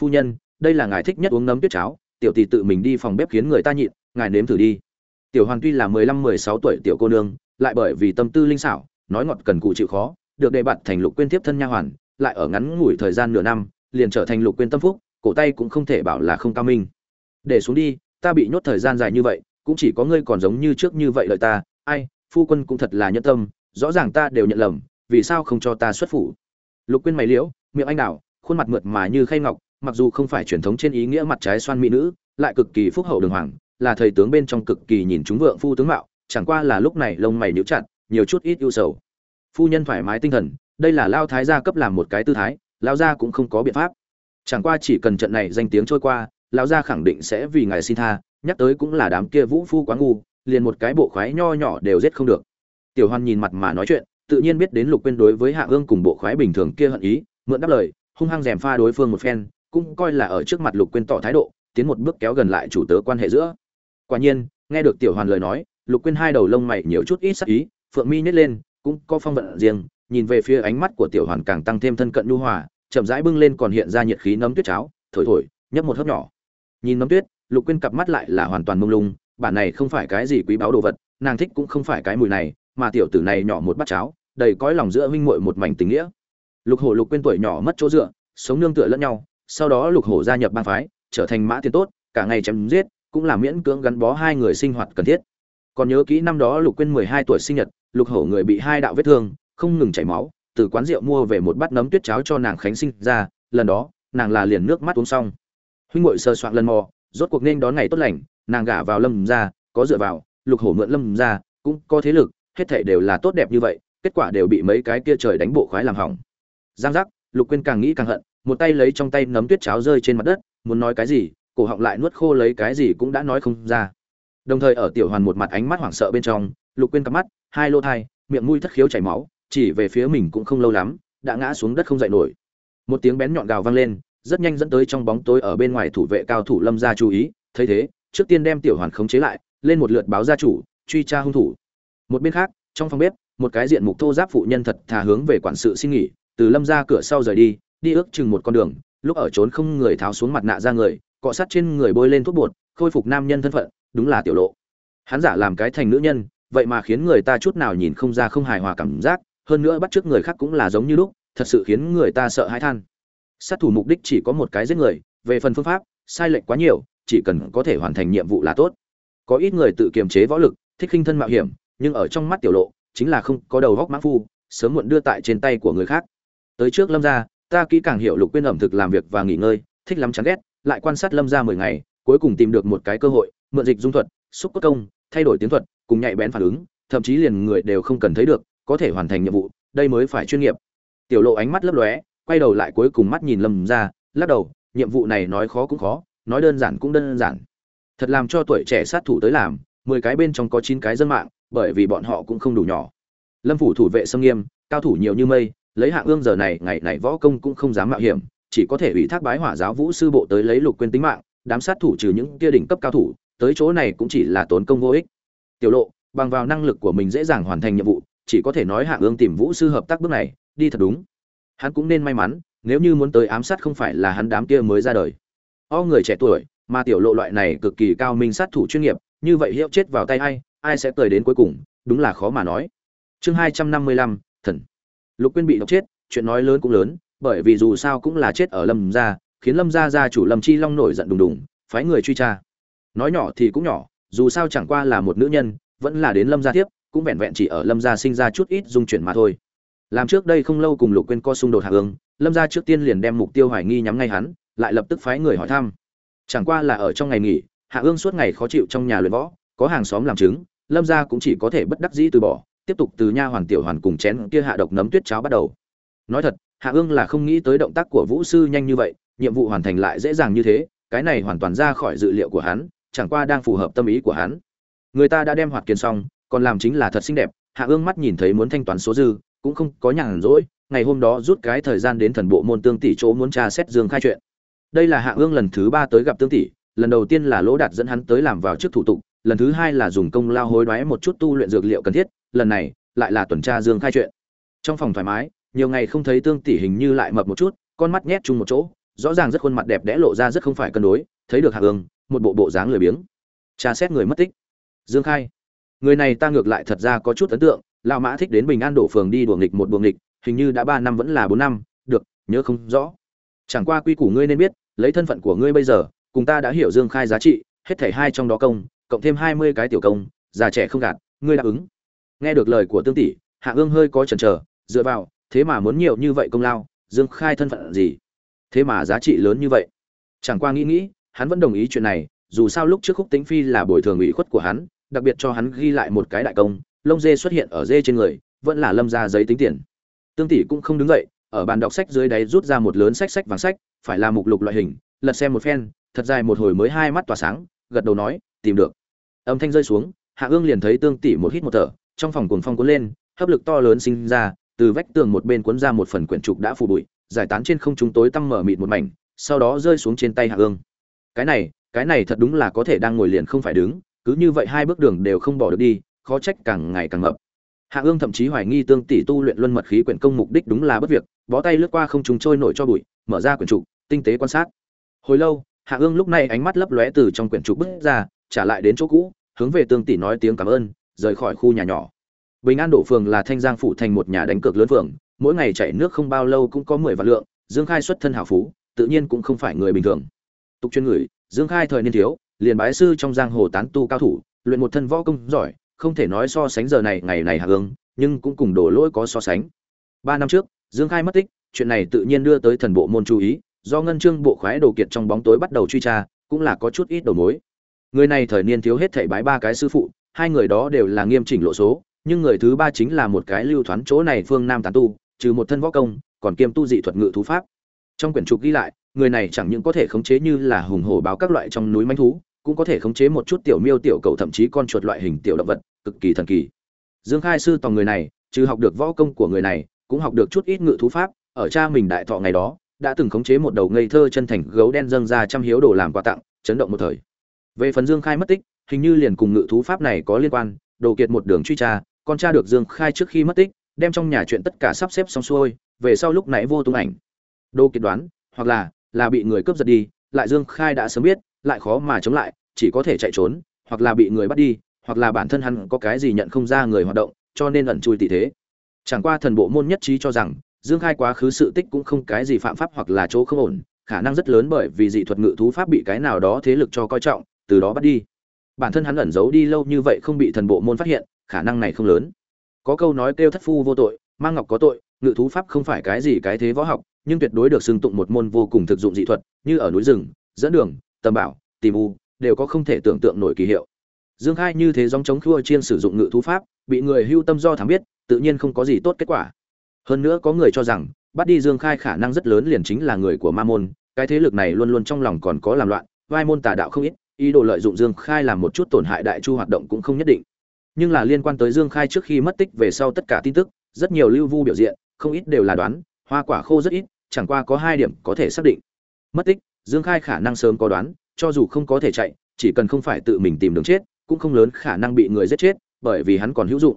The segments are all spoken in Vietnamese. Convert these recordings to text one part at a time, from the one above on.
phu nhân, đây là ngài thích nhất uống nấm tuyết cháo, tiểu tỷ tự mình đi phòng bếp khiến người ta nhịn, ngài nếm thử đi. Tiểu hoàn tuy là mười lăm, mười sáu tuổi tiểu cô nương, lại bởi vì tâm tư linh xảo, nói ngọt cần cụ chịu khó, được đề bạt thành lục quên tiếp thân nha hoàn, lại ở ngắn ngủi thời gian nửa năm, liền trở thành lục quên tâm phúc, cổ tay cũng không thể bảo là không cao minh. Để xuống đi, ta bị nhốt thời gian dài như vậy, cũng chỉ có ngươi còn giống như trước như vậy lợi ta, ai, phu quân cũng thật là nhân tâm, rõ ràng ta đều nhận lầm, vì sao không cho ta xuất phủ? Lục quên mày liễu, miệng anh đào, khuôn mặt mượt mà như khay ngọc mặc dù không phải truyền thống trên ý nghĩa mặt trái xoan mỹ nữ, lại cực kỳ phúc hậu đường hoàng, là thầy tướng bên trong cực kỳ nhìn chúng vượng phu tướng mạo, chẳng qua là lúc này lông mày nhíu chặt, nhiều chút ít ưu sầu. Phu nhân thoải mái tinh thần, đây là lao thái gia cấp làm một cái tư thái, lao gia cũng không có biện pháp. Chẳng qua chỉ cần trận này danh tiếng trôi qua, lao gia khẳng định sẽ vì ngài xin tha, nhắc tới cũng là đám kia vũ phu quá ngu, liền một cái bộ khoái nho nhỏ đều giết không được. Tiểu hoan nhìn mặt mà nói chuyện, tự nhiên biết đến lục quên đối với hạ ương cùng bộ khoái bình thường kia hận ý, mượn đáp lời, hung hăng dèm pha đối phương một phen cũng coi là ở trước mặt lục quên tỏ thái độ, tiến một bước kéo gần lại chủ tớ quan hệ giữa. Quả nhiên, nghe được tiểu hoàn lời nói, lục quên hai đầu lông mày nhiều chút ít sắc ý, phượng mi nhét lên, cũng có phong vận riêng, nhìn về phía ánh mắt của tiểu hoàn càng tăng thêm thân cận nhu hòa, chậm rãi bưng lên còn hiện ra nhiệt khí nấm tuyết cháo, thổi thổi, nhấp một hớp nhỏ. Nhìn nấm tuyết, lục quên cặp mắt lại là hoàn toàn mông lung, bản này không phải cái gì quý báu đồ vật, nàng thích cũng không phải cái mùi này, mà tiểu tử này nhỏ một bát cháo, đầy cõi lòng giữa huynh muội một mảnh tình nghĩa. Lục hổ lục quên tuổi nhỏ mất chỗ dựa, sống nương tựa lẫn nhau sau đó lục hổ gia nhập bang phái, trở thành mã tiền tốt, cả ngày chém giết, cũng là miễn cưỡng gắn bó hai người sinh hoạt cần thiết. Còn nhớ kỹ năm đó lục quên mười hai tuổi sinh nhật, lục hổ người bị hai đạo vết thương, không ngừng chảy máu, từ quán rượu mua về một bát nấm tuyết cháo cho nàng khánh sinh ra, lần đó, nàng là liền nước mắt uống xong. Huynh ngội sơ soạn lần mò, rốt cuộc nên đón ngày tốt lành, nàng gả vào lâm ra có dựa vào, lục hổ mượn lâm ra cũng có thế lực, hết thảy đều là tốt đẹp như vậy, kết quả đều bị mấy cái kia trời đánh bộ khoái làm hỏng. Giang giác, lục quên càng nghĩ càng hận một tay lấy trong tay nấm tuyết cháo rơi trên mặt đất, muốn nói cái gì, cổ họng lại nuốt khô lấy cái gì cũng đã nói không ra. Đồng thời ở tiểu hoàn một mặt ánh mắt hoảng sợ bên trong, lục quên cặp mắt, hai lô thai, miệng mũi thất khiếu chảy máu, chỉ về phía mình cũng không lâu lắm, đã ngã xuống đất không dậy nổi. Một tiếng bén nhọn gào vang lên, rất nhanh dẫn tới trong bóng tối ở bên ngoài thủ vệ cao thủ lâm Gia chú ý, thấy thế, trước tiên đem tiểu hoàn khống chế lại, lên một lượt báo gia chủ, truy tra hung thủ. Một bên khác, trong phòng bếp, một cái diện mục thô giáp phụ nhân thật thà hướng về quản sự xin nghỉ, từ lâm ra cửa sau rời đi đi ước chừng một con đường, lúc ở trốn không người tháo xuống mặt nạ ra người, cọ sát trên người bôi lên thuốc bột, khôi phục nam nhân thân phận, đúng là tiểu lộ. Hắn giả làm cái thành nữ nhân, vậy mà khiến người ta chút nào nhìn không ra không hài hòa cảm giác, hơn nữa bắt trước người khác cũng là giống như lúc, thật sự khiến người ta sợ hãi than. Sát thủ mục đích chỉ có một cái giết người, về phần phương pháp, sai lệch quá nhiều, chỉ cần có thể hoàn thành nhiệm vụ là tốt. Có ít người tự kiềm chế võ lực, thích khinh thân mạo hiểm, nhưng ở trong mắt tiểu lộ, chính là không có đầu góc mã phu, sớm muộn đưa tại trên tay của người khác. Tới trước lâm gia ta kỹ càng hiểu lục quên ẩm thực làm việc và nghỉ ngơi, thích lắm chán ghét, lại quan sát lâm gia mười ngày, cuối cùng tìm được một cái cơ hội, mượn dịch dung thuật, xúc cốt công, thay đổi tiếng thuật, cùng nhạy bén phản ứng, thậm chí liền người đều không cần thấy được, có thể hoàn thành nhiệm vụ, đây mới phải chuyên nghiệp. Tiểu lộ ánh mắt lấp lóe, quay đầu lại cuối cùng mắt nhìn lâm ra lắc đầu, nhiệm vụ này nói khó cũng khó, nói đơn giản cũng đơn giản. Thật làm cho tuổi trẻ sát thủ tới làm, mười cái bên trong có chín cái dân mạng, bởi vì bọn họ cũng không đủ nhỏ. Lâm phủ thủ vệ sâm nghiêm, cao thủ nhiều như mây lấy hạng ương giờ này, ngày này võ công cũng không dám mạo hiểm, chỉ có thể ủy thác bái hỏa giáo vũ sư bộ tới lấy lục quên tính mạng, đám sát thủ trừ những kia đỉnh cấp cao thủ, tới chỗ này cũng chỉ là tốn công vô ích. Tiểu lộ, bằng vào năng lực của mình dễ dàng hoàn thành nhiệm vụ, chỉ có thể nói hạng ương tìm vũ sư hợp tác bước này, đi thật đúng. Hắn cũng nên may mắn, nếu như muốn tới ám sát không phải là hắn đám kia mới ra đời. O người trẻ tuổi, mà tiểu lộ loại này cực kỳ cao minh sát thủ chuyên nghiệp, như vậy hiệu chết vào tay ai ai sẽ cười đến cuối cùng, đúng là khó mà nói. Chương hai trăm năm mươi lăm, thần lục quyên bị độc chết, chuyện nói lớn cũng lớn, bởi vì dù sao cũng là chết ở lâm gia, khiến lâm gia gia chủ lâm chi long nổi giận đùng đùng, phái người truy tra. Nói nhỏ thì cũng nhỏ, dù sao chẳng qua là một nữ nhân, vẫn là đến lâm gia tiếp, cũng vẹn vẹn chỉ ở lâm gia sinh ra chút ít dung chuyển mà thôi. Làm trước đây không lâu cùng lục quên co xung đột hạ ương lâm gia trước tiên liền đem mục tiêu hoài nghi nhắm ngay hắn, lại lập tức phái người hỏi thăm. Chẳng qua là ở trong ngày nghỉ, hạ ương suốt ngày khó chịu trong nhà luyện võ, có hàng xóm làm chứng, lâm gia cũng chỉ có thể bất đắc dĩ từ bỏ tiếp tục từ nha hoàn tiểu hoàn cùng chén kia hạ độc nấm tuyết cháo bắt đầu. Nói thật, hạ ương là không nghĩ tới động tác của vũ sư nhanh như vậy, nhiệm vụ hoàn thành lại dễ dàng như thế, cái này hoàn toàn ra khỏi dự liệu của hắn, chẳng qua đang phù hợp tâm ý của hắn. Người ta đã đem hoạt kiến xong, còn làm chính là thật xinh đẹp, hạ ương mắt nhìn thấy muốn thanh toán số dư, cũng không có nhàn rỗi, ngày hôm đó rút cái thời gian đến thần bộ môn tương tỷ chỗ muốn tra xét dương khai chuyện. Đây là hạ ương lần thứ ba tới gặp tương tỷ, lần đầu tiên là lỗ đạt dẫn hắn tới làm vào trước thủ tục, lần thứ hai là dùng công lao hối đoái một chút tu luyện dược liệu cần thiết lần này lại là tuần tra dương khai chuyện. Trong phòng thoải mái, nhiều ngày không thấy tương tỷ hình như lại mập một chút, con mắt nhét chung một chỗ, rõ ràng rất khuôn mặt đẹp đẽ lộ ra rất không phải cân đối, thấy được hạ ương một bộ bộ dáng lười biếng. Tra xét người mất tích. Dương khai. Người này ta ngược lại thật ra có chút ấn tượng, lão mã thích đến bình an đổ phường đi đùa nghịch một đùa nghịch, hình như đã ba năm vẫn là bốn năm, được, nhớ không rõ. Chẳng qua quy củ ngươi nên biết, lấy thân phận của ngươi bây giờ, cùng ta đã hiểu dương khai giá trị, hết thảy hai trong đó công, cộng thêm hai mươi cái tiểu công, già trẻ không gạt, ngươi đáp ứng nghe được lời của tương tỷ, hạ ương hơi có chần chờ, dựa vào, thế mà muốn nhiều như vậy công lao, dương khai thân phận gì? Thế mà giá trị lớn như vậy. Chẳng qua nghĩ nghĩ, hắn vẫn đồng ý chuyện này, dù sao lúc trước khúc tính phi là bồi thường ủy khuất của hắn, đặc biệt cho hắn ghi lại một cái đại công, lông dê xuất hiện ở dê trên người, vẫn là lâm ra giấy tính tiền. Tương tỷ cũng không đứng dậy, ở bàn đọc sách dưới đáy rút ra một lớn sách sách vàng sách, phải là mục lục loại hình, lật xem một phen, thật dài một hồi mới hai mắt tỏa sáng, gật đầu nói, tìm được. Âm thanh rơi xuống, hạ ương liền thấy tương tỷ một hít một thở trong phòng cuồng phong cuốn lên, hấp lực to lớn sinh ra, từ vách tường một bên cuốn ra một phần quyển trục đã phủ bụi, giải tán trên không trung tối tăm mở mịt một mảnh, sau đó rơi xuống trên tay hạ ương cái này cái này thật đúng là có thể đang ngồi liền không phải đứng, cứ như vậy hai bước đường đều không bỏ được đi, khó trách càng ngày càng mập. Hạ ương thậm chí hoài nghi tương tỷ tu luyện luân mật khí quyển công mục đích đúng là bất việc, bó tay lướt qua không trung trôi nổi cho bụi, mở ra quyển trục, tinh tế quan sát. Hồi lâu, hạ ương lúc này ánh mắt lấp lóe từ trong quyển trục bước ra, trả lại đến chỗ cũ, hướng về tương tỷ nói tiếng cảm ơn rời khỏi khu nhà nhỏ. Bình an đổ phường là thanh giang phụ thành một nhà đánh cược lớn phường, mỗi ngày chảy nước không bao lâu cũng có mười vạn lượng, dương khai xuất thân hảo phú, tự nhiên cũng không phải người bình thường. Tục chuyên người dương khai thời niên thiếu, liền bái sư trong giang hồ tán tu cao thủ, luyện một thân võ công giỏi, không thể nói so sánh giờ này ngày này hạ ương nhưng cũng cùng đổ lỗi có so sánh. Ba năm trước, dương khai mất tích, chuyện này tự nhiên đưa tới thần bộ môn chú ý, do ngân chương bộ khoái đồ kiệt trong bóng tối bắt đầu truy tra, cũng là có chút ít đầu mối. Người này thời niên thiếu hết thảy bái ba cái sư phụ hai người đó đều là nghiêm chỉnh lộ số, nhưng người thứ ba chính là một cái lưu thoán chỗ này phương nam tán tu, trừ một thân võ công, còn kiêm tu dị thuật ngự thú pháp. Trong quyển trục ghi lại, người này chẳng những có thể khống chế như là hùng hổ báo các loại trong núi manh thú, cũng có thể khống chế một chút tiểu miêu, tiểu cầu, thậm chí con chuột loại hình tiểu động vật, cực kỳ thần kỳ. Dương khai sư tòng người này, trừ học được võ công của người này, cũng học được chút ít ngự thú pháp, ở cha mình đại thọ ngày đó, đã từng khống chế một đầu ngây thơ chân thành gấu đen dâng ra trăm hiếu đồ làm quà tặng, chấn động một thời. Về phần dương khai mất tích hình như liền cùng ngự thú pháp này có liên quan, đồ kiệt một đường truy tra, con tra được dương khai trước khi mất tích, đem trong nhà chuyện tất cả sắp xếp xong xuôi, về sau lúc nãy vô tung ảnh. Đồ kiệt đoán, hoặc là là bị người cướp giật đi, lại dương khai đã sớm biết, lại khó mà chống lại, chỉ có thể chạy trốn, hoặc là bị người bắt đi, hoặc là bản thân hắn có cái gì nhận không ra người hoạt động, cho nên ẩn chui tỷ thế. Chẳng qua thần bộ môn nhất trí cho rằng, dương khai quá khứ sự tích cũng không cái gì phạm pháp hoặc là chỗ không ổn, khả năng rất lớn bởi vì dị thuật ngự thú pháp bị cái nào đó thế lực cho coi trọng, từ đó bắt đi bản thân hắn ẩn giấu đi lâu như vậy không bị thần bộ môn phát hiện, khả năng này không lớn. Có câu nói kêu thất phu vô tội mang ngọc có tội, ngự thú pháp không phải cái gì cái thế võ học, nhưng tuyệt đối được xưng tụng một môn vô cùng thực dụng dị thuật, như ở núi rừng, dẫn đường, tầm bảo, tìm u, đều có không thể tưởng tượng nổi kỳ hiệu. Dương khai như thế dòng chống khua chiên sử dụng ngự thú pháp, bị người hưu tâm do thám biết, tự nhiên không có gì tốt kết quả. Hơn nữa có người cho rằng, bắt đi dương khai khả năng rất lớn liền chính là người của ma môn, cái thế lực này luôn luôn trong lòng còn có làm loạn, vai môn tà đạo không ít ý đồ lợi dụng dương khai làm một chút tổn hại đại chu hoạt động cũng không nhất định. Nhưng là liên quan tới dương khai trước khi mất tích về sau tất cả tin tức, rất nhiều lưu vu biểu diện, không ít đều là đoán, hoa quả khô rất ít, chẳng qua có hai điểm có thể xác định. Mất tích, dương khai khả năng sớm có đoán, cho dù không có thể chạy, chỉ cần không phải tự mình tìm đường chết, cũng không lớn khả năng bị người giết chết, bởi vì hắn còn hữu dụng.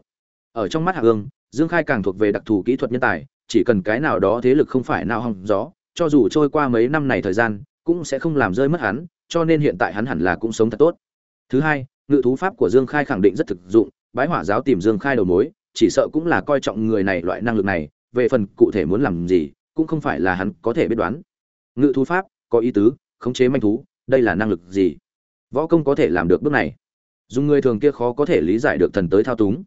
Ở trong mắt hạ ương dương khai càng thuộc về đặc thù kỹ thuật nhân tài, chỉ cần cái nào đó thế lực không phải nào hòng gió, cho dù trôi qua mấy năm này thời gian, cũng sẽ không làm rơi mất hắn cho nên hiện tại hắn hẳn là cũng sống thật tốt. Thứ hai, ngự thú pháp của dương khai khẳng định rất thực dụng, bái hỏa giáo tìm dương khai đầu mối, chỉ sợ cũng là coi trọng người này loại năng lực này, về phần cụ thể muốn làm gì, cũng không phải là hắn có thể biết đoán. Ngự thú pháp, có ý tứ, khống chế manh thú, đây là năng lực gì? Võ công có thể làm được bước này. Dùng người thường kia khó có thể lý giải được thần tới thao túng.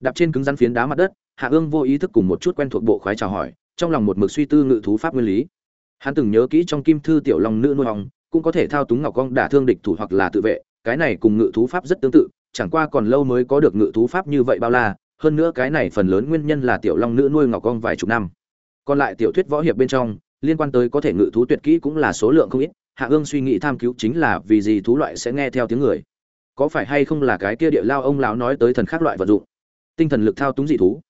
Đạp trên cứng rắn phiến đá mặt đất, hạ ương vô ý thức cùng một chút quen thuộc bộ khoái chào hỏi, trong lòng một mực suy tư ngự thú pháp nguyên lý. Hắn từng nhớ kỹ trong kim thư tiểu long nữ nuôi hong cũng có thể thao túng ngọc cong đả thương địch thủ hoặc là tự vệ, cái này cùng ngự thú pháp rất tương tự, chẳng qua còn lâu mới có được ngự thú pháp như vậy bao la, hơn nữa cái này phần lớn nguyên nhân là tiểu long nữ nuôi ngọc cong vài chục năm. Còn lại tiểu thuyết võ hiệp bên trong, liên quan tới có thể ngự thú tuyệt kỹ cũng là số lượng không ít, hạ ương suy nghĩ tham cứu chính là vì gì thú loại sẽ nghe theo tiếng người. Có phải hay không là cái kia địa lao ông lão nói tới thần khác loại vật dụng? Tinh thần lực thao túng dị thú.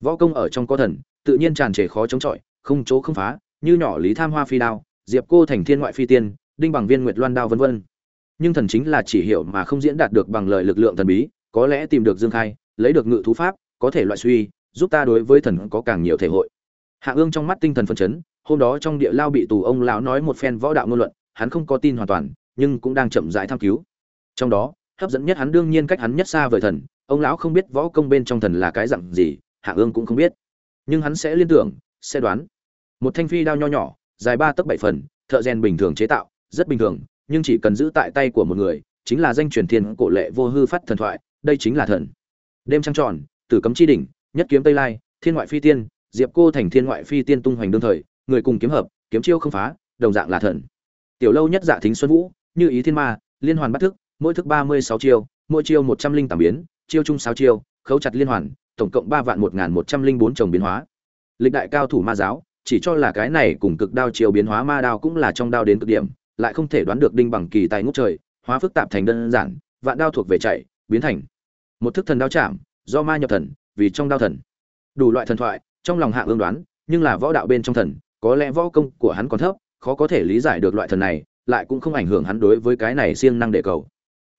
Võ công ở trong có thần, tự nhiên tràn trề khó chống chọi, không chỗ không phá, như nhỏ lý tham hoa phi đao, diệp cô thành thiên ngoại phi tiên đinh bằng viên nguyệt loan đao vân vân. Nhưng thần chính là chỉ hiểu mà không diễn đạt được bằng lời lực lượng thần bí, có lẽ tìm được dương khai, lấy được ngự thú pháp, có thể loại suy, giúp ta đối với thần có càng nhiều thể hội. Hạ ương trong mắt tinh thần phấn chấn, hôm đó trong địa lao bị tù ông lão nói một phen võ đạo ngôn luận, hắn không có tin hoàn toàn, nhưng cũng đang chậm rãi tham cứu. Trong đó, hấp dẫn nhất hắn đương nhiên cách hắn nhất xa vời thần, ông lão không biết võ công bên trong thần là cái dạng gì, hạ ương cũng không biết. Nhưng hắn sẽ liên tưởng, sẽ đoán. Một thanh phi đao nho nhỏ, dài ba tấc bảy phần, thợ rèn bình thường chế tạo rất bình thường, nhưng chỉ cần giữ tại tay của một người, chính là danh truyền thiên cổ lệ vô hư phát thần thoại, đây chính là thần. Đêm trăng tròn, tử cấm chi đỉnh, nhất kiếm tây lai, thiên ngoại phi tiên, diệp cô thành thiên ngoại phi tiên tung hoành đương thời, người cùng kiếm hợp, kiếm chiêu không phá, đồng dạng là thần. Tiểu lâu nhất dạ thính xuân vũ, như ý thiên ma, liên hoàn bắt thức, mỗi thức ba mươi sáu chiêu, mỗi chiêu một trăm linh tám biến, chiêu chung sáu chiêu, khấu chặt liên hoàn, tổng cộng ba vạn một nghìn một trăm linh bốn chồng biến hóa. Lịch đại cao thủ ma giáo, chỉ cho là cái này cùng cực đao chiêu biến hóa ma đao cũng là trong đao đến cực điểm lại không thể đoán được đinh bằng kỳ tài ngút trời, hóa phức tạp thành đơn giản, vạn đao thuộc về chạy, biến thành một thức thần đao chạm, do ma nhập thần, vì trong đao thần. Đủ loại thần thoại, trong lòng hạ ương đoán, nhưng là võ đạo bên trong thần, có lẽ võ công của hắn còn thấp, khó có thể lý giải được loại thần này, lại cũng không ảnh hưởng hắn đối với cái này siêng năng để cầu.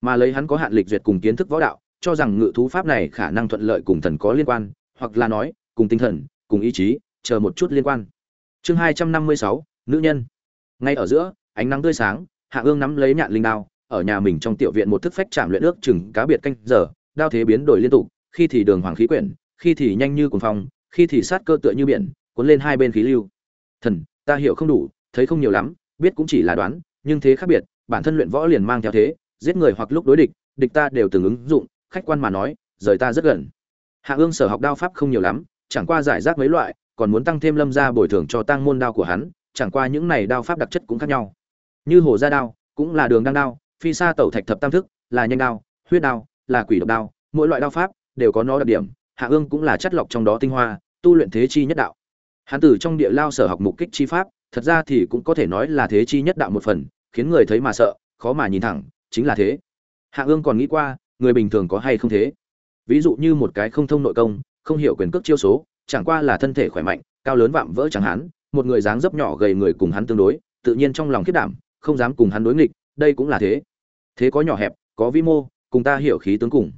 Mà lấy hắn có hạn lịch duyệt cùng kiến thức võ đạo, cho rằng ngự thú pháp này khả năng thuận lợi cùng thần có liên quan, hoặc là nói, cùng tinh thần, cùng ý chí, chờ một chút liên quan. Chương hai trăm năm mươi sáu, nữ nhân. Ngay ở giữa ánh nắng tươi sáng, hạ ương nắm lấy nhạn linh đao, ở nhà mình trong tiểu viện một thức phách chạm luyện ước chừng cá biệt canh giờ, đao thế biến đổi liên tục, khi thì đường hoàng khí quyển, khi thì nhanh như cuồng phong, khi thì sát cơ tựa như biển, cuốn lên hai bên khí lưu. Thần, ta hiểu không đủ, thấy không nhiều lắm, biết cũng chỉ là đoán, nhưng thế khác biệt, bản thân luyện võ liền mang theo thế, giết người hoặc lúc đối địch địch ta đều từng ứng dụng, khách quan mà nói, rời ta rất gần. Hạ ương sở học đao pháp không nhiều lắm, chẳng qua giải rác mấy loại, còn muốn tăng thêm lâm ra bồi thường cho tăng môn đao của hắn, chẳng qua những này đao pháp đặc chất cũng khác nhau như hồ gia đao, cũng là đường đăng đao, phi sa tẩu thạch thập tam thức, là nhanh đao, huyết đao, là quỷ độc đao, mỗi loại đao pháp đều có nó đặc điểm, hạ ương cũng là chất lọc trong đó tinh hoa, tu luyện thế chi nhất đạo. Hán tử trong địa lao sở học mục kích chi pháp, thật ra thì cũng có thể nói là thế chi nhất đạo một phần, khiến người thấy mà sợ, khó mà nhìn thẳng, chính là thế. Hạ ương còn nghĩ qua, người bình thường có hay không thế? Ví dụ như một cái không thông nội công, không hiểu quyền cước chiêu số, chẳng qua là thân thể khỏe mạnh, cao lớn vạm vỡ chẳng hắn một người dáng dấp nhỏ gầy người cùng hắn tương đối, tự nhiên trong lòng khiết đảm không dám cùng hắn đối nghịch đây cũng là thế. Thế có nhỏ hẹp có vi mô cùng ta hiểu khí tướng cùng.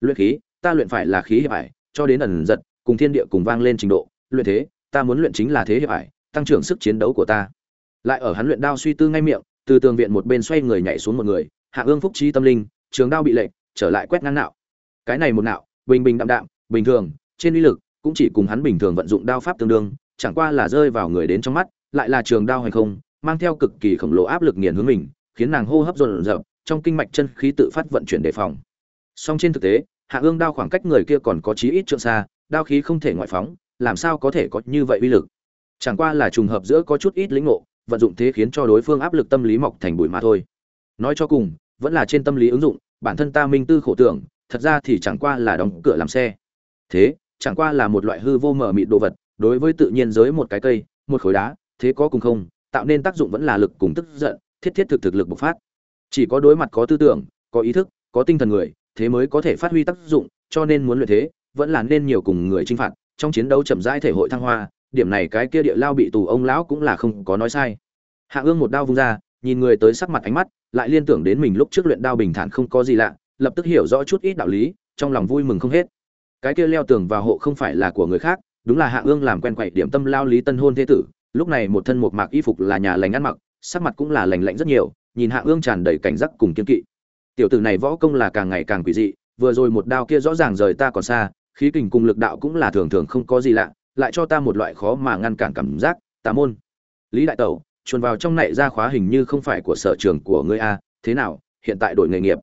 Luyện khí ta luyện phải là khí hiệp ải cho đến ẩn giật cùng thiên địa cùng vang lên trình độ luyện thế ta muốn luyện chính là thế hiệp ải tăng trưởng sức chiến đấu của ta. Lại ở hắn luyện đao suy tư ngay miệng từ tường viện một bên xoay người nhảy xuống một người hạ ương phúc trí tâm linh trường đao bị lệch, trở lại quét ngang nạo. Cái này một nạo bình bình đạm đạm bình thường trên uy lực cũng chỉ cùng hắn bình thường vận dụng đao pháp tương đương chẳng qua là rơi vào người đến trong mắt lại là trường đao hay không mang theo cực kỳ khổng lồ áp lực nghiền hướng mình, khiến nàng hô hấp dồn dập trong kinh mạch chân khí tự phát vận chuyển đề phòng. Song trên thực tế, hạ ương đao khoảng cách người kia còn có chí ít trượng xa, đao khí không thể ngoại phóng, làm sao có thể có như vậy uy lực? Chẳng qua là trùng hợp giữa có chút ít lĩnh ngộ, vận dụng thế khiến cho đối phương áp lực tâm lý mọc thành bụi mà thôi. Nói cho cùng, vẫn là trên tâm lý ứng dụng, bản thân ta minh tư khổ tưởng, thật ra thì chẳng qua là đóng cửa làm xe. Thế, chẳng qua là một loại hư vô mở mịt đồ vật, đối với tự nhiên giới một cái cây, một khối đá, thế có cùng không? Tạo nên tác dụng vẫn là lực cùng tức giận, thiết thiết thực thực lực bộc phát. Chỉ có đối mặt có tư tưởng, có ý thức, có tinh thần người, thế mới có thể phát huy tác dụng, cho nên muốn luyện thế, vẫn là nên nhiều cùng người chinh phạt, trong chiến đấu chậm rãi thể hội thăng hoa, điểm này cái kia địa lao bị tù ông lão cũng là không có nói sai. Hạ ương một đao vung ra, nhìn người tới sắc mặt ánh mắt, lại liên tưởng đến mình lúc trước luyện đao bình thản không có gì lạ, lập tức hiểu rõ chút ít đạo lý, trong lòng vui mừng không hết. Cái kia leo tường vào hộ không phải là của người khác, đúng là hạ ương làm quen quậy điểm tâm lao lý tân hôn thế tử lúc này một thân một mạc y phục là nhà lành ăn mặc, sắc mặt cũng là lành lạnh rất nhiều, nhìn hạ ương tràn đầy cảnh giác cùng kiên kỵ. Tiểu tử này võ công là càng ngày càng quỷ dị, vừa rồi một đao kia rõ ràng rời ta còn xa, khí kình cùng lực đạo cũng là thường thường không có gì lạ, lại cho ta một loại khó mà ngăn cản cảm giác, tà môn. Lý đại tẩu, chuồn vào trong này ra khóa hình như không phải của sở trường của ngươi a, thế nào, hiện tại đổi nghề nghiệp.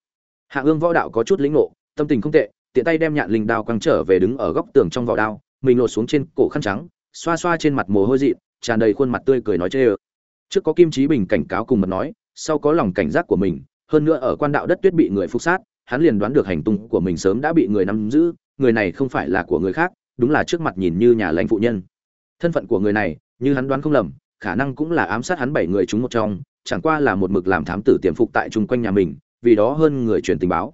Hạ ương võ đạo có chút lĩnh ngộ, tâm tình không tệ, tiện tay đem nhạn linh đao quăng trở về đứng ở góc tường trong vỏ đao, mình lột xuống trên cổ khăn trắng, xoa xoa trên mặt mồ hôi dị tràn đầy khuôn mặt tươi cười nói chê ơ. Trước có kim trí bình cảnh cáo cùng mật nói, sau có lòng cảnh giác của mình, hơn nữa ở quan đạo đất tuyết bị người phục sát, hắn liền đoán được hành tung của mình sớm đã bị người nắm giữ, người này không phải là của người khác, đúng là trước mặt nhìn như nhà lãnh phụ nhân. Thân phận của người này, như hắn đoán không lầm, khả năng cũng là ám sát hắn bảy người chúng một trong, chẳng qua là một mực làm thám tử tiềm phục tại chung quanh nhà mình, vì đó hơn người truyền tình báo.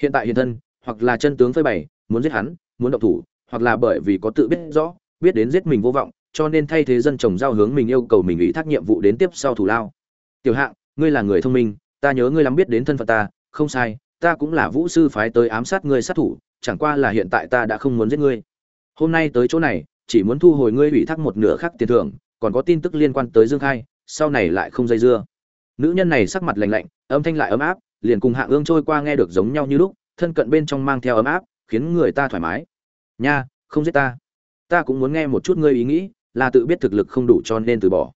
Hiện tại hiện thân, hoặc là chân tướng phơi bày, muốn giết hắn, muốn động thủ, hoặc là bởi vì có tự biết rõ, biết đến giết mình vô vọng cho nên thay thế dân trồng giao hướng mình yêu cầu mình ủy thác nhiệm vụ đến tiếp sau thủ lao. Tiểu hạng, ngươi là người thông minh, ta nhớ ngươi lắm biết đến thân phận ta, không sai, ta cũng là vũ sư phái tới ám sát ngươi sát thủ, chẳng qua là hiện tại ta đã không muốn giết ngươi. Hôm nay tới chỗ này, chỉ muốn thu hồi ngươi ủy thác một nửa khác tiền thưởng, còn có tin tức liên quan tới dương khai, sau này lại không dây dưa. Nữ nhân này sắc mặt lạnh lạnh, âm thanh lại ấm áp, liền cùng hạ ương trôi qua nghe được giống nhau như lúc, thân cận bên trong mang theo ấm áp, khiến người ta thoải mái. Nha, không giết ta. Ta cũng muốn nghe một chút ngươi ý nghĩ là tự biết thực lực không đủ cho nên từ bỏ.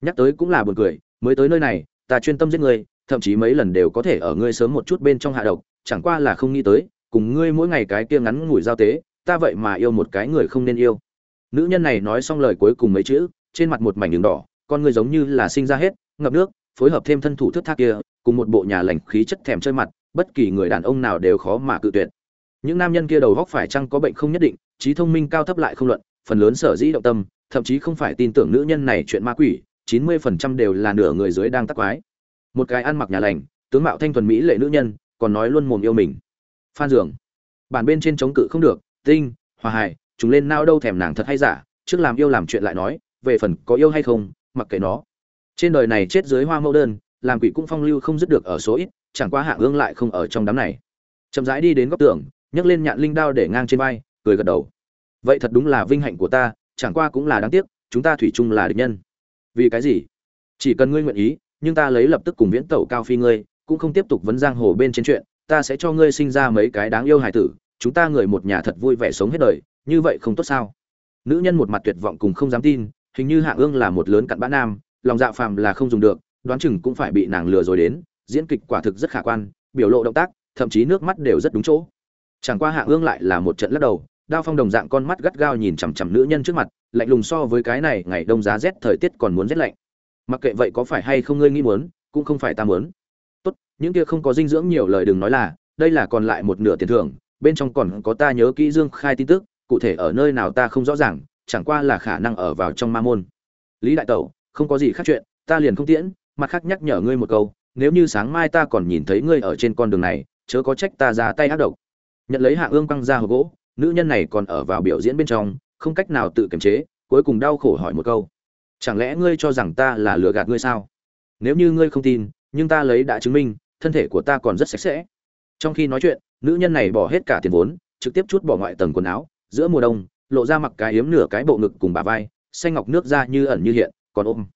Nhắc tới cũng là buồn cười, mới tới nơi này, ta chuyên tâm giết ngươi thậm chí mấy lần đều có thể ở ngươi sớm một chút bên trong hạ độc, chẳng qua là không nghĩ tới, cùng ngươi mỗi ngày cái kia ngắn ngủi giao tế, ta vậy mà yêu một cái người không nên yêu. Nữ nhân này nói xong lời cuối cùng mấy chữ, trên mặt một mảnh đường đỏ, con ngươi giống như là sinh ra hết, ngập nước, phối hợp thêm thân thủ thức thác kia, cùng một bộ nhà lành khí chất thèm chơi mặt, bất kỳ người đàn ông nào đều khó mà cự tuyệt. Những nam nhân kia đầu góc phải chăng có bệnh không nhất định, trí thông minh cao thấp lại không luận, phần lớn sở dĩ động tâm thậm chí không phải tin tưởng nữ nhân này chuyện ma quỷ, chín mươi phần trăm đều là nửa người dưới đang tác quái. Một cái ăn mặc nhà lành, tướng mạo thanh thuần mỹ lệ nữ nhân, còn nói luôn mồm yêu mình. Phan dường. Bản bên trên chống cự không được, tinh, hòa hài chúng lên nao đâu thèm nàng thật hay giả, trước làm yêu làm chuyện lại nói, về phần có yêu hay không, mặc kệ nó. Trên đời này chết dưới hoa mẫu đơn, làm quỷ cũng phong lưu không dứt được ở số ít, chẳng qua hạ ương lại không ở trong đám này. Chậm rãi đi đến góc tường, nhấc lên nhạn linh đao để ngang trên vai, cười gật đầu. Vậy thật đúng là vinh hạnh của ta chẳng qua cũng là đáng tiếc, chúng ta thủy chung là địch nhân. Vì cái gì? Chỉ cần ngươi nguyện ý, nhưng ta lấy lập tức cùng viễn tẩu cao phi ngươi, cũng không tiếp tục vấn giang hồ bên trên chuyện, ta sẽ cho ngươi sinh ra mấy cái đáng yêu hài tử, chúng ta người một nhà thật vui vẻ sống hết đời, như vậy không tốt sao? Nữ nhân một mặt tuyệt vọng cùng không dám tin, hình như hạ ương là một lớn cặn bã nam, lòng dạ phàm là không dùng được, đoán chừng cũng phải bị nàng lừa rồi đến, diễn kịch quả thực rất khả quan, biểu lộ động tác, thậm chí nước mắt đều rất đúng chỗ. Chẳng qua hạ ương lại là một trận lắc đầu đao phong đồng dạng con mắt gắt gao nhìn chằm chằm nữ nhân trước mặt, lạnh lùng so với cái này ngày đông giá rét thời tiết còn muốn rét lạnh. Mặc kệ vậy có phải hay không ngươi nghĩ muốn, cũng không phải ta muốn. Tốt, những kia không có dinh dưỡng nhiều lời đừng nói là, đây là còn lại một nửa tiền thưởng, bên trong còn có ta nhớ kỹ dương khai tin tức, cụ thể ở nơi nào ta không rõ ràng, chẳng qua là khả năng ở vào trong ma môn. Lý đại tẩu, không có gì khác chuyện, ta liền không tiễn, mặt khác nhắc nhở ngươi một câu, nếu như sáng mai ta còn nhìn thấy ngươi ở trên con đường này, chớ có trách ta ra tay ác độc. Nhận lấy hạ ương quăng ra hộp gỗ nữ nhân này còn ở vào biểu diễn bên trong, không cách nào tự kiềm chế, cuối cùng đau khổ hỏi một câu. Chẳng lẽ ngươi cho rằng ta là lừa gạt ngươi sao? Nếu như ngươi không tin, nhưng ta lấy đã chứng minh, thân thể của ta còn rất sạch sẽ. Trong khi nói chuyện, nữ nhân này bỏ hết cả tiền vốn, trực tiếp chút bỏ ngoại tầng quần áo, giữa mùa đông, lộ ra mặc cái yếm nửa cái bộ ngực cùng bà vai, xanh ngọc nước ra như ẩn như hiện, còn ôm.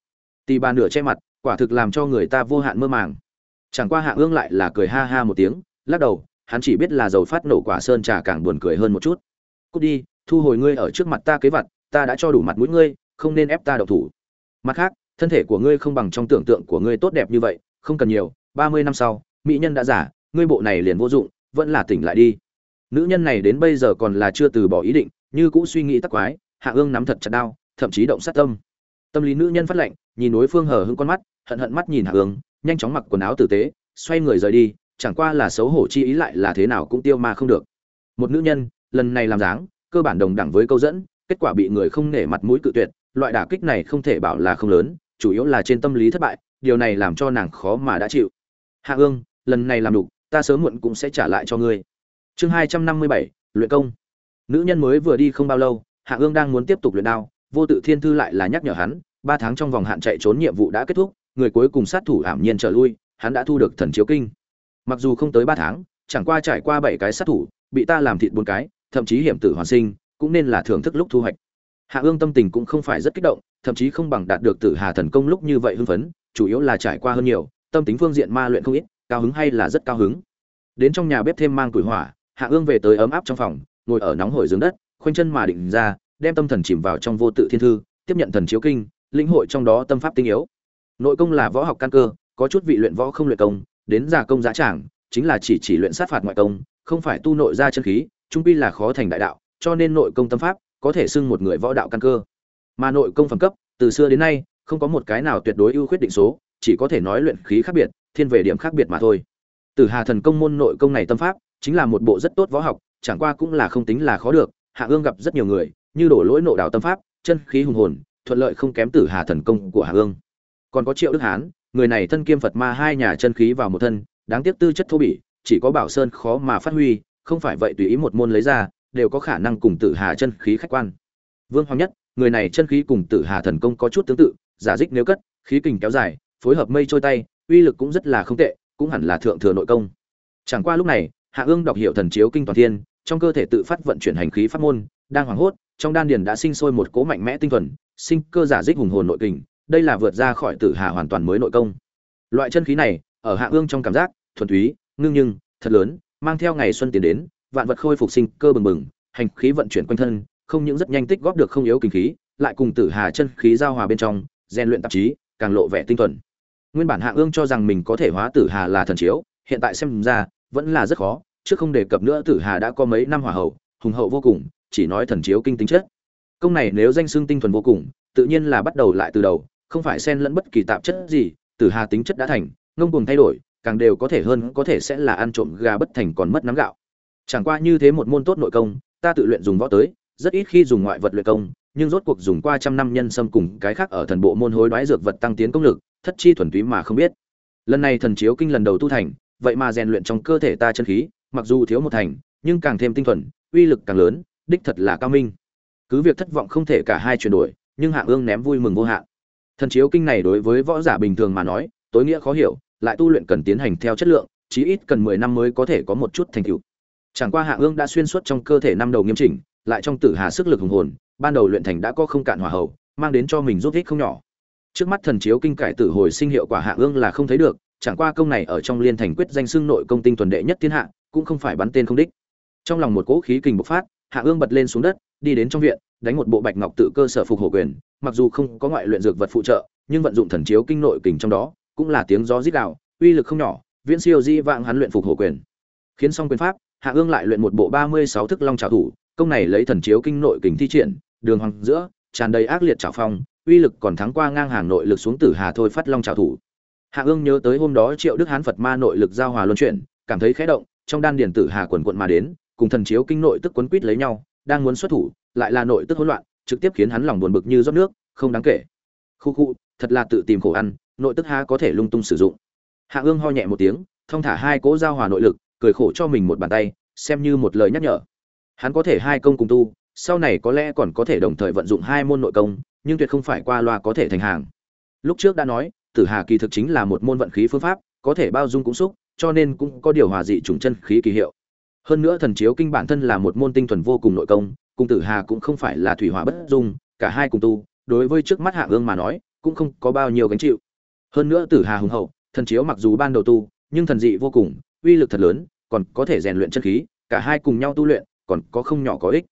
Tì bà nửa che mặt, quả thực làm cho người ta vô hạn mơ màng. Chẳng qua hạ ương lại là cười ha ha một tiếng, lắc đầu hắn chỉ biết là dầu phát nổ quả sơn trà càng buồn cười hơn một chút. Cút đi, thu hồi ngươi ở trước mặt ta kế vật, ta đã cho đủ mặt mũi ngươi, không nên ép ta đậu thủ. Mặt khác, thân thể của ngươi không bằng trong tưởng tượng của ngươi tốt đẹp như vậy, không cần nhiều, ba mươi năm sau, mỹ nhân đã giả ngươi bộ này liền vô dụng, vẫn là tỉnh lại đi. Nữ nhân này đến bây giờ còn là chưa từ bỏ ý định, như cũ suy nghĩ tắc quái, hạ ương nắm thật chặt đau thậm chí động sát tâm. Tâm lý nữ nhân phát lệnh, nhìn đối phương hờ hững con mắt, hận hận mắt nhìn hạ ương, nhanh chóng mặc quần áo tử tế, xoay người rời đi chẳng qua là xấu hổ chi ý lại là thế nào cũng tiêu ma không được. Một nữ nhân, lần này làm dáng, cơ bản đồng đẳng với câu dẫn, kết quả bị người không nể mặt mũi cự tuyệt, loại đả kích này không thể bảo là không lớn, chủ yếu là trên tâm lý thất bại, điều này làm cho nàng khó mà đã chịu. Hạ ương, lần này làm đủ ta sớm muộn cũng sẽ trả lại cho ngươi. Chương hai trăm năm mươi bảy, luyện công. Nữ nhân mới vừa đi không bao lâu, hạ ương đang muốn tiếp tục luyện đao, vô tự thiên thư lại là nhắc nhở hắn, ba tháng trong vòng hạn chạy trốn nhiệm vụ đã kết thúc, người cuối cùng sát thủ ảm nhiên trở lui, hắn đã thu được thần chiếu kinh mặc dù không tới ba tháng, chẳng qua trải qua bảy cái sát thủ, bị ta làm thịt bốn cái, thậm chí hiểm tử hoàn sinh, cũng nên là thưởng thức lúc thu hoạch. Hạ ương tâm tình cũng không phải rất kích động, thậm chí không bằng đạt được tử hà thần công lúc như vậy hưng phấn, chủ yếu là trải qua hơn nhiều, tâm tính phương diện ma luyện không ít, cao hứng hay là rất cao hứng. Đến trong nhà bếp thêm mang củi hỏa, hạ ương về tới ấm áp trong phòng, ngồi ở nóng hổi dưới đất, khoanh chân mà định ra, đem tâm thần chìm vào trong vô tự thiên thư, tiếp nhận thần chiếu kinh, lĩnh hội trong đó tâm pháp tinh yếu. Nội công là võ học căn cơ, có chút vị luyện võ không luyện công đến giả công giá trảng chính là chỉ chỉ luyện sát phạt ngoại công, không phải tu nội ra chân khí, trung quy là khó thành đại đạo, cho nên nội công tâm pháp có thể xưng một người võ đạo căn cơ. Mà nội công phẩm cấp, từ xưa đến nay, không có một cái nào tuyệt đối ưu khuyết định số, chỉ có thể nói luyện khí khác biệt, thiên về điểm khác biệt mà thôi. Từ hà thần công môn nội công này tâm pháp, chính là một bộ rất tốt võ học, chẳng qua cũng là không tính là khó được, hạ ương gặp rất nhiều người, như đổ lỗi nộ đạo tâm pháp, chân khí hùng hồn, thuận lợi không kém tử hà thần công của hạ ương. Còn có triệu đức hán người này thân kiêm phật ma hai nhà chân khí vào một thân, đáng tiếc tư chất thô bỉ, chỉ có bảo sơn khó mà phát huy, không phải vậy tùy ý một môn lấy ra, đều có khả năng cùng tử hà chân khí khách quan. Vương hoàng nhất, người này chân khí cùng tử hà thần công có chút tương tự, giả dích nếu cất, khí kình kéo dài, phối hợp mây trôi tay, uy lực cũng rất là không tệ, cũng hẳn là thượng thừa nội công. Chẳng qua lúc này, hạ ương đọc hiệu thần chiếu kinh toàn thiên, trong cơ thể tự phát vận chuyển hành khí pháp môn, đang hoảng hốt, trong đan điền đã sinh sôi một cỗ mạnh mẽ tinh thuần, sinh cơ giả dích hùng hồn nội kình đây là vượt ra khỏi tử hà hoàn toàn mới nội công. Loại chân khí này, ở hạ ương trong cảm giác, thuần túy, ngưng nhưng, thật lớn, mang theo ngày xuân tiến đến, vạn vật khôi phục sinh cơ bừng bừng, hành khí vận chuyển quanh thân, không những rất nhanh tích góp được không yếu kinh khí, lại cùng tử hà chân khí giao hòa bên trong, rèn luyện tạp chí, càng lộ vẻ tinh thuần. Nguyên bản hạ ương cho rằng mình có thể hóa tử hà là thần chiếu, hiện tại xem ra, vẫn là rất khó chứ không đề cập nữa tử hà đã có mấy năm hỏa hậu, hùng hậu vô cùng, chỉ nói thần chiếu kinh tính chất. Công này nếu danh xưng tinh thuần vô cùng, tự nhiên là bắt đầu lại từ đầu không phải xen lẫn bất kỳ tạp chất gì tử hà tính chất đã thành, ngông cuồng thay đổi, càng đều có thể hơn, có thể sẽ là ăn trộm gà bất thành còn mất nắm gạo. Chẳng qua như thế một môn tốt nội công, ta tự luyện dùng võ tới, rất ít khi dùng ngoại vật luyện công, nhưng rốt cuộc dùng qua trăm năm nhân xâm cùng cái khác ở thần bộ môn hối đoái dược vật tăng tiến công lực, thất chi thuần túy mà không biết. Lần này thần chiếu kinh lần đầu tu thành, vậy mà rèn luyện trong cơ thể ta chân khí, mặc dù thiếu một thành, nhưng càng thêm tinh thuần, uy lực càng lớn, đích thật là cao minh. Cứ việc thất vọng không thể cả hai chuyển đổi, nhưng hạ ương ném vui mừng vô hạn thần chiếu kinh này đối với võ giả bình thường mà nói, tối nghĩa khó hiểu, lại tu luyện cần tiến hành theo chất lượng, chí ít cần mười năm mới có thể có một chút thành tựu. Chẳng qua hạ ương đã xuyên suốt trong cơ thể năm đầu nghiêm chỉnh, lại trong tử hà sức lực hùng hồn, ban đầu luyện thành đã có không cạn hỏa hậu, mang đến cho mình rút ích không nhỏ. Trước mắt thần chiếu kinh cải tử hồi sinh hiệu quả hạ ương là không thấy được, chẳng qua công này ở trong liên thành quyết danh xưng nội công tinh tuần đệ nhất thiên hạ, cũng không phải bắn tên không đích. Trong lòng một cỗ khí kình bộc phát, hạ ương bật lên xuống đất đi đến trong viện, đánh một bộ bạch ngọc tự cơ sở phục hổ quyền, mặc dù không có ngoại luyện dược vật phụ trợ, nhưng vận dụng thần chiếu kinh nội kình trong đó, cũng là tiếng gió rít đạo uy lực không nhỏ, viễn siêu di vạng hắn luyện phục hổ quyền. Khiến xong quyền pháp, hạ ương lại luyện một bộ ba mươi sáu thức long trào thủ, công này lấy thần chiếu kinh nội kình thi triển, đường hoàng giữa, tràn đầy ác liệt trào phong, uy lực còn thắng qua ngang hàng nội lực xuống tử hà thôi phát long trào thủ. Hạ ương nhớ tới hôm đó triệu đức hán phật ma nội lực giao hòa luân chuyển, cảm thấy khẽ động, trong đan điển tử hà quần quận mà đến, cùng thần chiếu kinh nội tức quấn quýt lấy nhau đang muốn xuất thủ, lại là nội tức hỗn loạn, trực tiếp khiến hắn lòng buồn bực như rót nước, không đáng kể. Khu khu, thật là tự tìm khổ ăn, nội tức ha có thể lung tung sử dụng. Hạ ương ho nhẹ một tiếng, thông thả hai cỗ giao hòa nội lực, cười khổ cho mình một bàn tay, xem như một lời nhắc nhở. Hắn có thể hai công cùng tu, sau này có lẽ còn có thể đồng thời vận dụng hai môn nội công, nhưng tuyệt không phải qua loa có thể thành hàng. Lúc trước đã nói, tử hà kỳ thực chính là một môn vận khí phương pháp, có thể bao dung cũng xúc, cho nên cũng có điều hòa dị trùng chân khí kỳ hiệu hơn nữa thần chiếu kinh bản thân là một môn tinh thuần vô cùng nội công cung tử hà cũng không phải là thủy hỏa bất dung, cả hai cùng tu, đối với trước mắt hạ ương mà nói, cũng không có bao nhiêu gánh chịu. Hơn nữa tử hà hùng hậu, thần chiếu mặc dù ban đầu tu, nhưng thần dị vô cùng, uy lực thật lớn, còn có thể rèn luyện chân khí, cả hai cùng nhau tu luyện, còn có không nhỏ có ích.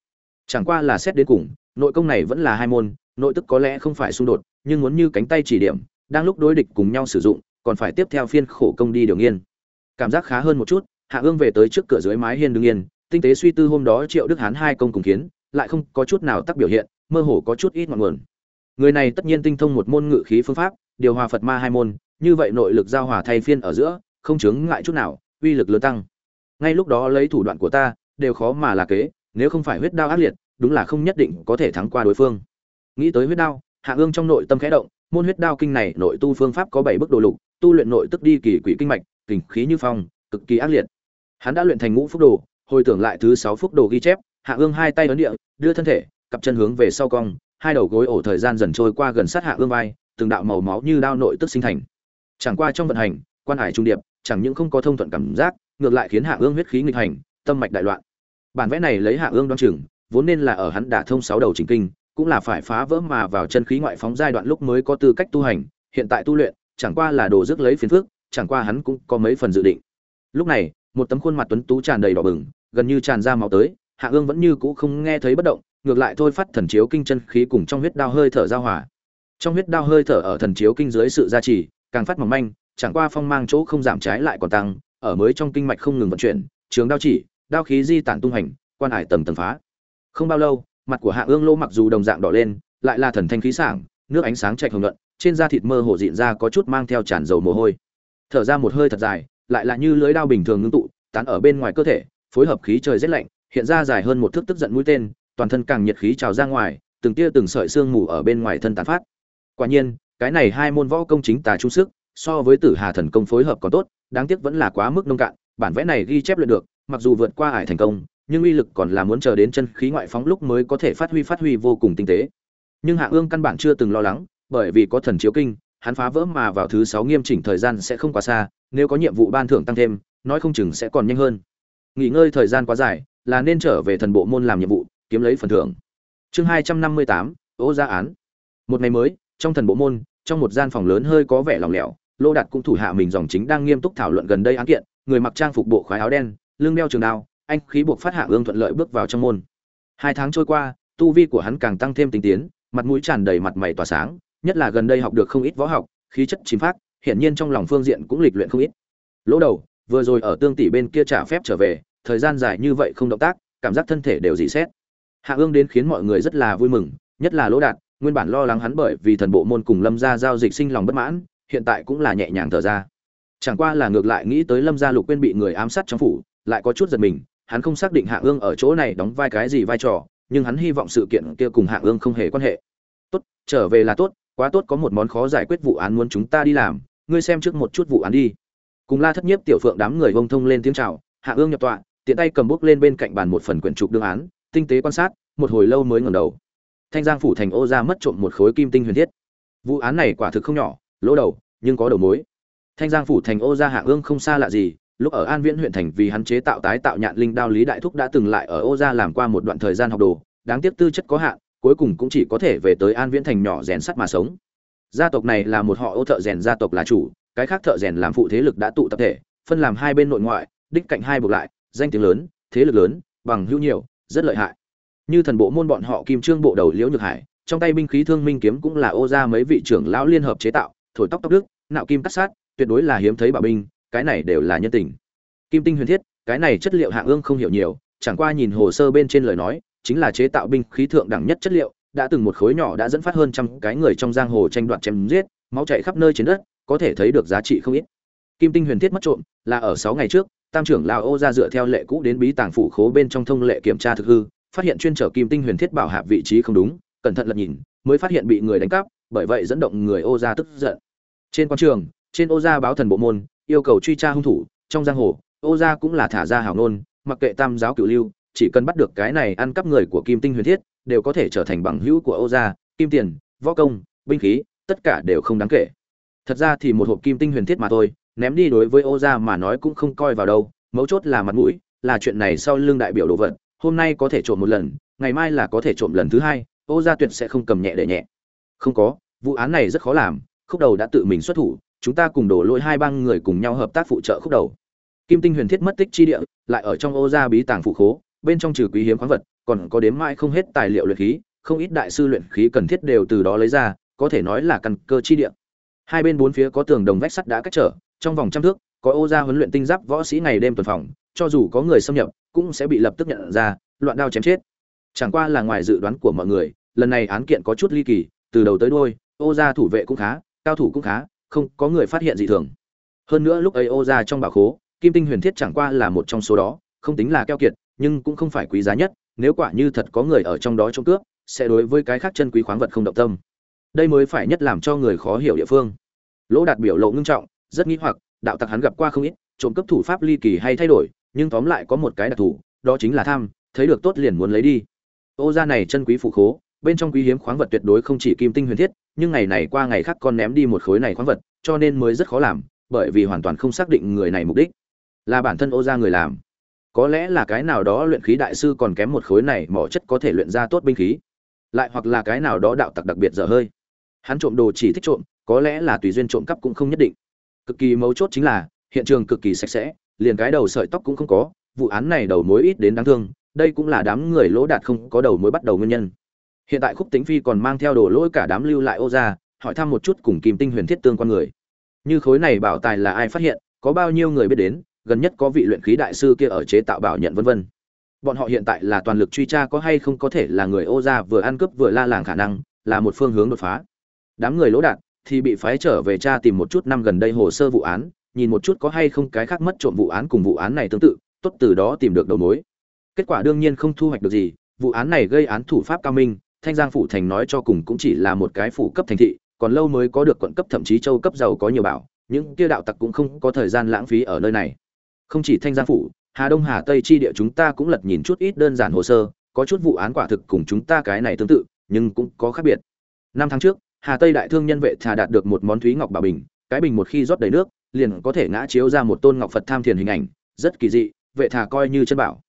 Chẳng qua là xét đến cùng, nội công này vẫn là hai môn, nội tức có lẽ không phải xung đột, nhưng muốn như cánh tay chỉ điểm, đang lúc đối địch cùng nhau sử dụng, còn phải tiếp theo phiên khổ công đi điều nghiên. Cảm giác khá hơn một chút hạ ương về tới trước cửa dưới mái hiên đương yên, tinh tế suy tư hôm đó triệu đức hán hai công cùng kiến, lại không có chút nào tác biểu hiện, mơ hồ có chút ít ngọn nguồn. Người này tất nhiên tinh thông một môn ngự khí phương pháp, điều hòa phật ma hai môn, như vậy nội lực giao hòa thay phiên ở giữa, không chướng ngại chút nào, uy lực lớn tăng. Ngay lúc đó lấy thủ đoạn của ta, đều khó mà là kế, nếu không phải huyết đao ác liệt, đúng là không nhất định có thể thắng qua đối phương. Nghĩ tới huyết đao, hạ ương trong nội tâm khẽ động, môn huyết đao kinh này nội tu phương pháp có bảy bước độ lục, tu luyện nội tức đi kỳ quỷ kinh mạch kình khí như phong, cực kỳ ác liệt hắn đã luyện thành ngũ phúc đồ, hồi tưởng lại thứ sáu phúc đồ ghi chép, hạ ương hai tay ấn địa, đưa thân thể, cặp chân hướng về sau cong, hai đầu gối ổ thời gian dần trôi qua gần sát hạ ương vai, từng đạo màu máu như đao nội tức sinh thành. Chẳng qua trong vận hành, quan hải trung điệp, chẳng những không có thông thuận cảm giác, ngược lại khiến hạ ương huyết khí nghịch hành, tâm mạch đại loạn. Bản vẽ này lấy hạ ương đoan chừng, vốn nên là ở hắn đả thông sáu đầu chính kinh, cũng là phải phá vỡ mà vào chân khí ngoại phóng giai đoạn lúc mới có tư cách tu hành, hiện tại tu luyện, chẳng qua là đồ rước lấy phiền phước chẳng qua hắn cũng có mấy phần dự định. Lúc này một tấm khuôn mặt tuấn tú tràn đầy đỏ bừng, gần như tràn ra máu tới, hạ ương vẫn như cũ không nghe thấy bất động, ngược lại thôi phát thần chiếu kinh chân khí cùng trong huyết đao hơi thở giao hòa. Trong huyết đao hơi thở ở thần chiếu kinh dưới sự gia trì, càng phát mỏng manh, chẳng qua phong mang chỗ không giảm trái lại còn tăng, ở mới trong kinh mạch không ngừng vận chuyển, trường đao chỉ, đao khí di tản tung hành quan hải tầng tầng phá. Không bao lâu, mặt của hạ ương lô mặc dù đồng dạng đỏ lên, lại là thần thanh khí sảng, nước ánh sáng chạch hồng nhuận, trên da thịt mơ hồ dịn ra có chút mang theo tràn dầu mồ hôi. Thở ra một hơi thật dài lại là như lưới đao bình thường ngưng tụ, tán ở bên ngoài cơ thể, phối hợp khí trời rét lạnh, hiện ra dài hơn một thước tức giận mũi tên, toàn thân càng nhiệt khí trào ra ngoài, từng tia từng sợi xương mù ở bên ngoài thân tán phát. Quả nhiên, cái này hai môn võ công chính tà trung sức, so với tử hà thần công phối hợp còn tốt, đáng tiếc vẫn là quá mức nông cạn, bản vẽ này ghi chép luyện được, mặc dù vượt qua ải thành công, nhưng uy lực còn là muốn chờ đến chân khí ngoại phóng lúc mới có thể phát huy phát huy vô cùng tinh tế. Nhưng hạ ương căn bản chưa từng lo lắng, bởi vì có thần chiếu kinh hắn phá vỡ mà vào thứ sáu nghiêm chỉnh thời gian sẽ không quá xa, nếu có nhiệm vụ ban thưởng tăng thêm, nói không chừng sẽ còn nhanh hơn. Nghỉ ngơi thời gian quá dài, là nên trở về thần bộ môn làm nhiệm vụ, kiếm lấy phần thưởng. Chương hai trăm năm mươi tám, ô gia án. Một ngày mới, trong thần bộ môn, trong một gian phòng lớn hơi có vẻ lỏng lẻo, lô đạt cũng thủ hạ mình dòng chính đang nghiêm túc thảo luận gần đây án kiện, người mặc trang phục bộ khoái áo đen, lưng đeo trường đao, anh khí buộc phát hạ ương thuận lợi bước vào trong môn. Hai tháng trôi qua, tu vi của hắn càng tăng thêm tinh tiến, mặt mũi tràn đầy mặt mày tỏa sáng nhất là gần đây học được không ít võ học, khí chất chìm phát hiển nhiên trong lòng phương diện cũng lịch luyện không ít. Lỗ đầu, vừa rồi ở tương tỷ bên kia trả phép trở về, thời gian dài như vậy không động tác, cảm giác thân thể đều dị xét. Hạ ương đến khiến mọi người rất là vui mừng, nhất là lỗ đạt, nguyên bản lo lắng hắn bởi vì thần bộ môn cùng lâm gia giao dịch sinh lòng bất mãn, hiện tại cũng là nhẹ nhàng thở ra. Chẳng qua là ngược lại nghĩ tới lâm gia lục quên bị người ám sát trong phủ, lại có chút giật mình, hắn không xác định hạ ương ở chỗ này đóng vai cái gì vai trò, nhưng hắn hy vọng sự kiện kia cùng hạ ương không hề quan hệ. Tốt, trở về là tốt quá tốt có một món khó giải quyết vụ án muốn chúng ta đi làm, ngươi xem trước một chút vụ án đi. Cùng la thất nhiếp tiểu phượng đám người vông thông lên tiếng chào, hạ ương nhập tọa, tiện tay cầm bút lên bên cạnh bàn một phần quyển trục đương án, tinh tế quan sát, một hồi lâu mới ngẩng đầu. Thanh giang phủ thành ô ra mất trộm một khối kim tinh huyền thiết. Vụ án này quả thực không nhỏ, lỗ đầu, nhưng có đầu mối. Thanh giang phủ thành ô ra hạ ương không xa lạ gì, lúc ở an viễn huyện thành vì hắn chế tạo tái tạo nhạn linh đao lý đại thúc đã từng lại ở ô ra làm qua một đoạn thời gian học đồ, đáng tiếc tư chất có hạn cuối cùng cũng chỉ có thể về tới an viễn thành nhỏ rèn sắt mà sống. Gia tộc này là một họ ô thợ rèn gia tộc là chủ, cái khác thợ rèn làm phụ thế lực đã tụ tập thể, phân làm hai bên nội ngoại, đích cạnh hai buộc lại, danh tiếng lớn, thế lực lớn, bằng hữu nhiều, rất lợi hại. Như thần bộ môn bọn họ kim trương bộ đầu liễu nhược hải, trong tay binh khí thương minh kiếm cũng là ô ra mấy vị trưởng lão liên hợp chế tạo, thổi tóc tóc đức nạo kim cắt sát, tuyệt đối là hiếm thấy bảo binh, cái này đều là nhân tình. Kim tinh huyền thiết, cái này chất liệu hạng ương không hiểu nhiều, chẳng qua nhìn hồ sơ bên trên lời nói chính là chế tạo binh khí thượng đẳng nhất chất liệu, đã từng một khối nhỏ đã dẫn phát hơn trăm cái người trong giang hồ tranh đoạt chém giết, máu chảy khắp nơi trên đất, có thể thấy được giá trị không ít. Kim tinh huyền thiết mất trộm, là ở sáu ngày trước, tam trưởng lão ô gia dựa theo lệ cũ đến bí tàng phủ khố bên trong thông lệ kiểm tra thực hư, phát hiện chuyên trở kim tinh huyền thiết bảo hạp vị trí không đúng, cẩn thận lật nhìn, mới phát hiện bị người đánh cắp, bởi vậy dẫn động người ô gia tức giận. Trên quan trường, trên ô gia báo thần bộ môn, yêu cầu truy tra hung thủ, trong giang hồ, ô gia cũng là thả ra hảo nôn, mặc kệ tam giáo cửu lưu chỉ cần bắt được cái này ăn cắp người của kim tinh huyền thiết, đều có thể trở thành bằng hữu của âu gia, kim tiền, võ công, binh khí, tất cả đều không đáng kể. Thật ra thì một hộp kim tinh huyền thiết mà thôi, ném đi đối với ô gia mà nói cũng không coi vào đâu, mấu chốt là mặt mũi, là chuyện này sau lưng đại biểu đồ vật, hôm nay có thể trộm một lần, ngày mai là có thể trộm lần thứ hai ô gia tuyệt sẽ không cầm nhẹ để nhẹ. Không có, vụ án này rất khó làm, khúc đầu đã tự mình xuất thủ, chúng ta cùng đổ lỗi hai bang người cùng nhau hợp tác phụ trợ khúc đầu. Kim tinh huyền thiết mất tích chi địa, lại ở trong ô gia bí tàng phụ khố bên trong trừ quý hiếm khoáng vật, còn có đếm mãi không hết tài liệu luyện khí, không ít đại sư luyện khí cần thiết đều từ đó lấy ra, có thể nói là căn cơ chi địa. Hai bên bốn phía có tường đồng vách sắt đã cách trở, trong vòng trăm thước, có ô gia huấn luyện tinh giáp võ sĩ ngày đêm tuần phòng, cho dù có người xâm nhập, cũng sẽ bị lập tức nhận ra, loạn đao chém chết. Chẳng qua là ngoài dự đoán của mọi người, lần này án kiện có chút ly kỳ, từ đầu tới đuôi, ô gia thủ vệ cũng khá, cao thủ cũng khá, không có người phát hiện gì thường. Hơn nữa lúc ấy ô gia trong bảo khố, kim tinh huyền thiết chẳng qua là một trong số đó không tính là keo kiệt, nhưng cũng không phải quý giá nhất, nếu quả như thật có người ở trong đó trộm cướp, sẽ đối với cái khác chân quý khoáng vật không động tâm. Đây mới phải nhất làm cho người khó hiểu địa phương. Lỗ đạt biểu lộ ngưng trọng, rất nghĩ hoặc, đạo tặc hắn gặp qua không ít, trộm cướp thủ pháp ly kỳ hay thay đổi, nhưng tóm lại có một cái đặc thù, đó chính là tham, thấy được tốt liền muốn lấy đi. Ô gia này chân quý phụ khố, bên trong quý hiếm khoáng vật tuyệt đối không chỉ kim tinh huyền thiết, nhưng ngày này qua ngày khác con ném đi một khối này khoáng vật, cho nên mới rất khó làm, bởi vì hoàn toàn không xác định người này mục đích. Là bản thân ô gia người làm có lẽ là cái nào đó luyện khí đại sư còn kém một khối này mỏ chất có thể luyện ra tốt binh khí. Lại hoặc là cái nào đó đạo tặc đặc biệt dở hơi. Hắn trộm đồ chỉ thích trộm, có lẽ là tùy duyên trộm cắp cũng không nhất định. Cực kỳ mấu chốt chính là, hiện trường cực kỳ sạch sẽ, liền cái đầu sợi tóc cũng không có, vụ án này đầu mối ít đến đáng thương, đây cũng là đám người lỗ đạt không có đầu mối bắt đầu nguyên nhân. Hiện tại khúc tính phi còn mang theo đồ lỗi cả đám lưu lại ô ra, hỏi thăm một chút cùng kim tinh huyền thiết tương quan người. Như khối này bảo tài là ai phát hiện, có bao nhiêu người biết đến gần nhất có vị luyện khí đại sư kia ở chế tạo bảo nhận vân vân. Bọn họ hiện tại là toàn lực truy tra có hay không có thể là người ô gia vừa ăn cướp vừa la làng khả năng, là một phương hướng đột phá. Đám người lỗ đạn thì bị phái trở về tra tìm một chút năm gần đây hồ sơ vụ án, nhìn một chút có hay không cái khác mất trộm vụ án cùng vụ án này tương tự, tốt từ đó tìm được đầu mối. Kết quả đương nhiên không thu hoạch được gì, vụ án này gây án thủ pháp cao minh, thanh giang phủ thành nói cho cùng cũng chỉ là một cái phủ cấp thành thị, còn lâu mới có được quận cấp thậm chí châu cấp giàu có nhiều bảo, những kia đạo tặc cũng không có thời gian lãng phí ở nơi này không chỉ thanh giang phủ, hà đông, hà tây chi địa chúng ta cũng lật nhìn chút ít đơn giản hồ sơ, có chút vụ án quả thực cùng chúng ta cái này tương tự, nhưng cũng có khác biệt. Năm tháng trước, hà tây đại thương nhân vệ thà đạt được một món thúy ngọc bảo bình, cái bình một khi rót đầy nước, liền có thể ngã chiếu ra một tôn ngọc phật tham thiền hình ảnh, rất kỳ dị, vệ thà coi như chân bảo.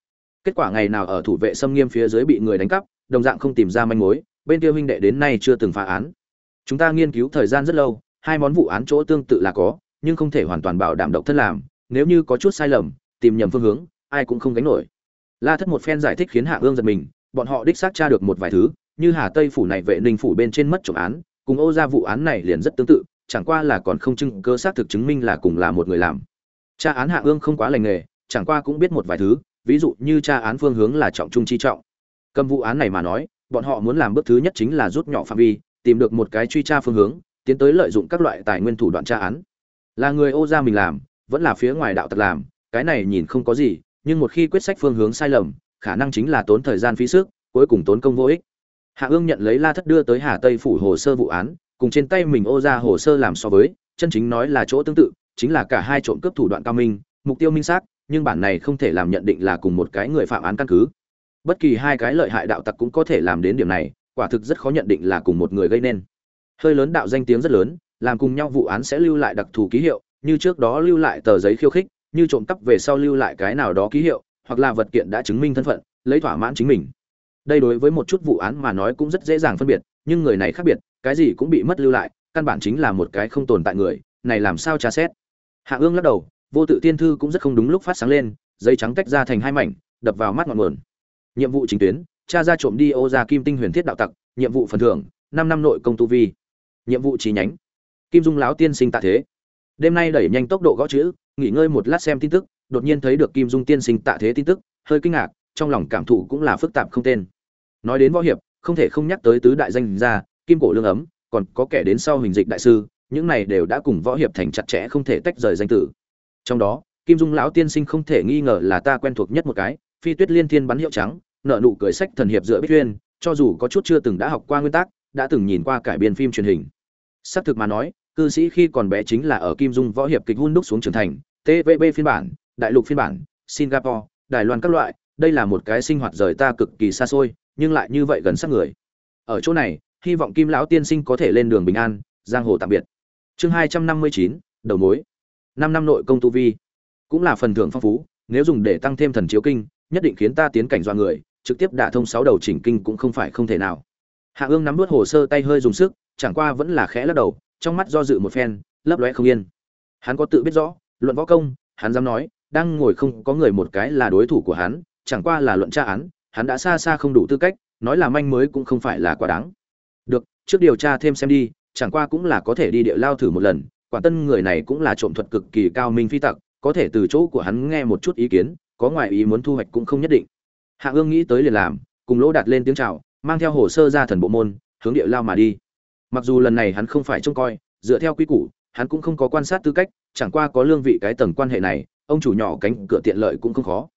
Kết quả ngày nào ở thủ vệ xâm nghiêm phía dưới bị người đánh cắp, đồng dạng không tìm ra manh mối, bên kia huynh đệ đến nay chưa từng phá án. Chúng ta nghiên cứu thời gian rất lâu, hai món vụ án chỗ tương tự là có, nhưng không thể hoàn toàn bảo đảm độc thân làm nếu như có chút sai lầm, tìm nhầm phương hướng, ai cũng không gánh nổi. La thất một phen giải thích khiến hạ ương giật mình, bọn họ đích xác tra được một vài thứ, như hà tây phủ này vệ ninh phủ bên trên mất trộm án, cùng ô ra vụ án này liền rất tương tự, chẳng qua là còn không chứng cơ xác thực chứng minh là cùng là một người làm. Tra án hạ ương không quá lành nghề, chẳng qua cũng biết một vài thứ, ví dụ như tra án phương hướng là trọng trung chi trọng. Cầm vụ án này mà nói, bọn họ muốn làm bước thứ nhất chính là rút nhỏ phạm vi, tìm được một cái truy tra phương hướng, tiến tới lợi dụng các loại tài nguyên thủ đoạn tra án. Là người ô ra mình làm vẫn là phía ngoài đạo tặc làm, cái này nhìn không có gì, nhưng một khi quyết sách phương hướng sai lầm, khả năng chính là tốn thời gian phí sức, cuối cùng tốn công vô ích. Hạ ương nhận lấy la thất đưa tới hà tây phủ hồ sơ vụ án, cùng trên tay mình ô ra hồ sơ làm so với, chân chính nói là chỗ tương tự, chính là cả hai trộm cướp thủ đoạn cao minh, mục tiêu minh xác, nhưng bản này không thể làm nhận định là cùng một cái người phạm án căn cứ. Bất kỳ hai cái lợi hại đạo tặc cũng có thể làm đến điểm này, quả thực rất khó nhận định là cùng một người gây nên. Hơi lớn đạo danh tiếng rất lớn, làm cùng nhau vụ án sẽ lưu lại đặc thù ký hiệu như trước đó lưu lại tờ giấy khiêu khích, như trộm cắp về sau lưu lại cái nào đó ký hiệu, hoặc là vật kiện đã chứng minh thân phận, lấy thỏa mãn chính mình. Đây đối với một chút vụ án mà nói cũng rất dễ dàng phân biệt, nhưng người này khác biệt, cái gì cũng bị mất lưu lại, căn bản chính là một cái không tồn tại người, này làm sao tra xét? Hạ ương lắc đầu, vô tự tiên thư cũng rất không đúng lúc phát sáng lên, giấy trắng tách ra thành hai mảnh, đập vào mắt ngọn nguồn. Nhiệm vụ chính tuyến cha ra trộm đi ô ra kim tinh huyền thiết đạo tặc, nhiệm vụ phần thưởng, năm năm nội công tu vi. Nhiệm vụ trí nhánh, kim dung lão tiên sinh tạ thế đêm nay đẩy nhanh tốc độ gõ chữ, nghỉ ngơi một lát xem tin tức, đột nhiên thấy được kim dung tiên sinh tạ thế tin tức, hơi kinh ngạc, trong lòng cảm thụ cũng là phức tạp không tên. Nói đến võ hiệp, không thể không nhắc tới tứ đại danh gia, kim cổ lương ấm, còn có kẻ đến sau hình dịch đại sư, những này đều đã cùng võ hiệp thành chặt chẽ không thể tách rời danh tử. Trong đó, kim dung lão tiên sinh không thể nghi ngờ là ta quen thuộc nhất một cái, phi tuyết liên thiên bắn hiệu trắng, nợ nụ cười sách thần hiệp dựa bích tuyên, cho dù có chút chưa từng đã học qua nguyên tắc, đã từng nhìn qua cải biên phim truyền hình. Xác thực mà nói cư sĩ khi còn bé chính là ở kim dung võ hiệp kịch hun đúc xuống trưởng thành tvb phiên bản, đại lục phiên bản, singapore, đài loan các loại. Đây là một cái sinh hoạt rời ta cực kỳ xa xôi, nhưng lại như vậy gần sát người. Ở chỗ này, hy vọng kim lão tiên sinh có thể lên đường bình an, giang hồ tạm biệt. Chương hai trăm năm mươi chín, đầu mối. Năm năm nội công tu vi. Cũng là phần thưởng phong phú, nếu dùng để tăng thêm thần chiếu kinh, nhất định khiến ta tiến cảnh do người, trực tiếp đả thông sáu đầu chỉnh kinh cũng không phải không thể nào. Hạ ương nắm vớt hồ sơ tay hơi dùng sức, chẳng qua vẫn là khẽ lắc đầu trong mắt do dự một phen, lấp lóe không yên. Hắn có tự biết rõ, luận võ công, hắn dám nói, đang ngồi không có người một cái là đối thủ của hắn, chẳng qua là luận tra án, hắn đã xa xa không đủ tư cách, nói là manh mới cũng không phải là quá đáng. Được, trước điều tra thêm xem đi, chẳng qua cũng là có thể đi địa lao thử một lần quản tân người này cũng là trộm thuật cực kỳ cao minh phi tặc, có thể từ chỗ của hắn nghe một chút ý kiến, có ngoại ý muốn thu hoạch cũng không nhất định. Hạ ương nghĩ tới liền làm, cùng lỗ đạt lên tiếng chào, mang theo hồ sơ ra thần bộ môn, hướng địa lao mà đi mặc dù lần này hắn không phải trông coi, dựa theo quy củ, hắn cũng không có quan sát tư cách, chẳng qua có lương vị cái tầng quan hệ này, ông chủ nhỏ cánh cửa tiện lợi cũng không khó.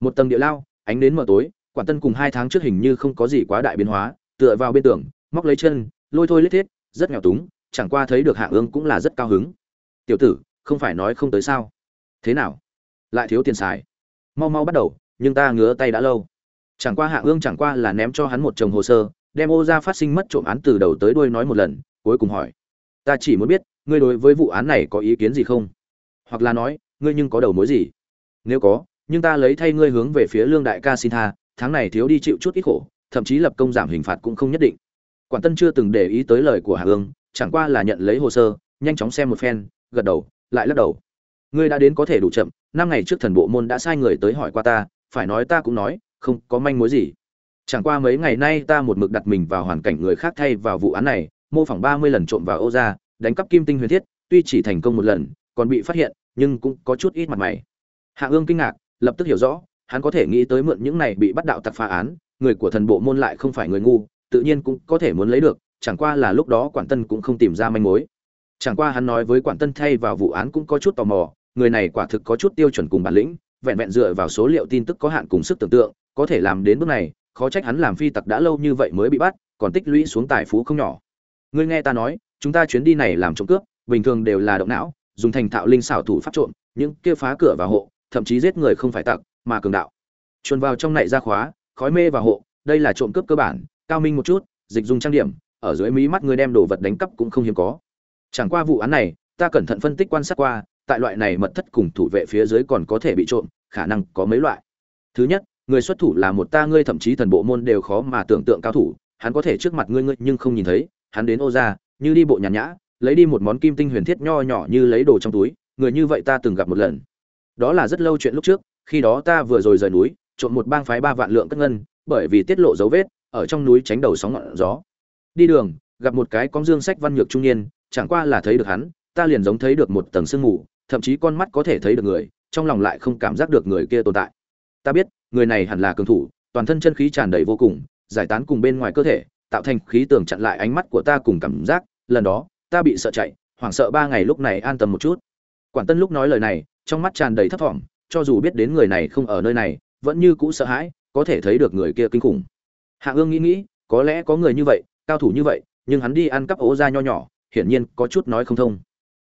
Một tầng địa lao, ánh đến mờ tối, quản tân cùng hai tháng trước hình như không có gì quá đại biến hóa, tựa vào bên tường, móc lấy chân, lôi thôi lết thiết rất nghèo túng, chẳng qua thấy được hạ ương cũng là rất cao hứng. Tiểu tử, không phải nói không tới sao? Thế nào? Lại thiếu tiền xài? Mau mau bắt đầu, nhưng ta ngứa tay đã lâu. Chẳng qua hạ ương chẳng qua là ném cho hắn một chồng hồ sơ đem ô ra phát sinh mất trộm án từ đầu tới đuôi nói một lần, cuối cùng hỏi, ta chỉ muốn biết, ngươi đối với vụ án này có ý kiến gì không? Hoặc là nói, ngươi nhưng có đầu mối gì? Nếu có, nhưng ta lấy thay ngươi hướng về phía lương đại ca xin tha, tháng này thiếu đi chịu chút ít khổ, thậm chí lập công giảm hình phạt cũng không nhất định. Quản tân chưa từng để ý tới lời của hạ ương chẳng qua là nhận lấy hồ sơ, nhanh chóng xem một phen, gật đầu, lại lắc đầu. Ngươi đã đến có thể đủ chậm, năm ngày trước thần bộ môn đã sai người tới hỏi qua ta, phải nói ta cũng nói, không có manh mối gì chẳng qua mấy ngày nay ta một mực đặt mình vào hoàn cảnh người khác thay vào vụ án này mô phỏng ba mươi lần trộm vào ô gia, đánh cắp kim tinh huyền thiết tuy chỉ thành công một lần còn bị phát hiện nhưng cũng có chút ít mặt mày. Hạ ương kinh ngạc lập tức hiểu rõ hắn có thể nghĩ tới mượn những này bị bắt đạo tặc phá án người của thần bộ môn lại không phải người ngu tự nhiên cũng có thể muốn lấy được chẳng qua là lúc đó quản tân cũng không tìm ra manh mối. Chẳng qua hắn nói với quản tân thay vào vụ án cũng có chút tò mò người này quả thực có chút tiêu chuẩn cùng bản lĩnh vẹn vẹn dựa vào số liệu tin tức có hạn cùng sức tưởng tượng có thể làm đến bước này khó trách hắn làm phi tặc đã lâu như vậy mới bị bắt, còn tích lũy xuống tài phú không nhỏ. Ngươi nghe ta nói, chúng ta chuyến đi này làm trộm cướp, bình thường đều là động não, dùng thành thạo linh xảo thủ pháp trộm, những kia phá cửa vào hộ, thậm chí giết người không phải tặc, mà cường đạo. Chuồn vào trong này ra khóa, khói mê vào hộ, đây là trộm cướp cơ bản, cao minh một chút, dịch dùng trang điểm, ở dưới mí mắt người đem đồ vật đánh cắp cũng không hiếm có. Chẳng qua vụ án này, ta cẩn thận phân tích quan sát qua, tại loại này mật thất cùng thủ vệ phía dưới còn có thể bị trộm, khả năng có mấy loại. Thứ nhất người xuất thủ là một ta, ngươi thậm chí thần bộ môn đều khó mà tưởng tượng cao thủ. Hắn có thể trước mặt ngươi ngươi nhưng không nhìn thấy. Hắn đến ô ra, như đi bộ nhàn nhã, lấy đi một món kim tinh huyền thiết nho nhỏ như lấy đồ trong túi. Người như vậy ta từng gặp một lần. Đó là rất lâu chuyện lúc trước, khi đó ta vừa rồi rời núi, trộm một bang phái ba vạn lượng cất ngân, bởi vì tiết lộ dấu vết, ở trong núi tránh đầu sóng ngọn gió. Đi đường, gặp một cái con dương sách văn nhược trung niên, chẳng qua là thấy được hắn, ta liền giống thấy được một tầng sương mù, thậm chí con mắt có thể thấy được người, trong lòng lại không cảm giác được người kia tồn tại. Ta biết người này hẳn là cường thủ, toàn thân chân khí tràn đầy vô cùng, giải tán cùng bên ngoài cơ thể, tạo thành khí tường chặn lại ánh mắt của ta cùng cảm giác, lần đó, ta bị sợ chạy, hoảng sợ ba ngày lúc này an tâm một chút. Quản tân lúc nói lời này, trong mắt tràn đầy thấp thỏm, cho dù biết đến người này không ở nơi này, vẫn như cũ sợ hãi, có thể thấy được người kia kinh khủng. Hạ ương nghĩ nghĩ, có lẽ có người như vậy, cao thủ như vậy, nhưng hắn đi ăn cắp ố ra nho nhỏ, hiển nhiên có chút nói không thông.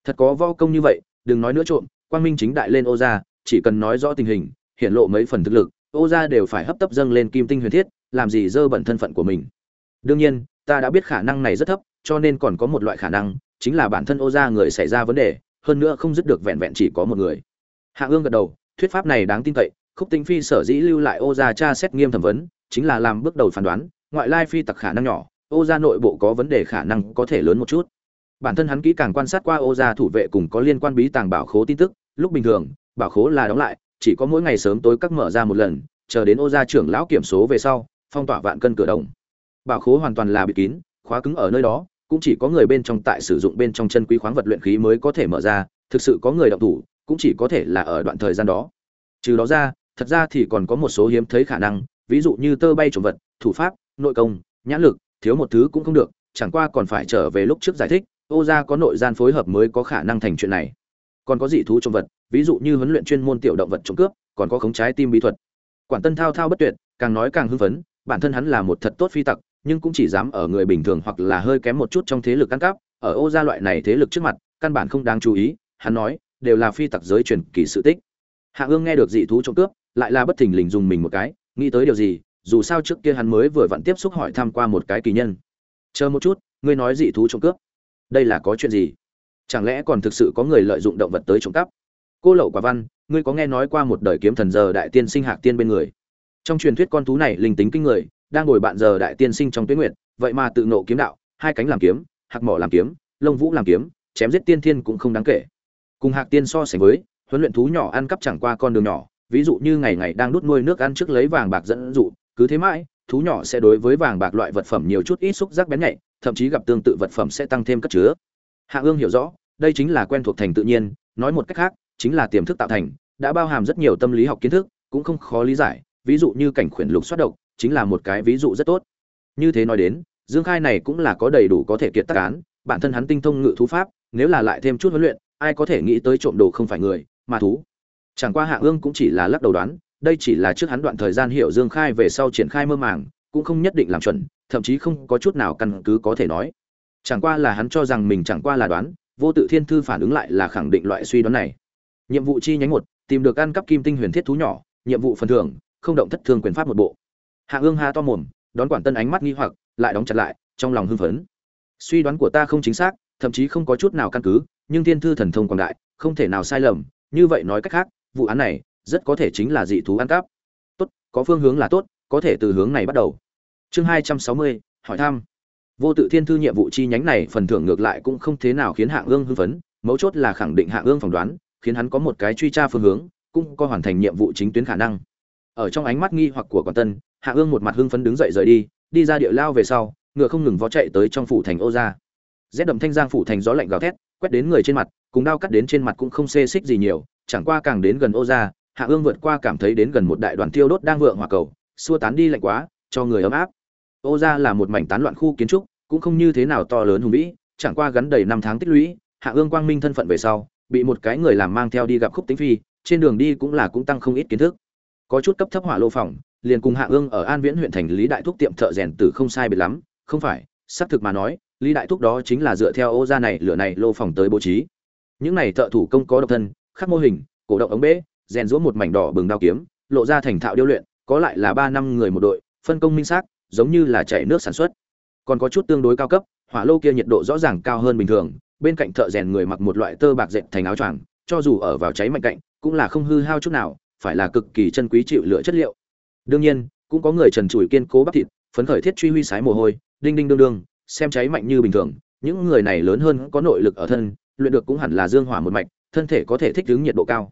Thật có vo công như vậy, đừng nói nữa trộm, quang minh chính đại lên ô ra chỉ cần nói rõ tình hình hiện lộ mấy phần thực lực ô gia đều phải hấp tấp dâng lên kim tinh huyền thiết, làm gì dơ bẩn thân phận của mình. Đương nhiên, ta đã biết khả năng này rất thấp, cho nên còn có một loại khả năng, chính là bản thân ô gia người xảy ra vấn đề, hơn nữa không dứt được vẹn vẹn chỉ có một người. Hạ ương gật đầu, thuyết pháp này đáng tin cậy, khúc tinh phi sở dĩ lưu lại ô gia tra xét nghiêm thẩm vấn, chính là làm bước đầu phán đoán, ngoại lai phi tặc khả năng nhỏ, ô gia nội bộ có vấn đề khả năng có thể lớn một chút. Bản thân hắn kỹ càng quan sát qua ô gia thủ vệ cùng có liên quan bí tàng bảo khố tin tức, lúc bình thường, bảo khố là đóng lại chỉ có mỗi ngày sớm tối các mở ra một lần, chờ đến ô gia trưởng lão kiểm số về sau, phong tỏa vạn cân cửa đồng. Bảo khố hoàn toàn là bị kín, khóa cứng ở nơi đó, cũng chỉ có người bên trong tại sử dụng bên trong chân quý khoáng vật luyện khí mới có thể mở ra, thực sự có người động thủ, cũng chỉ có thể là ở đoạn thời gian đó. Trừ đó ra, thật ra thì còn có một số hiếm thấy khả năng, ví dụ như tơ bay trồng vật, thủ pháp, nội công, nhãn lực, thiếu một thứ cũng không được, chẳng qua còn phải trở về lúc trước giải thích, ô gia có nội gian phối hợp mới có khả năng thành chuyện này. Còn có dị thú trồng vật ví dụ như huấn luyện chuyên môn tiểu động vật trộm cướp, còn có khống trái tim bí thuật. Quản tân thao thao bất tuyệt, càng nói càng hưng phấn, bản thân hắn là một thật tốt phi tặc, nhưng cũng chỉ dám ở người bình thường hoặc là hơi kém một chút trong thế lực căn cắp, ở ô gia loại này thế lực trước mặt, căn bản không đáng chú ý, hắn nói, đều là phi tặc giới truyền kỳ sự tích. Hạ ương nghe được dị thú trộm cướp, lại là bất thình lình dùng mình một cái, nghĩ tới điều gì, dù sao trước kia hắn mới vừa vặn tiếp xúc hỏi thăm qua một cái kỳ nhân. Chờ một chút, ngươi nói dị thú trộm cướp, đây là có chuyện gì? Chẳng lẽ còn thực sự có người lợi dụng động vật tới trộm cắp? Cô lậu quả văn, ngươi có nghe nói qua một đời kiếm thần giờ đại tiên sinh hạc tiên bên người? Trong truyền thuyết con thú này linh tính kinh người, đang ngồi bạn giờ đại tiên sinh trong tuyết nguyện vậy mà tự nộ kiếm đạo, hai cánh làm kiếm, hạc mỏ làm kiếm, lông vũ làm kiếm, chém giết tiên thiên cũng không đáng kể. Cùng hạc tiên so sánh với, huấn luyện thú nhỏ ăn cắp chẳng qua con đường nhỏ, ví dụ như ngày ngày đang đút nuôi nước ăn trước lấy vàng bạc dẫn dụ, cứ thế mãi, thú nhỏ sẽ đối với vàng bạc loại vật phẩm nhiều chút ít xúc giác bén nhạy, thậm chí gặp tương tự vật phẩm sẽ tăng thêm cất chứa. Hạ ương hiểu rõ, đây chính là quen thuộc thành tự nhiên, nói một cách khác chính là tiềm thức tạo thành, đã bao hàm rất nhiều tâm lý học kiến thức, cũng không khó lý giải, ví dụ như cảnh khuyển lục xoát độc, chính là một cái ví dụ rất tốt. Như thế nói đến, dương khai này cũng là có đầy đủ có thể kiệt tác án, bản thân hắn tinh thông ngự thú pháp, nếu là lại thêm chút huấn luyện, ai có thể nghĩ tới trộm đồ không phải người, mà thú. Chẳng qua hạ ương cũng chỉ là lắc đầu đoán, đây chỉ là trước hắn đoạn thời gian hiểu dương khai về sau triển khai mơ màng, cũng không nhất định làm chuẩn, thậm chí không có chút nào căn cứ có thể nói. Chẳng qua là hắn cho rằng mình chẳng qua là đoán, vô tự thiên thư phản ứng lại là khẳng định loại suy đoán này nhiệm vụ chi nhánh một, tìm được ăn cắp kim tinh huyền thiết thú nhỏ, nhiệm vụ phần thưởng, không động thất thương quyền pháp một bộ. Hạ ương ha to mồm, đón quản tân ánh mắt nghi hoặc, lại đóng chặt lại, trong lòng hưng phấn. Suy đoán của ta không chính xác, thậm chí không có chút nào căn cứ, nhưng thiên thư thần thông quảng đại, không thể nào sai lầm, như vậy nói cách khác, vụ án này rất có thể chính là dị thú ăn cắp. Tốt, có phương hướng là tốt, có thể từ hướng này bắt đầu. Chương hai trăm sáu mươi, hỏi thăm. Vô tự thiên thư nhiệm vụ chi nhánh này phần thưởng ngược lại cũng không thế nào khiến hạ ương hưng phấn, mấu chốt là khẳng định hạ ương phỏng đoán khiến hắn có một cái truy tra phương hướng, cũng có hoàn thành nhiệm vụ chính tuyến khả năng. Ở trong ánh mắt nghi hoặc của quản tân, hạ ương một mặt hưng phấn đứng dậy rời đi đi ra địa lao về sau, ngựa không ngừng vó chạy tới trong phủ thành ô gia. Rét đậm thanh giang phủ thành gió lạnh gào thét, quét đến người trên mặt, cùng đao cắt đến trên mặt cũng không xê xích gì nhiều, chẳng qua càng đến gần ô gia, hạ ương vượt qua cảm thấy đến gần một đại đoàn tiêu đốt đang vượng hỏa cầu, xua tán đi lạnh quá, cho người ấm áp. Ô gia là một mảnh tán loạn khu kiến trúc, cũng không như thế nào to lớn hùng vĩ, chẳng qua gắn đầy năm tháng tích lũy, hạ ương quang minh thân phận về sau bị một cái người làm mang theo đi gặp khúc tính phi, trên đường đi cũng là cũng tăng không ít kiến thức. Có chút cấp thấp hỏa lô phòng, liền cùng hạ ương ở an viễn huyện thành lý đại thúc tiệm thợ rèn từ không sai biệt lắm, không phải, xác thực mà nói, lý đại thúc đó chính là dựa theo ô gia này lửa này lô phòng tới bố trí. Những này thợ thủ công có độc thân, khắc mô hình, cổ động ống bế, rèn rũa một mảnh đỏ bừng đao kiếm, lộ ra thành thạo điêu luyện, có lại là ba năm người một đội, phân công minh xác, giống như là chảy nước sản xuất. Còn có chút tương đối cao cấp hỏa lô kia nhiệt độ rõ ràng cao hơn bình thường bên cạnh thợ rèn người mặc một loại tơ bạc dệt thành áo choàng, cho dù ở vào cháy mạnh cạnh, cũng là không hư hao chút nào, phải là cực kỳ chân quý chịu lựa chất liệu. Đương nhiên, cũng có người trần trụi kiên cố bắp thịt, phấn khởi thiết truy huy sái mồ hôi, đinh đinh đương đương, xem cháy mạnh như bình thường. Những người này lớn hơn có nội lực ở thân, luyện được cũng hẳn là dương hỏa một mạch, thân thể có thể thích ứng nhiệt độ cao.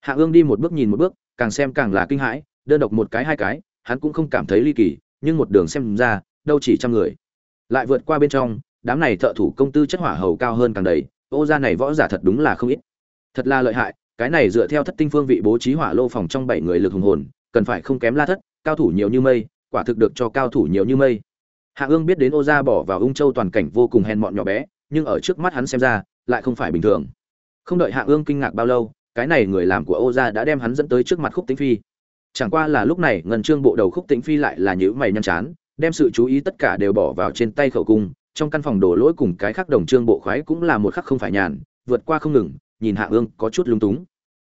Hạ ương đi một bước nhìn một bước, càng xem càng là kinh hãi, đơn độc một cái hai cái, hắn cũng không cảm thấy ly kỳ, nhưng một đường xem ra, đâu chỉ trăm người. Lại vượt qua bên trong đám này thợ thủ công tư chất hỏa hầu cao hơn càng đầy, ô gia này võ giả thật đúng là không ít. Thật là lợi hại, cái này dựa theo thất tinh phương vị bố trí hỏa lô phòng trong bảy người lực hùng hồn, cần phải không kém la thất, cao thủ nhiều như mây, quả thực được cho cao thủ nhiều như mây. Hạ ương biết đến ô gia bỏ vào ung châu toàn cảnh vô cùng hèn mọn nhỏ bé, nhưng ở trước mắt hắn xem ra, lại không phải bình thường. Không đợi hạ ương kinh ngạc bao lâu, cái này người làm của ô gia đã đem hắn dẫn tới trước mặt khúc tĩnh phi. Chẳng qua là lúc này, ngân trương bộ đầu khúc tĩnh phi lại là nhữ mày nhăn chán, đem sự chú ý tất cả đều bỏ vào trên tay khẩu cung trong căn phòng đổ lỗi cùng cái khác đồng trương bộ khoái cũng là một khắc không phải nhàn, vượt qua không ngừng, nhìn hạ ương có chút lung túng.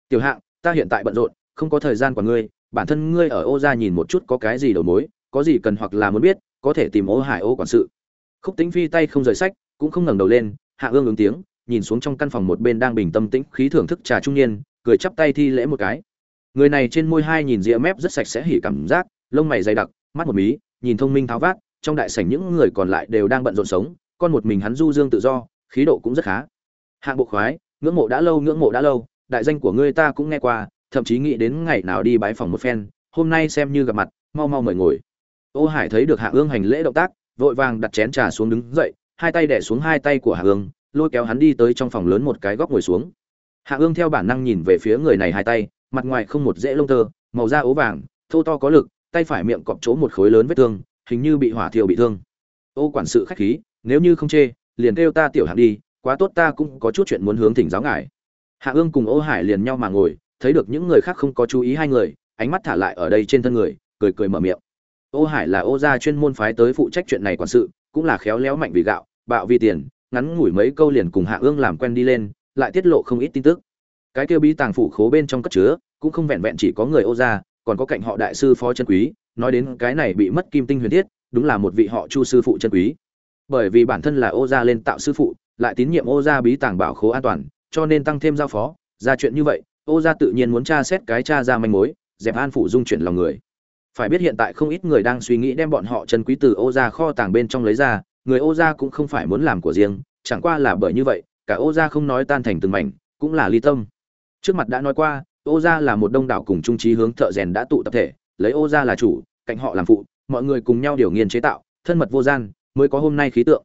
Tiểu hạng ta hiện tại bận rộn, không có thời gian của ngươi, bản thân ngươi ở ô gia nhìn một chút có cái gì đầu mối, có gì cần hoặc là muốn biết, có thể tìm ô hải ô quản sự. Khúc tính phi tay không rời sách, cũng không ngẩng đầu lên, hạ ương ứng tiếng, nhìn xuống trong căn phòng một bên đang bình tâm tĩnh khí thưởng thức trà trung niên, cười chắp tay thi lễ một cái. Người này trên môi hai nhìn ria mép rất sạch sẽ hỉ cảm giác, lông mày dày đặc, mắt một mí, nhìn thông minh tháo vát trong đại sảnh những người còn lại đều đang bận rộn sống, con một mình hắn du dương tự do, khí độ cũng rất khá. Hạng bộ khoái, ngưỡng mộ đã lâu, ngưỡng mộ đã lâu, đại danh của ngươi ta cũng nghe qua, thậm chí nghĩ đến ngày nào đi bái phòng một phen, hôm nay xem như gặp mặt, mau mau mời ngồi. Ô hải thấy được hạ ương hành lễ động tác, vội vàng đặt chén trà xuống đứng dậy, hai tay đè xuống hai tay của hạ ương, lôi kéo hắn đi tới trong phòng lớn một cái góc ngồi xuống. Hạ ương theo bản năng nhìn về phía người này hai tay, mặt ngoài không một dễ lông tơ, màu da ố vàng, thô to có lực, tay phải miệng cọp chỗ một khối lớn vết thương hình như bị hỏa thiêu bị thương. Ô quản sự khách khí, nếu như không chê, liền kêu ta tiểu hạng đi, quá tốt ta cũng có chút chuyện muốn hướng thỉnh giáo ngài. Hạ ương cùng ô hải liền nhau mà ngồi, thấy được những người khác không có chú ý hai người, ánh mắt thả lại ở đây trên thân người, cười cười mở miệng. Ô hải là ô gia chuyên môn phái tới phụ trách chuyện này quản sự, cũng là khéo léo mạnh vì gạo, bạo vì tiền, ngắn ngủi mấy câu liền cùng hạ ương làm quen đi lên, lại tiết lộ không ít tin tức. Cái kêu bí tàng phủ khố bên trong cất chứa, cũng không vẹn vẹn chỉ có người ô gia còn có cạnh họ đại sư phó chân quý, nói đến cái này bị mất kim tinh huyền thiết, đúng là một vị họ chu sư phụ chân quý. Bởi vì bản thân là ô gia lên tạo sư phụ, lại tín nhiệm ô gia bí tàng bảo khố an toàn, cho nên tăng thêm giao phó. Ra chuyện như vậy, ô gia tự nhiên muốn tra xét cái tra ra manh mối, dẹp an phủ dung chuyển lòng người. Phải biết hiện tại không ít người đang suy nghĩ đem bọn họ chân quý từ ô gia kho tàng bên trong lấy ra, người ô gia cũng không phải muốn làm của riêng, chẳng qua là bởi như vậy, cả ô gia không nói tan thành từng mảnh, cũng là ly tâm. Trước mặt đã nói qua ô gia là một đông đảo cùng trung trí hướng thợ rèn đã tụ tập thể, lấy ô gia là chủ, cạnh họ làm phụ, mọi người cùng nhau điều nghiên chế tạo, thân mật vô gian, mới có hôm nay khí tượng.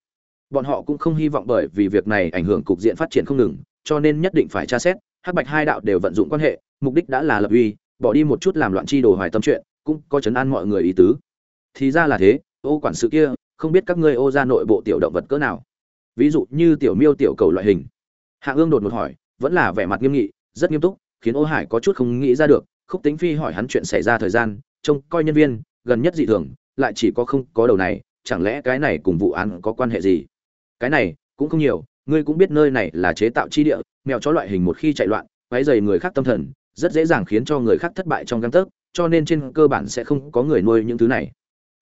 Bọn họ cũng không hy vọng bởi vì việc này ảnh hưởng cục diện phát triển không ngừng, cho nên nhất định phải tra xét, hắc bạch hai đạo đều vận dụng quan hệ, mục đích đã là lập uy, bỏ đi một chút làm loạn chi đồ hoài tâm chuyện, cũng có chấn an mọi người ý tứ. Thì ra là thế, ô quản sự kia, không biết các ngươi ô ra nội bộ tiểu động vật cỡ nào? Ví dụ như tiểu miêu tiểu cầu loại hình. Hạ ương đột một hỏi, vẫn là vẻ mặt nghiêm nghị, rất nghiêm túc khiến ô hải có chút không nghĩ ra được, khúc Tĩnh phi hỏi hắn chuyện xảy ra thời gian, trông coi nhân viên, gần nhất dị thường, lại chỉ có không có đầu này, chẳng lẽ cái này cùng vụ án có quan hệ gì? Cái này, cũng không nhiều, ngươi cũng biết nơi này là chế tạo chi địa, mèo chó loại hình một khi chạy loạn, quấy rầy người khác tâm thần, rất dễ dàng khiến cho người khác thất bại trong găng tấc, cho nên trên cơ bản sẽ không có người nuôi những thứ này.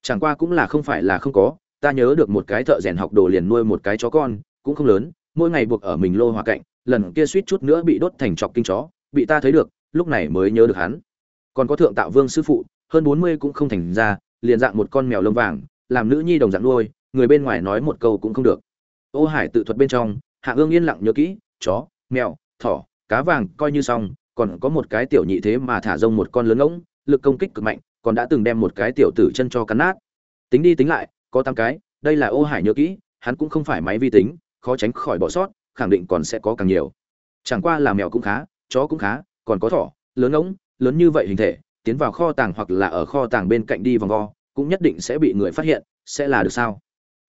Chẳng qua cũng là không phải là không có, ta nhớ được một cái thợ rèn học đồ liền nuôi một cái chó con, cũng không lớn, mỗi ngày buộc ở mình lô hòa cạnh, lần kia suýt chút nữa bị đốt thành chọc kinh chó bị ta thấy được, lúc này mới nhớ được hắn. Còn có thượng tạo vương sư phụ, hơn bốn mươi cũng không thành ra, liền dạng một con mèo lông vàng, làm nữ nhi đồng dạng nuôi, người bên ngoài nói một câu cũng không được. Ô hải tự thuật bên trong, hạ ương yên lặng nhớ kỹ, chó, mèo, thỏ, cá vàng coi như xong, còn có một cái tiểu nhị thế mà thả rông một con lớn ngỗng, lực công kích cực mạnh, còn đã từng đem một cái tiểu tử chân cho cắn nát. Tính đi tính lại, có tám cái, đây là ô hải nhớ kỹ, hắn cũng không phải máy vi tính, khó tránh khỏi bỏ sót, khẳng định còn sẽ có càng nhiều. Chẳng qua là mèo cũng khá chó cũng khá, còn có thỏ, lớn ống lớn như vậy hình thể, tiến vào kho tàng hoặc là ở kho tàng bên cạnh đi vòng vo, cũng nhất định sẽ bị người phát hiện, sẽ là được sao?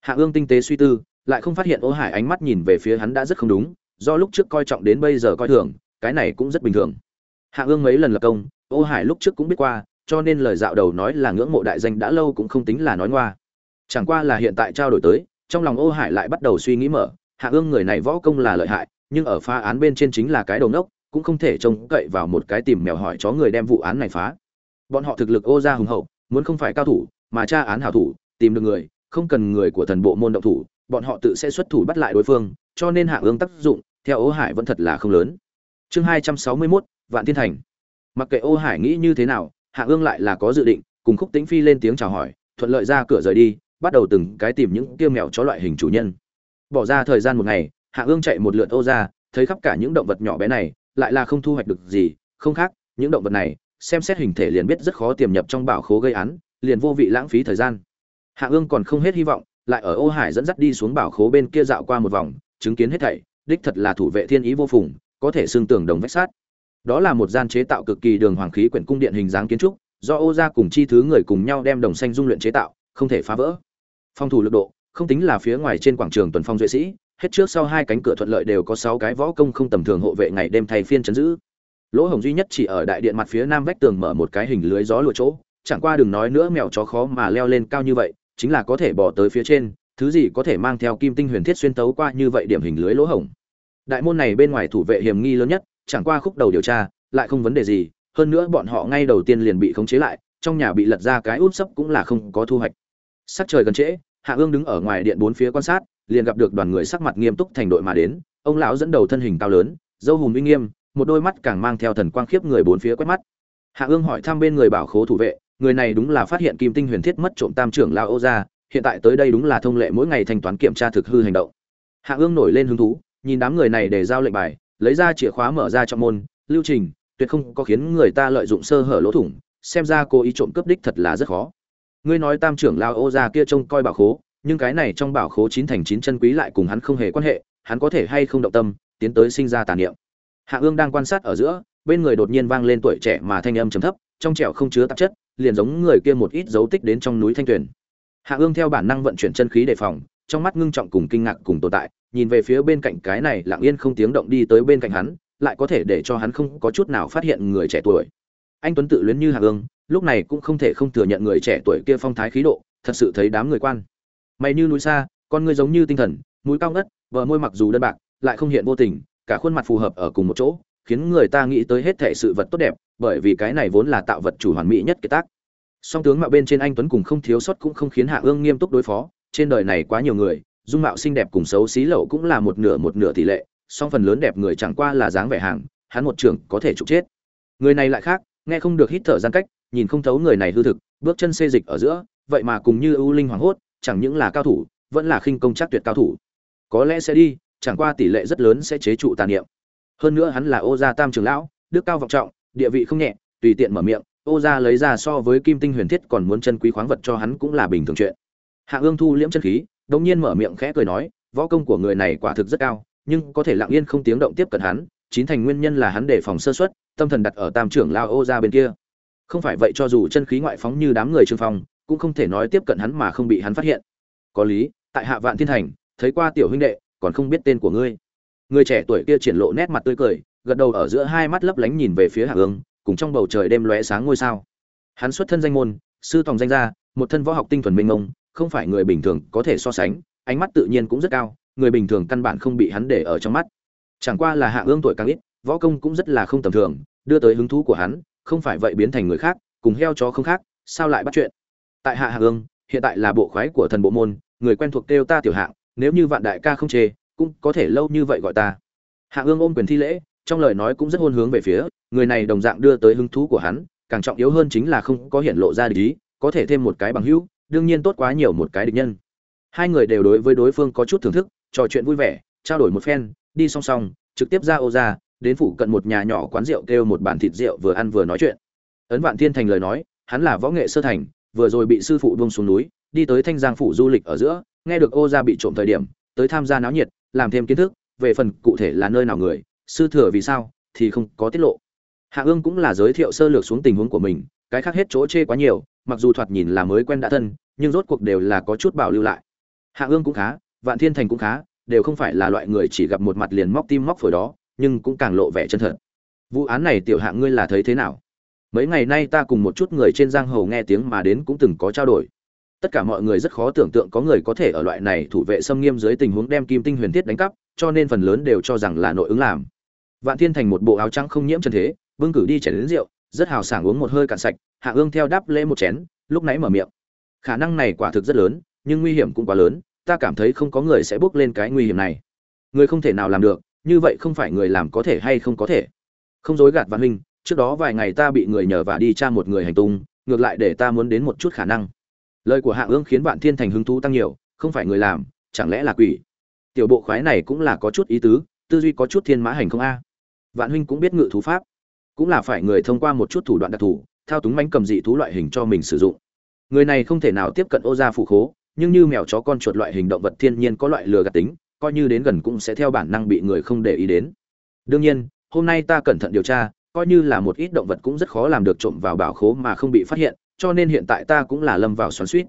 Hạ ương tinh tế suy tư, lại không phát hiện ô hải ánh mắt nhìn về phía hắn đã rất không đúng, do lúc trước coi trọng đến bây giờ coi thường, cái này cũng rất bình thường. Hạ ương mấy lần lập công, ô hải lúc trước cũng biết qua, cho nên lời dạo đầu nói là ngưỡng mộ đại danh đã lâu cũng không tính là nói ngoa. Chẳng qua là hiện tại trao đổi tới, trong lòng ô hải lại bắt đầu suy nghĩ mở, hạ ương người này võ công là lợi hại, nhưng ở phá án bên trên chính là cái đầu nốc cũng không thể trông cậy vào một cái tìm mèo hỏi chó người đem vụ án này phá. Bọn họ thực lực ô gia hùng hậu, muốn không phải cao thủ, mà tra án hảo thủ, tìm được người, không cần người của thần bộ môn động thủ, bọn họ tự sẽ xuất thủ bắt lại đối phương, cho nên hạ ương tác dụng, theo ô hải vẫn thật là không lớn. Chương hai trăm sáu mươi mốt, vạn thiên thành. Mặc kệ ô hải nghĩ như thế nào, hạ ương lại là có dự định, cùng khúc tĩnh phi lên tiếng chào hỏi, thuận lợi ra cửa rời đi, bắt đầu từng cái tìm những kia mèo chó loại hình chủ nhân. Bỏ ra thời gian một ngày, hạ ương chạy một lượt ô ra, thấy khắp cả những động vật nhỏ bé này lại là không thu hoạch được gì. Không khác, những động vật này, xem xét hình thể liền biết rất khó tiềm nhập trong bảo khố gây án, liền vô vị lãng phí thời gian. Hạ ương còn không hết hy vọng, lại ở ô hải dẫn dắt đi xuống bảo khố bên kia dạo qua một vòng, chứng kiến hết thảy, đích thật là thủ vệ thiên ý vô phùng, có thể xương tường đồng vách sát đó là một gian chế tạo cực kỳ đường hoàng khí quyển cung điện hình dáng kiến trúc, do ô gia cùng chi thứ người cùng nhau đem đồng xanh dung luyện chế tạo, không thể phá vỡ. Phong thủ lực độ, không tính là phía ngoài trên quảng trường tuần phong duệ sĩ hết trước sau hai cánh cửa thuận lợi đều có sáu cái võ công không tầm thường hộ vệ ngày đêm thay phiên chấn giữ. Lỗ hổng duy nhất chỉ ở đại điện mặt phía nam vách tường mở một cái hình lưới gió lụa chỗ, chẳng qua đừng nói nữa mèo chó khó mà leo lên cao như vậy, chính là có thể bỏ tới phía trên, thứ gì có thể mang theo kim tinh huyền thiết xuyên tấu qua như vậy điểm hình lưới lỗ hổng đại môn này bên ngoài thủ vệ hiểm nghi lớn nhất, chẳng qua khúc đầu điều tra, lại không vấn đề gì, hơn nữa bọn họ ngay đầu tiên liền bị khống chế lại, trong nhà bị lật ra cái út sấp cũng là không có thu hoạch. Sắc trời gần trễ, hạ ương đứng ở ngoài điện bốn phía quan sát liền gặp được đoàn người sắc mặt nghiêm túc thành đội mà đến, ông lão dẫn đầu thân hình cao lớn, dâu hùng uy nghiêm, một đôi mắt càng mang theo thần quang khiếp người bốn phía quét mắt. Hạ ương hỏi thăm bên người bảo khố thủ vệ, người này đúng là phát hiện kim tinh huyền thiết mất trộm tam trưởng lao ô gia, hiện tại tới đây đúng là thông lệ mỗi ngày thanh toán kiểm tra thực hư hành động. Hạ ương nổi lên hứng thú, nhìn đám người này để giao lệnh bài, lấy ra chìa khóa mở ra trong môn, lưu trình, tuyệt không có khiến người ta lợi dụng sơ hở lỗ thủng, xem ra cô ý trộm cướp đích thật là rất khó. Ngươi nói tam trưởng lao ô gia kia trông coi bảo khố nhưng cái này trong bảo khố chín thành chín chân quý lại cùng hắn không hề quan hệ, hắn có thể hay không động tâm, tiến tới sinh ra tàn niệm. Hạ ương đang quan sát ở giữa, bên người đột nhiên vang lên tuổi trẻ mà thanh âm trầm thấp, trong trẻo không chứa tạp chất, liền giống người kia một ít dấu tích đến trong núi thanh tuyền. Hạ ương theo bản năng vận chuyển chân khí đề phòng, trong mắt ngưng trọng cùng kinh ngạc cùng tồn tại, nhìn về phía bên cạnh cái này lặng yên không tiếng động đi tới bên cạnh hắn, lại có thể để cho hắn không có chút nào phát hiện người trẻ tuổi. Anh tuấn tự luyến như hạ ương, lúc này cũng không thể không thừa nhận người trẻ tuổi kia phong thái khí độ, thật sự thấy đám người quan mày như núi xa, con ngươi giống như tinh thần, mũi cao ngất vợ môi mặc dù đơn bạc, lại không hiện vô tình, cả khuôn mặt phù hợp ở cùng một chỗ, khiến người ta nghĩ tới hết thể sự vật tốt đẹp, bởi vì cái này vốn là tạo vật chủ hoàn mỹ nhất kiệt tác. Song tướng mạo bên trên anh tuấn cùng không thiếu sót cũng không khiến hạ ương nghiêm túc đối phó, trên đời này quá nhiều người, dung mạo xinh đẹp cùng xấu xí lậu cũng là một nửa một nửa tỷ lệ, song phần lớn đẹp người chẳng qua là dáng vẻ hàng, hắn một trưởng có thể trục chết. Người này lại khác, nghe không được hít thở gian cách, nhìn không thấu người này hư thực, bước chân xê dịch ở giữa, vậy mà cùng như ưu linh hoàng hốt chẳng những là cao thủ, vẫn là khinh công chắc tuyệt cao thủ. Có lẽ sẽ đi, chẳng qua tỷ lệ rất lớn sẽ chế trụ tàn niệm. Hơn nữa hắn là ô gia tam trưởng lão, đức cao vọng trọng, địa vị không nhẹ, tùy tiện mở miệng ô gia lấy ra so với kim tinh huyền thiết còn muốn chân quý khoáng vật cho hắn cũng là bình thường chuyện. Hạ ương thu liễm chân khí đột nhiên mở miệng khẽ cười nói, võ công của người này quả thực rất cao, nhưng có thể lặng yên không tiếng động tiếp cận hắn, chín thành nguyên nhân là hắn đề phòng sơ suất, tâm thần đặt ở tam trưởng lao ô gia bên kia. Không phải vậy cho dù chân khí ngoại phóng như đám người trương phong cũng không thể nói tiếp cận hắn mà không bị hắn phát hiện. Có lý, tại hạ vạn thiên thành, thấy qua tiểu huynh đệ, còn không biết tên của ngươi. Người trẻ tuổi kia triển lộ nét mặt tươi cười, gật đầu ở giữa hai mắt lấp lánh nhìn về phía hạ ương cùng trong bầu trời đêm lóe sáng ngôi sao. Hắn xuất thân danh môn, sư tòng danh gia, một thân võ học tinh thuần minh ông không phải người bình thường có thể so sánh, ánh mắt tự nhiên cũng rất cao, người bình thường căn bản không bị hắn để ở trong mắt. Chẳng qua là hạ ương tuổi càng ít, võ công cũng rất là không tầm thường, đưa tới hứng thú của hắn, không phải vậy biến thành người khác, cùng heo chó không khác, sao lại bắt chuyện? Tại hạ hạ ương hiện tại là bộ khoái của thần bộ môn, người quen thuộc kêu ta tiểu hạng, nếu như vạn đại ca không chê, cũng có thể lâu như vậy gọi ta. Hạ ương ôm quyền thi lễ, trong lời nói cũng rất hôn hướng về phía, người này đồng dạng đưa tới hứng thú của hắn, càng trọng yếu hơn chính là không có hiện lộ ra địch ý, có thể thêm một cái bằng hữu, đương nhiên tốt quá nhiều một cái địch nhân. Hai người đều đối với đối phương có chút thưởng thức, trò chuyện vui vẻ, trao đổi một phen, đi song song, trực tiếp ra ô ra, đến phủ cận một nhà nhỏ quán rượu kêu một bàn thịt rượu vừa ăn vừa nói chuyện. Ấn vạn thiên thành lời nói, hắn là võ nghệ sơ thành vừa rồi bị sư phụ buông xuống núi, đi tới thanh giang phủ du lịch ở giữa, nghe được ô gia bị trộm thời điểm, tới tham gia náo nhiệt, làm thêm kiến thức, về phần cụ thể là nơi nào người, sư thừa vì sao, thì không có tiết lộ. Hạ ương cũng là giới thiệu sơ lược xuống tình huống của mình, cái khác hết chỗ chê quá nhiều, mặc dù thoạt nhìn là mới quen đã thân, nhưng rốt cuộc đều là có chút bảo lưu lại. Hạ ương cũng khá, vạn thiên thành cũng khá, đều không phải là loại người chỉ gặp một mặt liền móc tim móc phổi đó, nhưng cũng càng lộ vẻ chân thật. Vụ án này tiểu hạ ngươi là thấy thế nào? Mấy ngày nay ta cùng một chút người trên giang hồ nghe tiếng mà đến cũng từng có trao đổi. Tất cả mọi người rất khó tưởng tượng có người có thể ở loại này thủ vệ xâm nghiêm dưới tình huống đem kim tinh huyền thiết đánh cắp, cho nên phần lớn đều cho rằng là nội ứng làm. Vạn thiên thành một bộ áo trắng không nhiễm trần thế vương cử đi chảy đến rượu, rất hào sảng uống một hơi cạn sạch, hạ ương theo đáp lễ một chén, lúc nãy mở miệng. Khả năng này quả thực rất lớn, nhưng nguy hiểm cũng quá lớn, ta cảm thấy không có người sẽ bước lên cái nguy hiểm này. Người không thể nào làm được, như vậy không phải người làm có thể hay không có thể. Không dối gạt văn huynh trước đó vài ngày ta bị người nhờ và đi tra một người hành tung, ngược lại để ta muốn đến một chút khả năng. Lời của hạ ương khiến vạn thiên thành hứng thú tăng nhiều, không phải người làm, chẳng lẽ là quỷ? Tiểu bộ khoái này cũng là có chút ý tứ, tư duy có chút thiên mã hành không a? Vạn huynh cũng biết ngự thú pháp, cũng là phải người thông qua một chút thủ đoạn đặc thù, thao túng mánh cầm dị thú loại hình cho mình sử dụng. Người này không thể nào tiếp cận ô gia phụ khố, nhưng như mèo chó con chuột loại hình động vật thiên nhiên có loại lừa gạt tính, coi như đến gần cũng sẽ theo bản năng bị người không để ý đến. Đương nhiên, hôm nay ta cẩn thận điều tra coi như là một ít động vật cũng rất khó làm được trộm vào bảo khố mà không bị phát hiện, cho nên hiện tại ta cũng là lâm vào xoắn xuýt.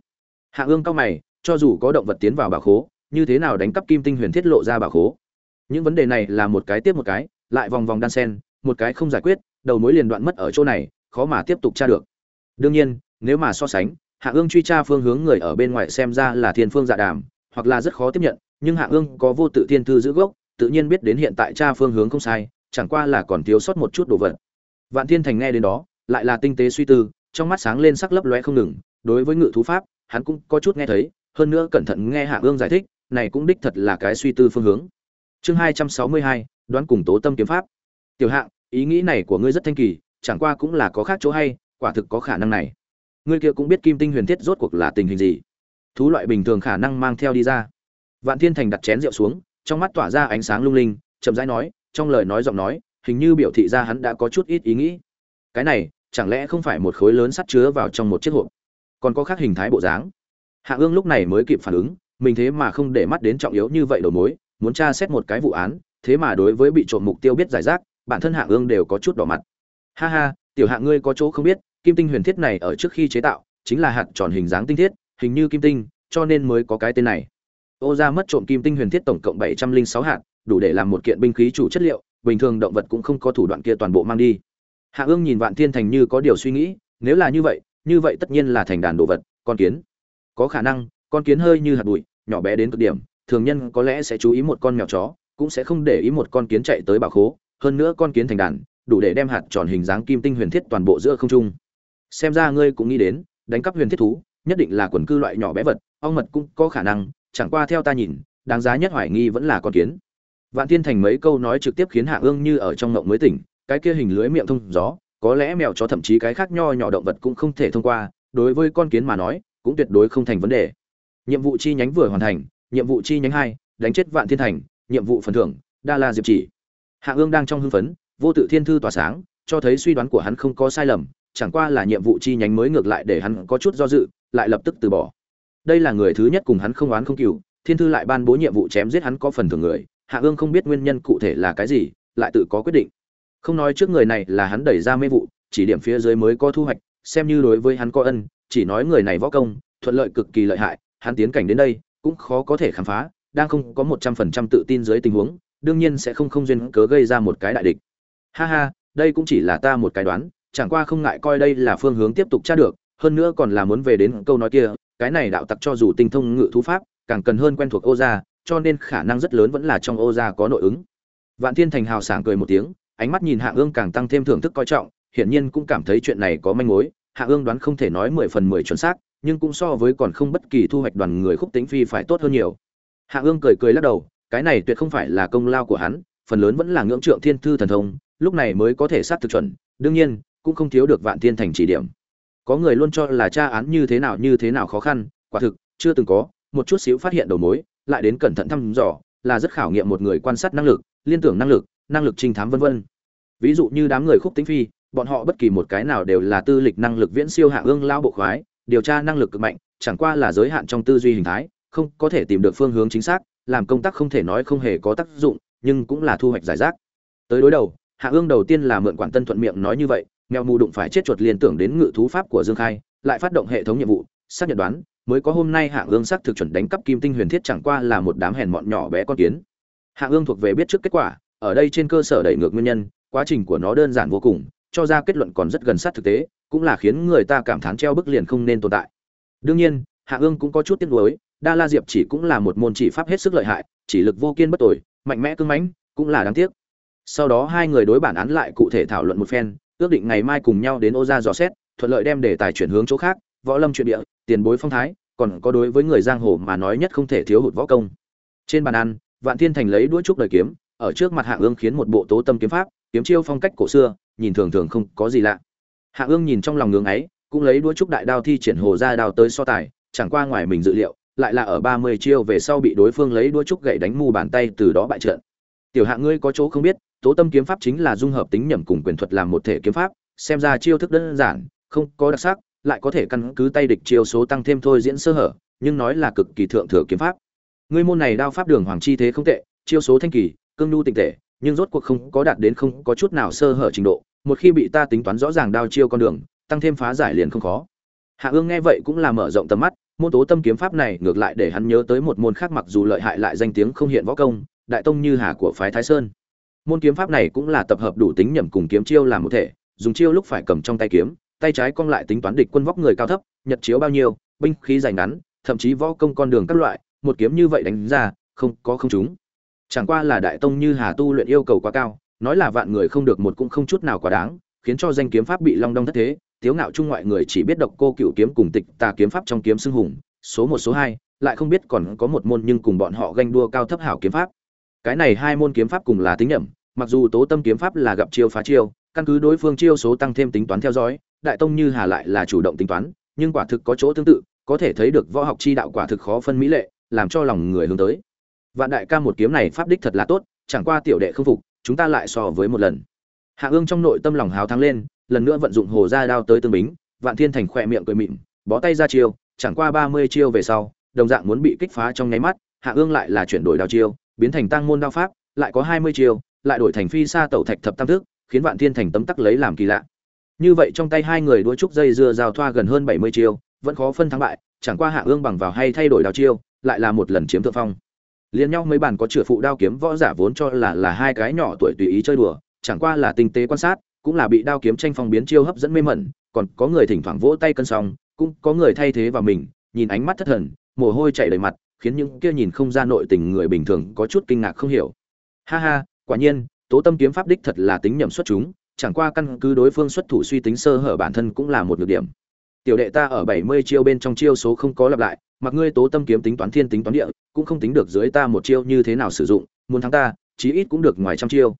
hạ ương cao mày, cho dù có động vật tiến vào bảo khố, như thế nào đánh cắp kim tinh huyền thiết lộ ra bảo khố những vấn đề này là một cái tiếp một cái, lại vòng vòng đan sen, một cái không giải quyết, đầu mối liền đoạn mất ở chỗ này, khó mà tiếp tục tra được đương nhiên, nếu mà so sánh, hạ ương truy tra phương hướng người ở bên ngoài xem ra là thiên phương dạ đàm, hoặc là rất khó tiếp nhận, nhưng hạ ương có vô tự thiên thư giữ gốc, tự nhiên biết đến hiện tại tra phương hướng không sai chẳng qua là còn thiếu sót một chút đồ vật. Vạn thiên thành nghe đến đó, lại là tinh tế suy tư, trong mắt sáng lên sắc lấp lóe không ngừng. Đối với ngự thú pháp, hắn cũng có chút nghe thấy, hơn nữa cẩn thận nghe hạ ương giải thích, này cũng đích thật là cái suy tư phương hướng. Chương hai trăm sáu mươi hai, đoán cùng tố tâm kiếm pháp. Tiểu hạng, ý nghĩ này của ngươi rất thanh kỳ, chẳng qua cũng là có khác chỗ hay, quả thực có khả năng này. Ngươi kia cũng biết kim tinh huyền thiết rốt cuộc là tình hình gì. Thú loại bình thường khả năng mang theo đi ra. Vạn thiên thành đặt chén rượu xuống, trong mắt tỏa ra ánh sáng lung linh, chậm rãi nói trong lời nói giọng nói, hình như biểu thị ra hắn đã có chút ít ý nghĩ. Cái này, chẳng lẽ không phải một khối lớn sắt chứa vào trong một chiếc hộp? Còn có khác hình thái bộ dáng. Hạ ương lúc này mới kịp phản ứng, mình thế mà không để mắt đến trọng yếu như vậy đầu mối, muốn tra xét một cái vụ án, thế mà đối với bị trộm mục tiêu biết giải rác, bản thân hạ ương đều có chút đỏ mặt. Ha ha, tiểu hạ ngươi có chỗ không biết, kim tinh huyền thiết này ở trước khi chế tạo, chính là hạt tròn hình dáng tinh thiết, hình như kim tinh, cho nên mới có cái tên này. Ô ra mất trộm kim tinh huyền thiết tổng cộng bảy trăm linh sáu hạt đủ để làm một kiện binh khí chủ chất liệu, bình thường động vật cũng không có thủ đoạn kia toàn bộ mang đi. Hạ ương nhìn vạn thiên thành như có điều suy nghĩ, nếu là như vậy như vậy tất nhiên là thành đàn đồ vật, con kiến. Có khả năng, con kiến hơi như hạt bụi, nhỏ bé đến cực điểm, thường nhân có lẽ sẽ chú ý một con mèo chó, cũng sẽ không để ý một con kiến chạy tới bảo khố, hơn nữa con kiến thành đàn, đủ để đem hạt tròn hình dáng kim tinh huyền thiết toàn bộ giữa không trung. Xem ra ngươi cũng nghĩ đến, đánh cắp huyền thiết thú, nhất định là quần cư loại nhỏ bé vật, ong mật cũng có khả năng, chẳng qua theo ta nhìn, đáng giá nhất hoài nghi vẫn là con kiến vạn thiên thành mấy câu nói trực tiếp khiến hạ ương như ở trong ngộng mới tỉnh cái kia hình lưới miệng thông gió có lẽ mèo chó thậm chí cái khác nho nhỏ động vật cũng không thể thông qua đối với con kiến mà nói cũng tuyệt đối không thành vấn đề. Nhiệm vụ chi nhánh vừa hoàn thành nhiệm vụ chi nhánh hai đánh chết vạn thiên thành nhiệm vụ phần thưởng đa la diệp chỉ. Hạ ương đang trong hưng phấn vô tự thiên thư tỏa sáng cho thấy suy đoán của hắn không có sai lầm chẳng qua là nhiệm vụ chi nhánh mới ngược lại để hắn có chút do dự lại lập tức từ bỏ. Đây là người thứ nhất cùng hắn không oán không kỷ, thiên thư lại ban bố nhiệm vụ chém giết hắn có phần thưởng người hạ ương không biết nguyên nhân cụ thể là cái gì, lại tự có quyết định. Không nói trước người này là hắn đẩy ra mê vụ, chỉ điểm phía dưới mới có thu hoạch, xem như đối với hắn có ân, chỉ nói người này võ công, thuận lợi cực kỳ lợi hại, hắn tiến cảnh đến đây, cũng khó có thể khám phá, đang không có một trăm phần trăm tự tin dưới tình huống, đương nhiên sẽ không không duyên cớ gây ra một cái đại địch. Ha ha, đây cũng chỉ là ta một cái đoán, chẳng qua không ngại coi đây là phương hướng tiếp tục tra được, hơn nữa còn là muốn về đến câu nói kia, cái này đạo tặc cho dù tinh thông ngự thú pháp, càng cần hơn quen thuộc ô gia cho nên khả năng rất lớn vẫn là trong ô gia có nội ứng. Vạn thiên thành hào sảng cười một tiếng, ánh mắt nhìn hạ ương càng tăng thêm thưởng thức coi trọng, hiển nhiên cũng cảm thấy chuyện này có manh mối, hạ ương đoán không thể nói mười phần mười chuẩn xác, nhưng cũng so với còn không bất kỳ thu hoạch đoàn người khúc tính phi phải tốt hơn nhiều. Hạ ương cười cười lắc đầu, cái này tuyệt không phải là công lao của hắn, phần lớn vẫn là ngưỡng trượng thiên thư thần thông, lúc này mới có thể sát thực chuẩn, đương nhiên, cũng không thiếu được vạn thiên thành chỉ điểm. Có người luôn cho là tra án như thế nào như thế nào khó khăn, quả thực, chưa từng có, một chút xíu phát hiện đầu mối lại đến cẩn thận thăm dò, là rất khảo nghiệm một người quan sát năng lực, liên tưởng năng lực năng lực trinh thám vân vân. Ví dụ như đám người khúc tính phi, bọn họ bất kỳ một cái nào đều là tư lịch năng lực viễn siêu hạ ương lao bộ khoái, điều tra năng lực cực mạnh, chẳng qua là giới hạn trong tư duy hình thái, không có thể tìm được phương hướng chính xác, làm công tác không thể nói không hề có tác dụng, nhưng cũng là thu hoạch giải rác. Tới đối đầu, hạ ương đầu tiên là mượn quản tân thuận miệng nói như vậy, mèo mù đụng phải chết chuột liên tưởng đến ngự thú pháp của dương khai, lại phát động hệ thống nhiệm vụ, xác nhận đoán mới có hôm nay hạ ương xác thực chuẩn đánh cắp kim tinh huyền thiết chẳng qua là một đám hèn mọn nhỏ bé con kiến. Hạ ương thuộc về biết trước kết quả, ở đây trên cơ sở đẩy ngược nguyên nhân, quá trình của nó đơn giản vô cùng, cho ra kết luận còn rất gần sát thực tế, cũng là khiến người ta cảm thán treo bức liền không nên tồn tại. Đương nhiên, hạ ương cũng có chút tiếc nuối, đa la diệp chỉ cũng là một môn chỉ pháp hết sức lợi hại, chỉ lực vô kiên bất tội mạnh mẽ cưng mãnh, cũng là đáng tiếc. Sau đó hai người đối bản án lại cụ thể thảo luận một phen, ước định ngày mai cùng nhau đến ô gia dò xét, thuận lợi đem đề tài chuyển hướng chỗ khác, võ lâm chuyện địa tiền bối phong thái, còn có đối với người giang hồ mà nói nhất không thể thiếu hụt võ công. Trên bàn ăn, vạn thiên thành lấy đũa trúc đời kiếm, ở trước mặt hạ ương khiến một bộ tố tâm kiếm pháp, kiếm chiêu phong cách cổ xưa, nhìn thường thường không có gì lạ. Hạ ương nhìn trong lòng ngưỡng ấy, cũng lấy đũa trúc đại đao thi triển hồ ra đao tới so tài, chẳng qua ngoài mình dự liệu, lại là ở ba mươi chiêu về sau bị đối phương lấy đũa trúc gậy đánh mù bàn tay từ đó bại trận. Tiểu hạ ngươi có chỗ không biết, tố tâm kiếm pháp chính là dung hợp tính nhẩm cùng quyền thuật làm một thể kiếm pháp, xem ra chiêu thức đơn giản, không có đặc sắc lại có thể căn cứ tay địch chiêu số tăng thêm thôi diễn sơ hở, nhưng nói là cực kỳ thượng thừa kiếm pháp. Ngươi môn này đao pháp đường hoàng chi thế không tệ, chiêu số thanh kỳ, cương nhu tinh tệ, nhưng rốt cuộc không có đạt đến không có chút nào sơ hở trình độ, một khi bị ta tính toán rõ ràng đao chiêu con đường, tăng thêm phá giải liền không khó. Hạ ương nghe vậy cũng là mở rộng tầm mắt, môn tố tâm kiếm pháp này ngược lại để hắn nhớ tới một môn khác mặc dù lợi hại lại danh tiếng không hiện võ công, đại tông như hà của phái thái sơn. Môn kiếm pháp này cũng là tập hợp đủ tính nhẩm cùng kiếm chiêu làm một thể, dùng chiêu lúc phải cầm trong tay kiếm tay trái cong lại tính toán địch quân vóc người cao thấp, nhật chiếu bao nhiêu, binh khí dài ngắn, thậm chí võ công con đường các loại, một kiếm như vậy đánh ra, không, có không chúng chẳng qua là đại tông như hà tu luyện yêu cầu quá cao, nói là vạn người không được một cũng không chút nào quá đáng, khiến cho danh kiếm pháp bị long đong thất thế, tiếu ngạo trung ngoại người chỉ biết độc cô cựu kiếm cùng tịch tà kiếm pháp trong kiếm xưng hùng, số một số hai, lại không biết còn có một môn nhưng cùng bọn họ ganh đua cao thấp hảo kiếm pháp. Cái này hai môn kiếm pháp cùng là tính nhẩm, mặc dù tố tâm kiếm pháp là gặp chiêu phá chiêu, căn cứ đối phương chiêu số tăng thêm tính toán theo dõi đại tông như hà lại là chủ động tính toán, nhưng quả thực có chỗ tương tự, có thể thấy được võ học chi đạo quả thực khó phân mỹ lệ, làm cho lòng người hướng tới. Vạn đại ca một kiếm này pháp đích thật là tốt, chẳng qua tiểu đệ không phục, chúng ta lại so với một lần. Hạ ương trong nội tâm lòng hào thắng lên, lần nữa vận dụng hồ ra đao tới tương bính, vạn thiên thành khỏe miệng cười mịn, bó tay ra chiêu, chẳng qua ba mươi chiêu về sau, đồng dạng muốn bị kích phá trong nháy mắt, hạ ương lại là chuyển đổi đao chiêu, biến thành tăng môn đao pháp, lại có hai mươi chiêu, lại đổi thành phi xa tẩu thạch thập tam thức, khiến vạn thiên thành tấm tắc lấy làm kỳ lạ như vậy trong tay hai người đua trúc dây dưa giao thoa gần hơn bảy mươi chiêu, vẫn khó phân thắng bại, chẳng qua hạ ương bằng vào hay thay đổi đào chiêu, lại là một lần chiếm thượng phong. Liên nhau mấy bàn có chửa phụ đao kiếm võ giả vốn cho là là hai cái nhỏ tuổi tùy ý chơi đùa, chẳng qua là tinh tế quan sát, cũng là bị đao kiếm tranh phong biến chiêu hấp dẫn mê mẩn, còn có người thỉnh thoảng vỗ tay cân xong cũng có người thay thế vào mình, nhìn ánh mắt thất thần, mồ hôi chảy đầy mặt, khiến những kia nhìn không ra nội tình người bình thường có chút kinh ngạc không hiểu. Ha ha, quả nhiên, tố tâm kiếm pháp đích thật là tính nhầm xuất chúng chẳng qua căn cứ đối phương xuất thủ suy tính sơ hở bản thân cũng là một nhược điểm. Tiểu đệ ta ở bảy mươi chiêu bên trong chiêu số không có lặp lại, mặc ngươi tố tâm kiếm tính toán thiên tính toán địa, cũng không tính được dưới ta một chiêu như thế nào sử dụng, muốn thắng ta, chí ít cũng được ngoài trăm chiêu.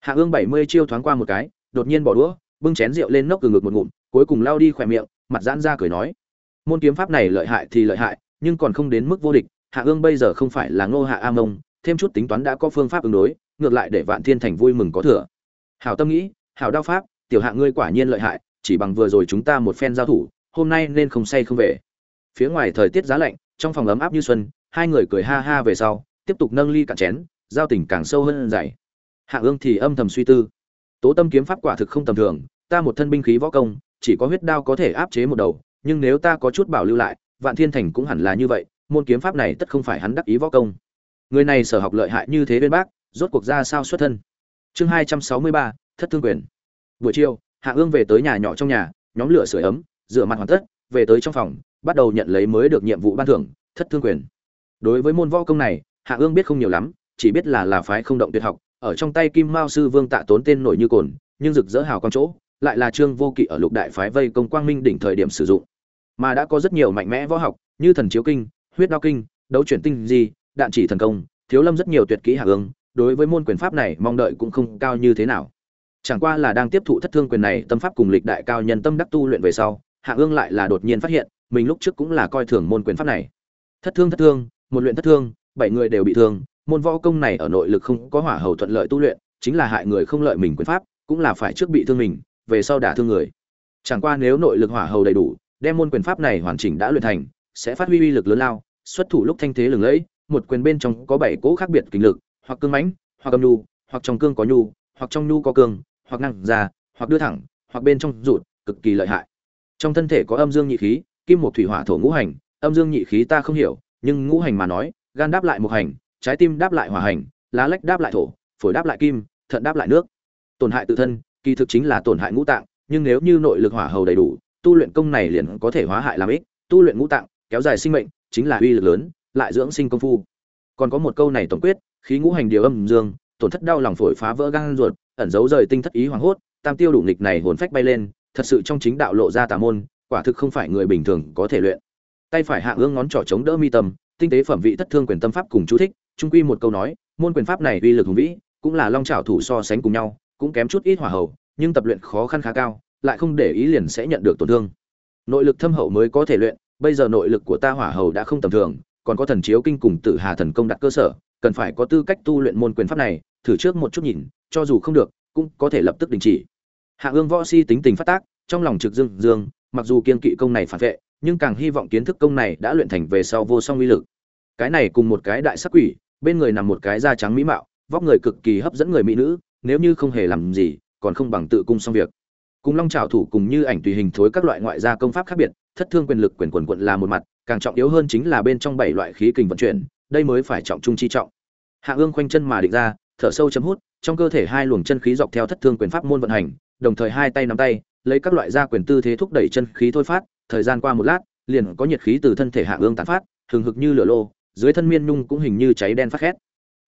Hạ ương bảy mươi chiêu thoáng qua một cái, đột nhiên bỏ đũa, bưng chén rượu lên nốc từ ngực một ngụm, cuối cùng lao đi khỏe miệng, mặt giãn ra cười nói. Môn kiếm pháp này lợi hại thì lợi hại, nhưng còn không đến mức vô địch, hạ ương bây giờ không phải là ngô hạ a mông, thêm chút tính toán đã có phương pháp ứng đối, ngược lại để vạn thiên thành vui mừng có thừa. Hảo tâm nghĩ hảo đao pháp, tiểu hạ ngươi quả nhiên lợi hại, chỉ bằng vừa rồi chúng ta một phen giao thủ, hôm nay nên không say không về. Phía ngoài thời tiết giá lạnh, trong phòng ấm áp như xuân, hai người cười ha ha về sau, tiếp tục nâng ly cạn chén, giao tình càng sâu hơn dày. Hạ ương thì âm thầm suy tư. Tố tâm kiếm pháp quả thực không tầm thường, ta một thân binh khí võ công, chỉ có huyết đao có thể áp chế một đầu, nhưng nếu ta có chút bảo lưu lại, vạn thiên thành cũng hẳn là như vậy, môn kiếm pháp này tất không phải hắn đắc ý võ công. Người này sở học lợi hại như thế bên bác, rốt cuộc ra sao xuất thân? Chương hai trăm sáu mươi ba thất thương quyền. Buổi chiều, hạ ương về tới nhà nhỏ trong nhà, nhóm lửa sưởi ấm, rửa mặt hoàn tất, về tới trong phòng, bắt đầu nhận lấy mới được nhiệm vụ ban thưởng, thất thương quyền. Đối với môn võ công này, hạ ương biết không nhiều lắm, chỉ biết là là phái không động tuyệt học, ở trong tay kim mao sư vương tạ tốn tên nổi như cồn, nhưng rực rỡ hào con chỗ, lại là trương vô kỵ ở lục đại phái vây công quang minh đỉnh thời điểm sử dụng. Mà đã có rất nhiều mạnh mẽ võ học, như thần chiếu kinh, huyết đao kinh, đấu chuyển tinh di, đạn chỉ thần công, thiếu lâm rất nhiều tuyệt kỹ hạ ương, đối với môn quyền pháp này mong đợi cũng không cao như thế nào chẳng qua là đang tiếp thụ thất thương quyền này, tâm pháp cùng lịch đại cao nhân tâm đắc tu luyện về sau, hạ ương lại là đột nhiên phát hiện, mình lúc trước cũng là coi thường môn quyền pháp này. Thất thương thất thương, một luyện thất thương, bảy người đều bị thương, môn võ công này ở nội lực không có hỏa hầu thuận lợi tu luyện, chính là hại người không lợi mình quyền pháp, cũng là phải trước bị thương mình, về sau đả thương người. Chẳng qua nếu nội lực hỏa hầu đầy đủ, đem môn quyền pháp này hoàn chỉnh đã luyện thành, sẽ phát huy uy lực lớn lao, xuất thủ lúc thanh thế lừng lẫy, một quyền bên trong có bảy cỗ khác biệt kinh lực, hoặc cương mãnh, hoặc âm nhu, hoặc trong cương có nhu, hoặc trong nhu có cương hoặc năng ra, hoặc đưa thẳng, hoặc bên trong rụt, cực kỳ lợi hại. Trong thân thể có âm dương nhị khí, kim một thủy hỏa thổ ngũ hành, âm dương nhị khí ta không hiểu, nhưng ngũ hành mà nói, gan đáp lại một hành, trái tim đáp lại hỏa hành, lá lách đáp lại thổ, phổi đáp lại kim, thận đáp lại nước. Tổn hại tự thân, kỳ thực chính là tổn hại ngũ tạng, nhưng nếu như nội lực hỏa hầu đầy đủ, tu luyện công này liền có thể hóa hại làm ích. Tu luyện ngũ tạng, kéo dài sinh mệnh, chính là uy lực lớn, lại dưỡng sinh công phu. Còn có một câu này tổng quyết, khí ngũ hành điều âm dương, tổn thất đau lòng phổi phá vỡ gan ruột ẩn giấu rời tinh thất ý hoàng hốt, tam tiêu đủ nghịch này hồn phách bay lên, thật sự trong chính đạo lộ ra tà môn, quả thực không phải người bình thường có thể luyện. Tay phải hạ ương ngón trỏ chống đỡ mi tâm, tinh tế phẩm vị thất thương quyền tâm pháp cùng chú thích, trung quy một câu nói, môn quyền pháp này uy lực hùng vĩ, cũng là long trảo thủ so sánh cùng nhau, cũng kém chút ít hỏa hầu, nhưng tập luyện khó khăn khá cao, lại không để ý liền sẽ nhận được tổn thương. Nội lực thâm hậu mới có thể luyện, bây giờ nội lực của ta hỏa hầu đã không tầm thường, còn có thần chiếu kinh cùng tử hà thần công đặt cơ sở, cần phải có tư cách tu luyện môn quyền pháp này, thử trước một chút nhìn cho dù không được, cũng có thể lập tức đình chỉ. Hạ ương võ si tính tình phát tác, trong lòng trực dương dương, mặc dù kiên kỵ công này phản vệ, nhưng càng hy vọng kiến thức công này đã luyện thành về sau vô song uy lực. Cái này cùng một cái đại sắc quỷ, bên người nằm một cái da trắng mỹ mạo, vóc người cực kỳ hấp dẫn người mỹ nữ, nếu như không hề làm gì, còn không bằng tự cung xong việc. Cùng long trào thủ cùng như ảnh tùy hình thối các loại ngoại gia công pháp khác biệt, thất thương quyền lực quyền quần quận là một mặt, càng trọng yếu hơn chính là bên trong bảy loại khí kình vận chuyển, đây mới phải trọng trung chi trọng. Hạ ương khoanh chân mà định ra, thở sâu chấm hút trong cơ thể hai luồng chân khí dọc theo thất thương quyền pháp môn vận hành, đồng thời hai tay nắm tay, lấy các loại gia quyền tư thế thúc đẩy chân khí thôi phát, thời gian qua một lát, liền có nhiệt khí từ thân thể hạ ương tán phát, hừng hực như lửa lô, dưới thân miên nhung cũng hình như cháy đen phát khét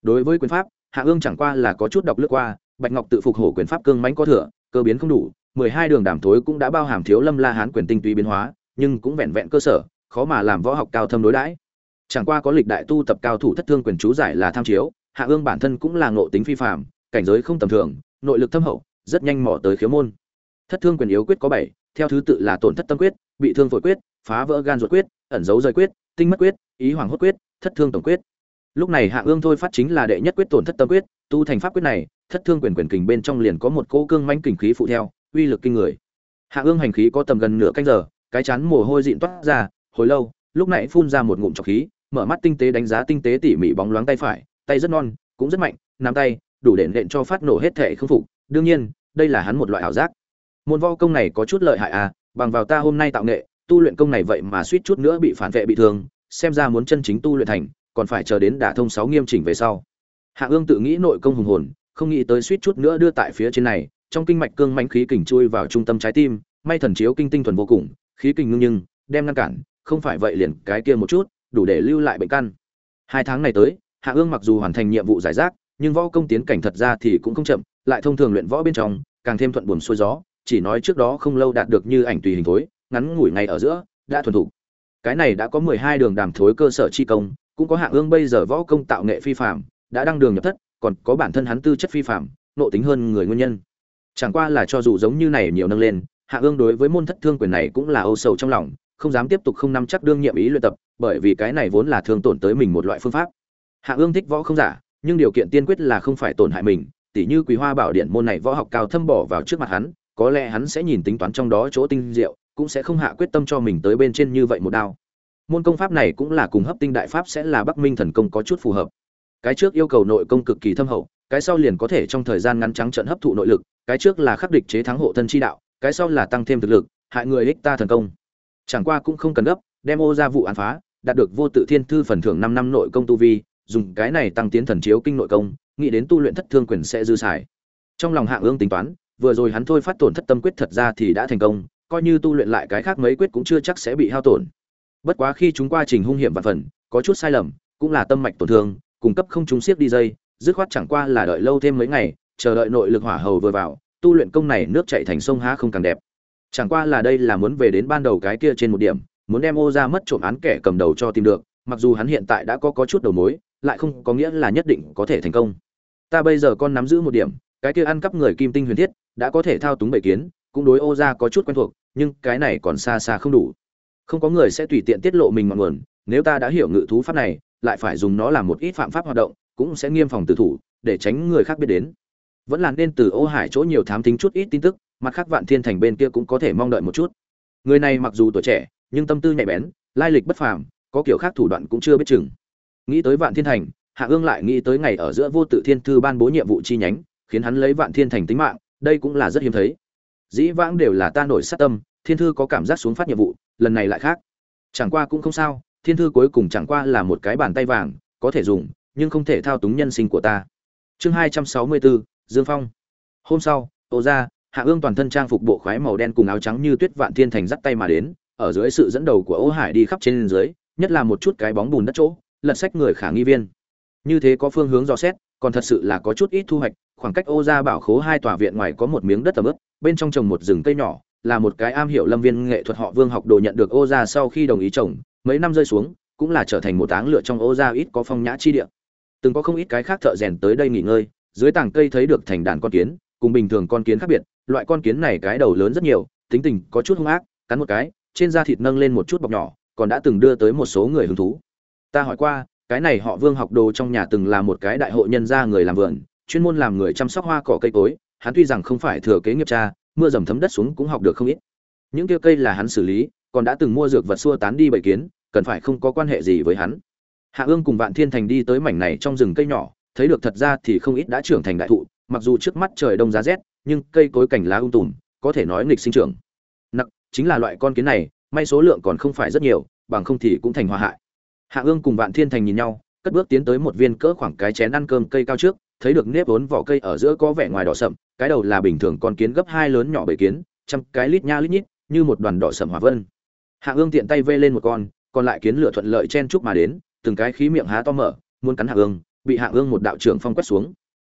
đối với quyền pháp, hạ ương chẳng qua là có chút đọc lướt qua, bạch ngọc tự phục hổ quyền pháp cương mãnh có thừa, cơ biến không đủ, mười hai đường đảm thối cũng đã bao hàm thiếu lâm la hán quyền tinh túy biến hóa, nhưng cũng vẹn vẹn cơ sở, khó mà làm võ học cao thâm đối đãi chẳng qua có lịch đại tu tập cao thủ thất thương quyền chú giải là tham chiếu, hạ ương bản thân cũng là ngộ tính phi phàm cảnh giới không tầm thường, nội lực thâm hậu, rất nhanh mỏ tới khiếu môn. Thất thương quyền yếu quyết có bảy, theo thứ tự là tổn thất tâm quyết, bị thương phổi quyết, phá vỡ gan ruột quyết, ẩn dấu rời quyết, tinh mất quyết, ý hoàng hốt quyết, thất thương tổng quyết. Lúc này hạ ương thôi phát chính là đệ nhất quyết tổn thất tâm quyết, tu thành pháp quyết này, thất thương quyền quyền kình bên trong liền có một cỗ cương manh kình khí phụ theo, uy lực kinh người. Hạ ương hành khí có tầm gần nửa canh giờ, cái chán mồ hôi dịn toát ra, hồi lâu, lúc này phun ra một ngụm trọc khí, mở mắt tinh tế đánh giá tinh tế tỉ mỉ bóng loáng tay phải, tay rất non, cũng rất mạnh, nắm tay đủ để nện cho phát nổ hết thể không phục. Đương nhiên, đây là hắn một loại ảo giác. Môn võ công này có chút lợi hại à bằng vào ta hôm nay tạo nghệ, tu luyện công này vậy mà suýt chút nữa bị phản vệ bị thương, xem ra muốn chân chính tu luyện thành, còn phải chờ đến đả thông sáu nghiêm chỉnh về sau. Hạ ương tự nghĩ nội công hùng hồn, không nghĩ tới suýt chút nữa đưa tại phía trên này, trong kinh mạch cương mãnh khí kình chui vào trung tâm trái tim, may thần chiếu kinh tinh thuần vô cùng, khí kình ngưng nhưng, đem ngăn cản, không phải vậy liền cái kia một chút, đủ để lưu lại bệnh căn. Hai tháng này tới, hạ ương mặc dù hoàn thành nhiệm vụ giải rác nhưng võ công tiến cảnh thật ra thì cũng không chậm, lại thông thường luyện võ bên trong, càng thêm thuận buồm xuôi gió, chỉ nói trước đó không lâu đạt được như ảnh tùy hình thối, ngắn ngủi ngày ở giữa, đã thuần thục. Cái này đã có mười hai đường đàm thối cơ sở chi công, cũng có hạ ương bây giờ võ công tạo nghệ phi phạm đã đăng đường nhập thất, còn có bản thân hắn tư chất phi phạm nộ tính hơn người nguyên nhân. Chẳng qua là cho dù giống như này nhiều nâng lên hạ ương đối với môn thất thương quyền này cũng là âu sầu trong lòng, không dám tiếp tục không nắm chắc đương nhiệm ý luyện tập, bởi vì cái này vốn là thương tổn tới mình một loại phương pháp. Hạ ương thích võ không giả nhưng điều kiện tiên quyết là không phải tổn hại mình, tỉ như quý hoa bảo điện môn này võ học cao thâm bỏ vào trước mặt hắn, có lẽ hắn sẽ nhìn tính toán trong đó chỗ tinh diệu, cũng sẽ không hạ quyết tâm cho mình tới bên trên như vậy một đao. Môn công pháp này cũng là cùng hấp tinh đại pháp sẽ là bắc minh thần công có chút phù hợp. Cái trước yêu cầu nội công cực kỳ thâm hậu, cái sau liền có thể trong thời gian ngắn trắng trận hấp thụ nội lực, cái trước là khắc địch chế thắng hộ thân chi đạo, cái sau là tăng thêm thực lực, hại người ích ta thần công. Chẳng qua cũng không cần gấp, đem ô ra vụ án phá, đạt được vô tự thiên thư phần thưởng năm năm nội công tu vi dùng cái này tăng tiến thần chiếu kinh nội công, nghĩ đến tu luyện thất thương quyền sẽ dư xài. Trong lòng hạ ương tính toán, vừa rồi hắn thôi phát tổn thất tâm quyết thật ra thì đã thành công, coi như tu luyện lại cái khác mấy quyết cũng chưa chắc sẽ bị hao tổn. Bất quá khi chúng qua trình hung hiểm và phần, có chút sai lầm, cũng là tâm mạch tổn thương cung cấp không chúng siết đi dây, dứt khoát chẳng qua là đợi lâu thêm mấy ngày, chờ đợi nội lực hỏa hầu vừa vào, tu luyện công này nước chạy thành sông há không càng đẹp. Chẳng qua là đây là muốn về đến ban đầu cái kia trên một điểm, muốn đem ô ra mất trộm án kẻ cầm đầu cho tìm được, mặc dù hắn hiện tại đã có có chút đầu mối lại không có nghĩa là nhất định có thể thành công. Ta bây giờ con nắm giữ một điểm, cái kia ăn cắp người kim tinh huyền thiết, đã có thể thao túng bảy kiến, cũng đối ô ra có chút quen thuộc, nhưng cái này còn xa xa không đủ. Không có người sẽ tùy tiện tiết lộ mình ngọn nguồn, nếu ta đã hiểu ngự thú pháp này, lại phải dùng nó làm một ít phạm pháp hoạt động, cũng sẽ nghiêm phòng tử thủ, để tránh người khác biết đến. Vẫn là nên từ ô hải chỗ nhiều thám tính chút ít tin tức, mặt khác vạn thiên thành bên kia cũng có thể mong đợi một chút. Người này mặc dù tuổi trẻ, nhưng tâm tư nhạy bén, lai lịch bất phàm, có kiểu khác thủ đoạn cũng chưa biết chừng nghĩ tới vạn thiên thành, hạ ương lại nghĩ tới ngày ở giữa vô tự thiên thư ban bố nhiệm vụ chi nhánh, khiến hắn lấy vạn thiên thành tính mạng, đây cũng là rất hiếm thấy. Dĩ vãng đều là ta nổi sát tâm, thiên thư có cảm giác xuống phát nhiệm vụ, lần này lại khác. Chẳng qua cũng không sao, thiên thư cuối cùng chẳng qua là một cái bàn tay vàng, có thể dùng, nhưng không thể thao túng nhân sinh của ta. Chương hai trăm sáu mươi bốn dương phong. Hôm sau, ô ra, hạ ương toàn thân trang phục bộ khoái màu đen cùng áo trắng như tuyết vạn thiên thành dắt tay mà đến, ở dưới sự dẫn đầu của ô hải đi khắp trên dưới, nhất là một chút cái bóng bùn đất chỗ lật sách người khả nghi viên. Như thế có phương hướng dò xét, còn thật sự là có chút ít thu hoạch, khoảng cách ô ra bảo khố hai tòa viện ngoài có một miếng đất tầm ướp, bên trong trồng một rừng cây nhỏ, là một cái am hiểu lâm viên nghệ thuật họ vương học đồ nhận được ô ra sau khi đồng ý trồng, mấy năm rơi xuống, cũng là trở thành một áng lựa trong ô ra ít có phong nhã chi địa. Từng có không ít cái khác thợ rèn tới đây nghỉ ngơi, dưới tảng cây thấy được thành đàn con kiến, cùng bình thường con kiến khác biệt, loại con kiến này cái đầu lớn rất nhiều, tính tình có chút hung ác, cắn một cái, trên da thịt nâng lên một chút bọc nhỏ, còn đã từng đưa tới một số người hứng thú ta hỏi qua, cái này họ vương học đồ trong nhà từng là một cái đại hội nhân gia người làm vườn, chuyên môn làm người chăm sóc hoa cỏ cây cối, hắn tuy rằng không phải thừa kế nghiệp cha, mưa dầm thấm đất xuống cũng học được không ít. Những kia cây là hắn xử lý, còn đã từng mua dược vật xua tán đi bầy kiến, cần phải không có quan hệ gì với hắn. Hạ ương cùng vạn thiên thành đi tới mảnh này trong rừng cây nhỏ, thấy được thật ra thì không ít đã trưởng thành đại thụ, mặc dù trước mắt trời đông giá rét, nhưng cây cối cảnh lá um tùm, có thể nói nghịch sinh trưởng. Nặng chính là loại con kiến này, may số lượng còn không phải rất nhiều, bằng không thì cũng thành hòa hại hạ ương cùng vạn thiên thành nhìn nhau, cất bước tiến tới một viên cỡ khoảng cái chén ăn cơm cây cao trước, thấy được nếp vốn vỏ cây ở giữa có vẻ ngoài đỏ sậm, cái đầu là bình thường con kiến gấp hai lớn nhỏ bầy kiến, trăm cái lít nha lít nhít, như một đoàn đỏ sậm hỏa vân. Hạ ương tiện tay vê lên một con, còn lại kiến lửa thuận lợi chen chúc mà đến, từng cái khí miệng há to mở, muốn cắn hạ ương, bị hạ ương một đạo trưởng phong quét xuống.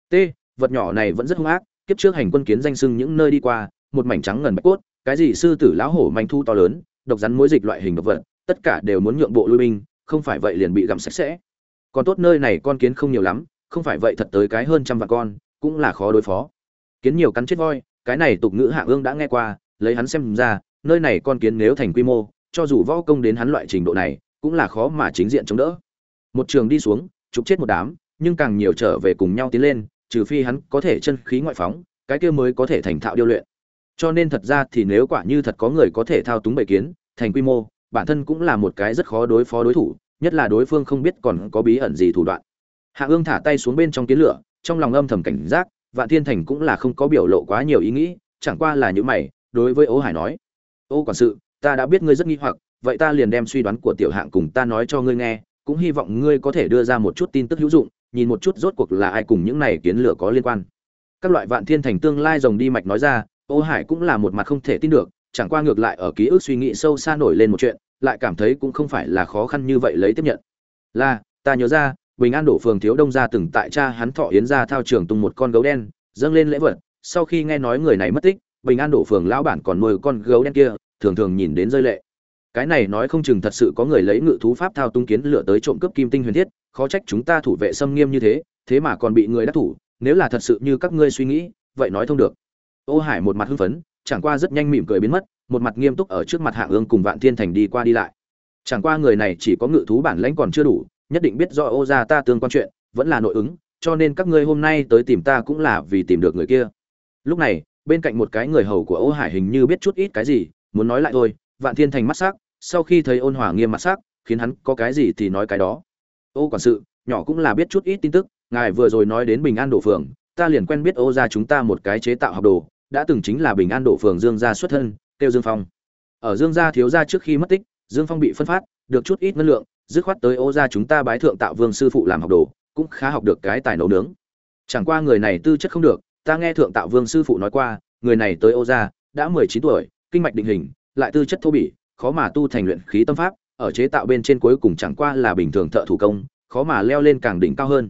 T, vật nhỏ này vẫn rất hung ác, kiếp trước hành quân kiến danh sưng những nơi đi qua, một mảnh trắng ngần bạch cốt, cái gì sư tử lão hổ manh thu to lớn, độc rắn mối dịch loại hình độc vật, tất cả đều muốn nhượng bộ lui binh không phải vậy liền bị gặm sạch sẽ. Còn tốt nơi này con kiến không nhiều lắm, không phải vậy thật tới cái hơn trăm vạn con, cũng là khó đối phó. Kiến nhiều cắn chết voi, cái này tục ngữ hạ ương đã nghe qua, lấy hắn xem ra, nơi này con kiến nếu thành quy mô, cho dù võ công đến hắn loại trình độ này, cũng là khó mà chính diện chống đỡ. Một trường đi xuống, trục chết một đám, nhưng càng nhiều trở về cùng nhau tiến lên, trừ phi hắn có thể chân khí ngoại phóng, cái kia mới có thể thành thạo điêu luyện. Cho nên thật ra thì nếu quả như thật có người có thể thao túng bầy kiến, thành quy mô bản thân cũng là một cái rất khó đối phó đối thủ, nhất là đối phương không biết còn có bí ẩn gì thủ đoạn. Hạ ương thả tay xuống bên trong kiến lửa, trong lòng âm thầm cảnh giác, vạn thiên thành cũng là không có biểu lộ quá nhiều ý nghĩ, chẳng qua là những mày, đối với ô hải nói, ô quản sự, ta đã biết ngươi rất nghi hoặc, vậy ta liền đem suy đoán của tiểu hạng cùng ta nói cho ngươi nghe, cũng hy vọng ngươi có thể đưa ra một chút tin tức hữu dụng, nhìn một chút rốt cuộc là ai cùng những này kiến lửa có liên quan. Các loại vạn thiên thành tương lai rồng đi mạch nói ra ô hải cũng là một mặt không thể tin được chẳng qua ngược lại ở ký ức suy nghĩ sâu xa nổi lên một chuyện, lại cảm thấy cũng không phải là khó khăn như vậy lấy tiếp nhận. Là, ta nhớ ra, bình an đổ phường thiếu đông gia từng tại cha hắn thọ yến ra thao trường tung một con gấu đen, dâng lên lễ vật. Sau khi nghe nói người này mất tích, bình an đổ phường lão bản còn nuôi con gấu đen kia, thường thường nhìn đến rơi lệ. Cái này nói không chừng thật sự có người lấy ngự thú pháp thao tung kiến lửa tới trộm cướp kim tinh huyền thiết, khó trách chúng ta thủ vệ xâm nghiêm như thế thế mà còn bị người đắc thủ, nếu là thật sự như các ngươi suy nghĩ, vậy nói thông được. Ô hải một mặt hưng phấn chẳng qua rất nhanh mỉm cười biến mất, một mặt nghiêm túc ở trước mặt hạng ương cùng vạn thiên thành đi qua đi lại. Chẳng qua người này chỉ có ngự thú bản lãnh còn chưa đủ, nhất định biết rõ ô gia ta tương quan chuyện, vẫn là nội ứng, cho nên các ngươi hôm nay tới tìm ta cũng là vì tìm được người kia. Lúc này, bên cạnh một cái người hầu của ô hải hình như biết chút ít cái gì, muốn nói lại thôi, vạn thiên thành mắt sắc, sau khi thấy ôn hòa nghiêm mặt sắc, khiến hắn có cái gì thì nói cái đó. Ô quản sự, nhỏ cũng là biết chút ít tin tức, ngài vừa rồi nói đến bình an đổ phường, ta liền quen biết ô gia chúng ta một cái chế tạo học đồ đã từng chính là bình an độ phường dương gia xuất thân tiêu dương phong. Ở dương gia thiếu gia trước khi mất tích, dương phong bị phân phát, được chút ít ngân lượng, dứt khoát tới ô gia chúng ta bái thượng tạo vương sư phụ làm học đồ, cũng khá học được cái tài nấu nướng. Chẳng qua người này tư chất không được, ta nghe thượng tạo vương sư phụ nói qua, người này tới ô gia, đã mười chín tuổi, kinh mạch định hình, lại tư chất thô bỉ, khó mà tu thành luyện khí tâm pháp, ở chế tạo bên trên cuối cùng chẳng qua là bình thường thợ thủ công, khó mà leo lên càng đỉnh cao hơn.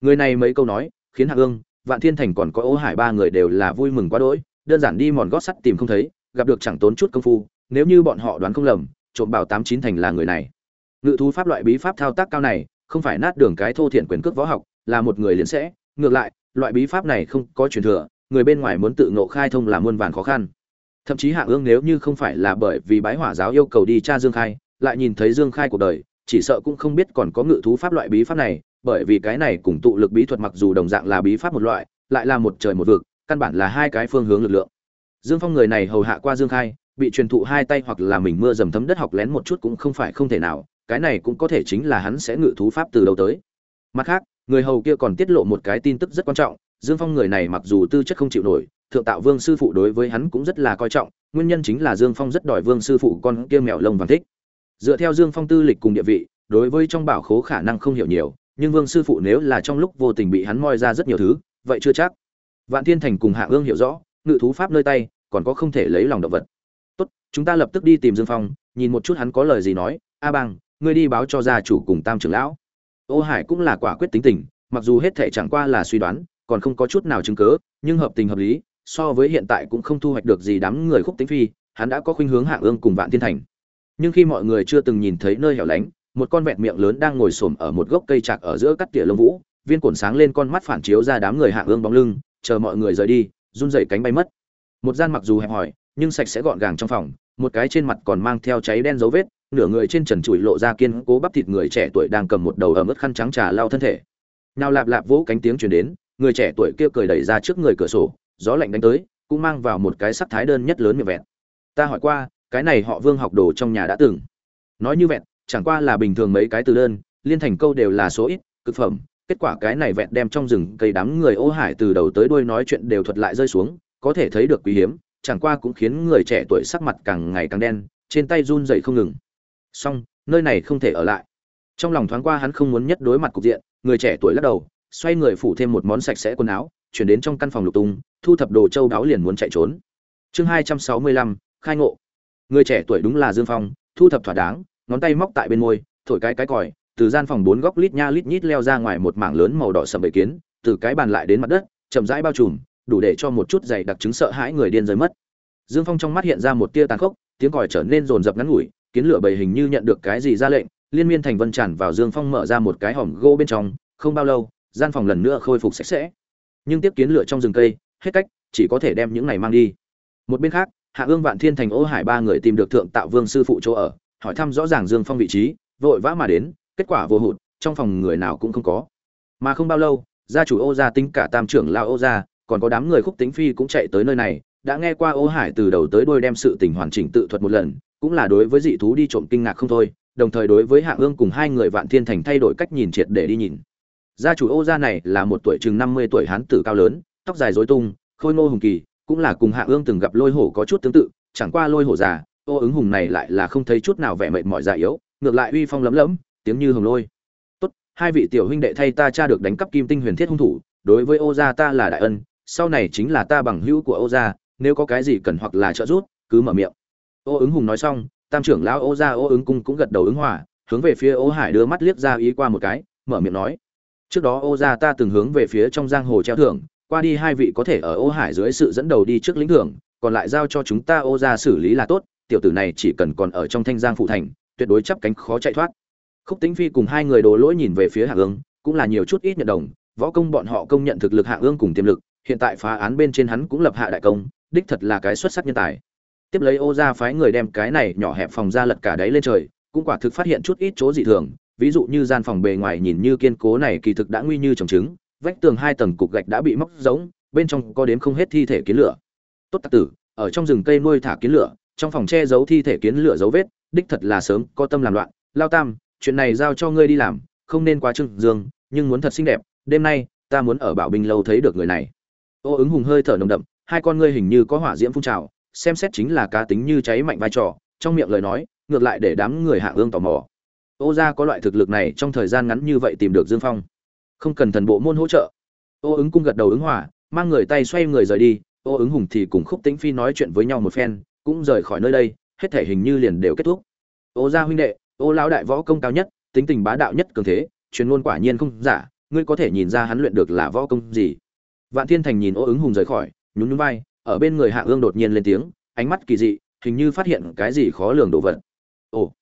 Người này mấy câu nói, khiến hạ ương vạn thiên thành còn có ô hải ba người đều là vui mừng quá đỗi, đơn giản đi mòn gót sắt tìm không thấy, gặp được chẳng tốn chút công phu, nếu như bọn họ đoán không lầm, trộm bảo tám chín thành là người này. Ngự thú pháp loại bí pháp thao tác cao này, không phải nát đường cái thô thiện quyền cước võ học, là một người liền sẽ. Ngược lại, loại bí pháp này không có truyền thừa, người bên ngoài muốn tự ngộ khai thông là muôn vàn khó khăn. Thậm chí hạ ương nếu như không phải là bởi vì bái hỏa giáo yêu cầu đi tra dương khai, lại nhìn thấy dương khai cuộc đời, chỉ sợ cũng không biết còn có ngự thú pháp loại bí pháp này bởi vì cái này cùng tụ lực bí thuật mặc dù đồng dạng là bí pháp một loại, lại là một trời một vực, căn bản là hai cái phương hướng lực lượng. Dương phong người này hầu hạ qua dương khai, bị truyền thụ hai tay hoặc là mình mưa dầm thấm đất học lén một chút cũng không phải không thể nào, cái này cũng có thể chính là hắn sẽ ngự thú pháp từ đầu tới. Mặt khác, người hầu kia còn tiết lộ một cái tin tức rất quan trọng, dương phong người này mặc dù tư chất không chịu nổi, thượng tạo vương sư phụ đối với hắn cũng rất là coi trọng, nguyên nhân chính là dương phong rất đòi vương sư phụ con kia mèo lông vàng thích. Dựa theo dương phong tư lịch cùng địa vị, đối với trong bảo khố khả năng không hiểu nhiều nhưng vương sư phụ nếu là trong lúc vô tình bị hắn moi ra rất nhiều thứ, vậy chưa chắc. Vạn thiên thành cùng hạ ương hiểu rõ, ngự thú pháp nơi tay, còn có không thể lấy lòng động vật. Tốt, chúng ta lập tức đi tìm dương phong, nhìn một chút hắn có lời gì nói. A bang, ngươi đi báo cho gia chủ cùng tam trưởng lão. Ô hải cũng là quả quyết tính tình, mặc dù hết thể chẳng qua là suy đoán, còn không có chút nào chứng cớ, nhưng hợp tình hợp lý, so với hiện tại cũng không thu hoạch được gì đám người khúc tính phi, hắn đã có khuynh hướng hạ ương cùng vạn thiên thành. Nhưng khi mọi người chưa từng nhìn thấy nơi hẻo lánh một con vẹn miệng lớn đang ngồi xổm ở một gốc cây trạc ở giữa cắt tỉa lông vũ, viên cuộn sáng lên con mắt phản chiếu ra đám người hạ ương bóng lưng, chờ mọi người rời đi, run rẩy cánh bay mất. Một gian mặc dù hẹp hòi, nhưng sạch sẽ gọn gàng trong phòng, một cái trên mặt còn mang theo cháy đen dấu vết, nửa người trên trần trụi lộ ra kiên cố bắp thịt người trẻ tuổi đang cầm một đầu ẩm ướt khăn trắng trà lau thân thể. Nào lạp lạp vỗ cánh tiếng chuyển đến, người trẻ tuổi kia cười đẩy ra trước người cửa sổ, gió lạnh đánh tới, cũng mang vào một cái sắc thái đơn nhất lớn miệng vẹn. Ta hỏi qua, cái này họ vương học đồ trong nhà đã từng. Nói như vẹn chẳng qua là bình thường mấy cái từ đơn, liên thành câu đều là số ít, cực phẩm. Kết quả cái này vẹn đem trong rừng cây đám người ô hải từ đầu tới đuôi nói chuyện đều thuật lại rơi xuống, có thể thấy được quý hiếm, chẳng qua cũng khiến người trẻ tuổi sắc mặt càng ngày càng đen, trên tay run dậy không ngừng. Song nơi này không thể ở lại. Trong lòng thoáng qua hắn không muốn nhất đối mặt cục diện, người trẻ tuổi lắc đầu, xoay người phủ thêm một món sạch sẽ quần áo, chuyển đến trong căn phòng lục tung, thu thập đồ châu đáo liền muốn chạy trốn. Chương hai trăm sáu mươi lăm, khai ngộ. Người trẻ tuổi đúng là dương phong, thu thập thỏa đáng ngón tay móc tại bên môi, thổi cái cái còi, từ gian phòng bốn góc lít nha lít nhít leo ra ngoài một mảng lớn màu đỏ sầm bầy kiến, từ cái bàn lại đến mặt đất, chậm rãi bao trùm, đủ để cho một chút giày đặc chứng sợ hãi người điên rơi mất. Dương phong trong mắt hiện ra một tia tàn khốc, tiếng còi trở nên rồn rập ngắn ngủi, kiến lửa bầy hình như nhận được cái gì ra lệnh, liên miên thành vân tràn vào dương phong mở ra một cái hòm gỗ bên trong, không bao lâu, gian phòng lần nữa khôi phục sạch sẽ. Nhưng tiếp kiến lửa trong rừng cây, hết cách, chỉ có thể đem những này mang đi. Một bên khác, hạ ương vạn thiên thành ô hải ba người tìm được thượng tạo vương sư phụ chỗ ở hỏi thăm rõ ràng dương phong vị trí, vội vã mà đến, kết quả vô hụt, trong phòng người nào cũng không có. Mà không bao lâu, gia chủ ô gia tính cả tam trưởng lão ô gia, còn có đám người khúc tính phi cũng chạy tới nơi này, đã nghe qua ô hải từ đầu tới đuôi đem sự tình hoàn chỉnh tự thuật một lần, cũng là đối với dị thú đi trộm kinh ngạc không thôi, đồng thời đối với hạ ương cùng hai người vạn thiên thành thay đổi cách nhìn triệt để đi nhìn. Gia chủ ô gia này là một tuổi chừng năm mươi tuổi hán tử cao lớn, tóc dài rối tung, khôi ngô hùng kỳ, cũng là cùng hạ ương từng gặp lôi hổ có chút tương tự, chẳng qua lôi hổ già ô ứng hùng này lại là không thấy chút nào vẻ mệt mỏi già yếu, ngược lại uy phong lấm lấm, tiếng như hồng lôi. Tốt, hai vị tiểu huynh đệ thay ta tra được đánh cắp kim tinh huyền thiết hung thủ, đối với ô gia ta là đại ân, sau này chính là ta bằng hữu của ô gia, nếu có cái gì cần hoặc là trợ giúp, cứ mở miệng. Ô ứng hùng nói xong, tam trưởng lão ô gia ô ứng cung cũng gật đầu ứng hòa, hướng về phía ô hải đưa mắt liếc ra ý qua một cái, mở miệng nói. Trước đó ô gia ta từng hướng về phía trong giang hồ treo thưởng, qua đi hai vị có thể ở ô hải dưới sự dẫn đầu đi trước lĩnh thưởng, còn lại giao cho chúng ta ô gia xử lý là tốt tiểu tử này chỉ cần còn ở trong thanh giang phụ thành, tuyệt đối chấp cánh khó chạy thoát. Khúc tính phi cùng hai người đồ lỗi nhìn về phía hạ ương, cũng là nhiều chút ít nhận đồng, võ công bọn họ công nhận thực lực hạ ương cùng tiềm lực, hiện tại phá án bên trên hắn cũng lập hạ đại công, đích thật là cái xuất sắc nhân tài. Tiếp lấy ô gia phái người đem cái này nhỏ hẹp phòng ra lật cả đáy lên trời, cũng quả thực phát hiện chút ít chỗ dị thường, ví dụ như gian phòng bề ngoài nhìn như kiên cố này kỳ thực đã nguy như trồng trứng, vách tường hai tầng cục gạch đã bị móc giống bên trong có đếm không hết thi thể kiến lửa. Tốt tặc tử, ở trong rừng cây nuôi thả kiến lửa trong phòng che giấu thi thể kiến lửa dấu vết, đích thật là sớm, có tâm làm loạn. Lao tam, chuyện này giao cho ngươi đi làm, không nên quá trưng dương, nhưng muốn thật xinh đẹp, đêm nay, ta muốn ở bảo bình lâu thấy được người này. Ô ứng hùng hơi thở nồng đậm, hai con ngươi hình như có hỏa diễm phun trào, xem xét chính là cá tính như cháy mạnh vai trò, trong miệng lời nói, ngược lại để đám người hạ ương tò mò. Ô gia có loại thực lực này trong thời gian ngắn như vậy tìm được dương phong. Không cần thần bộ môn hỗ trợ. Ô ứng cung gật đầu ứng hỏa mang người tay xoay người rời đi, ô ứng hùng thì cùng khúc tĩnh phi nói chuyện với nhau một phen cũng rời khỏi nơi đây, hết thể hình như liền đều kết thúc. Ô gia huynh đệ, ô lão đại võ công cao nhất, tính tình bá đạo nhất cường thế, truyền ngôn quả nhiên không giả, ngươi có thể nhìn ra hắn luyện được là võ công gì. Vạn thiên thành nhìn ô ứng hùng rời khỏi, nhún nhún vai, ở bên người hạ ương đột nhiên lên tiếng, ánh mắt kỳ dị, hình như phát hiện cái gì khó lường đồ vật. Ồ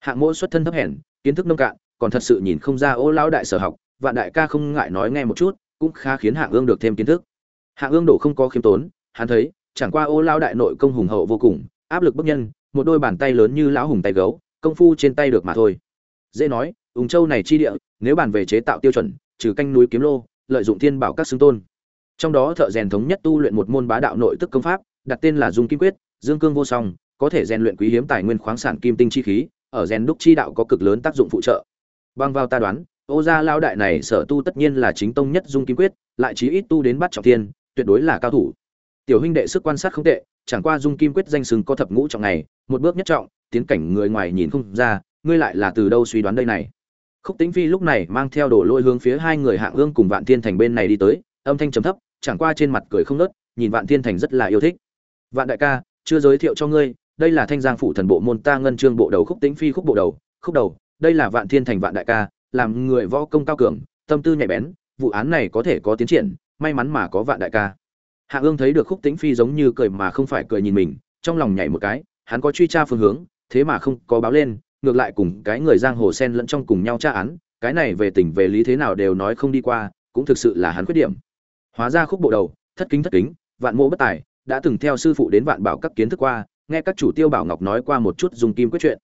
hạng mỗ xuất thân thấp hèn, kiến thức nông cạn, còn thật sự nhìn không ra ô lão đại sở học, vạn đại ca không ngại nói nghe một chút, cũng khá khiến Hạ ương được thêm kiến thức. Hạ ương đổ không có khiêm tốn, hắn thấy chẳng qua ô lão đại nội công hùng hậu vô cùng, áp lực bức nhân, một đôi bàn tay lớn như lão hùng tay gấu, công phu trên tay được mà thôi. Dễ nói ung châu này chi địa, nếu bàn về chế tạo tiêu chuẩn, trừ canh núi kiếm lô, lợi dụng thiên bảo các xương tôn. Trong đó thợ rèn thống nhất tu luyện một môn bá đạo nội tức công pháp, đặt tên là dung kim quyết, dương cương vô song, có thể rèn luyện quý hiếm tài nguyên khoáng sản kim tinh chi khí, ở rèn đúc chi đạo có cực lớn tác dụng phụ trợ. Bằng vào ta đoán, ô gia lao đại này sở tu tất nhiên là chính tông nhất dung kim quyết, lại chí ít tu đến bắt trọng thiên, tuyệt đối là cao thủ tiểu huynh đệ sức quan sát không tệ, chẳng qua dung kim quyết danh sừng có thập ngũ trọng này, một bước nhất trọng, tiến cảnh người ngoài nhìn không ra, ngươi lại là từ đâu suy đoán đây này? Khúc tĩnh phi lúc này mang theo đồ lôi hướng phía hai người hạng ương cùng vạn thiên thành bên này đi tới, âm thanh trầm thấp, chẳng qua trên mặt cười không nớt nhìn vạn thiên thành rất là yêu thích. Vạn đại ca, chưa giới thiệu cho ngươi, đây là thanh giang phủ thần bộ môn ta ngân trương bộ đầu khúc tĩnh phi khúc bộ đầu, khúc đầu, đây là vạn thiên thành vạn đại ca, làm người võ công cao cường, tâm tư nhạy bén, vụ án này có thể có tiến triển, may mắn mà có vạn đại ca hạ ương thấy được khúc tĩnh phi giống như cười mà không phải cười nhìn mình, trong lòng nhảy một cái, hắn có truy tra phương hướng, thế mà không có báo lên, ngược lại cùng cái người giang hồ sen lẫn trong cùng nhau tra án, cái này về tình về lý thế nào đều nói không đi qua, cũng thực sự là hắn khuyết điểm. Hóa ra khúc bộ đầu, thất kính thất kính, vạn mộ bất tài, đã từng theo sư phụ đến vạn bảo các kiến thức qua, nghe các chủ tiêu bảo ngọc nói qua một chút dùng kim quyết chuyện.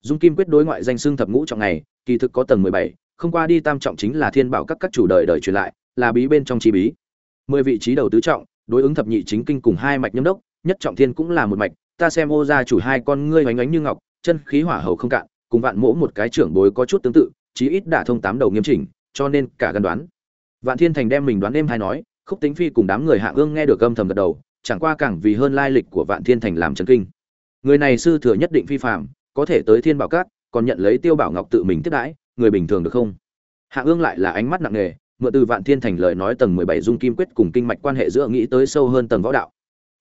Dung kim quyết đối ngoại danh xưng thập ngũ trọng ngày kỳ thực có tầng mười bảy, không qua đi tam trọng chính là thiên bảo các các chủ đời đời truyền lại, là bí bên trong chi bí. Mười vị trí đầu tứ trọng đối ứng thập nhị chính kinh cùng hai mạch nhâm đốc, nhất trọng thiên cũng là một mạch, ta xem ô gia chủ hai con ngươi oánh oánh như ngọc, chân khí hỏa hầu không cạn, cùng vạn mỗ một cái trưởng bối có chút tương tự, chí ít đả thông tám đầu nghiêm chỉnh, cho nên cả gần đoán. Vạn thiên thành đem mình đoán đêm hay nói, khúc tính phi cùng đám người hạ ương nghe được âm thầm gật đầu, chẳng qua càng vì hơn lai lịch của vạn thiên thành làm chấn kinh. Người này sư thừa nhất định phi phạm có thể tới thiên bảo cát còn nhận lấy tiêu bảo ngọc tự mình tiếp đãi, người bình thường được không? Hạ ương lại là ánh mắt nặng nề mượn từ vạn thiên thành lời nói tầng mười bảy dung kim quyết cùng kinh mạch quan hệ giữa nghĩ tới sâu hơn tầng võ đạo.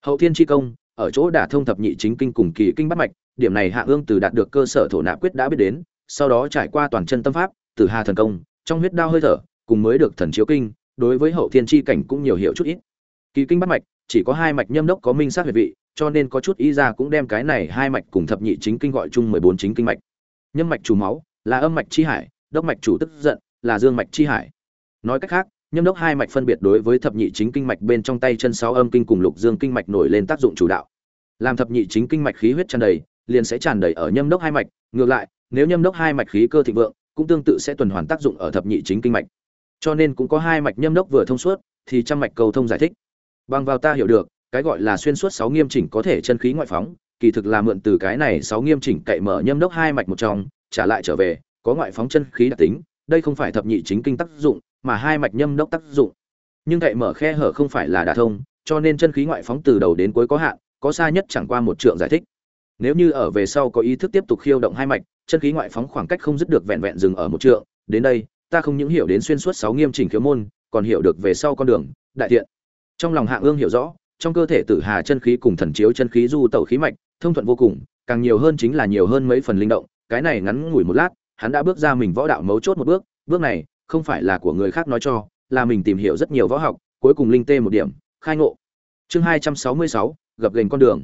Hậu thiên chi công, ở chỗ đả thông thập nhị chính kinh cùng kỳ kinh bắt mạch, điểm này hạ ương từ đạt được cơ sở thổ nạp quyết đã biết đến, sau đó trải qua toàn chân tâm pháp từ hà thần công, trong huyết đao hơi thở, cùng mới được thần chiếu kinh, đối với hậu thiên chi cảnh cũng nhiều hiểu chút ít. Kỳ kinh bắt mạch, chỉ có hai mạch nhâm đốc có minh sát huyệt vị, cho nên có chút ý ra cũng đem cái này hai mạch cùng thập nhị chính kinh gọi chung mười bốn chính kinh mạch. Nhâm mạch chủ máu, là âm mạch chi hải, đốc mạch chủ tức giận, là dương mạch chi hải nói cách khác, nhâm đốc hai mạch phân biệt đối với thập nhị chính kinh mạch bên trong tay chân sáu âm kinh cùng lục dương kinh mạch nổi lên tác dụng chủ đạo. Làm thập nhị chính kinh mạch khí huyết tràn đầy, liền sẽ tràn đầy ở nhâm đốc hai mạch. Ngược lại, nếu nhâm đốc hai mạch khí cơ thịnh vượng, cũng tương tự sẽ tuần hoàn tác dụng ở thập nhị chính kinh mạch. Cho nên cũng có hai mạch nhâm đốc vừa thông suốt, thì trăm mạch cầu thông giải thích. Bằng vào ta hiểu được, cái gọi là xuyên suốt sáu nghiêm chỉnh có thể chân khí ngoại phóng, kỳ thực là mượn từ cái này sáu nghiêm chỉnh cậy mở nhâm đốc hai mạch một trong, trả lại trở về, có ngoại phóng chân khí đặc tính, đây không phải thập nhị chính kinh tác dụng mà hai mạch nhâm đốc tác dụng. Nhưng cậy mở khe hở không phải là đả thông, cho nên chân khí ngoại phóng từ đầu đến cuối có hạn, có xa nhất chẳng qua một trượng giải thích. Nếu như ở về sau có ý thức tiếp tục khiêu động hai mạch, chân khí ngoại phóng khoảng cách không dứt được vẹn vẹn dừng ở một trượng, đến đây, ta không những hiểu đến xuyên suốt sáu nghiêm chỉnh khiếu môn, còn hiểu được về sau con đường, đại thiện. Trong lòng hạ ương hiểu rõ, trong cơ thể tử hà chân khí cùng thần chiếu chân khí du tẩu khí mạch, thông thuận vô cùng, càng nhiều hơn chính là nhiều hơn mấy phần linh động, cái này ngắn ngủi một lát, hắn đã bước ra mình võ đạo mấu chốt một bước bước này không phải là của người khác nói cho, là mình tìm hiểu rất nhiều võ học, cuối cùng linh tê một điểm, khai ngộ. Chương hai trăm sáu gành con đường.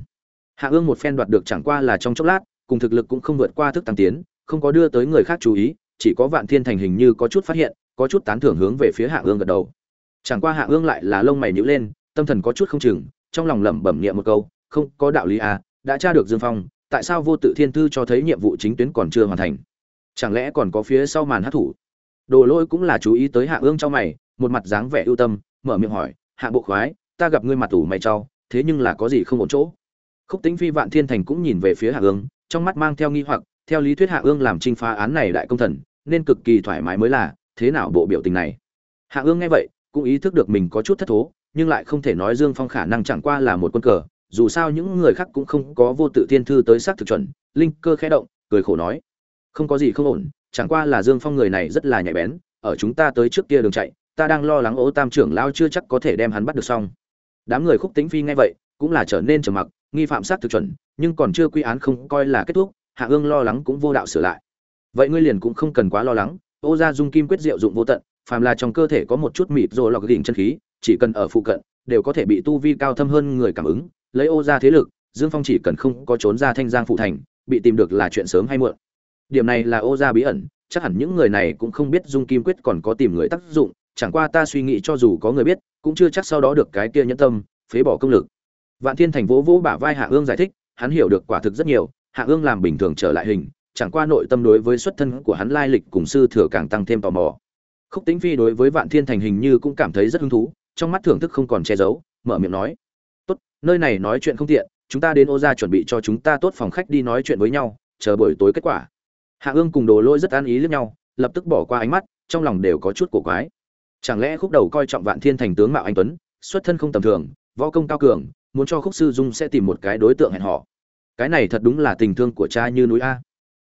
Hạ ương một phen đoạt được chẳng qua là trong chốc lát, cùng thực lực cũng không vượt qua thức tăng tiến, không có đưa tới người khác chú ý, chỉ có vạn thiên thành hình như có chút phát hiện, có chút tán thưởng hướng về phía hạ ương gật đầu. Chẳng qua hạ ương lại là lông mày nhíu lên, tâm thần có chút không chừng, trong lòng lẩm bẩm niệm một câu, không, có đạo lý à đã tra được dương phong, tại sao vô tự thiên thư cho thấy nhiệm vụ chính tuyến còn chưa hoàn thành? Chẳng lẽ còn có phía sau màn hát thủ? Đồ lôi cũng là chú ý tới hạ ương trong mày, một mặt dáng vẻ ưu tâm, mở miệng hỏi, hạ bộ khoái, ta gặp ngươi mặt tủ mày trao thế nhưng là có gì không ổn chỗ? Khúc tính phi vạn thiên thành cũng nhìn về phía hạ ương, trong mắt mang theo nghi hoặc, theo lý thuyết hạ ương làm trinh phá án này đại công thần, nên cực kỳ thoải mái mới là, thế nào bộ biểu tình này? Hạ ương nghe vậy, cũng ý thức được mình có chút thất thố, nhưng lại không thể nói dương phong khả năng chẳng qua là một quân cờ, dù sao những người khác cũng không có vô tự thiên thư tới xác thực chuẩn, linh cơ khẽ động, cười khổ nói, không có gì không ổn chẳng qua là dương phong người này rất là nhạy bén, ở chúng ta tới trước kia đường chạy, ta đang lo lắng Ô tam trưởng lao chưa chắc có thể đem hắn bắt được xong. Đám người khúc tĩnh phi nghe vậy, cũng là trở nên trầm mặc, nghi phạm sát thực chuẩn, nhưng còn chưa quy án không coi là kết thúc, hạ ương lo lắng cũng vô đạo sửa lại. Vậy ngươi liền cũng không cần quá lo lắng, ô gia dung kim quyết diệu dụng vô tận, phàm là trong cơ thể có một chút mịt rồi lọc đỉnh chân khí, chỉ cần ở phụ cận, đều có thể bị tu vi cao thâm hơn người cảm ứng, lấy ô gia thế lực, dương phong chỉ cần không có trốn ra thanh giang phụ thành, bị tìm được là chuyện sớm hay muộn điểm này là ô gia bí ẩn, chắc hẳn những người này cũng không biết dung kim quyết còn có tìm người tác dụng, chẳng qua ta suy nghĩ cho dù có người biết, cũng chưa chắc sau đó được cái kia nhẫn tâm, phế bỏ công lực. Vạn thiên thành vỗ vỗ bả vai hạ ương giải thích, hắn hiểu được quả thực rất nhiều, hạ ương làm bình thường trở lại hình, chẳng qua nội tâm đối với xuất thân của hắn lai lịch cùng sư thừa càng tăng thêm tò mò. Khúc tính phi đối với vạn thiên thành hình như cũng cảm thấy rất hứng thú, trong mắt thưởng thức không còn che giấu, mở miệng nói, tốt, nơi này nói chuyện không tiện, chúng ta đến ô gia chuẩn bị cho chúng ta tốt phòng khách đi nói chuyện với nhau, chờ buổi tối kết quả hạ ương cùng đồ lôi rất an ý lẫn nhau, lập tức bỏ qua ánh mắt, trong lòng đều có chút cổ quái. Chẳng lẽ khúc đầu coi trọng vạn thiên thành tướng mạo anh tuấn, xuất thân không tầm thường, võ công cao cường, muốn cho khúc sư dung sẽ tìm một cái đối tượng hẹn họ cái này thật đúng là tình thương của cha như núi a.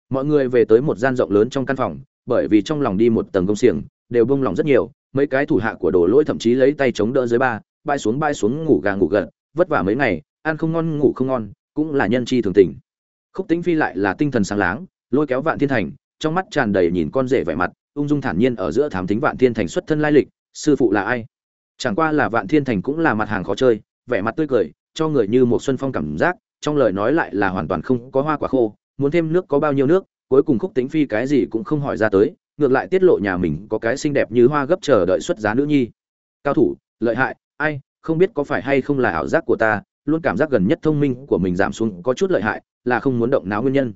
Mọi người về tới một gian rộng lớn trong căn phòng, bởi vì trong lòng đi một tầng công xiềng, đều bông lòng rất nhiều, mấy cái thủ hạ của đồ lỗi thậm chí lấy tay chống đỡ dưới ba bay xuống bay xuống ngủ gà ngủ gật, vất vả mấy ngày, ăn không ngon ngủ không ngon, cũng là nhân chi thường tình. Khúc tính phi lại là tinh thần sáng láng lôi kéo vạn thiên thành, trong mắt tràn đầy nhìn con rể vẻ mặt, ung dung thản nhiên ở giữa thám thính vạn thiên thành xuất thân lai lịch, sư phụ là ai? Chẳng qua là vạn thiên thành cũng là mặt hàng khó chơi, vẻ mặt tươi cười, cho người như một xuân phong cảm giác, trong lời nói lại là hoàn toàn không có hoa quả khô, muốn thêm nước có bao nhiêu nước, cuối cùng khúc tính phi cái gì cũng không hỏi ra tới, ngược lại tiết lộ nhà mình có cái xinh đẹp như hoa gấp chờ đợi xuất giá nữ nhi. Cao thủ, lợi hại, ai, không biết có phải hay không là ảo giác của ta, luôn cảm giác gần nhất thông minh của mình giảm xuống có chút lợi hại, là không muốn động não nguyên nhân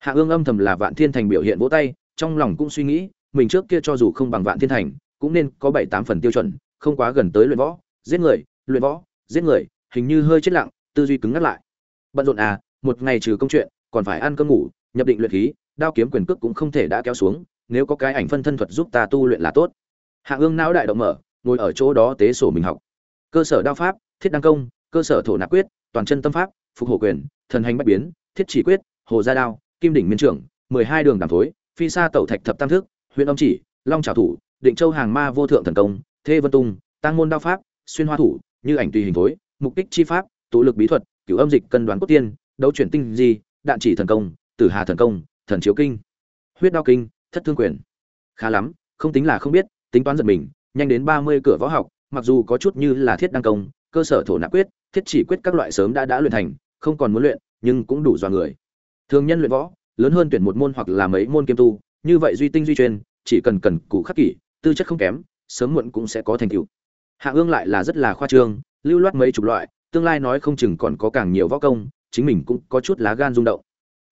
hạ ương âm thầm là vạn thiên thành biểu hiện vỗ tay, trong lòng cũng suy nghĩ, mình trước kia cho dù không bằng vạn thiên thành, cũng nên có bảy tám phần tiêu chuẩn, không quá gần tới luyện võ, giết người, luyện võ, giết người, hình như hơi chết lặng, tư duy cứng ngắt lại. Bận rộn à một ngày trừ công chuyện, còn phải ăn cơm ngủ, nhập định luyện khí, đao kiếm quyền cước cũng không thể đã kéo xuống, nếu có cái ảnh phân thân thuật giúp ta tu luyện là tốt. Hạ ương não đại động mở, ngồi ở chỗ đó tế sổ mình học. Cơ sở đao pháp, thiết đăng công, cơ sở thổ nạp quyết, toàn chân tâm pháp, phục hộ quyền, thần hành bách biến, thiết chỉ quyết, hồ gia đao kim đỉnh miên trưởng, mười hai đường đàm thối, phi sa tẩu thạch thập tam thức, huyện âm chỉ, long trào thủ, định châu hàng ma vô thượng thần công, thê vân tung tăng môn đao pháp, xuyên hoa thủ, như ảnh tùy hình thối, mục kích chi pháp, tụ lực bí thuật, cửu âm dịch cân đoán cốt tiên, đấu chuyển tinh di, đạn chỉ thần công, tử hà thần công, thần chiếu kinh, huyết đao kinh, thất thương quyền. Khá lắm, không tính là không biết, tính toán giật mình, nhanh đến ba mươi cửa võ học, mặc dù có chút như là thiết đăng công, cơ sở thổ nạp quyết, thiết chỉ quyết các loại sớm đã đã luyện thành, không còn muốn luyện, nhưng cũng đủ dọa người thường nhân luyện võ, lớn hơn tuyển một môn hoặc là mấy môn kiêm tu, như vậy duy tinh duy chuyên chỉ cần cần cù khắc kỷ, tư chất không kém, sớm muộn cũng sẽ có thành tựu. Hạ ương lại là rất là khoa trương, lưu loát mấy chục loại, tương lai nói không chừng còn có càng nhiều võ công, chính mình cũng có chút lá gan rung động.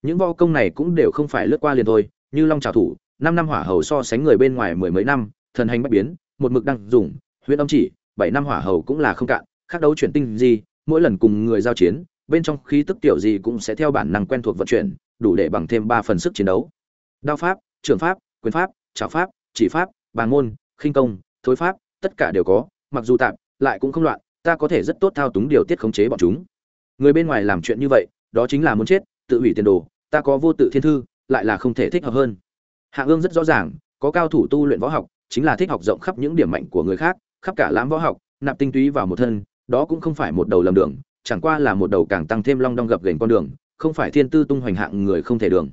Những võ công này cũng đều không phải lướt qua liền thôi, như long trào thủ, năm năm hỏa hầu so sánh người bên ngoài mười mấy năm, thần hành bất biến, một mực đang dùng huyện âm chỉ, bảy năm hỏa hầu cũng là không cạn, khác đấu chuyển tinh gì, mỗi lần cùng người giao chiến bên trong khí tức tiểu gì cũng sẽ theo bản năng quen thuộc vận chuyển, đủ để bằng thêm ba phần sức chiến đấu. Đao pháp trường pháp, quyền pháp, trảo pháp, chỉ pháp bàn môn, khinh công, thối pháp, tất cả đều có, mặc dù tạm, lại cũng không loạn, ta có thể rất tốt thao túng điều tiết khống chế bọn chúng. Người bên ngoài làm chuyện như vậy, đó chính là muốn chết, tự hủy tiền đồ, ta có vô tự thiên thư, lại là không thể thích hợp hơn. Hạ ương rất rõ ràng, có cao thủ tu luyện võ học, chính là thích học rộng khắp những điểm mạnh của người khác, khắp cả lãm võ học, nạp tinh túy vào một thân, đó cũng không phải một đầu lầm đường chẳng qua là một đầu càng tăng thêm long đong gập ghềnh con đường, không phải thiên tư tung hoành hạng người không thể đường.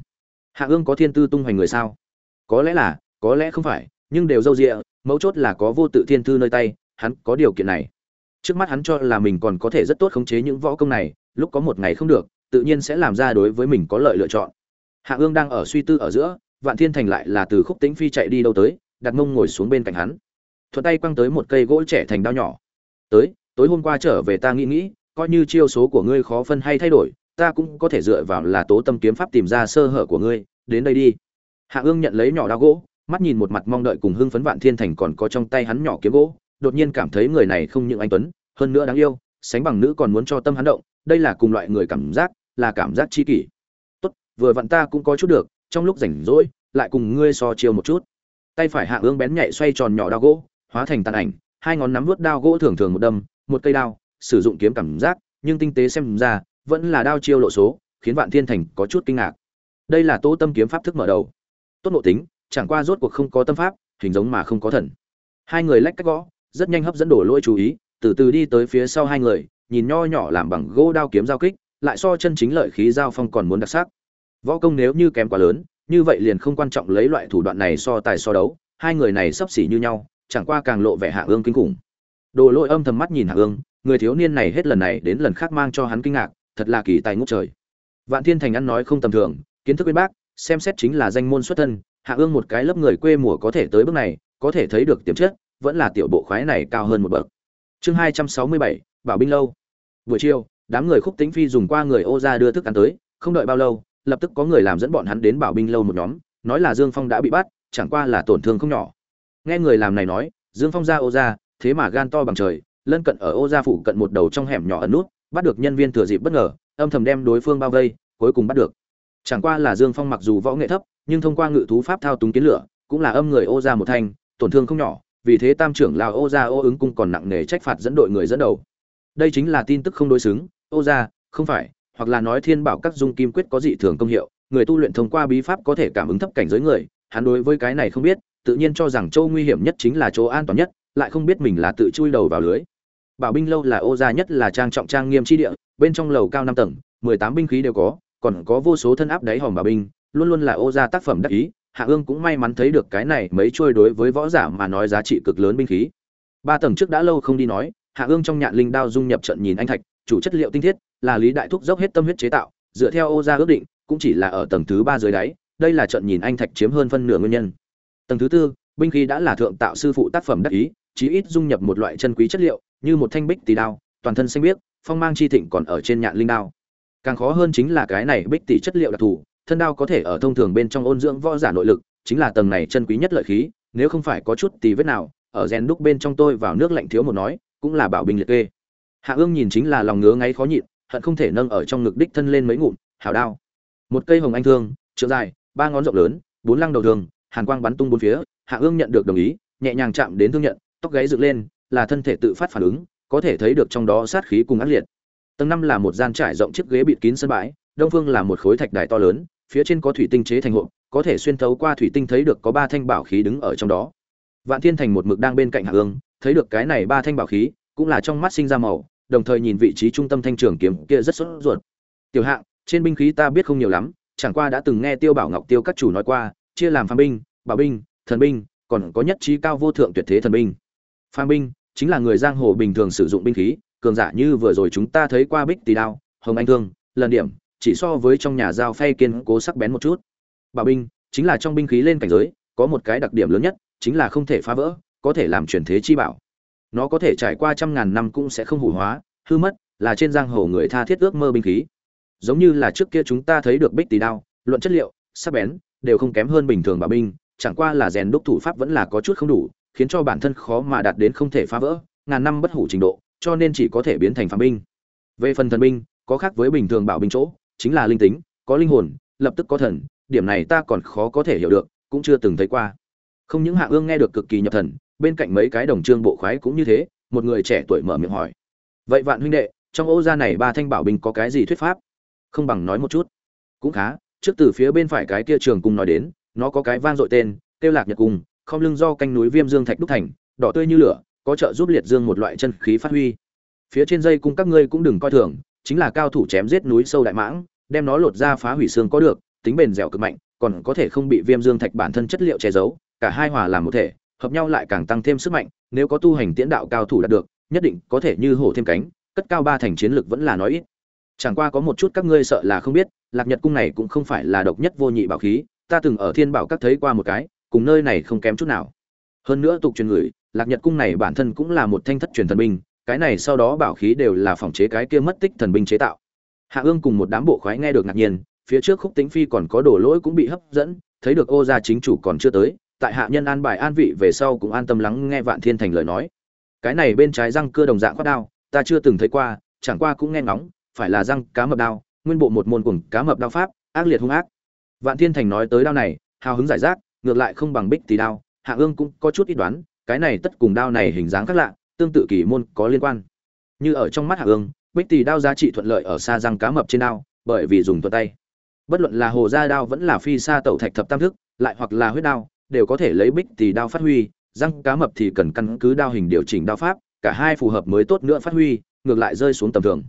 Hạ ương có thiên tư tung hoành người sao? Có lẽ là, có lẽ không phải, nhưng đều dâu dịa, mấu chốt là có vô tự thiên thư nơi tay, hắn có điều kiện này. Trước mắt hắn cho là mình còn có thể rất tốt khống chế những võ công này, lúc có một ngày không được, tự nhiên sẽ làm ra đối với mình có lợi lựa chọn. Hạ ương đang ở suy tư ở giữa, vạn thiên thành lại là từ khúc tĩnh phi chạy đi đâu tới, đặt mông ngồi xuống bên cạnh hắn. Thuận tay quăng tới một cây gỗ trẻ thành đao nhỏ. Tới, tối hôm qua trở về ta nghĩ nghĩ coi như chiêu số của ngươi khó phân hay thay đổi, ta cũng có thể dựa vào là tố tâm kiếm pháp tìm ra sơ hở của ngươi, đến đây đi. Hạ ương nhận lấy nhỏ đao gỗ, mắt nhìn một mặt mong đợi cùng hưng phấn vạn thiên thành còn có trong tay hắn nhỏ kiếm gỗ, đột nhiên cảm thấy người này không những anh tuấn, hơn nữa đáng yêu, sánh bằng nữ còn muốn cho tâm hắn động, đây là cùng loại người cảm giác, là cảm giác chi kỷ. Tốt, vừa vặn ta cũng có chút được, trong lúc rảnh rỗi, lại cùng ngươi so chiêu một chút. Tay phải hạ ương bén nhạy xoay tròn nhỏ đao gỗ, hóa thành tàn ảnh, hai ngón nắm vút đao gỗ thường thường một đâm, một cây đao sử dụng kiếm cảm giác, nhưng tinh tế xem ra, vẫn là đao chiêu lộ số, khiến vạn thiên thành có chút kinh ngạc. Đây là tô tâm kiếm pháp thức mở đầu. Tốt nội tính, chẳng qua rốt cuộc không có tâm pháp, hình giống mà không có thần. Hai người lách cách gõ, rất nhanh hấp dẫn đổ lỗi chú ý, từ từ đi tới phía sau hai người, nhìn nho nhỏ làm bằng gỗ đao kiếm giao kích, lại so chân chính lợi khí giao phong còn muốn đặc sắc. Võ công nếu như kém quá lớn, như vậy liền không quan trọng lấy loại thủ đoạn này so tài so đấu, hai người này sắp xỉ như nhau, chẳng qua càng lộ vẻ hạ ương kinh khủng. Đồ lỗi âm thầm mắt nhìn hạ ương người thiếu niên này hết lần này đến lần khác mang cho hắn kinh ngạc, thật là kỳ tài ngút trời. Vạn thiên thành ăn nói không tầm thường, kiến thức uyên bác, xem xét chính là danh môn xuất thân, hạ ương một cái lớp người quê mùa có thể tới bước này, có thể thấy được tiềm chất, vẫn là tiểu bộ khoái này cao hơn một bậc. Chương hai trăm sáu mươi bảy, bảo binh lâu. Buổi chiều, đám người khúc tính phi dùng qua người ô ra đưa thức ăn tới, không đợi bao lâu, lập tức có người làm dẫn bọn hắn đến bảo binh lâu một nhóm, nói là dương phong đã bị bắt, chẳng qua là tổn thương không nhỏ. Nghe người làm này nói, dương phong ra ô ra, thế mà gan to bằng trời lân cận ở ô gia phủ cận một đầu trong hẻm nhỏ ẩn nút, bắt được nhân viên thừa dịp bất ngờ, âm thầm đem đối phương bao vây, cuối cùng bắt được. Chẳng qua là dương phong mặc dù võ nghệ thấp, nhưng thông qua ngự thú pháp thao túng kiến lửa, cũng là âm người ô gia một thanh tổn thương không nhỏ, vì thế tam trưởng lào ô gia ô ứng cung còn nặng nề trách phạt dẫn đội người dẫn đầu. Đây chính là tin tức không đối xứng, ô gia, không phải, hoặc là nói thiên bảo các dung kim quyết có dị thường công hiệu, người tu luyện thông qua bí pháp có thể cảm ứng thấp cảnh giới người, hắn đối với cái này không biết, tự nhiên cho rằng châu nguy hiểm nhất chính là chỗ an toàn nhất, lại không biết mình là tự chui đầu vào lưới bảo binh lâu là ô gia nhất là trang trọng trang nghiêm chi địa, bên trong lầu cao năm tầng, mười tám binh khí đều có, còn có vô số thân áp đáy hòm bảo binh, luôn luôn là ô gia tác phẩm đắc ý, hạ ương cũng may mắn thấy được cái này mấy trôi đối với võ giả mà nói giá trị cực lớn binh khí. Ba tầng trước đã lâu không đi nói, hạ ương trong nhạn linh đao dung nhập trận nhìn anh thạch, chủ chất liệu tinh thiết, là lý đại thúc dốc hết tâm huyết chế tạo, dựa theo ô gia ước định, cũng chỉ là ở tầng thứ ba dưới đáy, đây là trận nhìn anh thạch chiếm hơn phân nửa nguyên nhân. Tầng thứ tư, binh khí đã là thượng tạo sư phụ tác phẩm đắc ý, chí ít dung nhập một loại chân quý chất liệu như một thanh bích tỷ đao, toàn thân xanh biếc, phong mang chi thịnh còn ở trên nhạn linh đao. Càng khó hơn chính là cái này bích tỷ chất liệu đặc thù, thân đao có thể ở thông thường bên trong ôn dưỡng võ giả nội lực, chính là tầng này chân quý nhất lợi khí, nếu không phải có chút tì vết nào, ở rèn đúc bên trong tôi vào nước lạnh thiếu một nói, cũng là bảo bình liệt kê. Hạ ương nhìn chính là lòng ngứa ngáy khó nhịn, hận không thể nâng ở trong ngực đích thân lên mấy ngụm, hảo đao. Một cây hồng anh thương, trượng dài, ba ngón rộng lớn, bốn lăng đầu thường hàn quang bắn tung bốn phía, hạ ương nhận được đồng ý, nhẹ nhàng chạm đến thương nhận, tóc gáy dựng lên là thân thể tự phát phản ứng, có thể thấy được trong đó sát khí cùng ác liệt. Tầng năm là một gian trải rộng chiếc ghế bịt kín sân bãi, đông phương là một khối thạch đài to lớn, phía trên có thủy tinh chế thành hộp, có thể xuyên thấu qua thủy tinh thấy được có ba thanh bảo khí đứng ở trong đó. Vạn thiên thành một mực đang bên cạnh hạ ương thấy được cái này ba thanh bảo khí, cũng là trong mắt sinh ra màu, đồng thời nhìn vị trí trung tâm thanh trường kiếm kia rất sốt ruột. Tiểu hạng, trên binh khí ta biết không nhiều lắm, chẳng qua đã từng nghe tiêu bảo ngọc tiêu các chủ nói qua, chia làm phàm binh, bảo binh, thần binh, còn có nhất trí cao vô thượng tuyệt thế thần binh. Phàm binh chính là người giang hồ bình thường sử dụng binh khí, cường giả như vừa rồi chúng ta thấy qua bích tỳ đao, hồng anh thương, lần điểm, chỉ so với trong nhà dao phay kiên cố sắc bén một chút. Bảo binh, chính là trong binh khí lên cảnh giới, có một cái đặc điểm lớn nhất, chính là không thể phá vỡ, có thể làm chuyển thế chi bảo. Nó có thể trải qua trăm ngàn năm cũng sẽ không hủ hóa, hư mất, là trên giang hồ người tha thiết ước mơ binh khí. Giống như là trước kia chúng ta thấy được bích tỳ đao, luận chất liệu, sắc bén, đều không kém hơn bình thường bảo binh, chẳng qua là rèn đúc thủ pháp vẫn là có chút không đủ khiến cho bản thân khó mà đạt đến không thể phá vỡ, ngàn năm bất hủ trình độ, cho nên chỉ có thể biến thành phàm binh. Về phần thần binh, có khác với bình thường bảo binh chỗ, chính là linh tính, có linh hồn, lập tức có thần, điểm này ta còn khó có thể hiểu được, cũng chưa từng thấy qua. Không những hạ ương nghe được cực kỳ nhập thần, bên cạnh mấy cái đồng trương bộ khoái cũng như thế, một người trẻ tuổi mở miệng hỏi. Vậy vạn huynh đệ, trong ô gia này ba thanh bảo binh có cái gì thuyết pháp? Không bằng nói một chút. Cũng khá, trước từ phía bên phải cái kia trường cung nói đến, nó có cái vang dội tên tiêu lạc nhật cung không lưng do canh núi viêm dương thạch đúc thành, đỏ tươi như lửa, có trợ giúp liệt dương một loại chân khí phát huy. Phía trên dây cung các ngươi cũng đừng coi thường, chính là cao thủ chém giết núi sâu đại mãng, đem nó lột ra phá hủy xương có được, tính bền dẻo cực mạnh, còn có thể không bị viêm dương thạch bản thân chất liệu che giấu, cả hai hòa làm một thể, hợp nhau lại càng tăng thêm sức mạnh, nếu có tu hành tiễn đạo cao thủ đạt được, nhất định có thể như hổ thêm cánh, cất cao ba thành chiến lực vẫn là nói ít. Chẳng qua có một chút các ngươi sợ là không biết, lạc nhật cung này cũng không phải là độc nhất vô nhị bảo khí, ta từng ở thiên bảo các thấy qua một cái cùng nơi này không kém chút nào. Hơn nữa tục truyền người, lạc nhật cung này bản thân cũng là một thanh thất truyền thần binh, cái này sau đó bảo khí đều là phòng chế cái kia mất tích thần binh chế tạo. Hạ ương cùng một đám bộ khoái nghe được ngạc nhiên, phía trước khúc tính phi còn có đổ lỗi cũng bị hấp dẫn, thấy được ô gia chính chủ còn chưa tới, tại hạ nhân an bài an vị về sau cũng an tâm lắng nghe vạn thiên thành lời nói. Cái này bên trái răng cưa đồng dạng khoát đao, ta chưa từng thấy qua, chẳng qua cũng nghe ngóng, phải là răng cá mập đao, nguyên bộ một môn cùng cá mập đao pháp, ác liệt hung ác. Vạn thiên thành nói tới đao này, hào hứng giải rác ngược lại không bằng bích tỷ đao, hạ ương cũng có chút ít đoán, cái này tất cùng đao này hình dáng khác lạ, tương tự kỳ môn có liên quan. Như ở trong mắt hạ ương, bích tỷ đao giá trị thuận lợi ở xa răng cá mập trên đao, bởi vì dùng thuật tay. Bất luận là hồ gia đao vẫn là phi sa tẩu thạch thập tam thức, lại hoặc là huyết đao, đều có thể lấy bích tỷ đao phát huy, răng cá mập thì cần căn cứ đao hình điều chỉnh đao pháp, cả hai phù hợp mới tốt nữa phát huy, ngược lại rơi xuống tầm thường.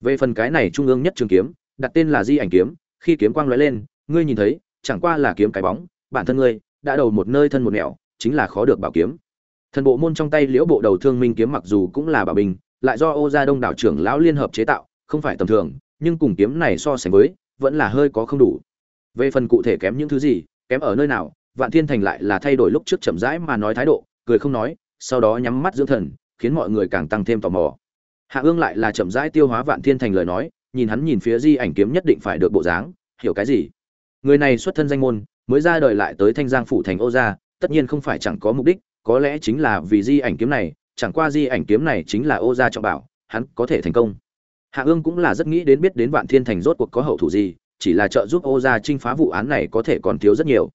Về phần cái này trung ương nhất trường kiếm, đặt tên là di ảnh kiếm, khi kiếm quang lóe lên, ngươi nhìn thấy, chẳng qua là kiếm cái bóng bản thân ngươi, đã đầu một nơi thân một nẻo, chính là khó được bảo kiếm. Thần bộ môn trong tay liễu bộ đầu thương minh kiếm mặc dù cũng là bảo bình, lại do ô gia đông đảo trưởng lão liên hợp chế tạo, không phải tầm thường, nhưng cùng kiếm này so sánh với, vẫn là hơi có không đủ. Về phần cụ thể kém những thứ gì, kém ở nơi nào, vạn thiên thành lại là thay đổi lúc trước chậm rãi mà nói thái độ, cười không nói, sau đó nhắm mắt dưỡng thần, khiến mọi người càng tăng thêm tò mò. Hạ ương lại là chậm rãi tiêu hóa vạn thiên thành lời nói, nhìn hắn nhìn phía di ảnh kiếm nhất định phải được bộ dáng, hiểu cái gì? Người này xuất thân danh môn mới ra đời lại tới thanh giang phủ thành ô gia, tất nhiên không phải chẳng có mục đích, có lẽ chính là vì di ảnh kiếm này, chẳng qua di ảnh kiếm này chính là ô gia trọng bảo, hắn có thể thành công. Hạ ương cũng là rất nghĩ đến biết đến vạn thiên thành rốt cuộc có hậu thủ gì, chỉ là trợ giúp ô gia trinh phá vụ án này có thể còn thiếu rất nhiều.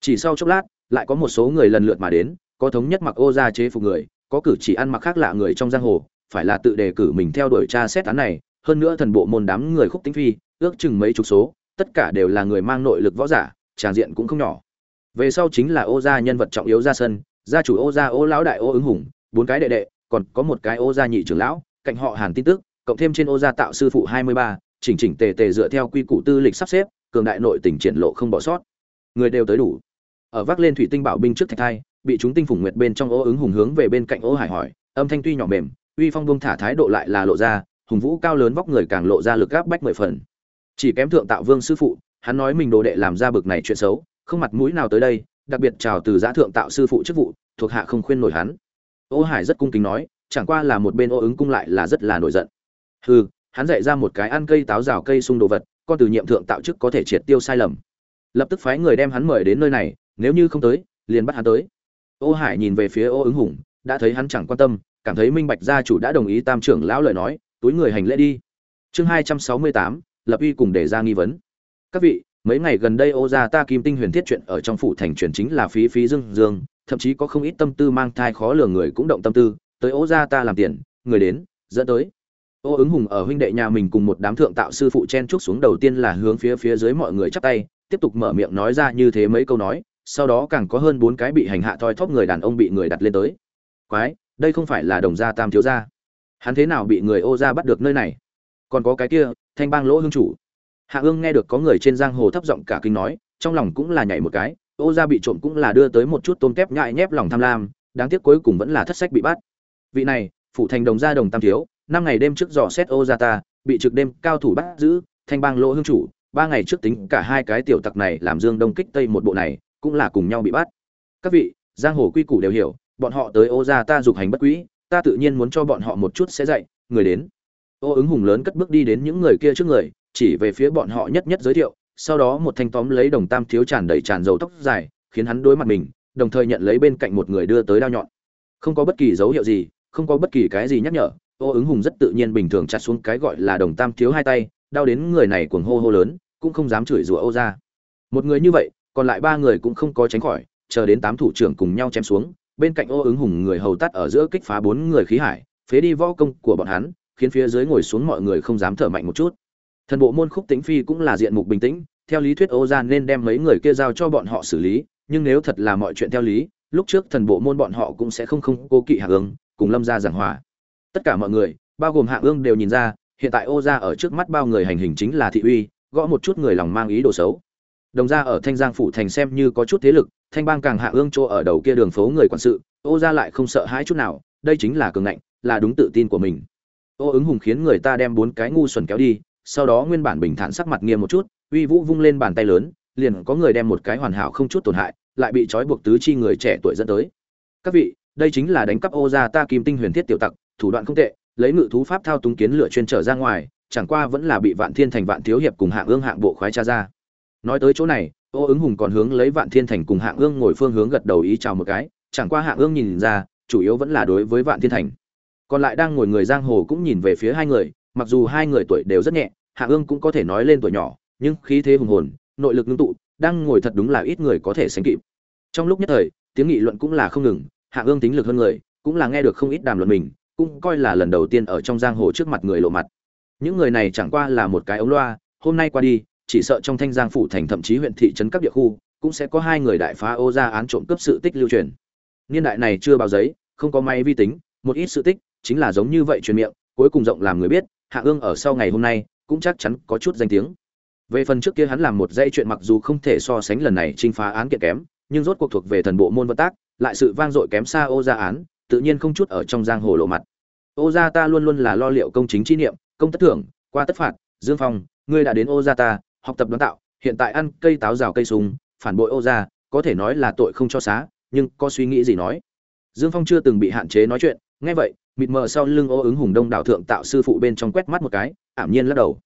Chỉ sau chốc lát, lại có một số người lần lượt mà đến, có thống nhất mặc ô gia chế phục người, có cử chỉ ăn mặc khác lạ người trong giang hồ, phải là tự đề cử mình theo đuổi tra xét án này, hơn nữa thần bộ môn đám người khúc tính phi, ước chừng mấy chục số, tất cả đều là người mang nội lực võ giả tràng diện cũng không nhỏ. Về sau chính là ô gia nhân vật trọng yếu ra sân, gia chủ ô gia ô lão đại ô ứng hùng, bốn cái đệ đệ, còn có một cái ô gia nhị trưởng lão, cạnh họ hàn tin tức, cộng thêm trên ô gia tạo sư phụ hai mươi ba, chỉnh chỉnh tề tề dựa theo quy củ tư lịch sắp xếp, cường đại nội tỉnh triển lộ không bỏ sót. Người đều tới đủ. Ở vác lên thủy tinh bảo binh trước thạch thai, bị chúng tinh phủng nguyệt bên trong ô ứng hùng hướng về bên cạnh ô hải hỏi, âm thanh tuy nhỏ mềm, uy phong bông thả thái độ lại là lộ ra, hùng vũ cao lớn vóc người càng lộ ra lực gáp bách mười phần. Chỉ kém thượng tạo vương sư phụ hắn nói mình đồ đệ làm ra bực này chuyện xấu, không mặt mũi nào tới đây, đặc biệt chào từ giã thượng tạo sư phụ chức vụ, thuộc hạ không khuyên nổi hắn. Ô hải rất cung kính nói, chẳng qua là một bên ô ứng cung lại là rất là nổi giận. Hừ, hắn dạy ra một cái ăn cây táo rào cây sung đồ vật, con từ nhiệm thượng tạo chức có thể triệt tiêu sai lầm. Lập tức phái người đem hắn mời đến nơi này, nếu như không tới, liền bắt hắn tới. Ô hải nhìn về phía ô ứng hùng, đã thấy hắn chẳng quan tâm, cảm thấy minh bạch gia chủ đã đồng ý tam trưởng lão lời nói, túi người hành lễ đi. Chương hai trăm sáu mươi tám, lập uy cùng để ra nghi vấn các vị, mấy ngày gần đây ô gia ta kim tinh huyền thiết chuyện ở trong phủ thành truyền chính là phí phí dương dương, thậm chí có không ít tâm tư mang thai khó lường người cũng động tâm tư, tới ô gia ta làm tiền, người đến, dẫn tới. Ô ứng hùng ở huynh đệ nhà mình cùng một đám thượng tạo sư phụ chen trúc xuống đầu tiên là hướng phía phía dưới mọi người chắp tay, tiếp tục mở miệng nói ra như thế mấy câu nói, sau đó càng có hơn bốn cái bị hành hạ thoi thóp người đàn ông bị người đặt lên tới. Quái, đây không phải là đồng gia tam thiếu gia. Hắn thế nào bị người ô gia bắt được nơi này? Còn có cái kia, thanh bang lỗ hương chủ hạ ương nghe được có người trên giang hồ thấp giọng cả kinh nói, trong lòng cũng là nhảy một cái, ô gia bị trộm cũng là đưa tới một chút tôm tép nhại nhép lòng tham lam, đáng tiếc cuối cùng vẫn là thất sách bị bắt. Vị này phụ thành đồng gia đồng tam thiếu, năm ngày đêm trước dò xét ô gia ta, bị trực đêm cao thủ bắt giữ, thanh bang lỗ hương chủ, ba ngày trước tính cả hai cái tiểu tặc này làm dương đông kích tây một bộ này, cũng là cùng nhau bị bắt. Các vị, giang hồ quy củ đều hiểu, bọn họ tới ô gia ta dục hành bất quý, ta tự nhiên muốn cho bọn họ một chút sẽ dạy, người đến. Ô ứng hùng lớn cất bước đi đến những người kia trước người chỉ về phía bọn họ nhất nhất giới thiệu, sau đó một thanh tóm lấy đồng tam thiếu tràn đầy tràn dầu tóc dài, khiến hắn đối mặt mình, đồng thời nhận lấy bên cạnh một người đưa tới đao nhọn. Không có bất kỳ dấu hiệu gì, không có bất kỳ cái gì nhắc nhở, ô ứng hùng rất tự nhiên bình thường chặt xuống cái gọi là đồng tam thiếu hai tay, đau đến người này cuồng hô hô lớn, cũng không dám chửi rủa ô ra. Một người như vậy, còn lại ba người cũng không có tránh khỏi, chờ đến tám thủ trưởng cùng nhau chém xuống, bên cạnh ô ứng hùng người hầu tắt ở giữa kích phá bốn người khí hải, phế đi võ công của bọn hắn, khiến phía dưới ngồi xuống mọi người không dám thở mạnh một chút thần bộ môn khúc tĩnh phi cũng là diện mục bình tĩnh, theo lý thuyết ô gian nên đem mấy người kia giao cho bọn họ xử lý, nhưng nếu thật là mọi chuyện theo lý, lúc trước thần bộ môn bọn họ cũng sẽ không không cố kỵ hạ ương, cùng lâm gia giảng hòa. Tất cả mọi người, bao gồm hạ ương đều nhìn ra, hiện tại ô gia ở trước mắt bao người hành hình chính là thị uy, gõ một chút người lòng mang ý đồ xấu. Đồng ra ở thanh giang phủ thành xem như có chút thế lực, thanh bang càng hạ ương chỗ ở đầu kia đường phố người quản sự, ô gia lại không sợ hãi chút nào, đây chính là cường ngạnh, là đúng tự tin của mình. Ô ứng hùng khiến người ta đem bốn cái ngu xuẩn kéo đi sau đó nguyên bản bình thản sắc mặt nghiêm một chút, uy vũ vung lên bàn tay lớn, liền có người đem một cái hoàn hảo không chút tổn hại, lại bị trói buộc tứ chi người trẻ tuổi dẫn tới. Các vị, đây chính là đánh cắp ô gia ta kim tinh huyền thiết tiểu tặc, thủ đoạn không tệ, lấy ngự thú pháp thao túng kiến lửa chuyên trở ra ngoài, chẳng qua vẫn là bị vạn thiên thành vạn thiếu hiệp cùng hạng ương hạng bộ khoái tra ra. Nói tới chỗ này, ô ứng hùng còn hướng lấy vạn thiên thành cùng hạng ương ngồi phương hướng gật đầu ý chào một cái, chẳng qua hạng ương nhìn ra, chủ yếu vẫn là đối với vạn thiên thành. Còn lại đang ngồi người giang hồ cũng nhìn về phía hai người mặc dù hai người tuổi đều rất nhẹ, hạ ương cũng có thể nói lên tuổi nhỏ, nhưng khí thế hùng hồn, nội lực ngưng tụ, đang ngồi thật đúng là ít người có thể sánh kịp. Trong lúc nhất thời, tiếng nghị luận cũng là không ngừng, hạ ương tính lực hơn người, cũng là nghe được không ít đàm luận mình, cũng coi là lần đầu tiên ở trong giang hồ trước mặt người lộ mặt. Những người này chẳng qua là một cái ống loa, hôm nay qua đi, chỉ sợ trong thanh giang phủ thành thậm chí huyện thị trấn các địa khu, cũng sẽ có hai người đại phá ô ra án trộm cướp sự tích lưu truyền. Niên đại này chưa bao giấy, không có máy vi tính, một ít sự tích, chính là giống như vậy truyền miệng, cuối cùng rộng làm người biết hạ ương ở sau ngày hôm nay cũng chắc chắn có chút danh tiếng. Về phần trước kia hắn làm một dãy chuyện mặc dù không thể so sánh lần này trinh phá án kiện kém, nhưng rốt cuộc thuộc về thần bộ môn vận tác, lại sự vang dội kém xa ô gia án, tự nhiên không chút ở trong giang hồ lộ mặt. Ô gia ta luôn luôn là lo liệu công chính chi niệm, công tất thưởng, qua tất phạt, dương phong, ngươi đã đến ô gia ta, học tập đoán tạo, hiện tại ăn cây táo rào cây súng, phản bội ô gia, có thể nói là tội không cho xá, nhưng có suy nghĩ gì nói. Dương phong chưa từng bị hạn chế nói chuyện, nghe vậy mịt mờ sau lưng ô ứng hùng đông đảo thượng tạo sư phụ bên trong quét mắt một cái, ảm nhiên lắc đầu.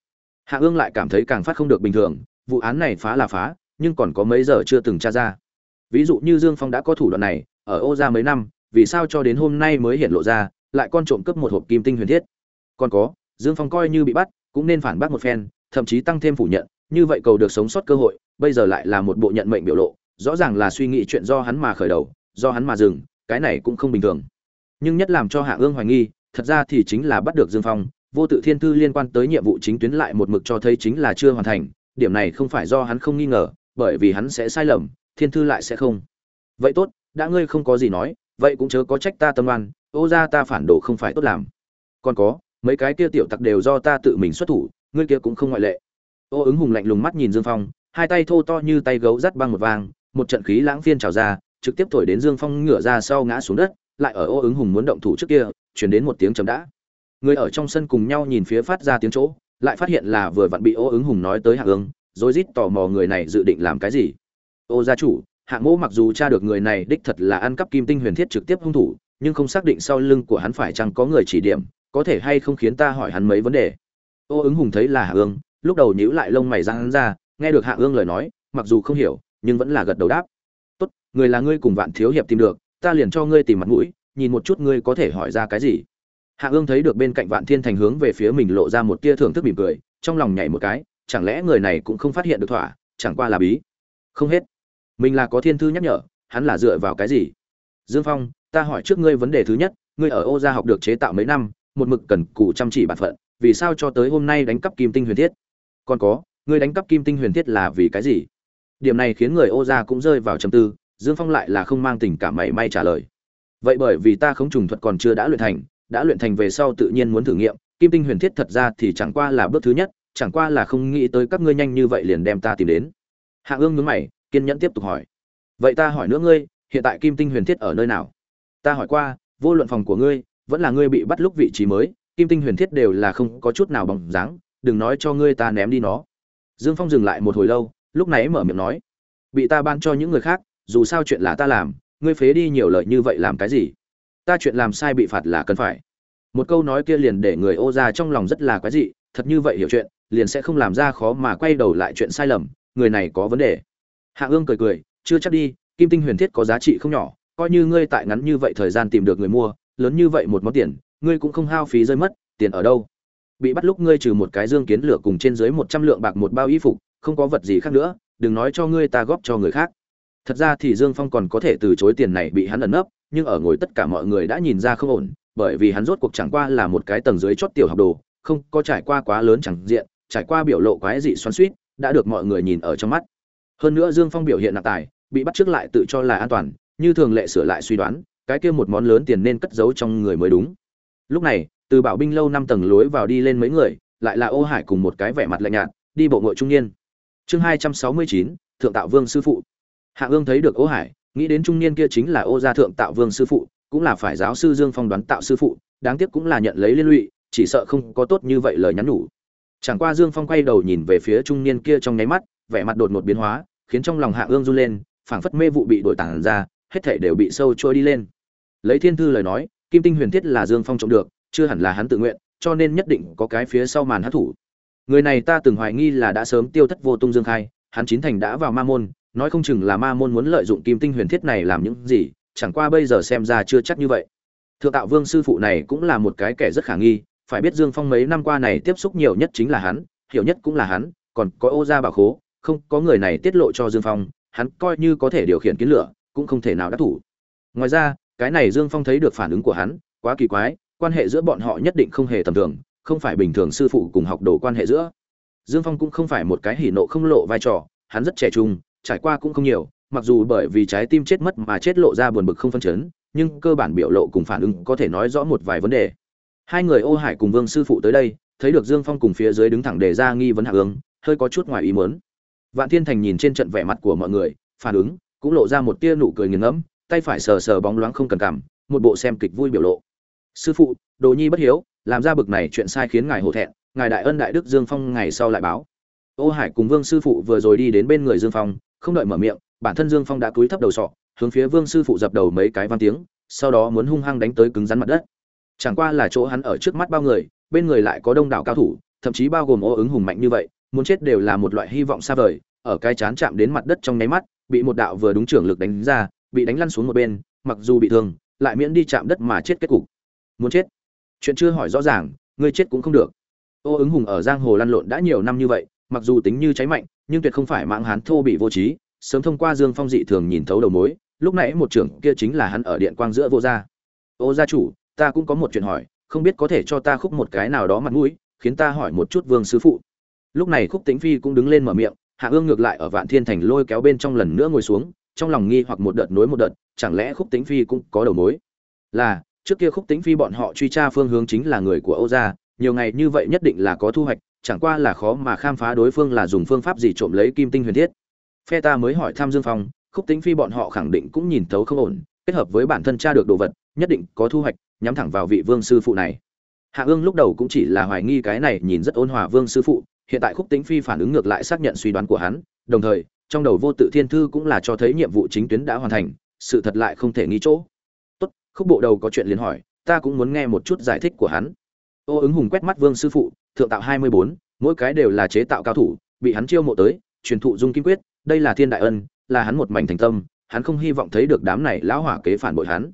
Hạ ương lại cảm thấy càng phát không được bình thường, vụ án này phá là phá, nhưng còn có mấy giờ chưa từng tra ra. Ví dụ như dương phong đã có thủ đoạn này, ở ô ra mấy năm, vì sao cho đến hôm nay mới hiện lộ ra, lại con trộm cướp một hộp kim tinh huyền thiết? Còn có, dương phong coi như bị bắt, cũng nên phản bác một phen, thậm chí tăng thêm phủ nhận, như vậy cầu được sống sót cơ hội, bây giờ lại là một bộ nhận mệnh biểu lộ, rõ ràng là suy nghĩ chuyện do hắn mà khởi đầu, do hắn mà dừng, cái này cũng không bình thường nhưng nhất làm cho hạ ương hoài nghi, thật ra thì chính là bắt được dương phong, vô tự thiên thư liên quan tới nhiệm vụ chính tuyến lại một mực cho thấy chính là chưa hoàn thành, điểm này không phải do hắn không nghi ngờ, bởi vì hắn sẽ sai lầm, thiên thư lại sẽ không. Vậy tốt, đã ngươi không có gì nói, vậy cũng chớ có trách ta tâm oan, ô ra ta phản đồ không phải tốt làm. Còn có, mấy cái kia tiểu tặc đều do ta tự mình xuất thủ, ngươi kia cũng không ngoại lệ. Ô ứng hùng lạnh lùng mắt nhìn dương phong, hai tay thô to như tay gấu dắt băng một vang một trận khí lãng phiên trào ra, trực tiếp thổi đến dương phong ngửa ra sau ngã xuống đất lại ở ô ứng hùng muốn động thủ trước kia, chuyển đến một tiếng chấm đã. Người ở trong sân cùng nhau nhìn phía phát ra tiếng chỗ, lại phát hiện là vừa vặn bị ô ứng hùng nói tới hạ ương rồi rít tò mò người này dự định làm cái gì. Ô gia chủ hạng mỗ mặc dù tra được người này đích thật là ăn cắp kim tinh huyền thiết trực tiếp hung thủ, nhưng không xác định sau lưng của hắn phải chăng có người chỉ điểm, có thể hay không khiến ta hỏi hắn mấy vấn đề. Ô ứng hùng thấy là hạ ương lúc đầu nhíu lại lông mày ra hắn ra, nghe được hạ ương lời nói, mặc dù không hiểu, nhưng vẫn là gật đầu đáp. Tốt, người là ngươi cùng vạn thiếu hiệp tìm được ta liền cho ngươi tìm mặt mũi, nhìn một chút ngươi có thể hỏi ra cái gì. Hạ ương thấy được bên cạnh vạn thiên thành hướng về phía mình lộ ra một tia thưởng thức mỉm cười, trong lòng nhảy một cái, chẳng lẽ người này cũng không phát hiện được thỏa, chẳng qua là bí. Không hết. Mình là có thiên thư nhắc nhở, hắn là dựa vào cái gì? Dương phong, ta hỏi trước ngươi vấn đề thứ nhất, ngươi ở ô gia học được chế tạo mấy năm, một mực cần cù chăm chỉ bản phận, vì sao cho tới hôm nay đánh cắp kim tinh huyền thiết? Còn có, ngươi đánh cắp kim tinh huyền thiết là vì cái gì? Điểm này khiến người ô gia cũng rơi vào trầm tư dương phong lại là không mang tình cảm mảy may trả lời. Vậy bởi vì ta không trùng thuật còn chưa đã luyện thành, đã luyện thành về sau tự nhiên muốn thử nghiệm, kim tinh huyền thiết thật ra thì chẳng qua là bước thứ nhất, chẳng qua là không nghĩ tới các ngươi nhanh như vậy liền đem ta tìm đến. Hạ ương nhướng mày, kiên nhẫn tiếp tục hỏi. Vậy ta hỏi nữa ngươi, hiện tại kim tinh huyền thiết ở nơi nào? Ta hỏi qua, vô luận phòng của ngươi, vẫn là ngươi bị bắt lúc vị trí mới, kim tinh huyền thiết đều là không có chút nào bằng dáng, đừng nói cho ngươi ta ném đi nó. Dương phong dừng lại một hồi lâu, lúc này mở miệng nói. Bị ta ban cho những người khác dù sao chuyện là ta làm, ngươi phế đi nhiều lợi như vậy làm cái gì? Ta chuyện làm sai bị phạt là cần phải. Một câu nói kia liền để người ô ra trong lòng rất là quái dị, thật như vậy hiểu chuyện, liền sẽ không làm ra khó mà quay đầu lại chuyện sai lầm, người này có vấn đề. Hạ ương cười cười, chưa chắc đi, kim tinh huyền thiết có giá trị không nhỏ, coi như ngươi tại ngắn như vậy thời gian tìm được người mua, lớn như vậy một món tiền, ngươi cũng không hao phí rơi mất, tiền ở đâu? Bị bắt lúc ngươi trừ một cái dương kiến lửa cùng trên dưới một trăm lượng bạc một bao y phục, không có vật gì khác nữa, đừng nói cho ngươi ta góp cho người khác thật ra thì dương phong còn có thể từ chối tiền này bị hắn ẩn nấp, nhưng ở ngồi tất cả mọi người đã nhìn ra không ổn, bởi vì hắn rốt cuộc chẳng qua là một cái tầng dưới chót tiểu học đồ, không có trải qua quá lớn chẳng diện, trải qua biểu lộ quái dị xoắn suýt đã được mọi người nhìn ở trong mắt. Hơn nữa dương phong biểu hiện nặng tài, bị bắt trước lại tự cho là an toàn, như thường lệ sửa lại suy đoán, cái kia một món lớn tiền nên cất giấu trong người mới đúng. Lúc này, từ bảo binh lâu năm tầng lối vào đi lên mấy người, lại là ô hải cùng một cái vẻ mặt lạnh nhạt, đi bộ ngội trung niên. Chương hai trăm sáu mươi chín, thượng tạo vương sư phụ hạ ương thấy được ô hải, nghĩ đến trung niên kia chính là ô gia thượng tạo vương sư phụ, cũng là phải giáo sư dương phong đoán tạo sư phụ, đáng tiếc cũng là nhận lấy liên lụy, chỉ sợ không có tốt như vậy lời nhắn nhủ. Chẳng qua dương phong quay đầu nhìn về phía trung niên kia trong nháy mắt, vẻ mặt đột ngột biến hóa, khiến trong lòng hạ ương run lên, phảng phất mê vụ bị đổi tản ra, hết thể đều bị sâu trôi đi lên. Lấy thiên thư lời nói, kim tinh huyền thiết là dương phong trộm được, chưa hẳn là hắn tự nguyện, cho nên nhất định có cái phía sau màn hát thủ người này ta từng hoài nghi là đã sớm tiêu thất vô tung dương khai, hắn chín thành đã vào ma môn nói không chừng là ma môn muốn lợi dụng kim tinh huyền thiết này làm những gì, chẳng qua bây giờ xem ra chưa chắc như vậy. Thượng tạo vương sư phụ này cũng là một cái kẻ rất khả nghi, phải biết dương phong mấy năm qua này tiếp xúc nhiều nhất chính là hắn, hiểu nhất cũng là hắn, còn có ô gia bảo khố, không, có người này tiết lộ cho dương phong, hắn coi như có thể điều khiển kiến lửa, cũng không thể nào đắc thủ. Ngoài ra, cái này dương phong thấy được phản ứng của hắn, quá kỳ quái, quan hệ giữa bọn họ nhất định không hề tầm thường, không phải bình thường sư phụ cùng học đồ quan hệ giữa. Dương phong cũng không phải một cái hỉ nộ không lộ vai trò, hắn rất trẻ trung trải qua cũng không nhiều mặc dù bởi vì trái tim chết mất mà chết lộ ra buồn bực không phân chấn nhưng cơ bản biểu lộ cùng phản ứng có thể nói rõ một vài vấn đề. Hai người ô hải cùng vương sư phụ tới đây thấy được dương phong cùng phía dưới đứng thẳng đề ra nghi vấn hạ hướng, hơi có chút ngoài ý muốn. Vạn thiên thành nhìn trên trận vẻ mặt của mọi người phản ứng cũng lộ ra một tia nụ cười nghiền ngẫm tay phải sờ sờ bóng loáng không cần cảm một bộ xem kịch vui biểu lộ. Sư phụ đồ nhi bất hiếu làm ra bực này chuyện sai khiến ngài hổ thẹn ngài đại ân đại đức dương phong ngày sau lại báo. Ô hải cùng vương sư phụ vừa rồi đi đến bên người dương phong không đợi mở miệng, bản thân dương phong đã cúi thấp đầu sọ, hướng phía vương sư phụ dập đầu mấy cái văn tiếng, sau đó muốn hung hăng đánh tới cứng rắn mặt đất. Chẳng qua là chỗ hắn ở trước mắt bao người, bên người lại có đông đảo cao thủ, thậm chí bao gồm ô ứng hùng mạnh như vậy, muốn chết đều là một loại hy vọng xa vời, ở cái chán chạm đến mặt đất trong nháy mắt, bị một đạo vừa đúng trưởng lực đánh ra, bị đánh lăn xuống một bên, mặc dù bị thương, lại miễn đi chạm đất mà chết kết cục. Muốn chết? Chuyện chưa hỏi rõ ràng, ngươi chết cũng không được. Ô ứng hùng ở giang hồ lăn lộn đã nhiều năm như vậy, mặc dù tính như cháy mạnh nhưng tuyệt không phải mạng hán thô bị vô trí, sớm thông qua dương phong dị thường nhìn thấu đầu mối, lúc nãy một trưởng kia chính là hắn ở điện quang giữa vô gia. Ô gia chủ, ta cũng có một chuyện hỏi, không biết có thể cho ta khúc một cái nào đó mặt mũi, khiến ta hỏi một chút vương sư phụ. Lúc này khúc tĩnh phi cũng đứng lên mở miệng, hạ ương ngược lại ở vạn thiên thành lôi kéo bên trong lần nữa ngồi xuống, trong lòng nghi hoặc một đợt nối một đợt, chẳng lẽ khúc tĩnh phi cũng có đầu mối? Là, trước kia khúc tĩnh phi bọn họ truy tra phương hướng chính là người của âu gia nhiều ngày như vậy nhất định là có thu hoạch, chẳng qua là khó mà khám phá đối phương là dùng phương pháp gì trộm lấy kim tinh huyền thiết. Phe ta mới hỏi Tham dương phong, khúc tĩnh phi bọn họ khẳng định cũng nhìn thấu không ổn, kết hợp với bản thân tra được đồ vật, nhất định có thu hoạch, nhắm thẳng vào vị vương sư phụ này. Hạ ương lúc đầu cũng chỉ là hoài nghi cái này nhìn rất ôn hòa vương sư phụ, hiện tại khúc tĩnh phi phản ứng ngược lại xác nhận suy đoán của hắn, đồng thời, trong đầu vô tự thiên thư cũng là cho thấy nhiệm vụ chính tuyến đã hoàn thành, sự thật lại không thể nghi chỗ. Tốt, khúc bộ đầu có chuyện liền hỏi, ta cũng muốn nghe một chút giải thích của hắn ô ứng hùng quét mắt vương sư phụ, thượng tạo hai mươi bốn, mỗi cái đều là chế tạo cao thủ, bị hắn chiêu mộ tới, truyền thụ dung kim quyết, đây là thiên đại ân, là hắn một mảnh thành tâm, hắn không hy vọng thấy được đám này lão hỏa kế phản bội hắn.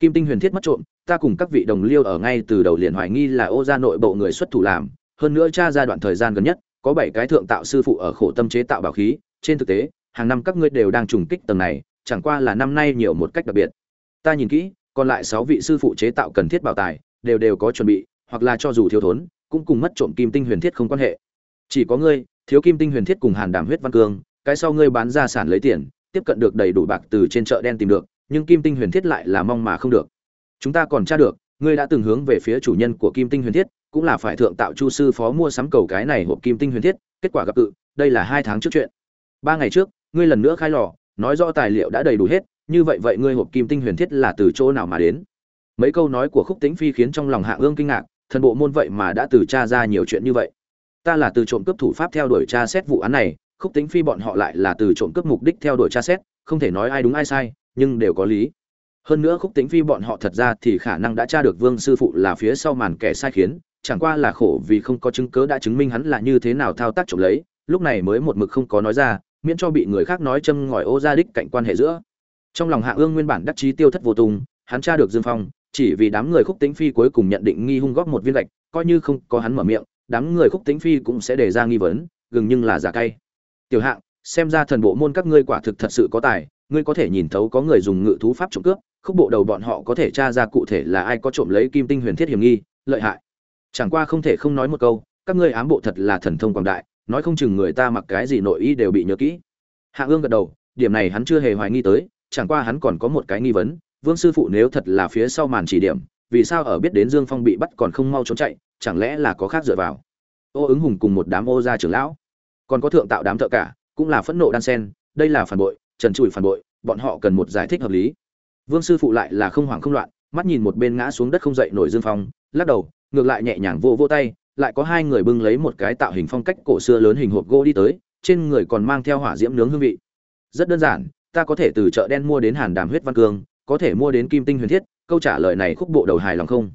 Kim tinh huyền thiết mất trộm, ta cùng các vị đồng liêu ở ngay từ đầu liền hoài nghi là ô gia nội bộ người xuất thủ làm, hơn nữa tra ra đoạn thời gian gần nhất, có bảy cái thượng tạo sư phụ ở khổ tâm chế tạo bảo khí, trên thực tế, hàng năm các ngươi đều đang trùng kích tầng này, chẳng qua là năm nay nhiều một cách đặc biệt. Ta nhìn kỹ, còn lại sáu vị sư phụ chế tạo cần thiết bảo tài, đều đều có chuẩn bị hoặc là cho dù thiếu thốn, cũng cùng mất trộm kim tinh huyền thiết không quan hệ. Chỉ có ngươi, thiếu kim tinh huyền thiết cùng hàn đàm huyết văn cương, cái sau ngươi bán ra sản lấy tiền, tiếp cận được đầy đủ bạc từ trên chợ đen tìm được, nhưng kim tinh huyền thiết lại là mong mà không được. Chúng ta còn tra được, ngươi đã từng hướng về phía chủ nhân của kim tinh huyền thiết, cũng là phải thượng tạo chu sư phó mua sắm cầu cái này hộp kim tinh huyền thiết, kết quả gặp cự, đây là hai tháng trước chuyện. Ba ngày trước, ngươi lần nữa khai lò, nói rõ tài liệu đã đầy đủ hết, như vậy vậy ngươi hộp kim tinh huyền thiết là từ chỗ nào mà đến? Mấy câu nói của khúc tĩnh phi khiến trong lòng hạ ương kinh ngạc thần bộ môn vậy mà đã từ tra ra nhiều chuyện như vậy. Ta là từ trộm cướp thủ pháp theo đuổi tra xét vụ án này, khúc tĩnh phi bọn họ lại là từ trộm cướp mục đích theo đuổi tra xét, không thể nói ai đúng ai sai, nhưng đều có lý. Hơn nữa khúc tĩnh phi bọn họ thật ra thì khả năng đã tra được vương sư phụ là phía sau màn kẻ sai khiến, chẳng qua là khổ vì không có chứng cớ đã chứng minh hắn là như thế nào thao tác trộm lấy, lúc này mới một mực không có nói ra, miễn cho bị người khác nói châm ngòi ô gia đích cạnh quan hệ giữa. Trong lòng hạ ương nguyên bản đắc chí tiêu thất vô tùng, hắn tra được dương phong chỉ vì đám người khúc tĩnh phi cuối cùng nhận định nghi hung góp một viên gạch, coi như không có hắn mở miệng, đám người khúc tĩnh phi cũng sẽ đề ra nghi vấn, gừng nhưng là giả cay. Tiểu hạng, xem ra thần bộ môn các ngươi quả thực thật sự có tài, ngươi có thể nhìn thấu có người dùng ngự thú pháp trộm cướp, khúc bộ đầu bọn họ có thể tra ra cụ thể là ai có trộm lấy kim tinh huyền thiết hiểm nghi, lợi hại. Chẳng qua không thể không nói một câu, các ngươi ám bộ thật là thần thông quảng đại, nói không chừng người ta mặc cái gì nội y đều bị nhớ kỹ. Hạ ương gật đầu, điểm này hắn chưa hề hoài nghi tới, chẳng qua hắn còn có một cái nghi vấn vương sư phụ nếu thật là phía sau màn chỉ điểm, vì sao ở biết đến dương phong bị bắt còn không mau trốn chạy, chẳng lẽ là có khác dựa vào? Ô ứng hùng cùng một đám ô gia trưởng lão, còn có thượng tạo đám thợ cả, cũng là phẫn nộ đan sen, đây là phản bội, trần trụi phản bội, bọn họ cần một giải thích hợp lý. Vương sư phụ lại là không hoảng không loạn, mắt nhìn một bên ngã xuống đất không dậy nổi dương phong, lắc đầu, ngược lại nhẹ nhàng vô vô tay, lại có hai người bưng lấy một cái tạo hình phong cách cổ xưa lớn hình hộp gỗ đi tới, trên người còn mang theo hỏa diễm nướng hương vị. Rất đơn giản, ta có thể từ chợ đen mua đến hàn đàm huyết văn cương có thể mua đến kim tinh huyền thiết, câu trả lời này khúc bộ đầu hài lòng không?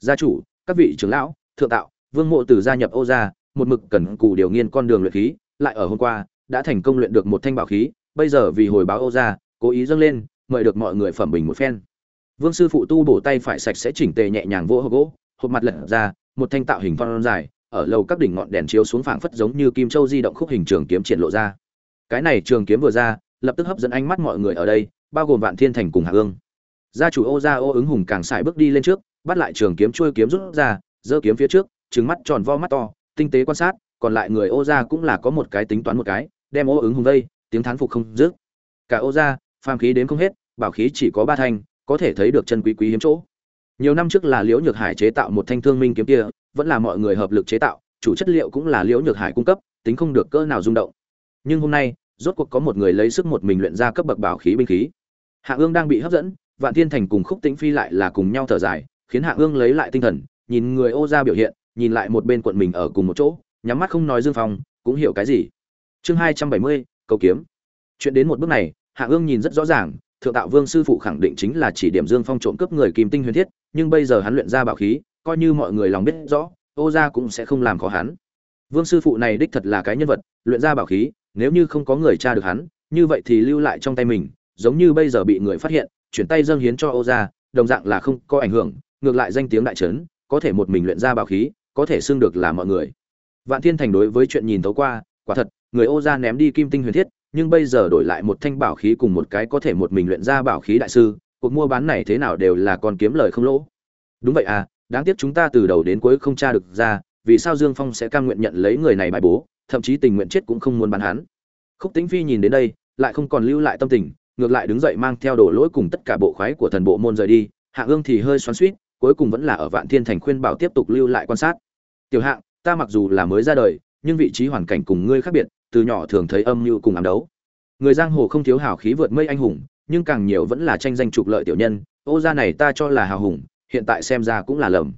Gia chủ, các vị trưởng lão, thượng tạo, vương mộ từ gia nhập ô gia, một mực cần cù điều nghiên con đường luyện khí, lại ở hôm qua, đã thành công luyện được một thanh bảo khí, bây giờ vì hồi báo ô gia, cố ý dâng lên, mời được mọi người phẩm bình một phen. Vương sư phụ tu bổ tay phải sạch sẽ chỉnh tề nhẹ nhàng vỗ hộp gỗ, hộp mặt lật ra, một thanh tạo hình phong dài, ở lầu các đỉnh ngọn đèn chiếu xuống phảng phất giống như kim châu di động khúc hình trường kiếm triển lộ ra. Cái này trường kiếm vừa ra, lập tức hấp dẫn ánh mắt mọi người ở đây bao gồm vạn thiên thành cùng hạ ương. Gia chủ ô gia ô ứng hùng càng xài bước đi lên trước, bắt lại trường kiếm trôi kiếm rút ra, giơ kiếm phía trước trứng mắt tròn vo mắt to, tinh tế quan sát, còn lại người ô gia cũng là có một cái tính toán một cái, đem ô ứng hùng vây tiếng thán phục không dứt. Cả ô gia, phàm khí đến không hết, bảo khí chỉ có ba thanh, có thể thấy được chân quý quý hiếm chỗ. Nhiều năm trước là liễu nhược hải chế tạo một thanh thương minh kiếm kia, vẫn là mọi người hợp lực chế tạo, chủ chất liệu cũng là liễu nhược hải cung cấp, tính không được cỡ nào rung động. Nhưng hôm nay, rốt cuộc có một người lấy sức một mình luyện ra cấp bậc bảo khí binh khí hạ ương đang bị hấp dẫn, vạn thiên thành cùng khúc tĩnh phi lại là cùng nhau thở dài, khiến hạ ương lấy lại tinh thần, nhìn người ô ra biểu hiện, nhìn lại một bên quận mình ở cùng một chỗ, nhắm mắt không nói dương phong, cũng hiểu cái gì. Chương hai trăm bảy mươi, cầu kiếm. Chuyện đến một bước này, hạ ương nhìn rất rõ ràng, thượng tạo vương sư phụ khẳng định chính là chỉ điểm dương phong trộm cướp người kim tinh huyền thiết, nhưng bây giờ hắn luyện ra bảo khí, coi như mọi người lòng biết rõ, ô gia cũng sẽ không làm khó hắn. Vương sư phụ này đích thật là cái nhân vật, luyện ra bảo khí, nếu như không có người tra được hắn, như vậy thì lưu lại trong tay mình giống như bây giờ bị người phát hiện, chuyển tay dâng hiến cho Âu gia, đồng dạng là không có ảnh hưởng, ngược lại danh tiếng đại trấn, có thể một mình luyện ra bảo khí, có thể xưng được là mọi người. Vạn thiên thành đối với chuyện nhìn thấu qua, quả thật, người Âu gia ném đi kim tinh huyền thiết, nhưng bây giờ đổi lại một thanh bảo khí cùng một cái có thể một mình luyện ra bảo khí đại sư, cuộc mua bán này thế nào đều là còn kiếm lời không lỗ. Đúng vậy à đáng tiếc chúng ta từ đầu đến cuối không tra được ra, vì sao dương phong sẽ cam nguyện nhận lấy người này bài bố, thậm chí tình nguyện chết cũng không muốn bán hắn. Khúc tĩnh phi nhìn đến đây, lại không còn lưu lại tâm tình ngược lại đứng dậy mang theo đổ lỗi cùng tất cả bộ khoái của thần bộ môn rời đi hạ ương thì hơi xoắn suýt cuối cùng vẫn là ở vạn thiên thành khuyên bảo tiếp tục lưu lại quan sát. Tiểu hạng ta mặc dù là mới ra đời nhưng vị trí hoàn cảnh cùng ngươi khác biệt từ nhỏ thường thấy âm mưu cùng ám đấu. Người giang hồ không thiếu hào khí vượt mây anh hùng nhưng càng nhiều vẫn là tranh danh trục lợi tiểu nhân ô gia này ta cho là hào hùng hiện tại xem ra cũng là lầm.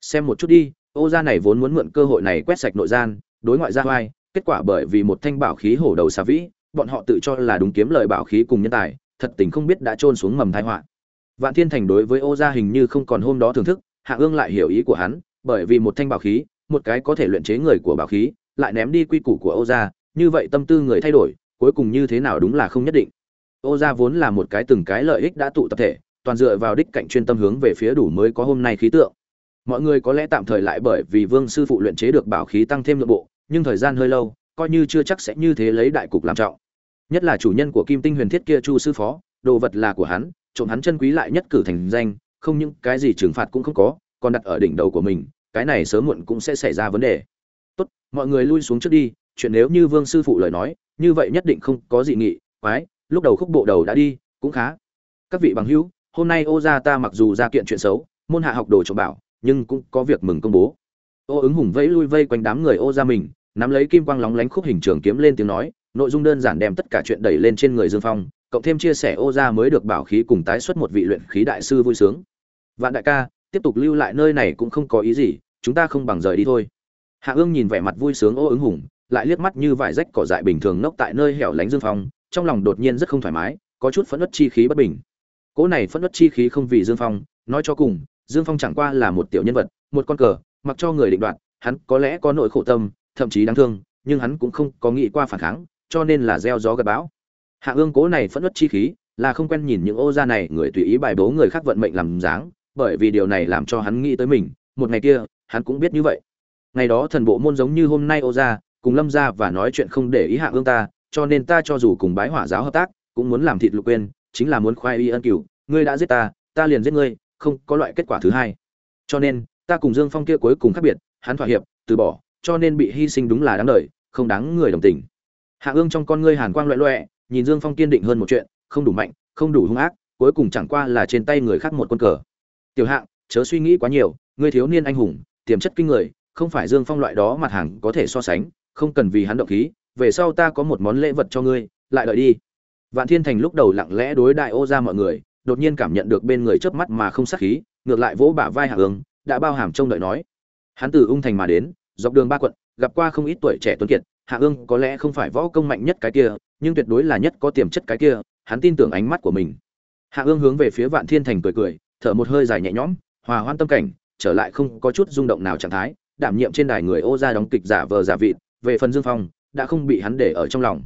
Xem một chút đi ô gia này vốn muốn mượn cơ hội này quét sạch nội gian đối ngoại ra hoai, kết quả bởi vì một thanh bảo khí hổ đầu xà vĩ bọn họ tự cho là đúng kiếm lời bảo khí cùng nhân tài, thật tình không biết đã trôn xuống mầm tai họa. Vạn thiên thành đối với ô gia hình như không còn hôm đó thưởng thức, hạ ương lại hiểu ý của hắn, bởi vì một thanh bảo khí, một cái có thể luyện chế người của bảo khí, lại ném đi quy củ của ô gia, như vậy tâm tư người thay đổi, cuối cùng như thế nào đúng là không nhất định. Ô gia vốn là một cái từng cái lợi ích đã tụ tập thể, toàn dựa vào đích cạnh chuyên tâm hướng về phía đủ mới có hôm nay khí tượng. Mọi người có lẽ tạm thời lại bởi vì vương sư phụ luyện chế được bảo khí tăng thêm lực bộ, nhưng thời gian hơi lâu, coi như chưa chắc sẽ như thế lấy đại cục làm trọng nhất là chủ nhân của kim tinh huyền thiết kia chu sư phó, đồ vật là của hắn, trộm hắn chân quý lại nhất cử thành danh, không những cái gì trừng phạt cũng không có, còn đặt ở đỉnh đầu của mình, cái này sớm muộn cũng sẽ xảy ra vấn đề. Tốt, mọi người lui xuống trước đi, chuyện nếu như vương sư phụ lời nói, như vậy nhất định không có dị nghị, quái, lúc đầu khúc bộ đầu đã đi, cũng khá. Các vị bằng hữu, hôm nay ô gia ta mặc dù ra kiện chuyện xấu, môn hạ học đồ trộm bảo, nhưng cũng có việc mừng công bố. Ô ứng hùng vẫy lui vây quanh đám người ô gia mình, nắm lấy kim quang lóng lánh khúc hình trường kiếm lên tiếng nói nội dung đơn giản đem tất cả chuyện đẩy lên trên người dương phong, cộng thêm chia sẻ ô gia mới được bảo khí cùng tái xuất một vị luyện khí đại sư vui sướng. Vạn đại ca, tiếp tục lưu lại nơi này cũng không có ý gì, chúng ta không bằng rời đi thôi. Hạ ương nhìn vẻ mặt vui sướng ô ứng hùng, lại liếc mắt như vải rách cỏ dại bình thường nốc tại nơi hẻo lánh dương phong, trong lòng đột nhiên rất không thoải mái, có chút phẫn nộ chi khí bất bình. Cỗ này phẫn nộ chi khí không vì dương phong, nói cho cùng, dương phong chẳng qua là một tiểu nhân vật, một con cờ, mặc cho người định đoạt, hắn có lẽ có nội khổ tâm, thậm chí đáng thương, nhưng hắn cũng không có nghĩ qua phản kháng cho nên là gieo gió gặt bão. Hạ ương cố này phẫn nộ chi khí, là không quen nhìn những ô gia này người tùy ý bài bố người khác vận mệnh làm dáng, bởi vì điều này làm cho hắn nghĩ tới mình, một ngày kia, hắn cũng biết như vậy. Ngày đó thần bộ môn giống như hôm nay ô gia, cùng lâm gia và nói chuyện không để ý hạ ương ta, cho nên ta cho dù cùng bái hỏa giáo hợp tác, cũng muốn làm thịt lục quên, chính là muốn khoai y ân cửu, ngươi đã giết ta ta liền giết ngươi, không có loại kết quả thứ hai. Cho nên, ta cùng dương phong kia cuối cùng khác biệt, hắn thỏa hiệp, từ bỏ, cho nên bị hy sinh đúng là đáng đời, không đáng người đồng tình hạ ương trong con ngươi hàn quang loẹ loẹ, nhìn dương phong kiên định hơn một chuyện, không đủ mạnh, không đủ hung ác, cuối cùng chẳng qua là trên tay người khác một con cờ. Tiểu hạng, chớ suy nghĩ quá nhiều, ngươi thiếu niên anh hùng, tiềm chất kinh người, không phải dương phong loại đó mặt hàng có thể so sánh, không cần vì hắn động khí, về sau ta có một món lễ vật cho ngươi, lại đợi đi. Vạn thiên thành lúc đầu lặng lẽ đối đại ô ra mọi người, đột nhiên cảm nhận được bên người chớp mắt mà không sát khí, ngược lại vỗ bả vai hạ ương, đã bao hàm trông đợi nói. Hắn từ ung thành mà đến, dọc đường ba quận, gặp qua không ít tuổi trẻ tuấn kiệt hạ ương có lẽ không phải võ công mạnh nhất cái kia, nhưng tuyệt đối là nhất có tiềm chất cái kia, hắn tin tưởng ánh mắt của mình. Hạ ương hướng về phía vạn thiên thành cười cười, thở một hơi dài nhẹ nhõm, hòa hoan tâm cảnh, trở lại không có chút rung động nào trạng thái, đảm nhiệm trên đài người ô ra đóng kịch giả vờ giả vịt, về phần dương phong, đã không bị hắn để ở trong lòng.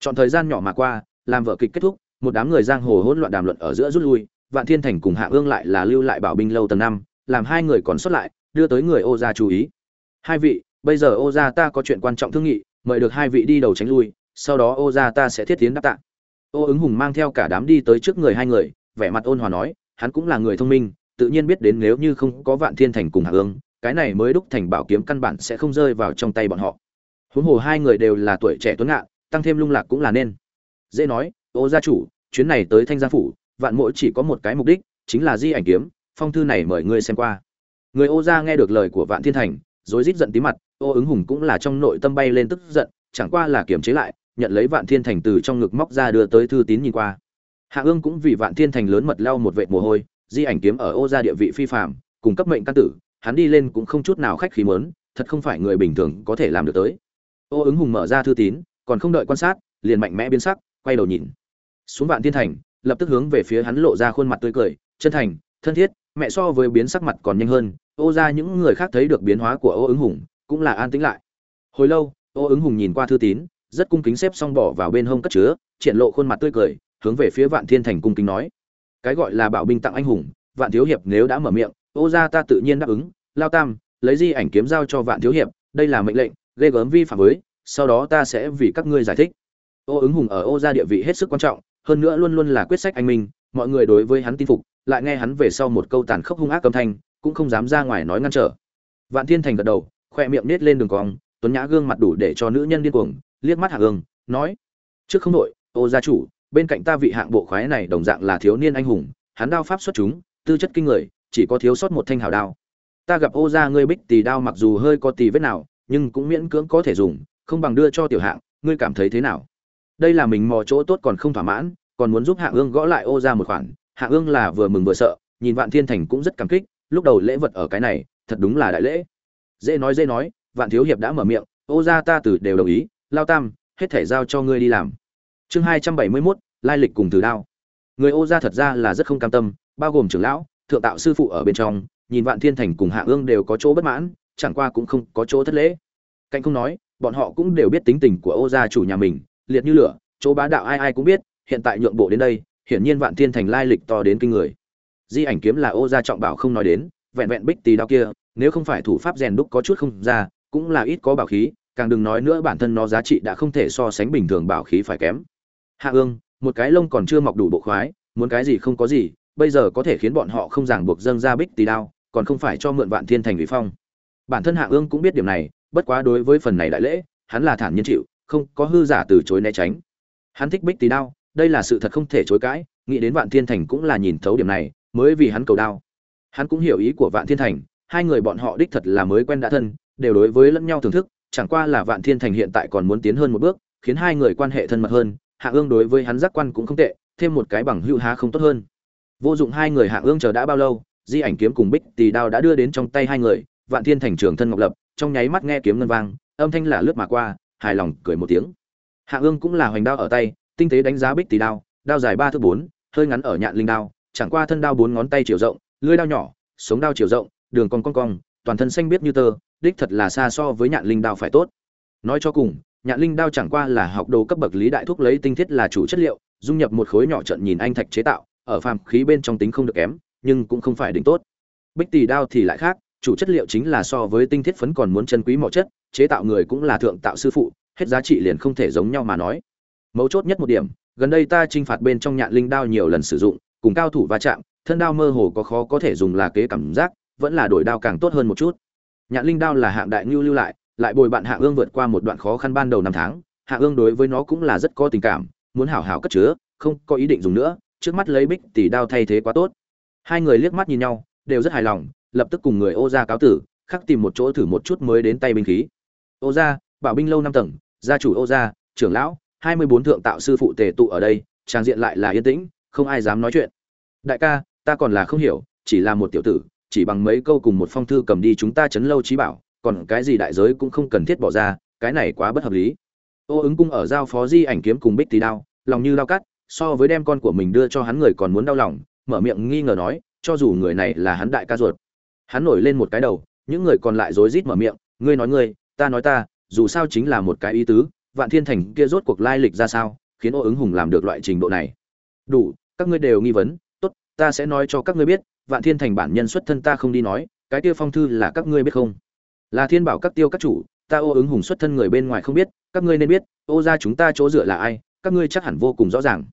Chọn thời gian nhỏ mà qua, làm vở kịch kết thúc, một đám người giang hồ hỗn loạn đàm luận ở giữa rút lui, vạn thiên thành cùng hạ ương lại là lưu lại bảo binh lâu tầng năm, làm hai người còn xuất lại, đưa tới người ô gia chú ý. Hai vị, bây giờ ô gia ta có chuyện quan trọng thương nghị mời được hai vị đi đầu tránh lui, sau đó ô gia ta sẽ thiết tiến đáp tạ. Ô ứng hùng mang theo cả đám đi tới trước người hai người, vẻ mặt ôn hòa nói, hắn cũng là người thông minh, tự nhiên biết đến nếu như không có vạn thiên thành cùng hạ ương, cái này mới đúc thành bảo kiếm căn bản sẽ không rơi vào trong tay bọn họ. Huống hồ hai người đều là tuổi trẻ tuấn ngạn tăng thêm lung lạc cũng là nên. Dễ nói, ô gia chủ, chuyến này tới thanh gia phủ, vạn mỗi chỉ có một cái mục đích, chính là di ảnh kiếm, phong thư này mời ngươi xem qua. Người ô gia nghe được lời của vạn thiên thành, rối rít giận tí mặt ô ứng hùng cũng là trong nội tâm bay lên tức giận, chẳng qua là kiềm chế lại, nhận lấy vạn thiên thành từ trong ngực móc ra đưa tới thư tín nhìn qua. Hạ ương cũng vì vạn thiên thành lớn mật lau một vệt mồ hôi, di ảnh kiếm ở ô gia địa vị phi phạm cùng cấp mệnh căn tử, hắn đi lên cũng không chút nào khách khí mớn thật không phải người bình thường có thể làm được tới. Ô ứng hùng mở ra thư tín, còn không đợi quan sát, liền mạnh mẽ biến sắc, quay đầu nhìn. Xuống vạn thiên thành, lập tức hướng về phía hắn lộ ra khuôn mặt tươi cười, chân thành, thân thiết, mẹ so với biến sắc mặt còn nhanh hơn, ô ra những người khác thấy được biến hóa của ô ứng hùng cũng là an tĩnh lại. Hồi lâu ô ứng hùng nhìn qua thư tín, rất cung kính xếp xong bỏ vào bên hông cất chứa, triển lộ khuôn mặt tươi cười, hướng về phía vạn thiên thành cung kính nói. Cái gọi là bảo binh tặng anh hùng, vạn thiếu hiệp nếu đã mở miệng ô ra ta tự nhiên đáp ứng, lao tam, lấy di ảnh kiếm giao cho vạn thiếu hiệp, đây là mệnh lệnh, ghê gớm vi phạm với, sau đó ta sẽ vì các ngươi giải thích. Ô ứng hùng ở ô gia địa vị hết sức quan trọng, hơn nữa luôn luôn là quyết sách anh minh, mọi người đối với hắn tin phục, lại nghe hắn về sau một câu tàn khốc hung ác âm thanh, cũng không dám ra ngoài nói ngăn trở. Vạn thiên thành gật đầu khoe miệng nết lên đường cong, tuấn nhã gương mặt đủ để cho nữ nhân điên cuồng, liếc mắt hạ ương nói, trước không đội ô gia chủ, bên cạnh ta vị hạng bộ khoái này đồng dạng là thiếu niên anh hùng, hắn đao pháp xuất chúng, tư chất kinh người, chỉ có thiếu sót một thanh hào đao. Ta gặp ô gia ngươi bích tì đao mặc dù hơi có tì vết nào, nhưng cũng miễn cưỡng có thể dùng, không bằng đưa cho tiểu hạng, ngươi cảm thấy thế nào? Đây là mình mò chỗ tốt còn không thỏa mãn, còn muốn giúp hạ ương gõ lại ô ra một khoản. Hạ ương là vừa mừng vừa sợ, nhìn vạn thiên thành cũng rất cảm kích, lúc đầu lễ vật ở cái này, thật đúng là đại lễ dễ nói dễ nói, vạn thiếu hiệp đã mở miệng, ô gia ta từ đều đồng ý, lao tam, hết thể giao cho ngươi đi làm. Chương hai trăm bảy mươi mốt, lai lịch cùng từ đao. Người ô gia thật ra là rất không cam tâm, bao gồm trưởng lão, thượng tạo sư phụ ở bên trong, nhìn vạn thiên thành cùng hạ ương đều có chỗ bất mãn, chẳng qua cũng không có chỗ thất lễ. Cạnh không nói, bọn họ cũng đều biết tính tình của ô gia chủ nhà mình, liệt như lửa, chỗ bá đạo ai ai cũng biết, hiện tại nhượng bộ đến đây, hiển nhiên vạn thiên thành lai lịch to đến kinh người. Di ảnh kiếm là ô gia trọng bảo không nói đến vẹn vẹn bích tì đao kia, nếu không phải thủ pháp rèn đúc có chút không ra, cũng là ít có bảo khí, càng đừng nói nữa bản thân nó giá trị đã không thể so sánh bình thường bảo khí phải kém. Hạ ương, một cái lông còn chưa mọc đủ bộ khoái, muốn cái gì không có gì, bây giờ có thể khiến bọn họ không ràng buộc dâng ra bích tì đao, còn không phải cho mượn vạn thiên thành ủy phong. Bản thân hạ ương cũng biết điểm này, bất quá đối với phần này đại lễ, hắn là thản nhiên chịu, không có hư giả từ chối né tránh. Hắn thích bích tì đao, đây là sự thật không thể chối cãi, nghĩ đến vạn thiên thành cũng là nhìn thấu điểm này, mới vì hắn cầu đao hắn cũng hiểu ý của vạn thiên thành, hai người bọn họ đích thật là mới quen đã thân, đều đối với lẫn nhau thưởng thức, chẳng qua là vạn thiên thành hiện tại còn muốn tiến hơn một bước, khiến hai người quan hệ thân mật hơn, hạ ương đối với hắn giác quan cũng không tệ, thêm một cái bằng hữu há không tốt hơn. Vô dụng hai người hạ ương chờ đã bao lâu, di ảnh kiếm cùng bích tì đao đã đưa đến trong tay hai người, vạn thiên thành trường thân ngọc lập, trong nháy mắt nghe kiếm ngân vang, âm thanh là lướt mà qua, hài lòng cười một tiếng. Hạ ương cũng là hoành đao ở tay, tinh tế đánh giá bích tì đao đao dài ba thước bốn, hơi ngắn ở nhạn linh đao, chẳng qua thân đao bốn ngón tay chiều rộng lưỡi đao nhỏ, sống đao chiều rộng, đường cong cong cong, toàn thân xanh biết như tơ, đích thật là xa so với nhạn linh đao phải tốt. Nói cho cùng, nhạn linh đao chẳng qua là học đồ cấp bậc lý đại thuốc lấy tinh thiết là chủ chất liệu, dung nhập một khối nhỏ trận nhìn anh thạch chế tạo, ở phàm khí bên trong tính không được kém, nhưng cũng không phải đỉnh tốt. Bích tỷ đao thì lại khác, chủ chất liệu chính là so với tinh thiết phấn còn muốn chân quý mỏ chất, chế tạo người cũng là thượng tạo sư phụ, hết giá trị liền không thể giống nhau mà nói. Mấu chốt nhất một điểm, gần đây ta trinh phạt bên trong nhạn linh đao nhiều lần sử dụng, cùng cao thủ va chạm thân đao mơ hồ có khó có thể dùng là kế cảm giác, vẫn là đổi đao càng tốt hơn một chút. Nhạn linh đao là hạng đại ngưu lưu lại lại bồi bạn hạ ương vượt qua một đoạn khó khăn ban đầu năm tháng, hạ ương đối với nó cũng là rất có tình cảm, muốn hảo hảo cất chứa, không có ý định dùng nữa, trước mắt lấy bích tỷ đao thay thế quá tốt. Hai người liếc mắt nhìn nhau, đều rất hài lòng, lập tức cùng người ô gia cáo tử, khắc tìm một chỗ thử một chút mới đến tay binh khí. Ô gia, bảo binh lâu năm tầng, gia chủ ô gia, trưởng lão, hai mươi bốn thượng tạo sư phụ tề tụ ở đây, trang diện lại là yên tĩnh, không ai dám nói chuyện. Đại ca ta còn là không hiểu, chỉ là một tiểu tử, chỉ bằng mấy câu cùng một phong thư cầm đi chúng ta chấn lâu trí bảo, còn cái gì đại giới cũng không cần thiết bỏ ra, cái này quá bất hợp lý. Ô ứng cung ở giao phó di ảnh kiếm cùng bích tì đao, lòng như lao cắt, so với đem con của mình đưa cho hắn người còn muốn đau lòng, mở miệng nghi ngờ nói, cho dù người này là hắn đại ca ruột. Hắn nổi lên một cái đầu, những người còn lại rối rít mở miệng, ngươi nói ngươi, ta nói ta, dù sao chính là một cái ý tứ, vạn thiên thành kia rốt cuộc lai lịch ra sao, khiến ô ứng hùng làm được loại trình độ này. Đủ, các ngươi đều nghi vấn ta sẽ nói cho các ngươi biết, vạn thiên thành bản nhân xuất thân ta không đi nói, cái tiêu phong thư là các ngươi biết không? Là thiên bảo các tiêu các chủ, ta ô ứng hùng xuất thân người bên ngoài không biết, các ngươi nên biết, ô ra chúng ta chỗ dựa là ai, các ngươi chắc hẳn vô cùng rõ ràng.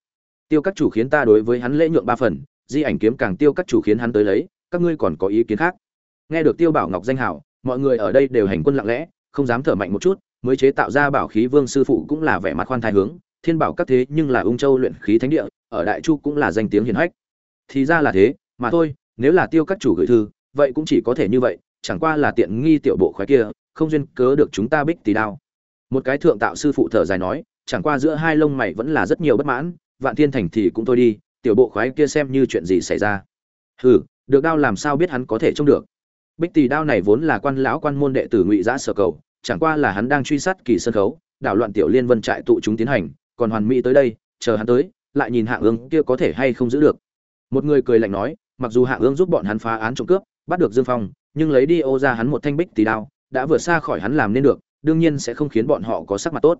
Tiêu các chủ khiến ta đối với hắn lễ nhượng ba phần, di ảnh kiếm càng tiêu các chủ khiến hắn tới lấy, các ngươi còn có ý kiến khác? Nghe được tiêu bảo ngọc danh hảo mọi người ở đây đều hành quân lặng lẽ, không dám thở mạnh một chút, mới chế tạo ra bảo khí vương sư phụ cũng là vẻ mặt khoan thai hướng, thiên bảo các thế nhưng là ung châu luyện khí thánh địa, ở đại chu cũng là danh tiếng hiển hách thì ra là thế, mà thôi, nếu là tiêu các chủ gửi thư, vậy cũng chỉ có thể như vậy, chẳng qua là tiện nghi tiểu bộ khoái kia, không duyên cớ được chúng ta bích tì đao. Một cái thượng tạo sư phụ thở dài nói, chẳng qua giữa hai lông mày vẫn là rất nhiều bất mãn, vạn thiên thành thì cũng thôi đi, tiểu bộ khoái kia xem như chuyện gì xảy ra. Hừ, được đao làm sao biết hắn có thể trông được. Bích tỳ đao này vốn là quan lão quan môn đệ tử ngụy giã sở cầu, chẳng qua là hắn đang truy sát kỳ sân khấu, đảo loạn tiểu liên vân trại tụ chúng tiến hành, còn hoàn mỹ tới đây, chờ hắn tới, lại nhìn hạ ương kia có thể hay không giữ được một người cười lạnh nói, mặc dù hạ ương giúp bọn hắn phá án trộm cướp, bắt được dương phong, nhưng lấy đi ô ra hắn một thanh bích tỷ đao, đã vượt xa khỏi hắn làm nên được, đương nhiên sẽ không khiến bọn họ có sắc mặt tốt.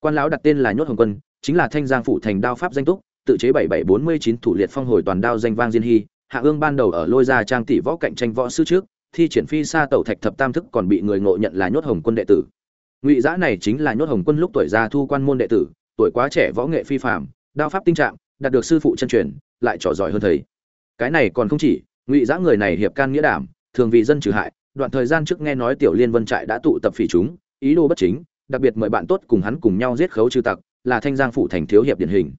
Quan lão đặt tên là nhốt hồng quân, chính là thanh giang phủ thành đao pháp danh túc, tự chế bảy bảy bốn mươi chín thủ liệt phong hồi toàn đao danh vang diên hy. Hạ ương ban đầu ở lôi ra trang tỷ võ cạnh tranh võ sư trước, thi triển phi xa tẩu thạch thập tam thức còn bị người ngộ nhận là nhốt hồng quân đệ tử. Ngụy giã này chính là nhốt hồng quân lúc tuổi già thu quan môn đệ tử, tuổi quá trẻ võ nghệ phi phạm đao pháp tinh trạng đạt được sư phụ chân truyền, lại trò giỏi hơn thầy. Cái này còn không chỉ, ngụy giã người này hiệp can nghĩa đảm, thường vì dân trừ hại, đoạn thời gian trước nghe nói tiểu liên vân trại đã tụ tập phỉ chúng, ý đồ bất chính, đặc biệt mời bạn tốt cùng hắn cùng nhau giết khấu trừ tặc, là thanh giang phụ thành thiếu hiệp điển hình.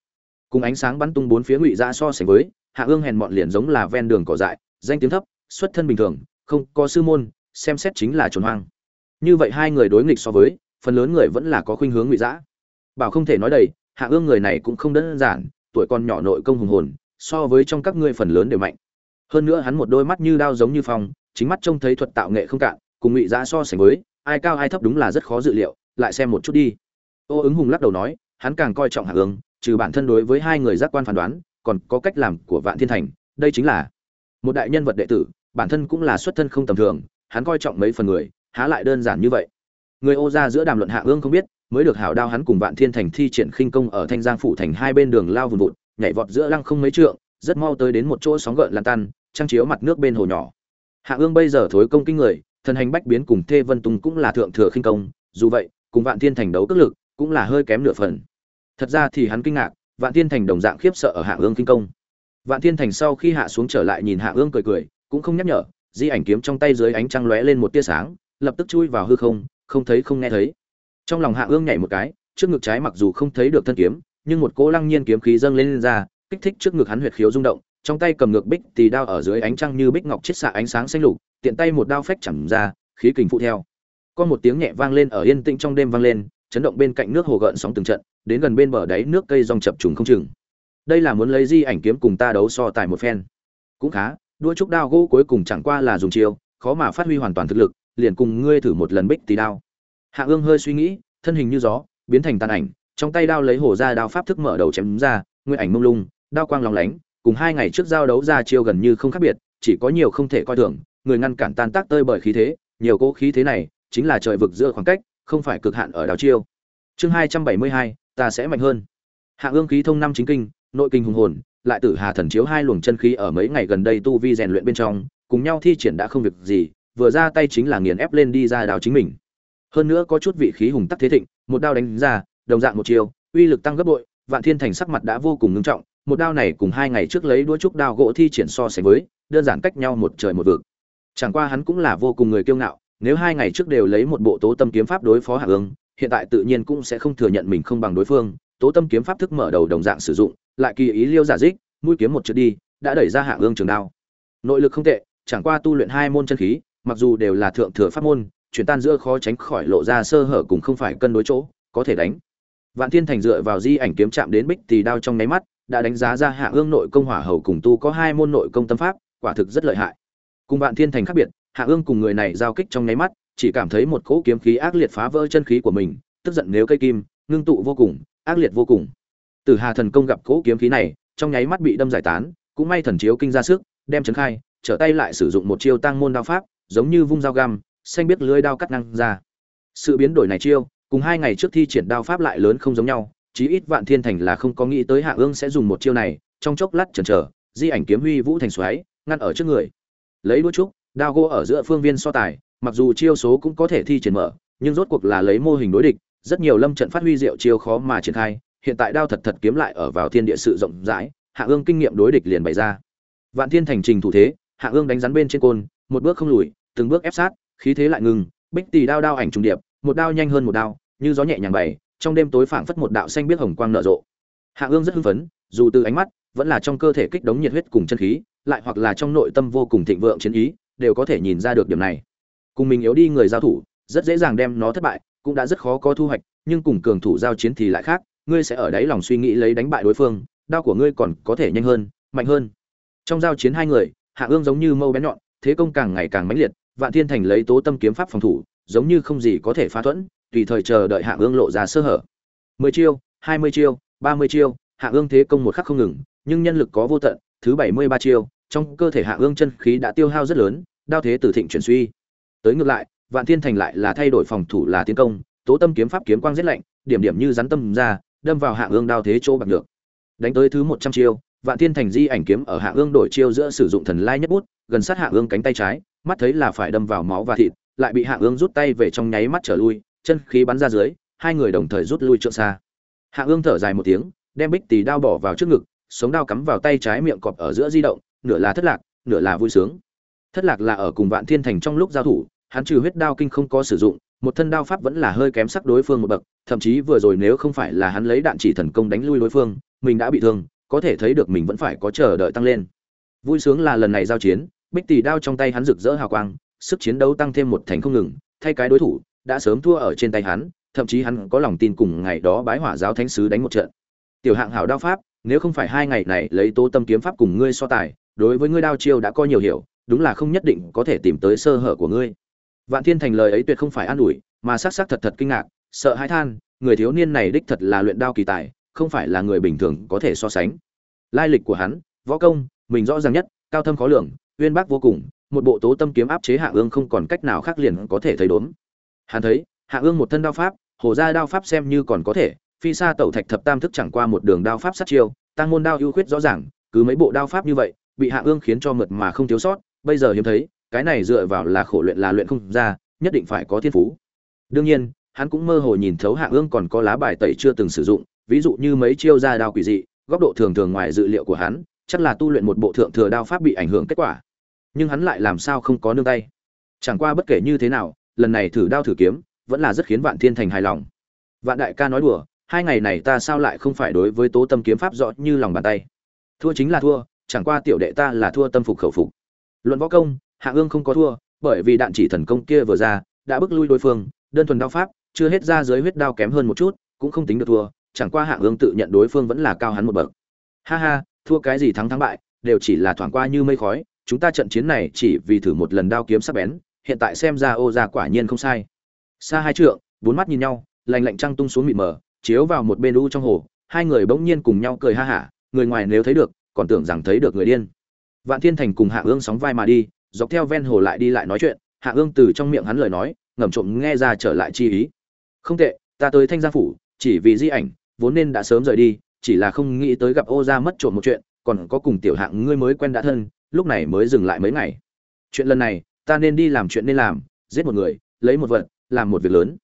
Cùng ánh sáng bắn tung bốn phía ngụy giã so sánh với, hạ ương hèn mọn liền giống là ven đường cỏ dại, danh tiếng thấp, xuất thân bình thường, không có sư môn, xem xét chính là trốn hoang. Như vậy hai người đối nghịch so với, phần lớn người vẫn là có khuynh hướng ngụy dã bảo không thể nói đầy, hạ ương người này cũng không đơn giản tuổi còn nhỏ nội công hùng hồn so với trong các ngươi phần lớn đều mạnh. Hơn nữa hắn một đôi mắt như đao giống như phong chính mắt trông thấy thuật tạo nghệ không cạn cùng ngụy dã so sánh với ai cao ai thấp đúng là rất khó dự liệu lại xem một chút đi. Ô ứng hùng lắc đầu nói hắn càng coi trọng hạ Ưng, trừ bản thân đối với hai người giác quan phán đoán còn có cách làm của vạn thiên thành đây chính là một đại nhân vật đệ tử bản thân cũng là xuất thân không tầm thường hắn coi trọng mấy phần người há lại đơn giản như vậy. Người ô gia giữa đàm luận hạ Ưng không biết mới được hảo đao hắn cùng vạn thiên thành thi triển khinh công ở thanh giang phủ thành hai bên đường lao vùn vụt, nhảy vọt giữa lăng không mấy trượng, rất mau tới đến một chỗ sóng gợn lan tan trang chiếu mặt nước bên hồ nhỏ. Hạ ương bây giờ thối công kinh người, thần hành bách biến cùng thê vân tùng cũng là thượng thừa khinh công, dù vậy, cùng vạn thiên thành đấu cước lực cũng là hơi kém nửa phần. Thật ra thì hắn kinh ngạc, vạn thiên thành đồng dạng khiếp sợ ở hạ ương kinh công. Vạn thiên thành sau khi hạ xuống trở lại nhìn hạ ương cười cười, cũng không nhắc nhở, di ảnh kiếm trong tay dưới ánh trăng lóe lên một tia sáng, lập tức chui vào hư không không thấy không nghe thấy trong lòng hạ ương nhảy một cái trước ngực trái mặc dù không thấy được thân kiếm nhưng một cỗ lăng nhiên kiếm khí dâng lên, lên ra kích thích trước ngực hắn huyệt khiếu rung động trong tay cầm ngược bích tì đao ở dưới ánh trăng như bích ngọc chết xạ ánh sáng xanh lục tiện tay một đao phách chẳng ra khí kình phụ theo. Có một tiếng nhẹ vang lên ở yên tĩnh trong đêm vang lên chấn động bên cạnh nước hồ gợn sóng từng trận đến gần bên bờ đáy nước cây rong chập trùng không chừng. Đây là muốn lấy di ảnh kiếm cùng ta đấu so tài một phen. Cũng khá đuôi trúc đao gỗ cuối cùng chẳng qua là dùng chiêu khó mà phát huy hoàn toàn thực lực liền cùng ngươi thử một lần bích tì đao hạ ương hơi suy nghĩ, thân hình như gió, biến thành tàn ảnh, trong tay đao lấy hổ ra đao pháp thức mở đầu chém ra nguyên ảnh mông lung, đao quang lòng lánh, cùng hai ngày trước giao đấu ra chiêu gần như không khác biệt, chỉ có nhiều không thể coi thường, người ngăn cản tan tác tơi bởi khí thế, nhiều cỗ khí thế này, chính là trời vực giữa khoảng cách, không phải cực hạn ở đao chiêu. Chương hai trăm bảy mươi hai, ta sẽ mạnh hơn. Hạ ương khí thông năm chính kinh, nội kinh hùng hồn, lại tử hà thần chiếu hai luồng chân khí ở mấy ngày gần đây tu vi rèn luyện bên trong, cùng nhau thi triển đã không việc gì, vừa ra tay chính là nghiền ép lên đi ra đào chính mình hơn nữa có chút vị khí hùng tắc thế thịnh, một đao đánh ra, đồng dạng một chiều, uy lực tăng gấp bội, vạn thiên thành sắc mặt đã vô cùng ngưng trọng, một đao này cùng hai ngày trước lấy đũa trúc đao gỗ thi triển so sánh với, đơn giản cách nhau một trời một vực. Chẳng qua hắn cũng là vô cùng người kiêu ngạo, nếu hai ngày trước đều lấy một bộ tố tâm kiếm pháp đối phó hạ ương hiện tại tự nhiên cũng sẽ không thừa nhận mình không bằng đối phương, tố tâm kiếm pháp thức mở đầu đồng dạng sử dụng, lại kỳ ý liêu giả dích, mũi kiếm một chữ đi, đã đẩy ra hạ ương trường đao. Nội lực không tệ, chẳng qua tu luyện hai môn chân khí, mặc dù đều là thượng thừa pháp môn chuyển tan giữa khó tránh khỏi lộ ra sơ hở cùng không phải cân đối chỗ, có thể đánh. Vạn thiên thành dựa vào di ảnh kiếm chạm đến bích thì đao trong nháy mắt, đã đánh giá ra hạ ương nội công hỏa hầu cùng tu có hai môn nội công tâm pháp, quả thực rất lợi hại. Cùng vạn thiên thành khác biệt, hạ ương cùng người này giao kích trong nháy mắt, chỉ cảm thấy một cỗ kiếm khí ác liệt phá vỡ chân khí của mình, tức giận nếu cây kim, ngưng tụ vô cùng, ác liệt vô cùng. Từ hà thần công gặp cỗ kiếm khí này, trong nháy mắt bị đâm giải tán, cũng may thần chiếu kinh ra sức, đem chấn khai, trở tay lại sử dụng một chiêu tăng môn đao pháp, giống như vung dao găm xanh biết lưới đao cắt ngang ra. Sự biến đổi này chiêu, cùng hai ngày trước thi triển đao pháp lại lớn không giống nhau, chí ít vạn thiên thành là không có nghĩ tới hạ ương sẽ dùng một chiêu này, trong chốc lát chần chờ, di ảnh kiếm huy vũ thành xoáy, ngăn ở trước người. Lấy đũa trúc, đao gỗ ở giữa phương viên so tài, mặc dù chiêu số cũng có thể thi triển mở, nhưng rốt cuộc là lấy mô hình đối địch, rất nhiều lâm trận phát huy diệu chiêu khó mà triển khai, hiện tại đao thật thật kiếm lại ở vào thiên địa sự rộng rãi, hạ ương kinh nghiệm đối địch liền bày ra. Vạn thiên thành trình thủ thế, hạ ương đánh rắn bên trên côn, một bước không lùi, từng bước ép sát khí thế lại ngừng, bích tỷ đao đao ảnh trùng điệp, một đao nhanh hơn một đao, như gió nhẹ nhàng bày, trong đêm tối phảng phất một đạo xanh biết hồng quang nở rộ. Hạ ương rất hưng phấn, dù từ ánh mắt vẫn là trong cơ thể kích đống nhiệt huyết cùng chân khí, lại hoặc là trong nội tâm vô cùng thịnh vượng chiến ý, đều có thể nhìn ra được điểm này. Cùng mình yếu đi người giao thủ, rất dễ dàng đem nó thất bại, cũng đã rất khó có thu hoạch, nhưng cùng cường thủ giao chiến thì lại khác, ngươi sẽ ở đáy lòng suy nghĩ lấy đánh bại đối phương, đao của ngươi còn có thể nhanh hơn, mạnh hơn. Trong giao chiến hai người, hạ ương giống như mâu bén nhọn, thế công càng ngày càng mãnh liệt vạn thiên thành lấy tố tâm kiếm pháp phòng thủ, giống như không gì có thể phá thuẫn, tùy thời chờ đợi hạ ương lộ ra sơ hở. Mười chiêu, hai mươi chiêu, ba mươi chiêu hạ ương thế công một khắc không ngừng, nhưng nhân lực có vô tận, thứ bảy mươi ba chiêu, trong cơ thể hạ ương chân khí đã tiêu hao rất lớn, đao thế từ thịnh chuyển suy. Tới ngược lại, vạn thiên thành lại là thay đổi phòng thủ là tiến công, tố tâm kiếm pháp kiếm quang giết lạnh, điểm điểm như rắn tâm ra, đâm vào hạ ương đao thế chỗ bạc được đánh tới thứ một trăm chiêu, vạn thiên thành di ảnh kiếm ở hạ ương đổi chiêu giữa sử dụng thần lai nhất bút, gần sát hạ ương cánh tay trái mắt thấy là phải đâm vào máu và thịt, lại bị hạ ương rút tay về trong nháy mắt trở lui, chân khí bắn ra dưới, hai người đồng thời rút lui trượng xa. Hạ ương thở dài một tiếng, đem bích tì đao bỏ vào trước ngực, sống đao cắm vào tay trái miệng cọp ở giữa di động, nửa là thất lạc, nửa là vui sướng. Thất lạc là ở cùng vạn thiên thành trong lúc giao thủ, hắn trừ huyết đao kinh không có sử dụng, một thân đao pháp vẫn là hơi kém sắc đối phương một bậc, thậm chí vừa rồi nếu không phải là hắn lấy đạn chỉ thần công đánh lui đối phương, mình đã bị thương, có thể thấy được mình vẫn phải có chờ đợi tăng lên. Vui sướng là lần này giao chiến bích tỷ đao trong tay hắn rực rỡ hào quang, sức chiến đấu tăng thêm một thành không ngừng, thay cái đối thủ, đã sớm thua ở trên tay hắn, thậm chí hắn có lòng tin cùng ngày đó bái hỏa giáo thánh sứ đánh một trận. Tiểu hạng hảo đao pháp, nếu không phải hai ngày này lấy tố tâm kiếm pháp cùng ngươi so tài, đối với ngươi đao chiêu đã có nhiều hiểu, đúng là không nhất định có thể tìm tới sơ hở của ngươi. Vạn thiên thành lời ấy tuyệt không phải an ủi, mà s ắ c s ắ c thật thật kinh ngạc, sợ hãi than, người thiếu niên này đích thật là luyện đao kỳ tài, không phải là người bình thường có thể so sánh. Lai lịch của hắn, võ công, mình rõ ràng nhất, cao thâm khó lường uyên bác vô cùng, một bộ tố tâm kiếm áp chế hạ ương không còn cách nào khác liền có thể thấy đốn hắn thấy, hạ ương một thân đao pháp, hồ gia đao pháp xem như còn có thể, phi xa tẩu thạch thập tam thức chẳng qua một đường đao pháp sát chiêu, tăng môn đao ưu khuyết rõ ràng, cứ mấy bộ đao pháp như vậy, bị hạ ương khiến cho mượt mà không thiếu sót, bây giờ hiếm thấy, cái này dựa vào là khổ luyện là luyện không ra, nhất định phải có thiên phú. Đương nhiên, hắn cũng mơ hồ nhìn thấu hạ ương còn có lá bài tẩy chưa từng sử dụng, ví dụ như mấy chiêu ra đao quỷ dị, góc độ thường thường ngoài dự liệu của hắn, chắc là tu luyện một bộ thượng thừa đao pháp bị ảnh hưởng kết quả nhưng hắn lại làm sao không có nương tay? Chẳng qua bất kể như thế nào, lần này thử đao thử kiếm, vẫn là rất khiến vạn thiên thành hài lòng. Vạn đại ca nói đùa, hai ngày này ta sao lại không phải đối với tố tâm kiếm pháp rõ như lòng bàn tay? Thua chính là thua, chẳng qua tiểu đệ ta là thua tâm phục khẩu phục. Luận võ công, hạ ương không có thua, bởi vì đạn chỉ thần công kia vừa ra, đã bức lui đối phương, đơn thuần đao pháp, chưa hết ra dưới huyết đao kém hơn một chút, cũng không tính được thua, chẳng qua hạ ương tự nhận đối phương vẫn là cao hắn một bậc. Ha ha, thua cái gì thắng thắng bại, đều chỉ là thoảng qua như mây khói chúng ta trận chiến này chỉ vì thử một lần đao kiếm sắc bén, hiện tại xem ra ô gia quả nhiên không sai. Xa hai trượng, bốn mắt nhìn nhau lành lạnh trăng tung xuống mịt mờ, chiếu vào một bên u trong hồ, hai người bỗng nhiên cùng nhau cười ha hả, người ngoài nếu thấy được, còn tưởng rằng thấy được người điên. Vạn thiên thành cùng hạ ương sóng vai mà đi, dọc theo ven hồ lại đi lại nói chuyện, hạ ương từ trong miệng hắn lời nói, ngầm trộm nghe ra trở lại chi ý. Không tệ, ta tới thanh gia phủ, chỉ vì di ảnh, vốn nên đã sớm rời đi, chỉ là không nghĩ tới gặp ô gia mất trộm một chuyện, còn có cùng tiểu hạng ngươi mới quen đã thân lúc này mới dừng lại mấy ngày. Chuyện lần này, ta nên đi làm chuyện nên làm, giết một người, lấy một vật, làm một việc lớn.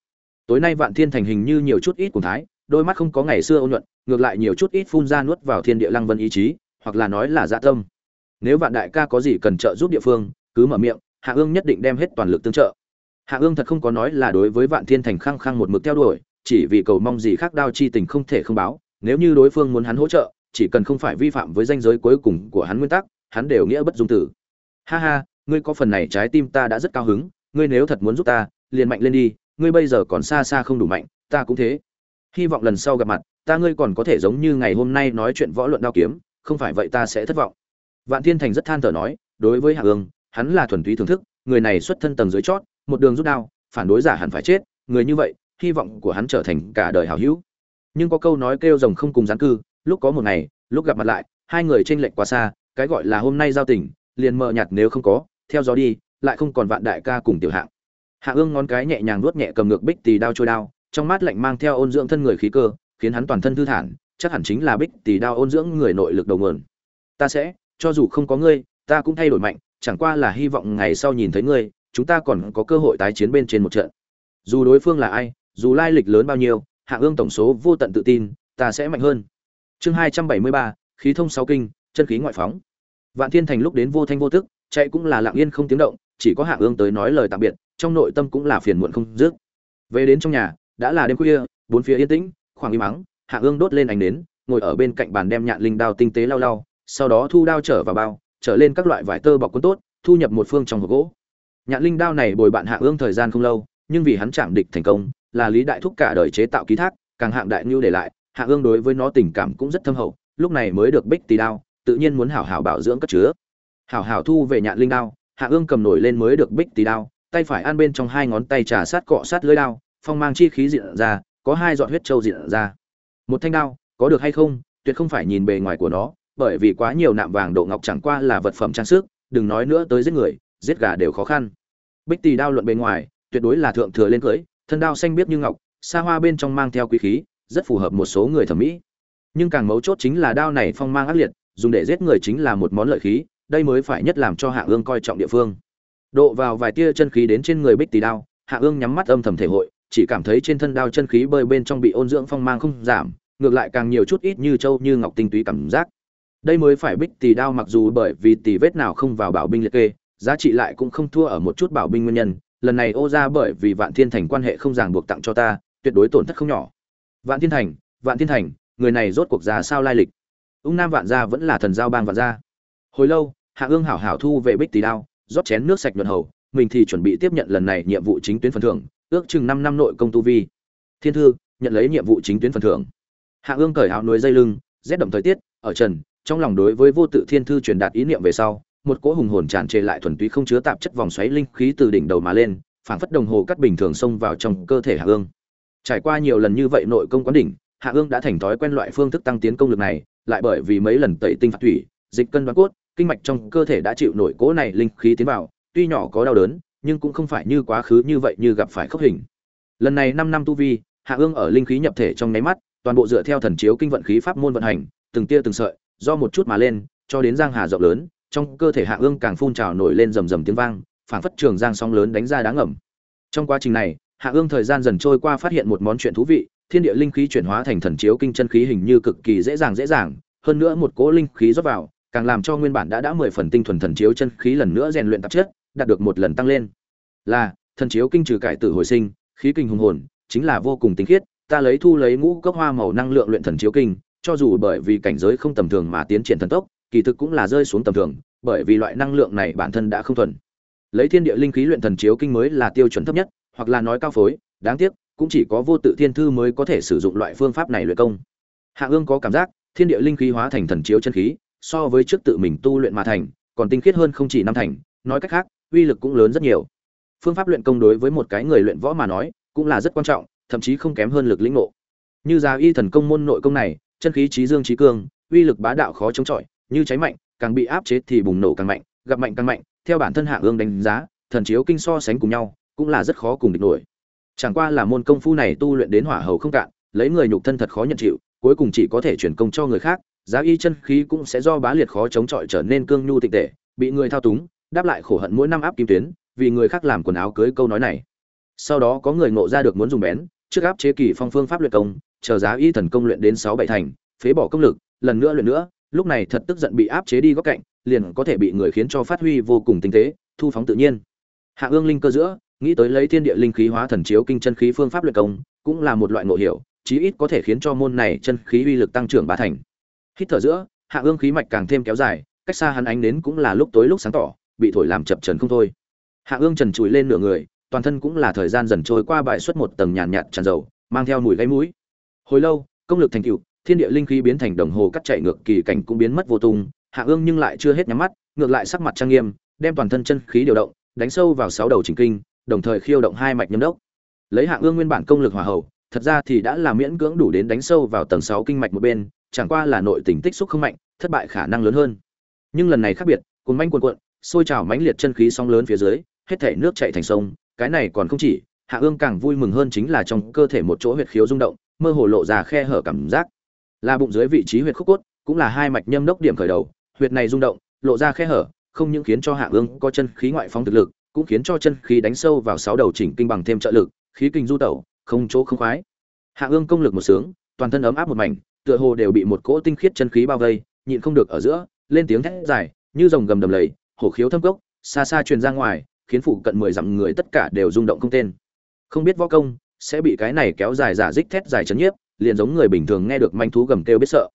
Tối nay vạn thiên thành hình như nhiều chút ít cùng thái, đôi mắt không có ngày xưa ôn nhuận, ngược lại nhiều chút ít phun ra nuốt vào thiên địa lăng vân ý chí, hoặc là nói là dạ tâm. Nếu vạn đại ca có gì cần trợ giúp địa phương, cứ mở miệng, hạ ương nhất định đem hết toàn lực tương trợ. Hạ ương thật không có nói là đối với vạn thiên thành khăng khăng một mực theo đuổi, chỉ vì cầu mong gì khác đao chi tình không thể không báo, nếu như đối phương muốn hắn hỗ trợ, chỉ cần không phải vi phạm với danh giới cuối cùng của hắn nguyên tắc hắn đều nghĩa bất dung tử. Ha ha, ngươi có phần này trái tim ta đã rất cao hứng, ngươi nếu thật muốn giúp ta, liền mạnh lên đi, ngươi bây giờ còn xa xa không đủ mạnh, ta cũng thế. Hy vọng lần sau gặp mặt, ta ngươi còn có thể giống như ngày hôm nay nói chuyện võ luận đao kiếm, không phải vậy ta sẽ thất vọng. Vạn thiên thành rất than thở nói, đối với hạ ương hắn là thuần túy thưởng thức, người này xuất thân tầng dưới chót, một đường rút đao, phản đối giả hẳn phải chết, người như vậy, hy vọng của hắn trở thành cả đời hảo hữu. Nhưng có câu nói kêu rồng không cùng gián cư, lúc có một ngày, lúc gặp mặt lại, hai người tranh lệch quá xa cái gọi là hôm nay giao tình, liền mờ nhạt nếu không có, theo gió đi, lại không còn vạn đại ca cùng tiểu hạng. Hạ ương ngón cái nhẹ nhàng nuốt nhẹ cầm ngược bích tỳ đao trôi đao, trong mắt lạnh mang theo ôn dưỡng thân người khí cơ, khiến hắn toàn thân thư thản, chắc hẳn chính là bích tỳ đao ôn dưỡng người nội lực đầu nguồn. Ta sẽ, cho dù không có ngươi, ta cũng thay đổi mạnh, chẳng qua là hy vọng ngày sau nhìn thấy ngươi, chúng ta còn có cơ hội tái chiến bên trên một trận. Dù đối phương là ai, dù lai lịch lớn bao nhiêu, hạ ương tổng số vô tận tự tin, ta sẽ mạnh hơn. Chương hai trăm bảy mươi ba, khí thông sáu kinh, chân khí ngoại phóng vạn thiên thành lúc đến vô thanh vô tức, chạy cũng là lặng yên không tiếng động, chỉ có hạ ương tới nói lời tạm biệt, trong nội tâm cũng là phiền muộn không dứt. Về đến trong nhà, đã là đêm khuya, bốn phía yên tĩnh, khoảng im mắng hạ ương đốt lên ánh nến, ngồi ở bên cạnh bàn đem nhạn linh đao tinh tế lau lau, sau đó thu đao trở vào bao, trở lên các loại vải tơ bọc cuốn tốt, thu nhập một phương trong hộp gỗ. Nhạn linh đao này bồi bạn hạ ương thời gian không lâu, nhưng vì hắn chạm địch thành công, là lý đại thúc cả đời chế tạo ký thác, càng hạng đại nhu để lại hạ ương đối với nó tình cảm cũng rất thâm hậu, lúc này mới được bích tì đao tự nhiên muốn hảo hảo bảo dưỡng cất chứa. Hảo hảo thu về nhạn linh đao, hạ ương cầm nổi lên mới được bích tỷ đao, tay phải ăn bên trong hai ngón tay trà sát cọ sát lưỡi đao, phong mang chi khí diện ra, có hai giọt huyết châu diện ra. Một thanh đao, có được hay không, tuyệt không phải nhìn bề ngoài của nó, bởi vì quá nhiều nạm vàng độ ngọc chẳng qua là vật phẩm trang sức, đừng nói nữa tới giết người, giết gà đều khó khăn. Bích tỷ đao luận bề ngoài, tuyệt đối là thượng thừa lên cưới, thân đao xanh biếc như ngọc, xa hoa bên trong mang theo quý khí, rất phù hợp một số người thẩm mỹ. Nhưng càng mấu chốt chính là đao này phong mang ác liệt dùng để giết người chính là một món lợi khí, đây mới phải nhất làm cho hạ ương coi trọng địa phương. Độ vào vài tia chân khí đến trên người bích tì đao, hạ ương nhắm mắt âm thầm thể hội, chỉ cảm thấy trên thân đao chân khí bơi bên trong bị ôn dưỡng phong mang không giảm, ngược lại càng nhiều chút ít như châu như ngọc tinh túy cảm giác. Đây mới phải bích tì đao mặc dù bởi vì tỷ vết nào không vào bảo binh liệt kê, giá trị lại cũng không thua ở một chút bảo binh nguyên nhân, lần này ô ra bởi vì vạn thiên thành quan hệ không ràng buộc tặng cho ta, tuyệt đối tổn thất không nhỏ. Vạn thiên thành, vạn thiên thành, người này rốt cuộc ra sao lai lịch? Ung nam vạn gia vẫn là thần giao bang vạn gia. Hồi lâu, hạ ương hảo hảo thu về bích tỷ đao, rót chén nước sạch nhuận hầu, mình thì chuẩn bị tiếp nhận lần này nhiệm vụ chính tuyến phần thưởng, ước chừng năm năm nội công tu vi. Thiên thư, nhận lấy nhiệm vụ chính tuyến phần thưởng. Hạ ương cởi áo núi dây lưng, rét đậm thời tiết, ở trần, trong lòng đối với vô tự thiên thư truyền đạt ý niệm về sau, một cỗ hùng hồn tràn trề lại thuần túy không chứa tạp chất vòng xoáy linh khí từ đỉnh đầu mà lên, phảng phất đồng hồ cắt bình thường xông vào trong cơ thể hạ ương. Trải qua nhiều lần như vậy nội công quán đỉnh, hạ ương đã thành thói quen loại phương thức tăng tiến công lực này lại bởi vì mấy lần tẩy tinh phạt thủy, dịch cân đoán cốt, kinh mạch trong cơ thể đã chịu nổi cỗ này linh khí tiến vào, tuy nhỏ có đau đớn, nhưng cũng không phải như quá khứ như vậy như gặp phải khốc hình. Lần này năm năm tu vi, hạ ương ở linh khí nhập thể trong nháy mắt, toàn bộ dựa theo thần chiếu kinh vận khí pháp môn vận hành, từng tia từng sợi, do một chút mà lên, cho đến giang hà rộng lớn, trong cơ thể hạ ương càng phun trào nổi lên rầm rầm tiếng vang, phảng phất trường giang sóng lớn đánh ra đá ngầm trong quá trình này, hạ ương thời gian dần trôi qua phát hiện một món chuyện thú vị thiên địa linh khí chuyển hóa thành thần chiếu kinh chân khí hình như cực kỳ dễ dàng dễ dàng, hơn nữa một cỗ linh khí rót vào, càng làm cho nguyên bản đã đã mười phần tinh thuần thần chiếu chân khí lần nữa rèn luyện tạp chất, đạt được một lần tăng lên. Là, thần chiếu kinh trừ cải tử hồi sinh, khí kinh hùng hồn, chính là vô cùng tinh khiết, ta lấy thu lấy ngũ cốc hoa màu năng lượng luyện thần chiếu kinh, cho dù bởi vì cảnh giới không tầm thường mà tiến triển thần tốc, kỳ thực cũng là rơi xuống tầm thường, bởi vì loại năng lượng này bản thân đã không thuần. Lấy thiên địa linh khí luyện thần chiếu kinh mới là tiêu chuẩn thấp nhất, hoặc là nói cao phối, đáng tiếc cũng chỉ có vô tự thiên thư mới có thể sử dụng loại phương pháp này luyện công. Hạ ương có cảm giác, thiên địa linh khí hóa thành thần chiếu chân khí, so với trước tự mình tu luyện mà thành, còn tinh khiết hơn không chỉ năm thành, nói cách khác, uy lực cũng lớn rất nhiều. Phương pháp luyện công đối với một cái người luyện võ mà nói, cũng là rất quan trọng, thậm chí không kém hơn lực lĩnh ngộ. Như giá y thần công môn nội công này, chân khí trí dương trí cương uy lực bá đạo khó chống chọi, như cháy mạnh, càng bị áp chế thì bùng nổ càng mạnh, gặp mạnh càng mạnh, theo bản thân hạ ương đánh giá, thần chiếu kinh so sánh cùng nhau, cũng là rất khó cùng địch nổi chẳng qua là môn công phu này tu luyện đến hỏa hầu không cạn, lấy người nhục thân thật khó nhận chịu, cuối cùng chỉ có thể chuyển công cho người khác, giá y chân khí cũng sẽ do bá liệt khó chống chọi trở nên cương nhu tịnh tệ, bị người thao túng, đáp lại khổ hận mỗi năm áp kim tuyến, vì người khác làm quần áo cưới câu nói này. Sau đó có người ngộ ra được muốn dùng bén, trước áp chế kỳ phong phương pháp luyện công, chờ giá y thần công luyện đến sáu bảy thành, phế bỏ công lực, lần nữa luyện nữa, lúc này thật tức giận bị áp chế đi góc cạnh, liền có thể bị người khiến cho phát huy vô cùng tinh tế, thu phóng tự nhiên. Hạ ương linh cơ giữa nghĩ tới lấy thiên địa linh khí hóa thần chiếu kinh chân khí phương pháp luyện công, cũng là một loại ngộ hiểu, chí ít có thể khiến cho môn này chân khí uy lực tăng trưởng ba thành. Hít thở giữa, hạ ương khí mạch càng thêm kéo dài, cách xa hắn ánh đến cũng là lúc tối lúc sáng tỏ, bị thổi làm chập trần không thôi. Hạ ương trần trụi lên nửa người, toàn thân cũng là thời gian dần trôi qua bại xuất một tầng nhàn nhạt tràn dầu, mang theo mùi gáy mũi. Hồi lâu, công lực thành tựu, thiên địa linh khí biến thành đồng hồ cắt chạy ngược kỳ cảnh cũng biến mất vô tung, hạ ương nhưng lại chưa hết nhắm mắt, ngược lại sắc mặt trang nghiêm, đem toàn thân chân khí điều động, đánh sâu vào sáu đầu chỉnh kinh đồng thời khiêu động hai mạch nhâm đốc. Lấy hạng ương nguyên bản công lực hòa hậu, thật ra thì đã là miễn cưỡng đủ đến đánh sâu vào tầng sáu kinh mạch một bên, chẳng qua là nội tình tích xúc không mạnh, thất bại khả năng lớn hơn. Nhưng lần này khác biệt cuốn manh cuồn cuộn, sôi trào mãnh liệt chân khí sóng lớn phía dưới, hết thể nước chảy thành sông, cái này còn không chỉ hạ ương càng vui mừng hơn chính là trong cơ thể một chỗ huyệt khiếu rung động, mơ hồ lộ ra khe hở cảm giác. Là bụng dưới vị trí huyệt khúc cốt, cũng là hai mạch nhâm đốc điểm khởi đầu, huyệt này rung động, lộ ra khe hở, không những khiến cho hạ ương có chân khí ngoại phóng thực lực cũng khiến cho chân khí đánh sâu vào sáu đầu chỉnh kinh bằng thêm trợ lực, khí kinh du tẩu, không chỗ không khoái. Hạ ương công lực một sướng, toàn thân ấm áp một mảnh, tựa hồ đều bị một cỗ tinh khiết chân khí bao vây, nhịn không được ở giữa, lên tiếng thét dài, như rồng gầm đầm lầy, hổ khiếu thâm cốc, xa xa truyền ra ngoài, khiến phụ cận mười dặm người tất cả đều rung động không tên. Không biết võ công sẽ bị cái này kéo dài giả dích thét dài chấn nhiếp, liền giống người bình thường nghe được manh thú gầm kêu biết sợ.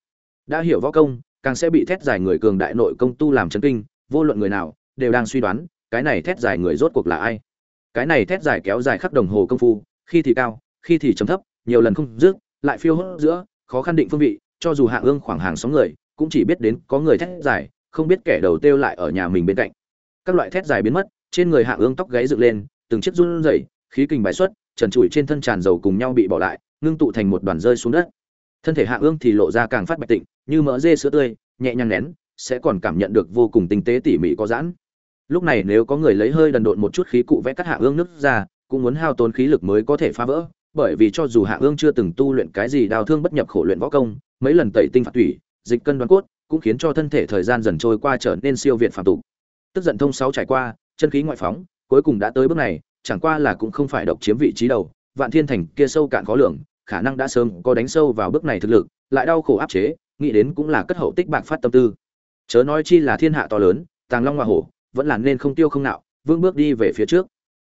Đã hiểu võ công, càng sẽ bị thét dài người cường đại nội công tu làm chấn kinh, vô luận người nào đều đang suy đoán cái này thét dài người rốt cuộc là ai? Cái này thét dài kéo dài khắc đồng hồ công phu, khi thì cao, khi thì chấm thấp, nhiều lần không dứt, lại phiêu hốt giữa, khó khăn định phương vị, cho dù hạ ương khoảng hàng sóng người, cũng chỉ biết đến có người thét dài, không biết kẻ đầu tiêu lại ở nhà mình bên cạnh. Các loại thét dài biến mất, trên người hạ ương tóc gáy dựng lên, từng chiếc run rẩy, khí kình bại xuất, trần trụi trên thân tràn dầu cùng nhau bị bỏ lại, ngưng tụ thành một đoàn rơi xuống đất. Thân thể hạ ương thì lộ ra càng phát bạch tịnh, như mỡ dê sữa tươi, nhẹ nhàng nén, sẽ còn cảm nhận được vô cùng tinh tế tỉ mỉ có giãn lúc này nếu có người lấy hơi đần độn một chút khí cụ vẽ cắt hạ ương nước ra, cũng muốn hao tốn khí lực mới có thể phá vỡ, bởi vì cho dù hạ ương chưa từng tu luyện cái gì đào thương bất nhập khổ luyện võ công, mấy lần tẩy tinh phạt thủy dịch cân đoán cốt, cũng khiến cho thân thể thời gian dần trôi qua trở nên siêu việt phạm tục. Tức giận thông sáu trải qua, chân khí ngoại phóng, cuối cùng đã tới bước này, chẳng qua là cũng không phải độc chiếm vị trí đầu, vạn thiên thành kia sâu cạn khó lường, khả năng đã sớm có đánh sâu vào bước này thực lực, lại đau khổ áp chế, nghĩ đến cũng là cất hậu tích bạc phát tâm tư. Chớ nói chi là thiên hạ to lớn, tàng long hoa hổ vẫn là nên không tiêu không nạo vương bước đi về phía trước.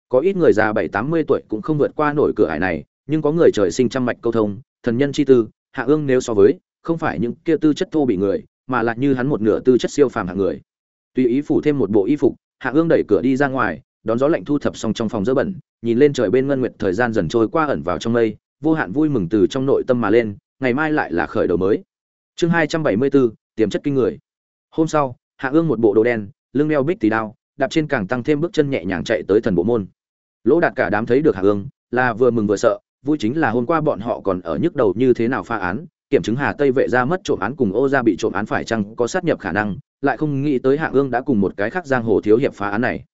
Có ít người già bảy, tám mươi tuổi cũng không vượt qua nổi cửa ải này, nhưng có người trời sinh trăm mạch câu thông, thần nhân chi tư, hạ ương nếu so với, không phải những kia tư chất thô bị người, mà lại như hắn một nửa tư chất siêu phàm hạng người. Tùy ý phủ thêm một bộ y phục, hạ ương đẩy cửa đi ra ngoài, đón gió lạnh thu thập xong trong phòng dỡ bẩn, nhìn lên trời bên ngân nguyệt thời gian dần trôi qua ẩn vào trong mây, vô hạn vui mừng từ trong nội tâm mà lên, ngày mai lại là khởi đầu mới. Chương hai trăm bảy mươi bốn tiềm chất kinh người. Hôm sau, hạ ương một bộ đồ đen lưng đeo bích tỷ đao đạp trên càng tăng thêm bước chân nhẹ nhàng chạy tới thần bộ môn. Lỗ đạt cả đám thấy được hạ ương là vừa mừng vừa sợ vui chính là hôm qua bọn họ còn ở nhức đầu như thế nào pha án kiểm chứng hà tây vệ ra mất trộm án cùng ô ra bị trộm án phải chăng có sát nhập khả năng lại không nghĩ tới hạ ương đã cùng một cái khác giang hồ thiếu hiệp phá án này.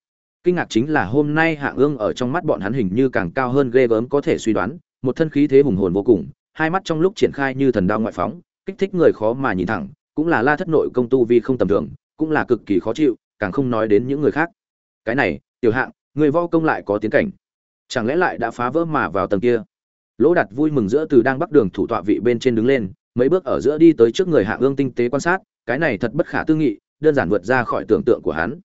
Kinh ngạc chính là hôm nay Hạ Ương ở trong mắt bọn hắn hình như càng cao hơn ghê gớm có thể suy đoán, một thân khí thế hùng hồn vô cùng, hai mắt trong lúc triển khai như thần đao ngoại phóng, kích thích người khó mà nhìn thẳng, cũng là La Thất nội công tu vi không tầm thường, cũng là cực kỳ khó chịu, càng không nói đến những người khác. Cái này, tiểu hạng, người võ công lại có tiến cảnh. Chẳng lẽ lại đã phá vỡ mà vào tầng kia? Lỗ Đạt vui mừng giữa từ đang bắt đường thủ tọa vị bên trên đứng lên, mấy bước ở giữa đi tới trước người Hạ Ương tinh tế quan sát, cái này thật bất khả tư nghị, đơn giản vượt ra khỏi tưởng tượng của hắn.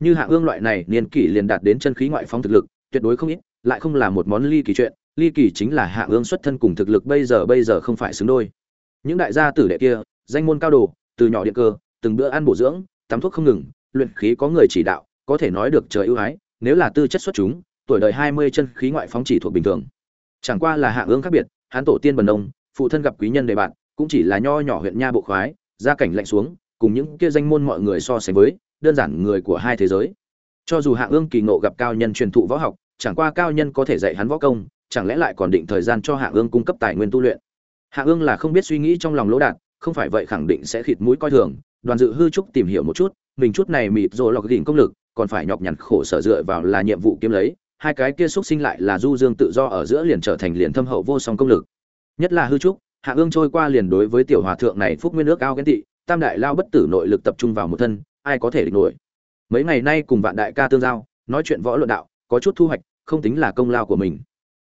Như Hạ Ương loại này niên kỷ liền đạt đến chân khí ngoại phóng thực lực, tuyệt đối không ít, lại không là một món ly kỳ chuyện, ly kỳ chính là Hạ Ương xuất thân cùng thực lực bây giờ bây giờ không phải xứng đôi. Những đại gia tử đệ kia, danh môn cao đồ, từ nhỏ điện cơ, từng bữa ăn bổ dưỡng, tắm thuốc không ngừng, luyện khí có người chỉ đạo, có thể nói được trời ưu ái, nếu là tư chất xuất chúng, tuổi đời 20 chân khí ngoại phóng chỉ thuộc bình thường. Chẳng qua là Hạ Ương khác biệt, hắn tổ tiên bần nông, phụ thân gặp quý nhân đề bạn, cũng chỉ là nho nhỏ huyện nha bộ khoái, gia cảnh lạnh xuống, cùng những kia danh môn mọi người so sánh với, đơn giản người của hai thế giới. Cho dù Hạ Ương kỳ ngộ gặp cao nhân truyền thụ võ học, chẳng qua cao nhân có thể dạy hắn võ công, chẳng lẽ lại còn định thời gian cho Hạ Ương cung cấp tài nguyên tu luyện. Hạ Ương là không biết suy nghĩ trong lòng Lỗ Đạt, không phải vậy khẳng định sẽ khịt mũi coi thường, Đoàn Dự hư trúc tìm hiểu một chút, mình chút này mịt rồi lọc đỉnh công lực, còn phải nhọc nhằn khổ sở dựa vào là nhiệm vụ kiếm lấy, hai cái kia xúc sinh lại là du dương tự do ở giữa liền trở thành liền thâm hậu vô song công lực. Nhất là hư trúc, Hạ Ương trôi qua liền đối với tiểu hòa thượng này phúc nguyên nước cao ghen tị, tam đại lao bất tử nội lực tập trung vào một thân, ai có thể địch nổi. Mấy ngày nay cùng vạn đại ca tương giao, nói chuyện võ luận đạo, có chút thu hoạch, không tính là công lao của mình.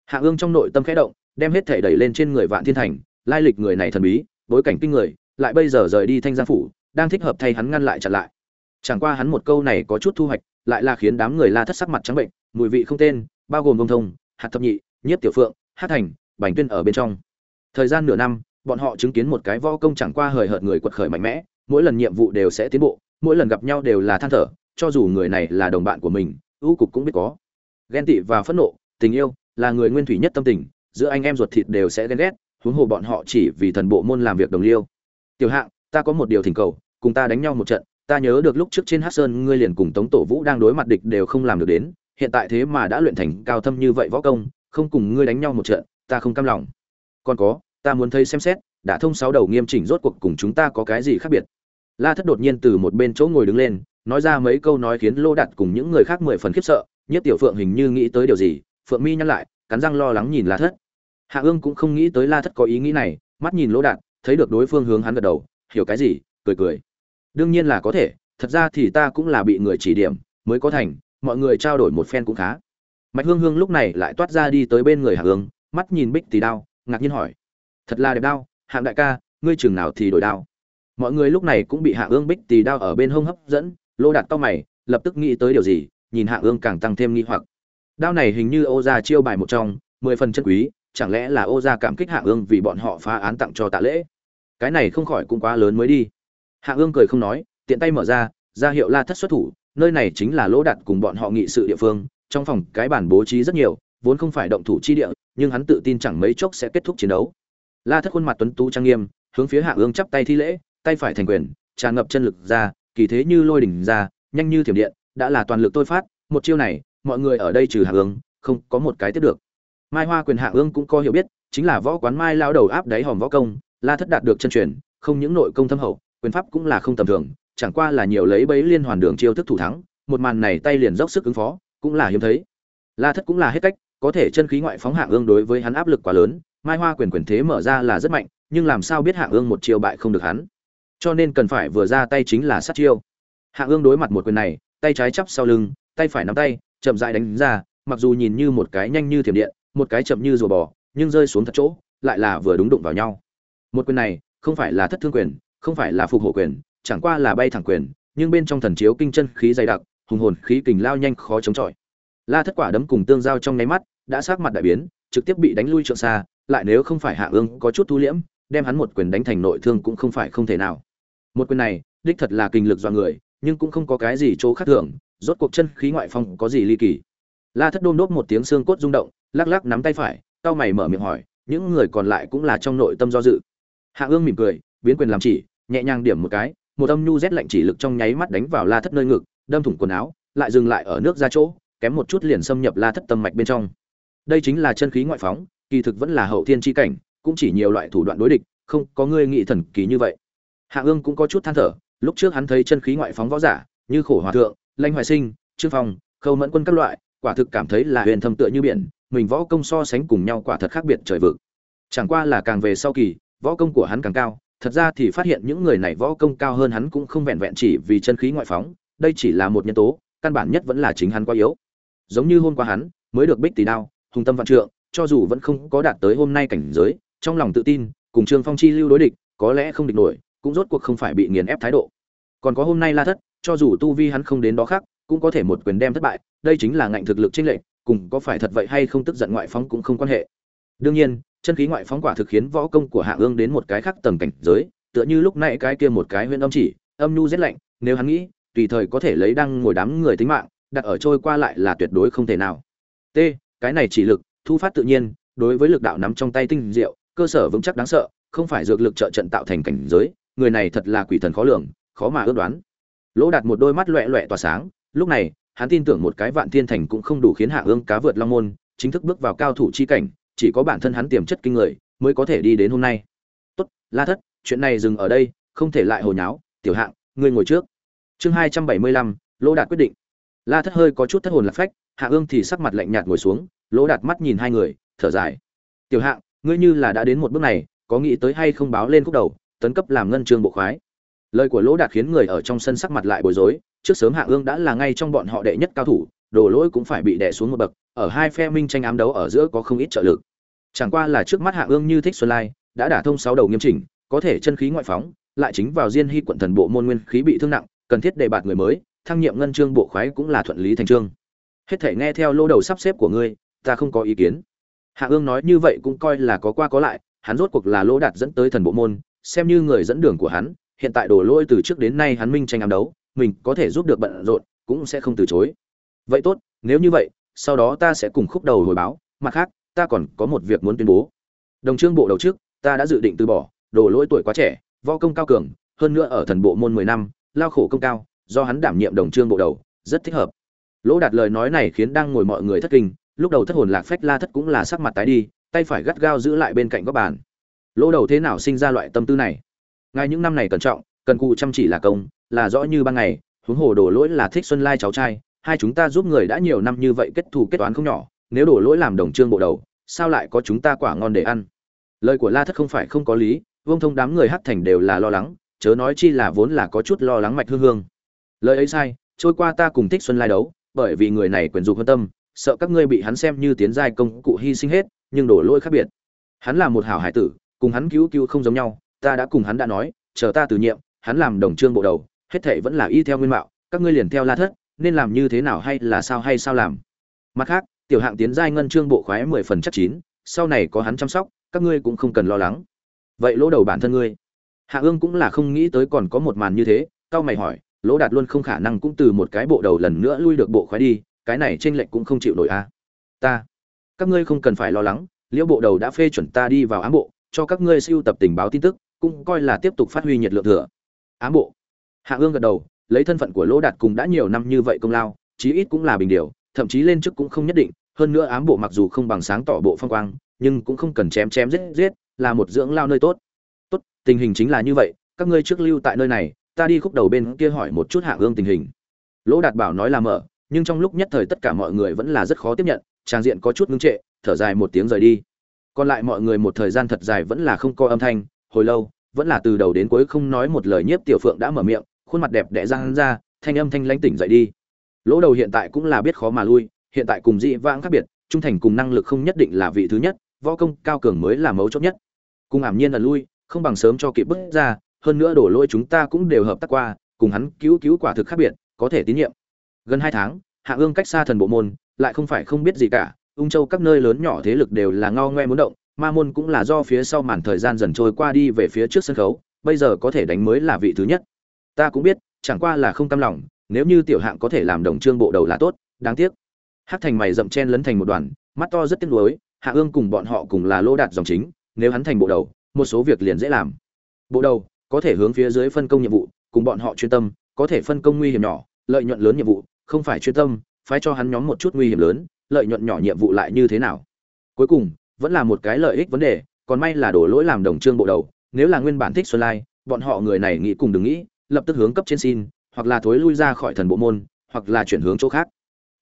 Hạ Ương trong nội tâm khẽ động, đem hết thể đẩy lên trên người Vạn Thiên Thành, lai lịch người này thần bí, bối cảnh kinh người, lại bây giờ rời đi Thanh gia phủ, đang thích hợp thay hắn ngăn lại chặn lại. Chẳng qua hắn một câu này có chút thu hoạch, lại là khiến đám người La Thất sắc mặt trắng bệnh, mùi vị không tên, bao gồm Vong Thông, Hạt Thập Nhị, Nhiếp Tiểu Phượng, Hát Thành, Bành Tuyên ở bên trong. Thời gian nửa năm, bọn họ chứng kiến một cái võ công chẳng qua hời hợt người quật khởi mạnh mẽ, mỗi lần nhiệm vụ đều sẽ tiến bộ, mỗi lần gặp nhau đều là than thở, cho dù người này là đồng bạn của mình, ưu cục cũng biết có. Ghen tị và phẫn nộ, tình yêu, là người nguyên thủy nhất tâm tình, giữa anh em ruột thịt đều sẽ ghen ghét, huống hồ bọn họ chỉ vì thần bộ môn làm việc đồng liêu. Tiểu Hạng, ta có một điều thỉnh cầu, cùng ta đánh nhau một trận, ta nhớ được lúc trước trên hát Sơn ngươi liền cùng Tống Tổ Vũ đang đối mặt địch đều không làm được đến, hiện tại thế mà đã luyện thành cao thâm như vậy võ công, không cùng ngươi đánh nhau một trận, ta không cam lòng. Còn có, ta muốn thấy xem xét, đã thông sáu đầu nghiêm chỉnh rốt cuộc cùng chúng ta có cái gì khác biệt. La Thất đột nhiên từ một bên chỗ ngồi đứng lên, nói ra mấy câu nói khiến Lô Đạt cùng những người khác mười phần khiếp sợ, Nhất Tiểu Phượng hình như nghĩ tới điều gì, Phượng Mi nhăn lại, cắn răng lo lắng nhìn La Thất. Hạ Ương cũng không nghĩ tới La Thất có ý nghĩ này, mắt nhìn Lô Đạt, thấy được đối phương hướng hắn gật đầu, hiểu cái gì, cười cười. Đương nhiên là có thể, thật ra thì ta cũng là bị người chỉ điểm, mới có thành, mọi người trao đổi một phen cũng khá. Mạch Hương Hương lúc này lại toát ra đi tới bên người Hạ Hương, mắt nhìn Bích Tỷ đao, ngạc nhiên hỏi: "Thật là đẹp đao, Hạng đại ca, ngươi chừng nào thì đổi đao?" Mọi người lúc này cũng bị Hạ Ương Bích Tỷ đao ở bên hông hấp dẫn, Lô Đạt to mày, lập tức nghĩ tới điều gì, nhìn Hạ Ương càng tăng thêm nghi hoặc. Đao này hình như Ô gia chiêu bài một trong, mười phần chân quý, chẳng lẽ là Ô gia cảm kích Hạ Ương vì bọn họ phá án tặng cho tạ lễ? Cái này không khỏi cũng quá lớn mới đi. Hạ Ương cười không nói, tiện tay mở ra, ra hiệu La Thất xuất thủ, nơi này chính là lỗ đặt cùng bọn họ nghị sự địa phương, trong phòng cái bản bố trí rất nhiều, vốn không phải động thủ chi địa, nhưng hắn tự tin chẳng mấy chốc sẽ kết thúc chiến đấu. La Thất khuôn mặt tuấn tú trang nghiêm, hướng phía Hạ Ương chắp tay thi lễ, tay phải thành quyền, tràn ngập chân lực ra, kỳ thế như lôi đỉnh ra, nhanh như thiểm điện, đã là toàn lực tôi phát, một chiêu này, mọi người ở đây trừ Hạ Ương, không có một cái tiếp được. Mai Hoa quyền Hạ Ương cũng có hiểu biết, chính là võ quán Mai lao đầu áp đáy hòm võ công, La Thất đạt được chân truyền, không những nội công thâm hậu, quyền pháp cũng là không tầm thường, chẳng qua là nhiều lấy bấy liên hoàn đường chiêu thức thủ thắng, một màn này tay liền dốc sức ứng phó, cũng là hiếm thấy. La Thất cũng là hết cách, có thể chân khí ngoại phóng Hạ Ương đối với hắn áp lực quá lớn, Mai Hoa quyền quyền thế mở ra là rất mạnh, nhưng làm sao biết Hạ Ương một chiêu bại không được hắn. Cho nên cần phải vừa ra tay chính là sát chiêu. Hạ Ương đối mặt một quyền này, tay trái chắp sau lưng, tay phải nắm tay, chậm rãi đánh ra, mặc dù nhìn như một cái nhanh như thiểm điện, một cái chậm như rùa bò, nhưng rơi xuống thật chỗ, lại là vừa đúng đụng vào nhau. Một quyền này, không phải là thất thương quyền, không phải là phục hộ quyền, chẳng qua là bay thẳng quyền, nhưng bên trong thần chiếu kinh chân khí dày đặc, hùng hồn khí kình lao nhanh khó chống chọi. La Thất quả đấm cùng tương giao trong nháy mắt, đã sắc mặt đại biến, trực tiếp bị đánh lui trượng xa, lại nếu không phải Hạ Ương có chút thu liễm, đem hắn một quyền đánh thành nội thương cũng không phải không thể nào. Một quyền này, đích thật là kinh lực do người, nhưng cũng không có cái gì chỗ khác thường, rốt cuộc chân khí ngoại phong có gì ly kỳ. La Thất đôm đốt một tiếng xương cốt rung động, lắc lắc nắm tay phải, cau mày mở miệng hỏi, những người còn lại cũng là trong nội tâm do dự. Hạ Ương mỉm cười, biến quyền làm chỉ, nhẹ nhàng điểm một cái, một âm nhu rét lạnh chỉ lực trong nháy mắt đánh vào La Thất nơi ngực, đâm thủng quần áo, lại dừng lại ở nước ra chỗ, kém một chút liền xâm nhập La Thất tâm mạch bên trong. Đây chính là chân khí ngoại phóng, kỳ thực vẫn là hậu thiên chi cảnh, cũng chỉ nhiều loại thủ đoạn đối địch, không có người nghị thần kỳ như vậy. Hạ Ương cũng có chút than thở, lúc trước hắn thấy chân khí ngoại phóng võ giả, như Khổ Hòa thượng, Lanh Hoài Sinh, Trương Phong, khâu mẫn quân các loại quả thực cảm thấy là huyền thâm tựa như biển mình võ công so sánh cùng nhau quả thật khác biệt trời vực chẳng qua là càng về sau kỳ võ công của hắn càng cao thật ra thì phát hiện những người này võ công cao hơn hắn cũng không vẹn vẹn chỉ vì chân khí ngoại phóng, đây chỉ là một nhân tố, căn bản nhất vẫn là chính hắn quá yếu. Giống như hôm qua hắn, mới được bích tỷ đao, hùng tâm vạn trượng, cho dù vẫn không có đạt tới hôm nay cảnh giới, trong lòng tự tin, cùng trương phong chi lưu đối địch, có lẽ không địch nổi, cũng rốt cuộc không phải bị nghiền ép thái độ. Còn có hôm nay la thất, cho dù tu vi hắn không đến đó khác, cũng có thể một quyền đem thất bại, đây chính là ngạnh thực lực chênh lệch, cùng có phải thật vậy hay không tức giận ngoại phóng cũng không quan hệ. Đương nhiên chân khí ngoại phóng quả thực khiến võ công của hạ ương đến một cái khác tầng cảnh giới, tựa như lúc nãy cái kia một cái huyễn âm chỉ, âm nhu rét lạnh, nếu hắn nghĩ, tùy thời có thể lấy đăng ngồi đám người tính mạng, đặt ở trôi qua lại là tuyệt đối không thể nào. T, cái này chỉ lực, thu phát tự nhiên, đối với lực đạo nắm trong tay tinh diệu, cơ sở vững chắc đáng sợ, không phải dược lực trợ trận tạo thành cảnh giới, người này thật là quỷ thần khó lường, khó mà ước đoán. Lỗ đạt một đôi mắt loẹ loẹ tỏa sáng, lúc này, hắn tin tưởng một cái vạn thiên thành cũng không đủ khiến hạ ương cá vượt long môn, chính thức bước vào cao thủ chi cảnh chỉ có bản thân hắn tiềm chất kinh người mới có thể đi đến hôm nay. Tốt, la thất, chuyện này dừng ở đây, không thể lại hồi nháo. Tiểu hạng, ngươi ngồi trước. Chương hai trăm bảy mươi lăm, lỗ đạt quyết định. La thất hơi có chút thất hồn lạc phách, hạ ương thì sắc mặt lạnh nhạt ngồi xuống, lỗ đạt mắt nhìn hai người, thở dài. Tiểu hạng, ngươi như là đã đến một bước này, có nghĩ tới hay không báo lên khúc đầu, tấn cấp làm ngân trường bộ khoái? Lời của lỗ đạt khiến người ở trong sân sắc mặt lại bối rối, trước sớm hạ ương đã là ngay trong bọn họ đệ nhất cao thủ, đồ lỗi cũng phải bị đè xuống một bậc ở hai phe minh tranh ám đấu ở giữa có không ít trợ lực. Chẳng qua là trước mắt hạ ương như thích xuân lai, đã đả thông sáu đầu nghiêm chỉnh, có thể chân khí ngoại phóng, lại chính vào diên hy quận thần bộ môn nguyên khí bị thương nặng, cần thiết đề bạt người mới, thăng nhiệm ngân trương bộ khoái cũng là thuận lý thành trương. Hết thể nghe theo lô đầu sắp xếp của ngươi, ta không có ý kiến. Hạ ương nói như vậy cũng coi là có qua có lại, hắn rốt cuộc là lỗ đạt dẫn tới thần bộ môn, xem như người dẫn đường của hắn, hiện tại đổ lỗi từ trước đến nay hắn minh tranh ám đấu, mình có thể giúp được bận rộn, cũng sẽ không từ chối. Vậy tốt, nếu như vậy sau đó ta sẽ cùng khúc đầu hồi báo, mặt khác, ta còn có một việc muốn tuyên bố. Đồng trương bộ đầu trước, ta đã dự định từ bỏ đổ lỗi tuổi quá trẻ, võ công cao cường, hơn nữa ở thần bộ môn mười năm, lao khổ công cao, do hắn đảm nhiệm đồng trương bộ đầu, rất thích hợp. Lỗ đạt lời nói này khiến đang ngồi mọi người thất kinh, lúc đầu thất hồn lạc phách la thất cũng là sắc mặt tái đi, tay phải gắt gao giữ lại bên cạnh góc bàn. Lỗ đầu thế nào sinh ra loại tâm tư này? Ngay những năm này cẩn trọng, cần cụ chăm chỉ là công, là rõ như ban ngày, huống hồ đổ lỗi là thích xuân lai cháu trai hai chúng ta giúp người đã nhiều năm như vậy kết thù kết toán không nhỏ, nếu đổ lỗi làm đồng trương bộ đầu, sao lại có chúng ta quả ngon để ăn? Lời của la thất không phải không có lý, vương thông đám người hát thành đều là lo lắng, chớ nói chi là vốn là có chút lo lắng mạch hương hương. Lời ấy sai, trôi qua ta cùng thích xuân lai đấu, bởi vì người này quyền dục hơn tâm, sợ các ngươi bị hắn xem như tiến giai công cụ hy sinh hết, nhưng đổ lỗi khác biệt. Hắn là một hảo hải tử, cùng hắn cứu cứu không giống nhau, ta đã cùng hắn đã nói, chờ ta từ nhiệm, hắn làm đồng trương bộ đầu, hết thệ vẫn là y theo nguyên mạo, các ngươi liền theo la thất nên làm như thế nào hay là sao hay sao làm. Mặt khác, tiểu hạng tiến giai ngân trương bộ khoái mười phần chắc chín, sau này có hắn chăm sóc, các ngươi cũng không cần lo lắng. Vậy lỗ đầu bản thân ngươi. Hạ ương cũng là không nghĩ tới còn có một màn như thế, cao mày hỏi, lỗ đạt luôn không khả năng cũng từ một cái bộ đầu lần nữa lui được bộ khoái đi, cái này trên lệnh cũng không chịu nổi a à. ta, các ngươi không cần phải lo lắng, liễu bộ đầu đã phê chuẩn ta đi vào ám bộ, cho các ngươi siêu tập tình báo tin tức, cũng coi là tiếp tục phát huy nhiệt lượng thừa. Ám bộ. Hạ ương gật đầu lấy thân phận của lỗ đạt cùng đã nhiều năm như vậy công lao, chí ít cũng là bình điều, thậm chí lên chức cũng không nhất định, hơn nữa ám bộ mặc dù không bằng sáng tỏ bộ phong quang, nhưng cũng không cần chém chém giết giết, là một dưỡng lao nơi tốt. Tốt, tình hình chính là như vậy, các ngươi trước lưu tại nơi này, ta đi khúc đầu bên kia hỏi một chút hạ ương tình hình. Lỗ đạt bảo nói là mở, nhưng trong lúc nhất thời tất cả mọi người vẫn là rất khó tiếp nhận trang diện có chút ngưng trệ, thở dài một tiếng rời đi. Còn lại mọi người một thời gian thật dài vẫn là không có âm thanh, hồi lâu, vẫn là từ đầu đến cuối không nói một lời nhiếp tiểu phượng đã mở miệng khuôn mặt đẹp đẽ răng ra, thanh âm thanh lãnh tỉnh dậy đi. Lỗ đầu hiện tại cũng là biết khó mà lui, hiện tại cùng dị vãng khác biệt, trung thành cùng năng lực không nhất định là vị thứ nhất, võ công cao cường mới là mấu chốt nhất. Cùng ảm nhiên là lui, không bằng sớm cho kịp bước ra, hơn nữa đổ lỗi chúng ta cũng đều hợp tác qua, cùng hắn cứu cứu quả thực khác biệt, có thể tín nhiệm. Gần hai tháng, hạ ương cách xa thần bộ môn, lại không phải không biết gì cả, ung châu các nơi lớn nhỏ thế lực đều là ngao ngoe muốn động, ma môn cũng là do phía sau màn thời gian dần trôi qua đi về phía trước sân khấu, bây giờ có thể đánh mới là vị thứ nhất ta cũng biết, chẳng qua là không cam lòng, nếu như tiểu hạng có thể làm đồng trương bộ đầu là tốt, đáng tiếc. Hắc thành mày rậm chen lấn thành một đoàn, mắt to rất tiếc nuối, hạ ương cùng bọn họ cùng là lô đạt dòng chính, nếu hắn thành bộ đầu, một số việc liền dễ làm. Bộ đầu, có thể hướng phía dưới phân công nhiệm vụ, cùng bọn họ chuyên tâm, có thể phân công nguy hiểm nhỏ, lợi nhuận lớn nhiệm vụ, không phải chuyên tâm phái cho hắn nhóm một chút nguy hiểm lớn, lợi nhuận nhỏ nhiệm vụ lại như thế nào. Cuối cùng, vẫn là một cái lợi ích vấn đề, còn may là đổ lỗi làm đồng trương bộ đầu, nếu là nguyên bản thích xuân lai, bọn họ người này nghĩ cùng đừng nghĩ lập tức hướng cấp trên xin, hoặc là thối lui ra khỏi thần bộ môn, hoặc là chuyển hướng chỗ khác.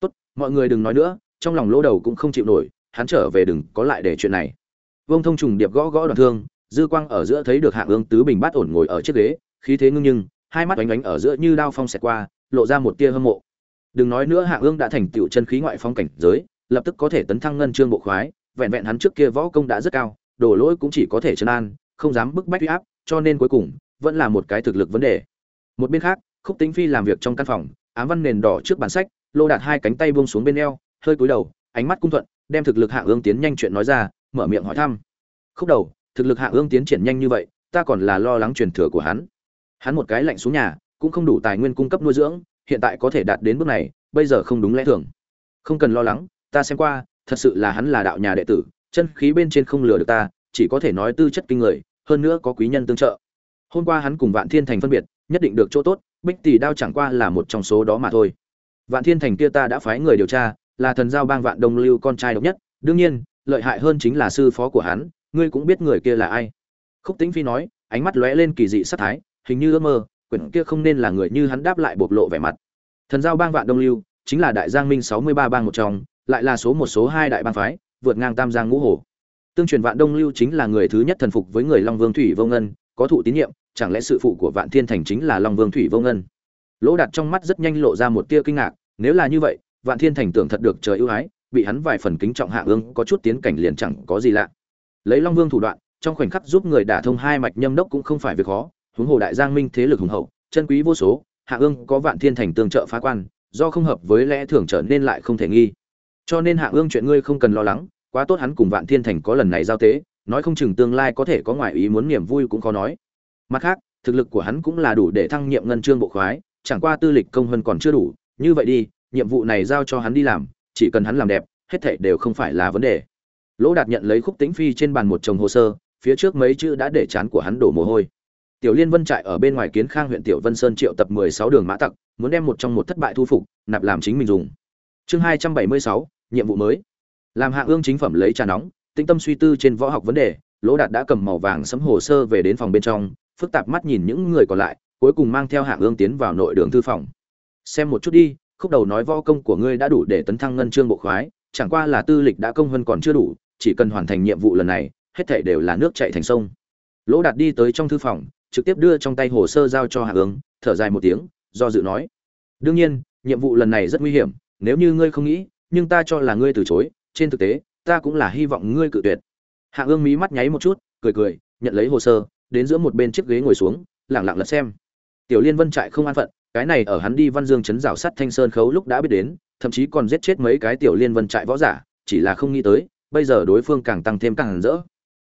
Tốt, mọi người đừng nói nữa, trong lòng lỗ đầu cũng không chịu nổi, hắn trở về đừng có lại để chuyện này. Vương thông trùng điệp gõ gõ đoạn thương, dư quang ở giữa thấy được hạng ương tứ bình bát ổn ngồi ở chiếc ghế, khí thế ngưng nhưng, hai mắt ánh ánh ở giữa như đao phong xẹt qua, lộ ra một tia hâm mộ. Đừng nói nữa hạng ương đã thành tựu chân khí ngoại phong cảnh giới, lập tức có thể tấn thăng ngân trương bộ khoái, vẹn vẹn hắn trước kia võ công đã rất cao, đổ lỗi cũng chỉ có thể trấn an, không dám bức bách uy áp, cho nên cuối cùng, vẫn là một cái thực lực vấn đề một bên khác, khúc tính phi làm việc trong căn phòng, ám văn nền đỏ trước bản sách, lô đạt hai cánh tay buông xuống bên eo, hơi cúi đầu, ánh mắt cung thuận, đem thực lực hạ ương tiến nhanh chuyện nói ra, mở miệng hỏi thăm. Khúc đầu, thực lực hạ ương tiến triển nhanh như vậy, ta còn là lo lắng truyền thừa của hắn. Hắn một cái lạnh xuống nhà, cũng không đủ tài nguyên cung cấp nuôi dưỡng, hiện tại có thể đạt đến bước này, bây giờ không đúng lẽ thường. Không cần lo lắng, ta xem qua, thật sự là hắn là đạo nhà đệ tử, chân khí bên trên không lừa được ta, chỉ có thể nói tư chất kinh người, hơn nữa có quý nhân tương trợ. Hôm qua hắn cùng vạn thiên thành phân biệt nhất định được chỗ tốt, bích tỷ đao chẳng qua là một trong số đó mà thôi. Vạn thiên thành kia ta đã phái người điều tra, là thần giao bang vạn đông lưu con trai độc nhất. Đương nhiên, lợi hại hơn chính là sư phó của hắn, ngươi cũng biết người kia là ai. Khúc tĩnh phi nói, ánh mắt lóe lên kỳ dị sắc thái, hình như ước mơ, quyển kia không nên là người như hắn đáp lại bộc lộ vẻ mặt. Thần giao bang vạn đông lưu, chính là đại giang minh sáu mươi ba bang một trong, lại là số một số hai đại bang phái, vượt ngang tam giang ngũ hồ. Tương truyền vạn đông lưu chính là người thứ nhất thần phục với người long vương thủy vô ngân, có thụ tín nhiệm chẳng lẽ sự phụ của vạn thiên thành chính là long vương thủy vô ngân? Lỗ đặt trong mắt rất nhanh lộ ra một tia kinh ngạc, nếu là như vậy, vạn thiên thành tưởng thật được trời ưu ái, bị hắn vài phần kính trọng hạ ương, có chút tiến cảnh liền chẳng có gì lạ. Lấy long vương thủ đoạn, trong khoảnh khắc giúp người đả thông hai mạch nhâm đốc cũng không phải việc khó, huống hồ đại giang minh thế lực hùng hậu, chân quý vô số, hạ ương có vạn thiên thành tương trợ phá quan, do không hợp với lẽ thường trở nên lại không thể nghi. Cho nên hạ ương chuyện ngươi không cần lo lắng, quá tốt hắn cùng vạn thiên thành có lần này giao tế, nói không chừng tương lai có thể có ngoại ý muốn niềm vui cũng khó nói mặt khác, thực lực của hắn cũng là đủ để thăng nhiệm ngân trương bộ khoái, chẳng qua tư lịch công hơn còn chưa đủ, như vậy đi, nhiệm vụ này giao cho hắn đi làm, chỉ cần hắn làm đẹp, hết thảy đều không phải là vấn đề. Lỗ đạt nhận lấy khúc tĩnh phi trên bàn một chồng hồ sơ, phía trước mấy chữ đã để chán của hắn đổ mồ hôi. Tiểu liên vân trại ở bên ngoài kiến khang huyện tiểu vân sơn triệu tập mười sáu đường mã tặc, muốn đem một trong một thất bại thu phục, nạp làm chính mình dùng. Chương hai trăm bảy mươi sáu, nhiệm vụ mới. Làm hạ ương chính phẩm lấy trà nóng tinh tâm suy tư trên võ học vấn đề, lỗ đạt đã cầm màu vàng sấm hồ sơ về đến phòng bên trong phức tạp mắt nhìn những người còn lại, cuối cùng mang theo hạ ương tiến vào nội đường thư phòng. Xem một chút đi, khúc đầu nói võ công của ngươi đã đủ để tấn thăng ngân trương bộ khoái, chẳng qua là tư lịch đã công hơn còn chưa đủ, chỉ cần hoàn thành nhiệm vụ lần này, hết thảy đều là nước chảy thành sông. Lỗ đạt đi tới trong thư phòng, trực tiếp đưa trong tay hồ sơ giao cho hạ ương, thở dài một tiếng, do dự nói. Đương nhiên, nhiệm vụ lần này rất nguy hiểm, nếu như ngươi không nghĩ, nhưng ta cho là ngươi từ chối, trên thực tế, ta cũng là hy vọng ngươi cự tuyệt. Hạ ương mí mắt nháy một chút, cười cười, nhận lấy hồ sơ đến giữa một bên chiếc ghế ngồi xuống lẳng lặng lật xem. Tiểu liên vân trại không an phận, cái này ở hắn đi văn dương chấn rào sắt thanh sơn khấu lúc đã biết đến, thậm chí còn giết chết mấy cái tiểu liên vân trại võ giả, chỉ là không nghĩ tới, bây giờ đối phương càng tăng thêm càng hẳn rỡ.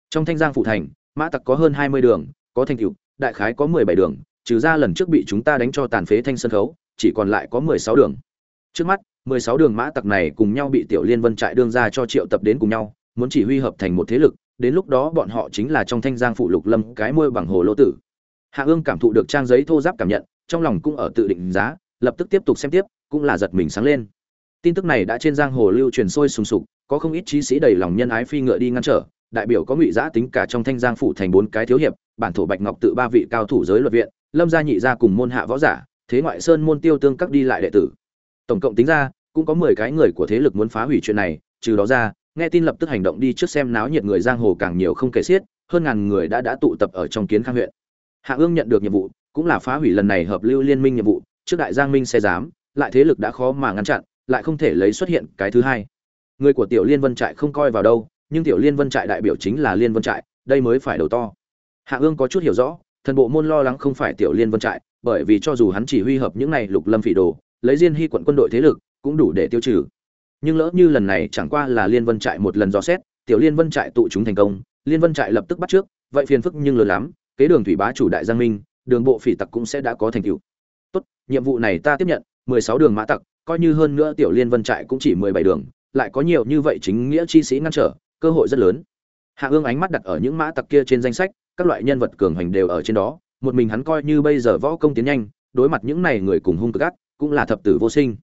Trong thanh giang phụ thành, mã tặc có hơn hai mươi đường, có thành cựu đại khái có mười bảy đường, trừ ra lần trước bị chúng ta đánh cho tàn phế thanh sơn khấu, chỉ còn lại có mười sáu đường. Trước mắt, mười sáu đường mã tặc này cùng nhau bị tiểu liên vân trại đương ra cho triệu tập đến cùng nhau, muốn chỉ huy hợp thành một thế lực đến lúc đó bọn họ chính là trong thanh giang phụ lục lâm cái môi bằng hồ lô tử. Hạ ương cảm thụ được trang giấy thô giáp cảm nhận, trong lòng cũng ở tự định giá, lập tức tiếp tục xem tiếp, cũng là giật mình sáng lên. Tin tức này đã trên giang hồ lưu truyền sôi sùng sục, có không ít trí sĩ đầy lòng nhân ái phi ngựa đi ngăn trở, đại biểu có ngụy giã tính cả trong thanh giang phủ thành bốn cái thiếu hiệp, bản thổ bạch ngọc tự ba vị cao thủ giới luật viện, lâm gia nhị gia cùng môn hạ võ giả, thế ngoại sơn môn tiêu tương các đi lại đệ tử. Tổng cộng tính ra, cũng có mười cái người của thế lực muốn phá hủy chuyện này, trừ đó ra nghe tin lập tức hành động đi trước xem náo nhiệt người giang hồ càng nhiều không kể xiết, hơn ngàn người đã đã tụ tập ở trong kiến khang huyện. Hạ ương nhận được nhiệm vụ, cũng là phá hủy lần này hợp lưu liên minh nhiệm vụ, trước đại giang minh xe giám, lại thế lực đã khó mà ngăn chặn, lại không thể lấy xuất hiện cái thứ hai. Người của tiểu liên vân trại không coi vào đâu, nhưng tiểu liên vân trại đại biểu chính là liên vân trại, đây mới phải đầu to. Hạ ương có chút hiểu rõ, thần bộ môn lo lắng không phải tiểu liên vân trại, bởi vì cho dù hắn chỉ huy hợp những này lục lâm phỉ đồ, lấy diên hy quận quân đội thế lực, cũng đủ để tiêu trừ nhưng lỡ như lần này chẳng qua là liên vân trại một lần dò xét, tiểu liên vân trại tụ chúng thành công, liên vân trại lập tức bắt trước, vậy phiền phức nhưng lớn lắm, kế đường thủy bá chủ đại giang minh, đường bộ phỉ tặc cũng sẽ đã có thành tựu. Tốt, nhiệm vụ này ta tiếp nhận, mười sáu đường mã tặc, coi như hơn nữa tiểu liên vân trại cũng chỉ mười bảy đường, lại có nhiều như vậy chính nghĩa chi sĩ ngăn trở, cơ hội rất lớn. Hạ ương ánh mắt đặt ở những mã tặc kia trên danh sách, các loại nhân vật cường hành đều ở trên đó, một mình hắn coi như bây giờ võ công tiến nhanh, đối mặt những này người cùng hung cực ác, cũng là thập tử vô sinh.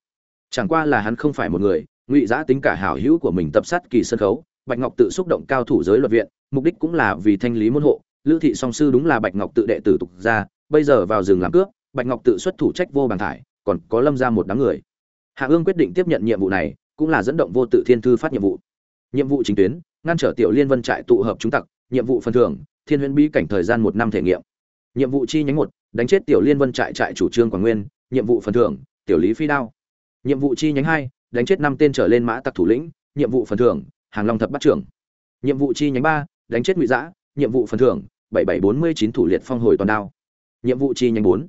Chẳng qua là hắn không phải một người ngụy giã tính cả hảo hữu của mình tập sát kỳ sân khấu, bạch ngọc tự xúc động cao thủ giới luật viện, mục đích cũng là vì thanh lý môn hộ. Lữ thị song sư đúng là bạch ngọc tự đệ tử tục ra bây giờ vào rừng làm cướp, bạch ngọc tự xuất thủ trách vô bàn thải, còn có lâm ra một đám người. Hạ ương quyết định tiếp nhận nhiệm vụ này, cũng là dẫn động vô tự thiên thư phát nhiệm vụ. Nhiệm vụ chính tuyến, ngăn trở tiểu liên vân trại tụ hợp chúng tặc, nhiệm vụ phần thưởng, thiên huyễn bí cảnh thời gian một năm thể nghiệm. Nhiệm vụ chi nhánh một, đánh chết tiểu liên vân trại trại chủ trương quảng nguyên, nhiệm vụ phần thưởng, tiểu lý phi đao. Nhiệm vụ chi nhánh hai đánh chết năm tên trở lên mã tặc thủ lĩnh, nhiệm vụ phần thưởng, hàng long thập bắt trưởng. Nhiệm vụ chi nhánh ba, đánh chết ngụy giã nhiệm vụ phần thưởng, bảy bảy bốn mươi chín thủ liệt phong hồi toàn đao. Nhiệm vụ chi nhánh bốn.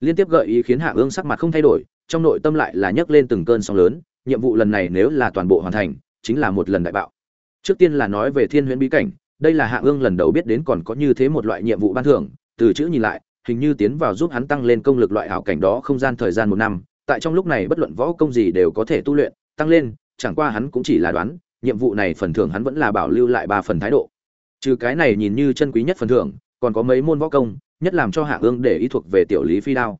Liên tiếp gợi ý khiến hạ ương sắc mặt không thay đổi, trong nội tâm lại là nhấc lên từng cơn sóng lớn, nhiệm vụ lần này nếu là toàn bộ hoàn thành, chính là một lần đại bạo. Trước tiên là nói về thiên huyễn bí cảnh, đây là hạ ương lần đầu biết đến còn có như thế một loại nhiệm vụ ban thưởng, từ chữ nhìn lại, hình như tiến vào giúp hắn tăng lên công lực loại hảo cảnh đó không gian thời gian một năm tại trong lúc này bất luận võ công gì đều có thể tu luyện, tăng lên, chẳng qua hắn cũng chỉ là đoán, nhiệm vụ này phần thưởng hắn vẫn là bảo lưu lại ba phần thái độ. Trừ cái này nhìn như chân quý nhất phần thưởng, còn có mấy môn võ công, nhất làm cho hạ ương để ý thuộc về tiểu lý phi đao.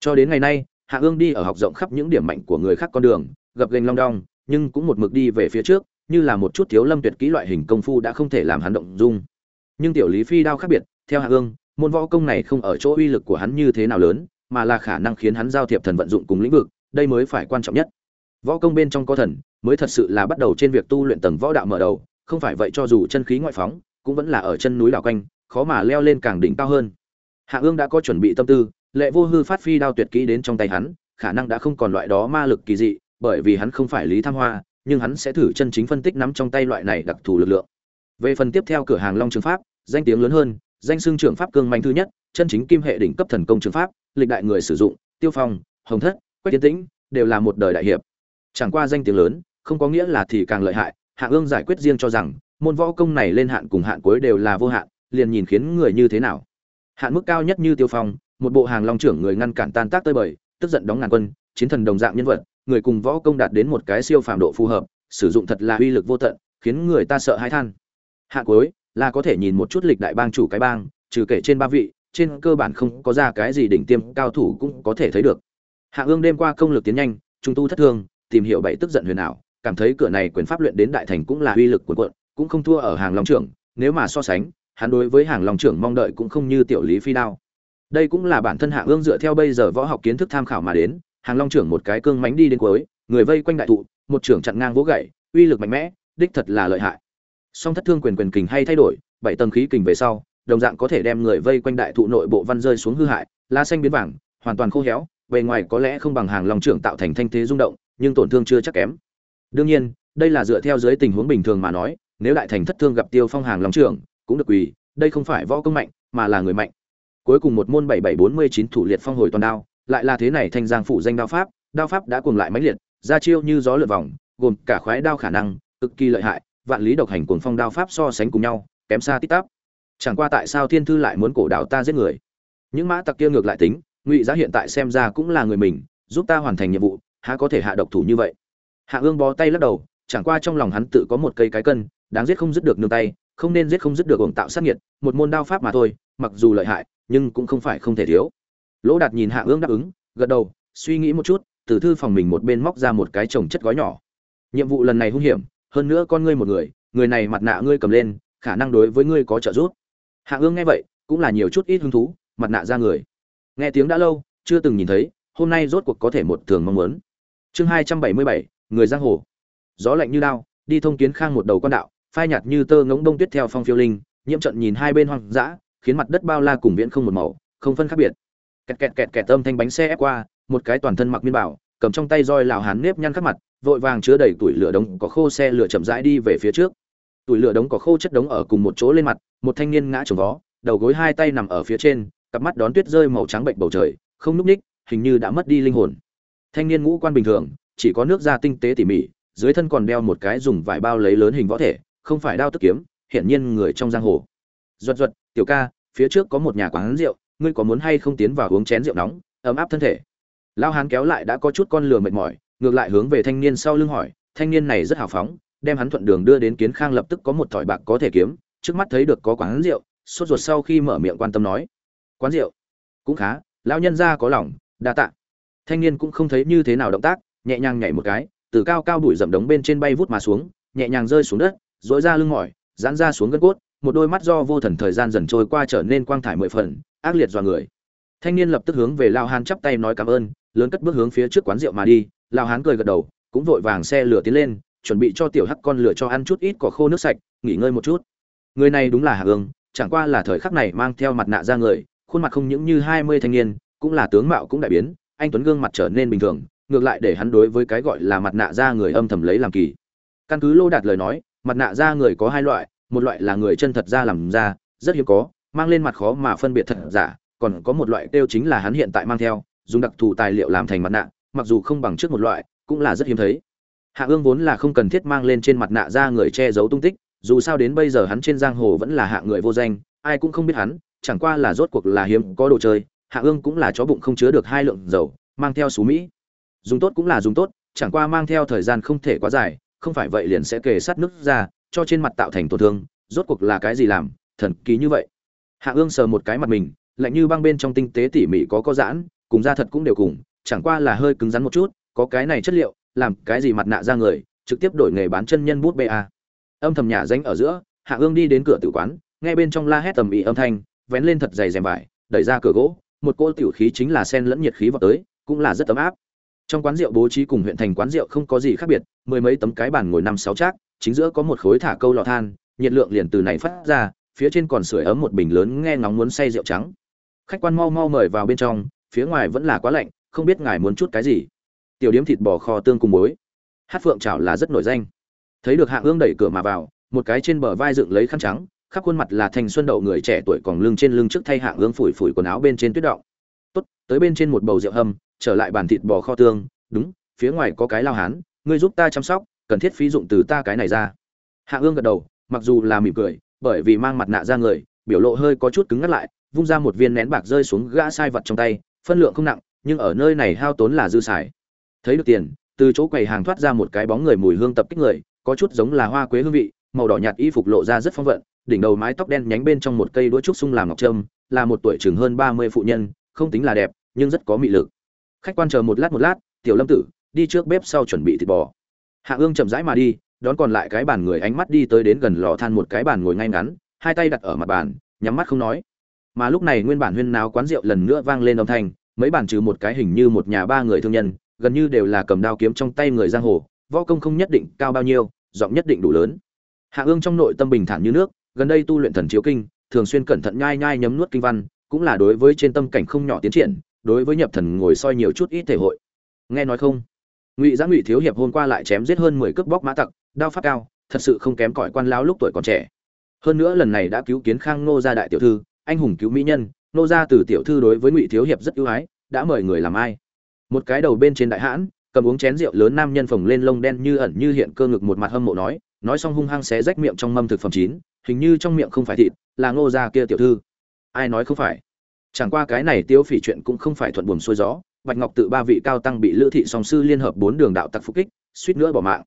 Cho đến ngày nay, hạ ương đi ở học rộng khắp những điểm mạnh của người khác con đường gập gành long đong, nhưng cũng một mực đi về phía trước, như là một chút thiếu lâm tuyệt kỹ loại hình công phu đã không thể làm hắn động dung. Nhưng tiểu lý phi đao khác biệt, theo hạ ương, môn võ công này không ở chỗ uy lực của hắn như thế nào lớn mà là khả năng khiến hắn giao thiệp thần vận dụng cùng lĩnh vực, đây mới phải quan trọng nhất. Võ công bên trong có thần, mới thật sự là bắt đầu trên việc tu luyện tầng võ đạo mở đầu, không phải vậy cho dù chân khí ngoại phóng, cũng vẫn là ở chân núi đảo quanh, khó mà leo lên càng đỉnh cao hơn. Hạ ương đã có chuẩn bị tâm tư, lệ vô hư phát phi đao tuyệt kỹ đến trong tay hắn, khả năng đã không còn loại đó ma lực kỳ dị, bởi vì hắn không phải lý tham hoa, nhưng hắn sẽ thử chân chính phân tích nắm trong tay loại này đặc thù lực lượng. Về phần tiếp theo cửa hàng long trường pháp, danh tiếng lớn hơn, danh xưng trưởng pháp cương mạnh thứ nhất, chân chính kim hệ đỉnh cấp thần công trường pháp lịch đại người sử dụng, tiêu phong, hồng thất, quách tiến tĩnh đều là một đời đại hiệp. Chẳng qua danh tiếng lớn, không có nghĩa là thì càng lợi hại, hạ ương giải quyết riêng cho rằng, môn võ công này lên hạn cùng hạn cuối đều là vô hạn, liền nhìn khiến người như thế nào. Hạn mức cao nhất như tiêu phong, một bộ hàng long trưởng người ngăn cản tan tác tơi bời, tức giận đóng ngàn quân, chiến thần đồng dạng nhân vật, người cùng võ công đạt đến một cái siêu phạm độ phù hợp, sử dụng thật là uy lực vô tận, khiến người ta sợ hãi than. Hạ cuối, là có thể nhìn một chút lịch đại bang chủ cái bang, trừ kể trên ba vị trên cơ bản không có ra cái gì đỉnh tiêm cao thủ cũng có thể thấy được. Hạ ương đêm qua công lực tiến nhanh trung tu thất thương, tìm hiểu bảy tức giận huyền ảo, cảm thấy cửa này quyền pháp luyện đến đại thành cũng là uy lực của quận cũng không thua ở hàng long trưởng, nếu mà so sánh, hắn đối với hàng long trưởng mong đợi cũng không như tiểu lý phi đao. Đây cũng là bản thân hạ ương dựa theo bây giờ võ học kiến thức tham khảo mà đến, hàng long trưởng một cái cương mánh đi đến cuối, người vây quanh đại thụ, một trưởng chặn ngang vỗ gậy, uy lực mạnh mẽ, đích thật là lợi hại. Song thất thương quyền quyền kình hay thay đổi, bảy tầng khí kình về sau đồng dạng có thể đem người vây quanh đại thụ nội bộ văn rơi xuống hư hại, lá xanh biến vàng, hoàn toàn khô héo, bề ngoài có lẽ không bằng hàng long trưởng tạo thành thanh thế rung động, nhưng tổn thương chưa chắc kém. Đương nhiên, đây là dựa theo dưới tình huống bình thường mà nói, nếu đại thành thất thương gặp tiêu phong hàng long trưởng, cũng được quỳ, đây không phải võ công mạnh, mà là người mạnh. Cuối cùng một môn bảy bảy bốn mươi chín thủ liệt phong hồi toàn đao, lại là thế này thanh giang phụ danh đao pháp đao pháp đã cuồng lại mãnh liệt, ra chiêu như gió lượn vòng, gồm cả khoái đao khả năng, cực kỳ lợi hại, vạn lý độc hành cuồng phong đao pháp so sánh cùng nhau, kém xa tít tắp chẳng qua tại sao thiên thư lại muốn cổ đạo ta giết người? Những mã tặc kia ngược lại tính, ngụy giá hiện tại xem ra cũng là người mình, giúp ta hoàn thành nhiệm vụ, há có thể hạ độc thủ như vậy? Hạ ương bó tay lắc đầu, chẳng qua trong lòng hắn tự có một cây cái cân, đáng giết không dứt được nương tay, không nên giết không dứt được uổng tạo sát nhiệt một môn đao pháp mà thôi, mặc dù lợi hại, nhưng cũng không phải không thể thiếu. Lỗ đạt nhìn hạ ương đáp ứng, gật đầu, suy nghĩ một chút, từ thư phòng mình một bên móc ra một cái chồng chất gói nhỏ. Nhiệm vụ lần này hung hiểm, hơn nữa con ngươi một người người này mặt nạ ngươi cầm lên, khả năng đối với ngươi có trợ giúp hạ ương nghe vậy, cũng là nhiều chút ít hứng thú, mặt nạ ra người. Nghe tiếng đã lâu, chưa từng nhìn thấy, hôm nay rốt cuộc có thể một thường mong muốn. Chương hai trăm bảy mươi bảy, người giang hồ. Gió lạnh như lao đi thông kiến khang một đầu con đạo, phai nhạt như tơ ngống đông tuyết theo phong phiêu linh, nhiễm trận nhìn hai bên hoang dã, khiến mặt đất bao la cùng viễn không một màu, không phân khác biệt. Kẹt kẹt kẹt kẹt âm thanh bánh xe ép qua, một cái toàn thân mặc miên bảo, cầm trong tay roi lào hán nếp nhăn khắc mặt, vội vàng chứa đầy tuổi lửa đống, có khô xe lửa chậm rãi đi về phía trước tủi lửa đống có khô chất đống ở cùng một chỗ lên mặt, một thanh niên ngã trồng vó, đầu gối hai tay nằm ở phía trên, cặp mắt đón tuyết rơi màu trắng bệnh bầu trời, không núp ních, hình như đã mất đi linh hồn. Thanh niên ngũ quan bình thường, chỉ có nước da tinh tế tỉ mỉ, dưới thân còn đeo một cái dùng vải bao lấy lớn hình võ thể, không phải đao tức kiếm, hiển nhiên người trong giang hồ. Duật duật, tiểu ca, phía trước có một nhà quán rượu, ngươi có muốn hay không tiến vào uống chén rượu nóng, ấm áp thân thể? Lao hán kéo lại đã có chút con lừa mệt mỏi, ngược lại hướng về thanh niên sau lưng hỏi, thanh niên này rất hào phóng đem hắn thuận đường đưa đến kiến khang lập tức có một thỏi bạc có thể kiếm, trước mắt thấy được có quán rượu, sốt ruột sau khi mở miệng quan tâm nói, quán rượu? Cũng khá, lão nhân gia có lòng, đa tạ. Thanh niên cũng không thấy như thế nào động tác, nhẹ nhàng nhảy một cái, từ cao cao đuổi dậm đống bên trên bay vút mà xuống, nhẹ nhàng rơi xuống đất dỗi ra lưng mỏi, giãn ra xuống gân cốt, một đôi mắt do vô thần thời gian dần trôi qua trở nên quang thải mười phần, ác liệt dọa người. Thanh niên lập tức hướng về lao hán chắp tay nói cảm ơn, lớn cất bước hướng phía trước quán rượu mà đi, lao hán cười gật đầu, cũng vội vàng xe lửa tiến lên chuẩn bị cho tiểu hắc con lửa cho ăn chút ít cỏ khô nước sạch, nghỉ ngơi một chút. Người này đúng là hạ ương chẳng qua là thời khắc này mang theo mặt nạ ra người, khuôn mặt không những như hai mươi thanh niên, cũng là tướng mạo cũng đại biến, anh tuấn gương mặt trở nên bình thường, ngược lại để hắn đối với cái gọi là mặt nạ ra người âm thầm lấy làm kỳ. Căn cứ lô đạt lời nói, mặt nạ ra người có hai loại, một loại là người chân thật ra làm ra, rất hiếm có, mang lên mặt khó mà phân biệt thật giả, còn có một loại tiêu chính là hắn hiện tại mang theo, dùng đặc thù tài liệu làm thành mặt nạ, mặc dù không bằng trước một loại, cũng là rất hiếm thấy hạ ương vốn là không cần thiết mang lên trên mặt nạ ra người che giấu tung tích, dù sao đến bây giờ hắn trên giang hồ vẫn là hạ người vô danh, ai cũng không biết hắn, chẳng qua là rốt cuộc là hiếm có đồ chơi, hạ ương cũng là chó bụng không chứa được hai lượng dầu, mang theo xú mỹ. Dùng tốt cũng là dùng tốt, chẳng qua mang theo thời gian không thể quá dài, không phải vậy liền sẽ kề sát nước ra, cho trên mặt tạo thành tổn thương, rốt cuộc là cái gì làm, thần kỳ như vậy. Hạ ương sờ một cái mặt mình, lạnh như băng bên trong tinh tế tỉ mỉ có có giãn, cùng da thật cũng đều cùng, chẳng qua là hơi cứng rắn một chút, có cái này chất liệu làm cái gì mặt nạ ra người, trực tiếp đổi nghề bán chân nhân bút ba âm thầm nhà danh ở giữa, hạ ương đi đến cửa tử quán, nghe bên trong la hét tầm ĩ âm thanh, vén lên thật dày rèm vải, đẩy ra cửa gỗ, một cỗ tiểu khí chính là sen lẫn nhiệt khí vào tới, cũng là rất ấm áp. Trong quán rượu bố trí cùng huyện thành quán rượu không có gì khác biệt, mười mấy tấm cái bàn ngồi năm sáu trác chính giữa có một khối thả câu lò than, nhiệt lượng liền từ này phát ra, phía trên còn sưởi ấm một bình lớn nghe ngóng muốn say rượu trắng. Khách quan mau mau mời vào bên trong, phía ngoài vẫn là quá lạnh, không biết ngài muốn chút cái gì tiểu điếm thịt bò kho tương cùng muối. Hát phượng chảo là rất nổi danh. Thấy được hạ ương đẩy cửa mà vào, một cái trên bờ vai dựng lấy khăn trắng, khắp khuôn mặt là thành xuân đậu người trẻ tuổi còn lưng trên lưng trước thay hạ ương phủi phủi quần áo bên trên tuyết động. Tốt, tới bên trên một bầu rượu hầm trở lại bàn thịt bò kho tương, đúng, phía ngoài có cái lao hán, ngươi giúp ta chăm sóc, cần thiết phí dụng từ ta cái này ra. Hạ ương gật đầu, mặc dù là mỉm cười, bởi vì mang mặt nạ ra người, biểu lộ hơi có chút cứng ngắt lại, vung ra một viên nén bạc rơi xuống gã sai vật trong tay, phân lượng không nặng, nhưng ở nơi này hao tốn là dư xài thấy được tiền, từ chỗ quầy hàng thoát ra một cái bóng người mùi hương tập kích người, có chút giống là hoa quế hương vị, màu đỏ nhạt y phục lộ ra rất phong vận, đỉnh đầu mái tóc đen nhánh bên trong một cây đũa trúc sung làm ngọc trâm, là một tuổi chừng hơn ba mươi phụ nhân, không tính là đẹp, nhưng rất có mị lực. Khách quan chờ một lát một lát, tiểu lâm tử, đi trước bếp sau chuẩn bị thịt bò. Hạ ương chậm rãi mà đi, đón còn lại cái bàn người ánh mắt đi tới đến gần lò than một cái bàn ngồi ngay ngắn, hai tay đặt ở mặt bàn, nhắm mắt không nói. Mà lúc này nguyên bản huyên náo quán rượu lần nữa vang lên âm thanh, mấy bàn trừ một cái hình như một nhà ba người thương nhân gần như đều là cầm đao kiếm trong tay người giang hồ, võ công không nhất định cao bao nhiêu, giọng nhất định đủ lớn. Hạ ương trong nội tâm bình thản như nước, gần đây tu luyện thần chiếu kinh, thường xuyên cẩn thận nhai nhai nhấm nuốt kinh văn, cũng là đối với trên tâm cảnh không nhỏ tiến triển, đối với nhập thần ngồi soi nhiều chút ít thể hội. Nghe nói không? Ngụy giã ngụy thiếu hiệp hôm qua lại chém giết hơn mười cướp bóc mã tặc, đao pháp cao, thật sự không kém cỏi quan lão lúc tuổi còn trẻ. Hơn nữa lần này đã cứu kiến khang nô gia đại tiểu thư, anh hùng cứu mỹ nhân nô gia từ tiểu thư đối với ngụy thiếu hiệp rất ưu ái, đã mời người làm ai? Một cái đầu bên trên đại hãn, cầm uống chén rượu lớn nam nhân phồng lên lông đen như ẩn như hiện cơ ngực một mặt hâm mộ nói nói xong hung hăng xé rách miệng trong mâm thực phẩm chín, hình như trong miệng không phải thịt, là ngô gia kia tiểu thư. Ai nói không phải? Chẳng qua cái này tiêu phỉ chuyện cũng không phải thuận buồm xuôi gió, bạch ngọc tự ba vị cao tăng bị lữ thị song sư liên hợp bốn đường đạo tặc phục kích, suýt nữa bỏ mạng.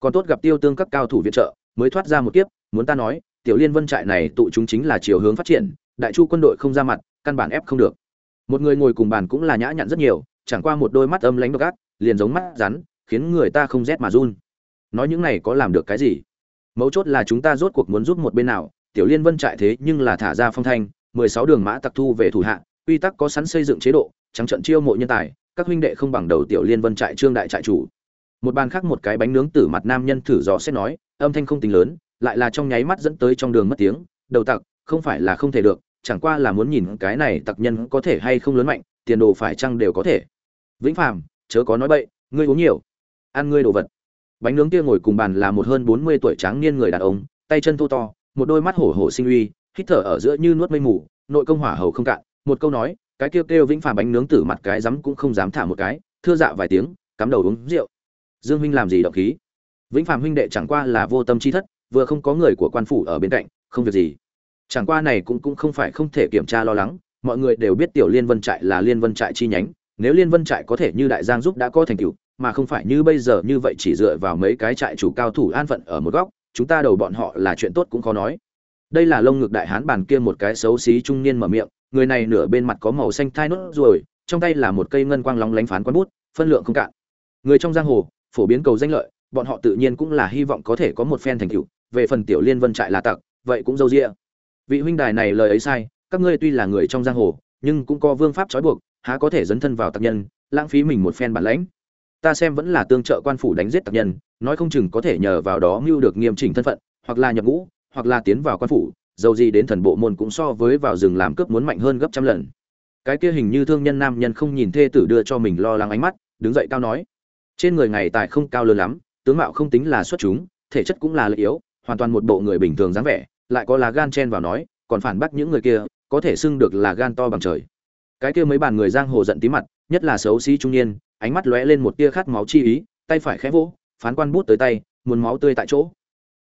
Còn tốt gặp tiêu tương các cao thủ viện trợ, mới thoát ra một kiếp, muốn ta nói, tiểu liên vân trại này tụ chúng chính là chiều hướng phát triển, đại chu quân đội không ra mặt, căn bản ép không được. Một người ngồi cùng bàn cũng là nhã nhặn rất nhiều chẳng qua một đôi mắt âm lánh độc ác, liền giống mắt rắn, khiến người ta không rét mà run. Nói những này có làm được cái gì? Mấu chốt là chúng ta rốt cuộc muốn giúp một bên nào, tiểu liên vân trại thế nhưng là thả ra phong thanh, mười sáu đường mã tặc thu về thủ hạ, quy tắc có sẵn xây dựng chế độ, trắng trận chiêu mộ nhân tài, các huynh đệ không bằng đầu tiểu liên vân trại trương đại trại chủ. Một bàn khác một cái bánh nướng tử mặt nam nhân thử dò xét nói, âm thanh không tính lớn, lại là trong nháy mắt dẫn tới trong đường mất tiếng, đầu tặc, không phải là không thể được, chẳng qua là muốn nhìn cái này tặc nhân có thể hay không lớn mạnh, tiền đồ phải chăng đều có thể vĩnh phàm, chớ có nói bậy, ngươi uống nhiều, ăn ngươi đồ vật. Bánh nướng kia ngồi cùng bàn là một hơn bốn mươi tuổi tráng niên người đàn ông, tay chân thô to, một đôi mắt hổ hổ sinh uy, hít thở ở giữa như nuốt mây mù, nội công hỏa hầu không cạn. Một câu nói, cái kêu kêu vĩnh phàm bánh nướng tử mặt cái rắm cũng không dám thả một cái, thưa dạ vài tiếng, cắm đầu uống rượu. Dương huynh làm gì động khí? Vĩnh phàm huynh đệ chẳng qua là vô tâm chi thất, vừa không có người của quan phủ ở bên cạnh, không việc gì. Chẳng qua này cũng cũng không phải không thể kiểm tra lo lắng, mọi người đều biết tiểu liên vân trại là liên vân trại chi nhánh nếu liên vân trại có thể như đại giang giúp đã có thành tựu, mà không phải như bây giờ như vậy chỉ dựa vào mấy cái trại chủ cao thủ an phận ở một góc, chúng ta đầu bọn họ là chuyện tốt cũng khó nói. Đây là lông ngực đại hán bàn kia một cái xấu xí trung niên mở miệng, người này nửa bên mặt có màu xanh thai nốt ruồi, trong tay là một cây ngân quang lóng lánh phán quán bút, phân lượng không cạn. Người trong giang hồ, phổ biến cầu danh lợi, bọn họ tự nhiên cũng là hy vọng có thể có một phen thành tựu, về phần tiểu liên vân trại là tặc, vậy cũng dâu dịa. Vị huynh đài này lời ấy sai, các ngươi tuy là người trong giang hồ, nhưng cũng có vương pháp trói buộc há có thể dấn thân vào tặc nhân, lãng phí mình một phen bản lãnh. Ta xem vẫn là tương trợ quan phủ đánh giết tặc nhân, nói không chừng có thể nhờ vào đó mưu được nghiêm chỉnh thân phận, hoặc là nhập ngũ, hoặc là tiến vào quan phủ, dầu gì đến thần bộ môn cũng so với vào rừng làm cướp muốn mạnh hơn gấp trăm lần. Cái kia hình như thương nhân nam nhân không nhìn thê tử đưa cho mình lo lắng ánh mắt, đứng dậy cao nói, trên người ngày tài không cao lớn lắm, tướng mạo không tính là xuất chúng, thể chất cũng là lợi yếu, hoàn toàn một bộ người bình thường dáng vẻ, lại có là gan chen vào nói, còn phản bác những người kia, có thể xưng được là gan to bằng trời cái kia mấy bàn người giang hồ giận tí mặt, nhất là xấu xí trung niên, ánh mắt lóe lên một tia khát máu chi ý, tay phải khẽ vỗ, phán quan bút tới tay, muốn máu tươi tại chỗ.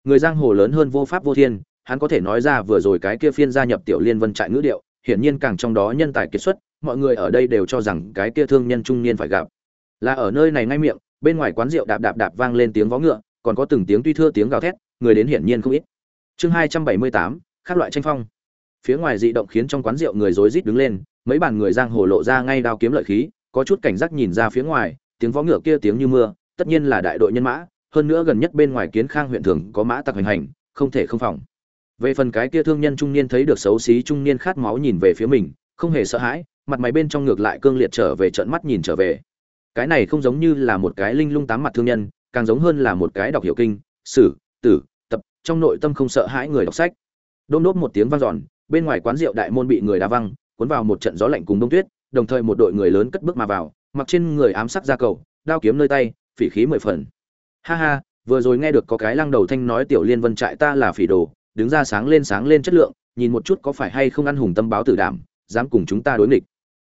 Người giang hồ lớn hơn vô pháp vô thiên, hắn có thể nói ra vừa rồi cái kia phiên gia nhập tiểu liên vân trại ngữ điệu, hiển nhiên càng trong đó nhân tài kiệt xuất, mọi người ở đây đều cho rằng cái kia thương nhân trung niên phải gặp. Là ở nơi này ngay miệng, bên ngoài quán rượu đạp đạp đạp vang lên tiếng vó ngựa, còn có từng tiếng tuy thưa tiếng gào thét, người đến hiển nhiên không ít. Chương hai trăm bảy mươi tám khác loại tranh phong. Phía ngoài dị động khiến trong quán rượu người rối rít đứng lên mấy bàn người giang hồ lộ ra ngay đao kiếm lợi khí, có chút cảnh giác nhìn ra phía ngoài, tiếng vó ngựa kia tiếng như mưa, tất nhiên là đại đội nhân mã, hơn nữa gần nhất bên ngoài kiến khang huyện thường có mã tặc hành hành, không thể không phòng. Về phần cái kia thương nhân trung niên thấy được xấu xí trung niên khát máu nhìn về phía mình, không hề sợ hãi, mặt mày bên trong ngược lại cương liệt trở về trận mắt nhìn trở về. Cái này không giống như là một cái linh lung tám mặt thương nhân, càng giống hơn là một cái đọc hiểu kinh, sử, tử, tập, trong nội tâm không sợ hãi người đọc sách. Đôn đốt một tiếng vang dọn, bên ngoài quán rượu đại môn bị người đá văng cuốn vào một trận gió lạnh cùng đông tuyết, đồng thời một đội người lớn cất bước mà vào, mặc trên người ám sắc ra cầu, đao kiếm nơi tay, phỉ khí mười phần. Ha ha, vừa rồi nghe được có cái lăng đầu thanh nói tiểu liên vân trại ta là phỉ đồ, đứng ra sáng lên sáng lên chất lượng, nhìn một chút có phải hay không ăn hùng tâm báo tử đảm, dám cùng chúng ta đối nghịch.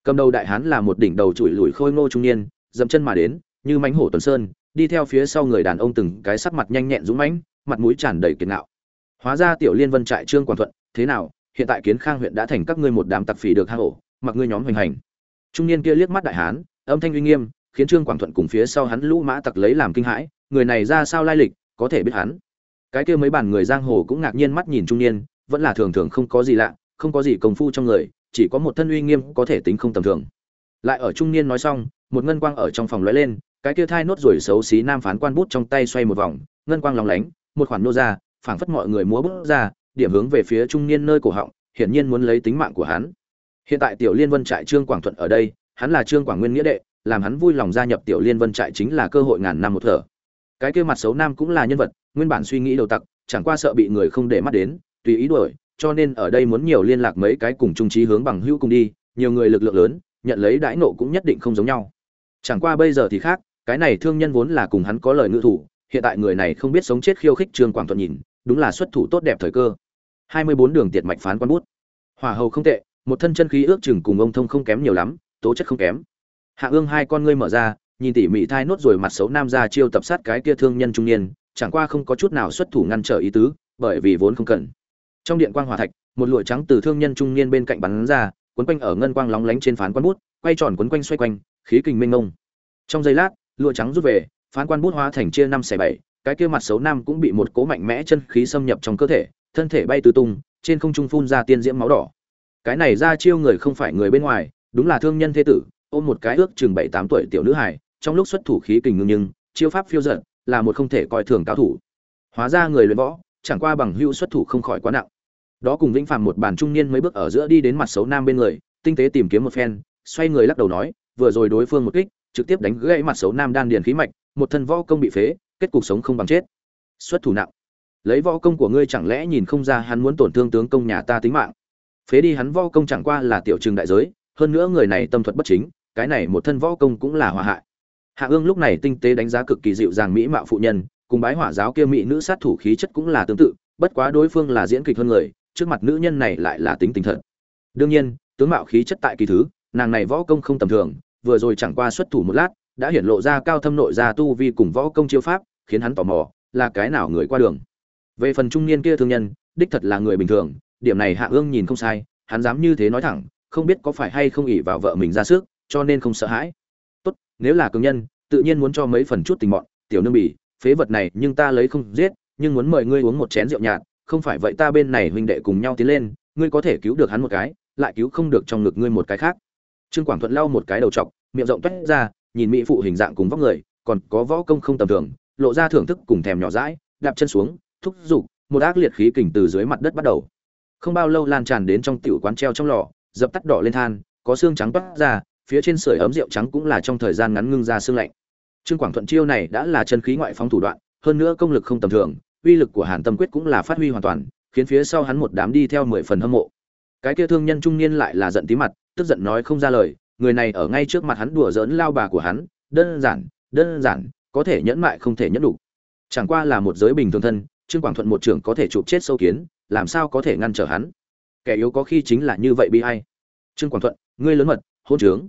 Cầm đầu đại hán là một đỉnh đầu chùi lùi khôi ngô trung niên, dậm chân mà đến, như mãnh hổ tuần sơn, đi theo phía sau người đàn ông từng cái sắc mặt nhanh nhẹn dũng mãnh, mặt mũi tràn đầy kiệt ngạo. Hóa ra tiểu liên vân trại trương quản thuận, thế nào hiện tại kiến khang huyện đã thành các ngươi một đám tặc phỉ được hang ổ, mặc ngươi nhóm hoành hành. Trung niên kia liếc mắt đại hán, âm thanh uy nghiêm, khiến trương quảng thuận cùng phía sau hắn lũ mã tặc lấy làm kinh hãi, người này ra sao lai lịch, có thể biết hắn. Cái kia mấy bản người giang hồ cũng ngạc nhiên mắt nhìn trung niên, vẫn là thường thường không có gì lạ, không có gì công phu trong người, chỉ có một thân uy nghiêm có thể tính không tầm thường. Lại ở trung niên nói xong, một ngân quang ở trong phòng lóe lên, cái kia thai nốt rồi xấu xí nam phán quan bút trong tay xoay một vòng, ngân quang lóng lánh, một khoản nô ra, phảng phất mọi người múa bút ra điểm hướng về phía trung niên nơi cổ họng, hiển nhiên muốn lấy tính mạng của hắn. Hiện tại tiểu liên vân trại trương quảng thuận ở đây, hắn là trương quảng nguyên nghĩa đệ, làm hắn vui lòng gia nhập tiểu liên vân trại chính là cơ hội ngàn năm một thở. Cái kia mặt xấu nam cũng là nhân vật, nguyên bản suy nghĩ đầu tặc, chẳng qua sợ bị người không để mắt đến, tùy ý đuổi, cho nên ở đây muốn nhiều liên lạc mấy cái cùng trung trí hướng bằng hữu cùng đi, nhiều người lực lượng lớn, nhận lấy đãi nộ cũng nhất định không giống nhau. Chẳng qua bây giờ thì khác, cái này thương nhân vốn là cùng hắn có lời ngữ thủ, hiện tại người này không biết sống chết khiêu khích trương quảng thuận nhìn, đúng là xuất thủ tốt đẹp thời cơ hai mươi bốn đường tiệt mạch phán quan bút. Hỏa hầu không tệ, một thân chân khí ước chừng cùng ông thông không kém nhiều lắm, tố chất không kém. Hạ ương hai con ngươi mở ra, nhìn tỉ mỉ thai nốt rồi mặt xấu nam ra chiêu tập sát cái kia thương nhân trung niên, chẳng qua không có chút nào xuất thủ ngăn trở ý tứ, bởi vì vốn không cần. Trong điện quang hòa thạch, một lụa trắng từ thương nhân trung niên bên cạnh bắn ra, quấn quanh ở ngân quang lóng lánh trên phán quan bút, quay tròn quấn quanh xoay quanh, khí kình mênh mông. Trong giây lát, lụa trắng rút về, phán quan bút hóa thành chia năm xẻ bảy, cái kia mặt xấu nam cũng bị một cố mạnh mẽ chân khí xâm nhập trong cơ thể thân thể bay tứ tung, trên không trung phun ra tiên diễm máu đỏ. Cái này ra chiêu người không phải người bên ngoài, đúng là thương nhân thế tử, ôm một cái ước chừng bảy tám tuổi tiểu nữ hài, trong lúc xuất thủ khí kình ngưng nhưng, chiêu pháp phiêu dật, là một không thể coi thường cao thủ. Hóa ra người luyện võ, chẳng qua bằng hữu xuất thủ không khỏi quá nặng. Đó cùng vĩnh phàm một bàn trung niên mấy bước ở giữa đi đến mặt xấu nam bên người, tinh tế tìm kiếm một phen, xoay người lắc đầu nói, vừa rồi đối phương một kích, trực tiếp đánh gãy mặt xấu nam đan điền khí mạch, một thân võ công bị phế, kết cục sống không bằng chết. Xuất thủ nặng lấy võ công của ngươi chẳng lẽ nhìn không ra hắn muốn tổn thương tướng công nhà ta tính mạng? Phế đi hắn võ công chẳng qua là tiểu trường đại giới, hơn nữa người này tâm thuật bất chính, cái này một thân võ công cũng là hòa hại. Hạ ương lúc này tinh tế đánh giá cực kỳ dịu dàng mỹ mạo phụ nhân, cùng bái hỏa giáo kia mỹ nữ sát thủ khí chất cũng là tương tự, bất quá đối phương là diễn kịch hơn người, trước mặt nữ nhân này lại là tính tình thật. Đương nhiên, tướng mạo khí chất tại kỳ thứ, nàng này võ công không tầm thường, vừa rồi chẳng qua xuất thủ một lát, đã hiển lộ ra cao thâm nội gia tu vi cùng võ công chiêu pháp, khiến hắn tò mò, là cái nào người qua đường về phần trung niên kia thương nhân, đích thật là người bình thường, điểm này hạ ương nhìn không sai, hắn dám như thế nói thẳng, không biết có phải hay không ỉ vào vợ mình ra sức, cho nên không sợ hãi. Tốt, nếu là cường nhân, tự nhiên muốn cho mấy phần chút tình mọn, tiểu nương bỉ, phế vật này nhưng ta lấy không giết, nhưng muốn mời ngươi uống một chén rượu nhạt, không phải vậy ta bên này huynh đệ cùng nhau tiến lên, ngươi có thể cứu được hắn một cái, lại cứu không được trong ngực ngươi một cái khác. Trương quảng thuận lau một cái đầu chọc, miệng rộng toét ra, nhìn mỹ phụ hình dạng cùng vóc người, còn có võ công không tầm thường, lộ ra thưởng thức cùng thèm nhỏ dãi, đạp chân xuống thúc giục, một ác liệt khí kình từ dưới mặt đất bắt đầu. Không bao lâu lan tràn đến trong tiểu quán treo trong lò, dập tắt đỏ lên than, có xương trắng toát ra, phía trên sưởi ấm rượu trắng cũng là trong thời gian ngắn ngưng ra xương lạnh. Trương quảng thuận chiêu này đã là chân khí ngoại phóng thủ đoạn, hơn nữa công lực không tầm thường, uy lực của hàn tâm quyết cũng là phát huy hoàn toàn, khiến phía sau hắn một đám đi theo mười phần hâm mộ. Cái kia thương nhân trung niên lại là giận tí mặt, tức giận nói không ra lời, người này ở ngay trước mặt hắn đùa giỡn lao bà của hắn, đơn giản đơn giản, có thể nhẫn mại không thể nhẫn đủ. Chẳng qua là một giới bình thường thân trương quảng thuận một trưởng có thể chụp chết sâu kiến, làm sao có thể ngăn trở hắn? Kẻ yếu có khi chính là như vậy bi hay trương quảng thuận, ngươi lớn mật, hôn trướng.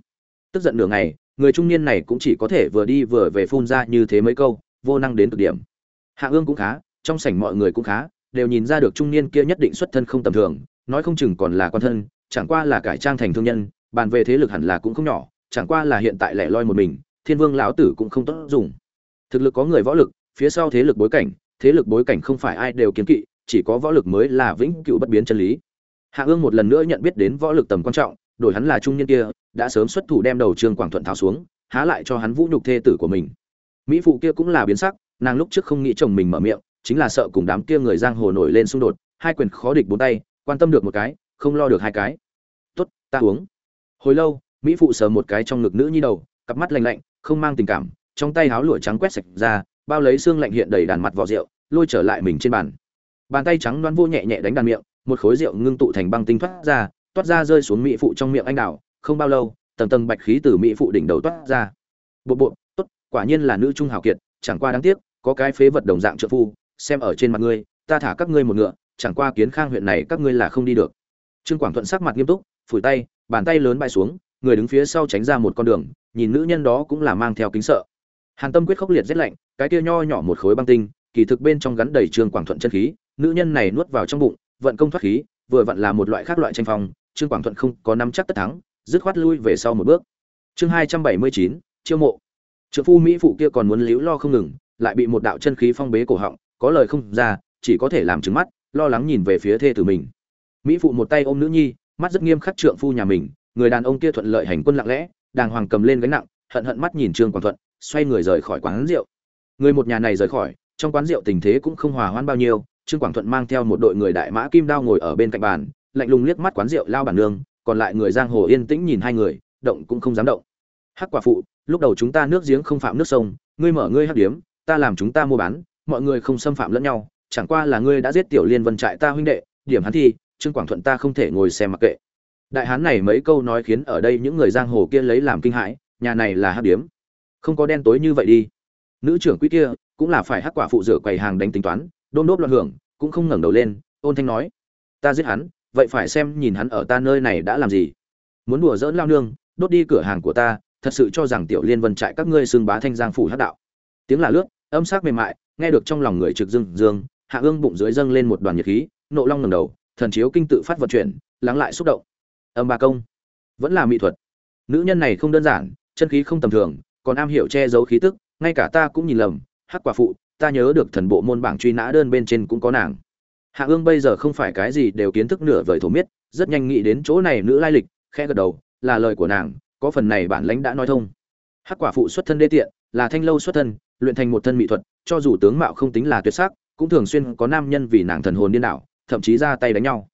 Tức giận nửa ngày, người trung niên này cũng chỉ có thể vừa đi vừa về phun ra như thế mấy câu, vô năng đến cực điểm. Hạ ương cũng khá, trong sảnh mọi người cũng khá, đều nhìn ra được trung niên kia nhất định xuất thân không tầm thường, nói không chừng còn là quan thân, chẳng qua là cải trang thành thương nhân, bàn về thế lực hẳn là cũng không nhỏ, chẳng qua là hiện tại lẻ loi một mình, thiên vương lão tử cũng không tốt dùng. Thực lực có người võ lực, phía sau thế lực bối cảnh thế lực bối cảnh không phải ai đều kiến kỵ, chỉ có võ lực mới là vĩnh cửu bất biến chân lý. Hạ ương một lần nữa nhận biết đến võ lực tầm quan trọng, đổi hắn là trung niên kia, đã sớm xuất thủ đem đầu trương quảng thuận tháo xuống, há lại cho hắn vũ nhục thê tử của mình. Mỹ phụ kia cũng là biến sắc, nàng lúc trước không nghĩ chồng mình mở miệng, chính là sợ cùng đám kia người giang hồ nổi lên xung đột, hai quyền khó địch bốn tay, quan tâm được một cái, không lo được hai cái. Tốt, ta uống. Hồi lâu, mỹ phụ sờ một cái trong ngực nữ nhi đầu, cặp mắt lạnh lạnh, không mang tình cảm, trong tay háo lụa trắng quét sạch ra bao lấy xương lạnh hiện đầy đàn mặt vỏ rượu, lôi trở lại mình trên bàn. Bàn tay trắng đoán vô nhẹ nhẹ đánh đàn miệng, một khối rượu ngưng tụ thành băng tinh thoát ra, toát ra rơi xuống mỹ phụ trong miệng anh đào, không bao lâu, tầng tầng bạch khí từ mỹ phụ đỉnh đầu toát ra. Bộ bộ tốt, quả nhiên là nữ trung hào kiệt, chẳng qua đáng tiếc, có cái phế vật đồng dạng trợ phu, xem ở trên mặt ngươi, ta thả các ngươi một ngựa, chẳng qua kiến khang huyện này các ngươi là không đi được. Trương quảng thuận sắc mặt nghiêm túc, phủi tay, bàn tay lớn bay xuống, người đứng phía sau tránh ra một con đường, nhìn nữ nhân đó cũng là mang theo kính sợ hàn tâm quyết khốc liệt rét lạnh, cái kia nho nhỏ một khối băng tinh, kỳ thực bên trong gắn đầy trương quảng thuận chân khí, nữ nhân này nuốt vào trong bụng, vận công thoát khí, vừa vặn là một loại khác loại tranh phong trương quảng thuận không có nắm chắc tất thắng, dứt khoát lui về sau một bước. Chương hai trăm bảy mươi chín, chiêu mộ. Trượng phu mỹ phụ kia còn muốn liễu lo không ngừng, lại bị một đạo chân khí phong bế cổ họng, có lời không ra, chỉ có thể làm trứng mắt, lo lắng nhìn về phía thê tử mình. Mỹ phụ một tay ôm nữ nhi, mắt rất nghiêm khắc trượng phu nhà mình, người đàn ông kia thuận lợi hành quân lặng lẽ, đàng hoàng cầm lên gánh nặng, hận hận mắt nhìn trương quảng thuận xoay người rời khỏi quán rượu. Người một nhà này rời khỏi trong quán rượu tình thế cũng không hòa hoãn bao nhiêu trương quảng thuận mang theo một đội người đại mã kim đao ngồi ở bên cạnh bàn lạnh lùng liếc mắt quán rượu lao bản nương còn lại người giang hồ yên tĩnh nhìn hai người động cũng không dám động. Hắc quả phụ lúc đầu chúng ta nước giếng không phạm nước sông ngươi mở ngươi hắc điếm ta làm chúng ta mua bán mọi người không xâm phạm lẫn nhau chẳng qua là ngươi đã giết tiểu liên vân trại ta huynh đệ điểm hắn thì, trương quảng thuận ta không thể ngồi xem mặc kệ. Đại hán này mấy câu nói khiến ở đây những người giang hồ kia lấy làm kinh hãi nhà này là hắc điếm không có đen tối như vậy đi. Nữ trưởng quỹ kia cũng là phải hắc quả phụ rửa quầy hàng đánh tính toán, đôn đốt loạn hưởng, cũng không ngẩng đầu lên, ôn thanh nói, ta giết hắn, vậy phải xem nhìn hắn ở ta nơi này đã làm gì. Muốn đùa dỡn lao nương, đốt đi cửa hàng của ta, thật sự cho rằng tiểu liên vân trại các ngươi xưng bá thanh giang phủ hát đạo. Tiếng là lướt, âm sắc mềm mại, nghe được trong lòng người trực dương dương, hạ ương bụng dưới dâng lên một đoàn nhiệt khí, nộ long ngầm đầu, thần chiếu kinh tự phát vận chuyển, lắng lại xúc động. Âm ba công, vẫn là mỹ thuật. Nữ nhân này không đơn giản, chân khí không tầm thường còn am hiểu che giấu khí tức, ngay cả ta cũng nhìn lầm, hắc quả phụ, ta nhớ được thần bộ môn bảng truy nã đơn bên trên cũng có nàng. Hạ ương bây giờ không phải cái gì đều kiến thức nửa vời thổ miết, rất nhanh nghĩ đến chỗ này nữ lai lịch, khẽ gật đầu, là lời của nàng, có phần này bản lãnh đã nói thông. Hắc quả phụ xuất thân đê tiện, là thanh lâu xuất thân, luyện thành một thân mỹ thuật, cho dù tướng mạo không tính là tuyệt sắc, cũng thường xuyên có nam nhân vì nàng thần hồn điên đảo, thậm chí ra tay đánh nhau.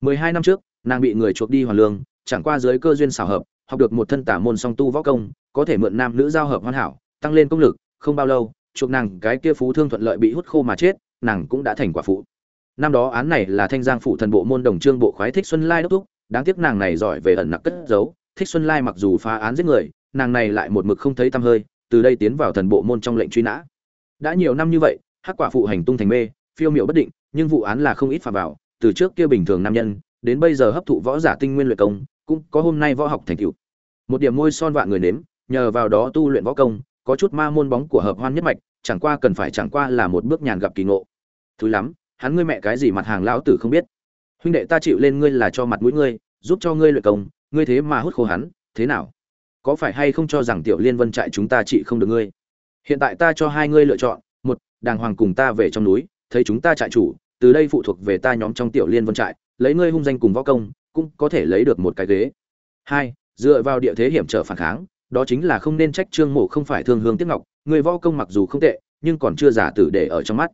Mười hai năm trước, nàng bị người chuộc đi hoàn lương, chẳng qua dưới cơ duyên xảo hợp, học được một thân tả môn song tu võ công có thể mượn nam nữ giao hợp hoàn hảo, tăng lên công lực, không bao lâu, chuộc nàng cái kia phú thương thuận lợi bị hút khô mà chết, nàng cũng đã thành quả phụ. Năm đó án này là thanh giang phụ thần bộ môn đồng trương bộ khoái thích xuân lai đốc thúc, đáng tiếc nàng này giỏi về ẩn nặc cất giấu, thích xuân lai mặc dù phá án giết người, nàng này lại một mực không thấy tăm hơi, từ đây tiến vào thần bộ môn trong lệnh truy nã. Đã nhiều năm như vậy, hắc quả phụ hành tung thành mê, phiêu miểu bất định, nhưng vụ án là không ít phạm vào, từ trước kia bình thường nam nhân, đến bây giờ hấp thụ võ giả tinh nguyên luyện công, cũng có hôm nay võ học thành tựu. Một điểm môi son vạn người nếm nhờ vào đó tu luyện võ công, có chút ma môn bóng của hợp hoan nhất mạch, chẳng qua cần phải chẳng qua là một bước nhàn gặp kỳ ngộ. Thứ lắm, hắn ngươi mẹ cái gì mặt hàng lão tử không biết. Huynh đệ ta chịu lên ngươi là cho mặt mũi ngươi, giúp cho ngươi luyện công, ngươi thế mà hút khô hắn, thế nào? Có phải hay không cho rằng tiểu liên vân trại chúng ta trị không được ngươi? Hiện tại ta cho hai ngươi lựa chọn, một, đàng hoàng cùng ta về trong núi, thấy chúng ta trại chủ, từ đây phụ thuộc về ta nhóm trong tiểu liên vân trại, lấy ngươi hung danh cùng võ công, cũng có thể lấy được một cái ghế. Hai, dựa vào địa thế hiểm trở phản kháng đó chính là không nên trách trương mộ không phải thương hương tiếc ngọc, người võ công mặc dù không tệ, nhưng còn chưa giả tử để ở trong mắt.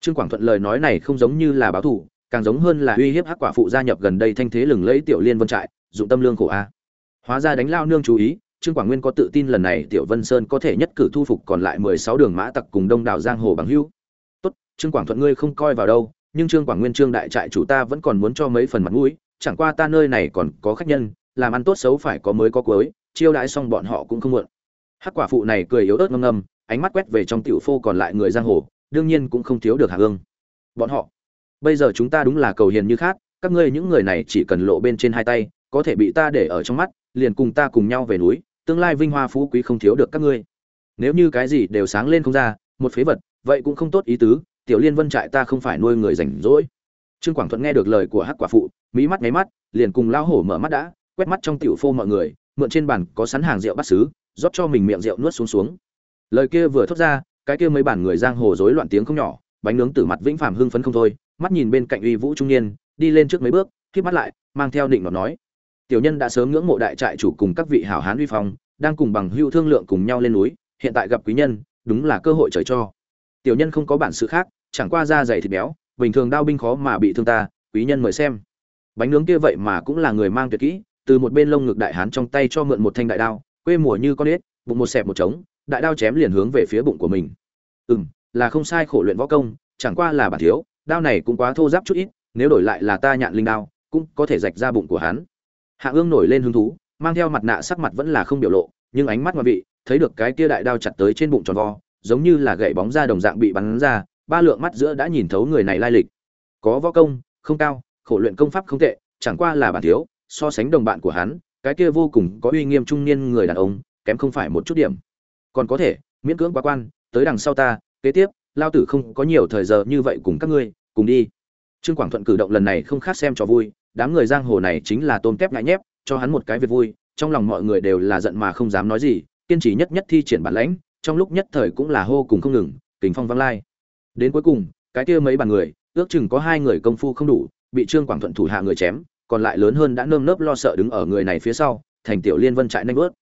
Trương quảng thuận lời nói này không giống như là báo thù, càng giống hơn là uy hiếp hắc quả phụ gia nhập gần đây thanh thế lừng lẫy tiểu liên vân trại, dụng tâm lương khổ a. Hóa ra đánh lao nương chú ý, trương quảng nguyên có tự tin lần này tiểu vân sơn có thể nhất cử thu phục còn lại mười sáu đường mã tặc cùng đông đảo giang hồ bằng hữu. Tốt, trương quảng thuận ngươi không coi vào đâu, nhưng trương quảng nguyên trương đại trại chủ ta vẫn còn muốn cho mấy phần mặt mũi, chẳng qua ta nơi này còn có khách nhân, làm ăn tốt xấu phải có mới có cuối chiêu đãi xong bọn họ cũng không muộn. Hắc quả phụ này cười yếu ớt ngâm ngâm, ánh mắt quét về trong tiểu phô còn lại người giang hồ, đương nhiên cũng không thiếu được hạ hương. bọn họ, bây giờ chúng ta đúng là cầu hiền như khác các ngươi những người này chỉ cần lộ bên trên hai tay, có thể bị ta để ở trong mắt, liền cùng ta cùng nhau về núi, tương lai vinh hoa phú quý không thiếu được các ngươi. Nếu như cái gì đều sáng lên không ra, một phế vật, vậy cũng không tốt ý tứ, tiểu liên vân trại ta không phải nuôi người rảnh rỗi. Trương quảng thuận nghe được lời của hắc quả phụ mỹ mắt nháy mắt, liền cùng lao hổ mở mắt đã, quét mắt trong tiểu phô mọi người mượn trên bàn có sẵn hàng rượu bắt xứ, rót cho mình miệng rượu nuốt xuống xuống. Lời kia vừa thốt ra, cái kia mấy bản người giang hồ rối loạn tiếng không nhỏ, bánh nướng tử mặt vĩnh phàm hưng phấn không thôi, mắt nhìn bên cạnh uy vũ trung niên, đi lên trước mấy bước, khép mắt lại, mang theo định nó nói, tiểu nhân đã sớm ngưỡng mộ đại trại chủ cùng các vị hảo hán uy phong, đang cùng bằng hữu thương lượng cùng nhau lên núi, hiện tại gặp quý nhân, đúng là cơ hội trời cho. Tiểu nhân không có bản sự khác, chẳng qua da dày thịt béo, bình thường đao binh khó mà bị thương ta, quý nhân mời xem. Bánh nướng kia vậy mà cũng là người mang tuyệt kỹ từ một bên lông ngực đại hán trong tay cho mượn một thanh đại đao, quê mùa như con ếch, bụng một xẹp một trống, đại đao chém liền hướng về phía bụng của mình. Ừ là không sai khổ luyện võ công, chẳng qua là bản thiếu, đao này cũng quá thô giáp chút ít, nếu đổi lại là ta nhạn linh đao, cũng có thể rạch ra bụng của hắn. Hạ ương nổi lên hứng thú, mang theo mặt nạ sắc mặt vẫn là không biểu lộ, nhưng ánh mắt ngoại vị, thấy được cái kia đại đao chặt tới trên bụng tròn vo, giống như là gậy bóng ra đồng dạng bị bắn ra, ba lượng mắt giữa đã nhìn thấu người này lai lịch. Có võ công, không cao, khổ luyện công pháp không tệ, chẳng qua là bản thiếu so sánh đồng bạn của hắn, cái kia vô cùng có uy nghiêm trung niên người đàn ông, kém không phải một chút điểm. Còn có thể, miễn cưỡng quá quan, tới đằng sau ta, kế tiếp, lao tử không có nhiều thời giờ như vậy cùng các ngươi, cùng đi. Trương quảng thuận cử động lần này không khác xem cho vui, đám người giang hồ này chính là tôm tép ngại nhép, cho hắn một cái việc vui, trong lòng mọi người đều là giận mà không dám nói gì, kiên trì nhất nhất thi triển bản lãnh, trong lúc nhất thời cũng là hô cùng không ngừng, kình phong vang lai. Đến cuối cùng, cái kia mấy bàn người, ước chừng có hai người công phu không đủ, bị trương quảng thuận thủ hạ người chém còn lại lớn hơn đã nơm nớp lo sợ đứng ở người này phía sau, thành tiểu liên vân trại nanh vớt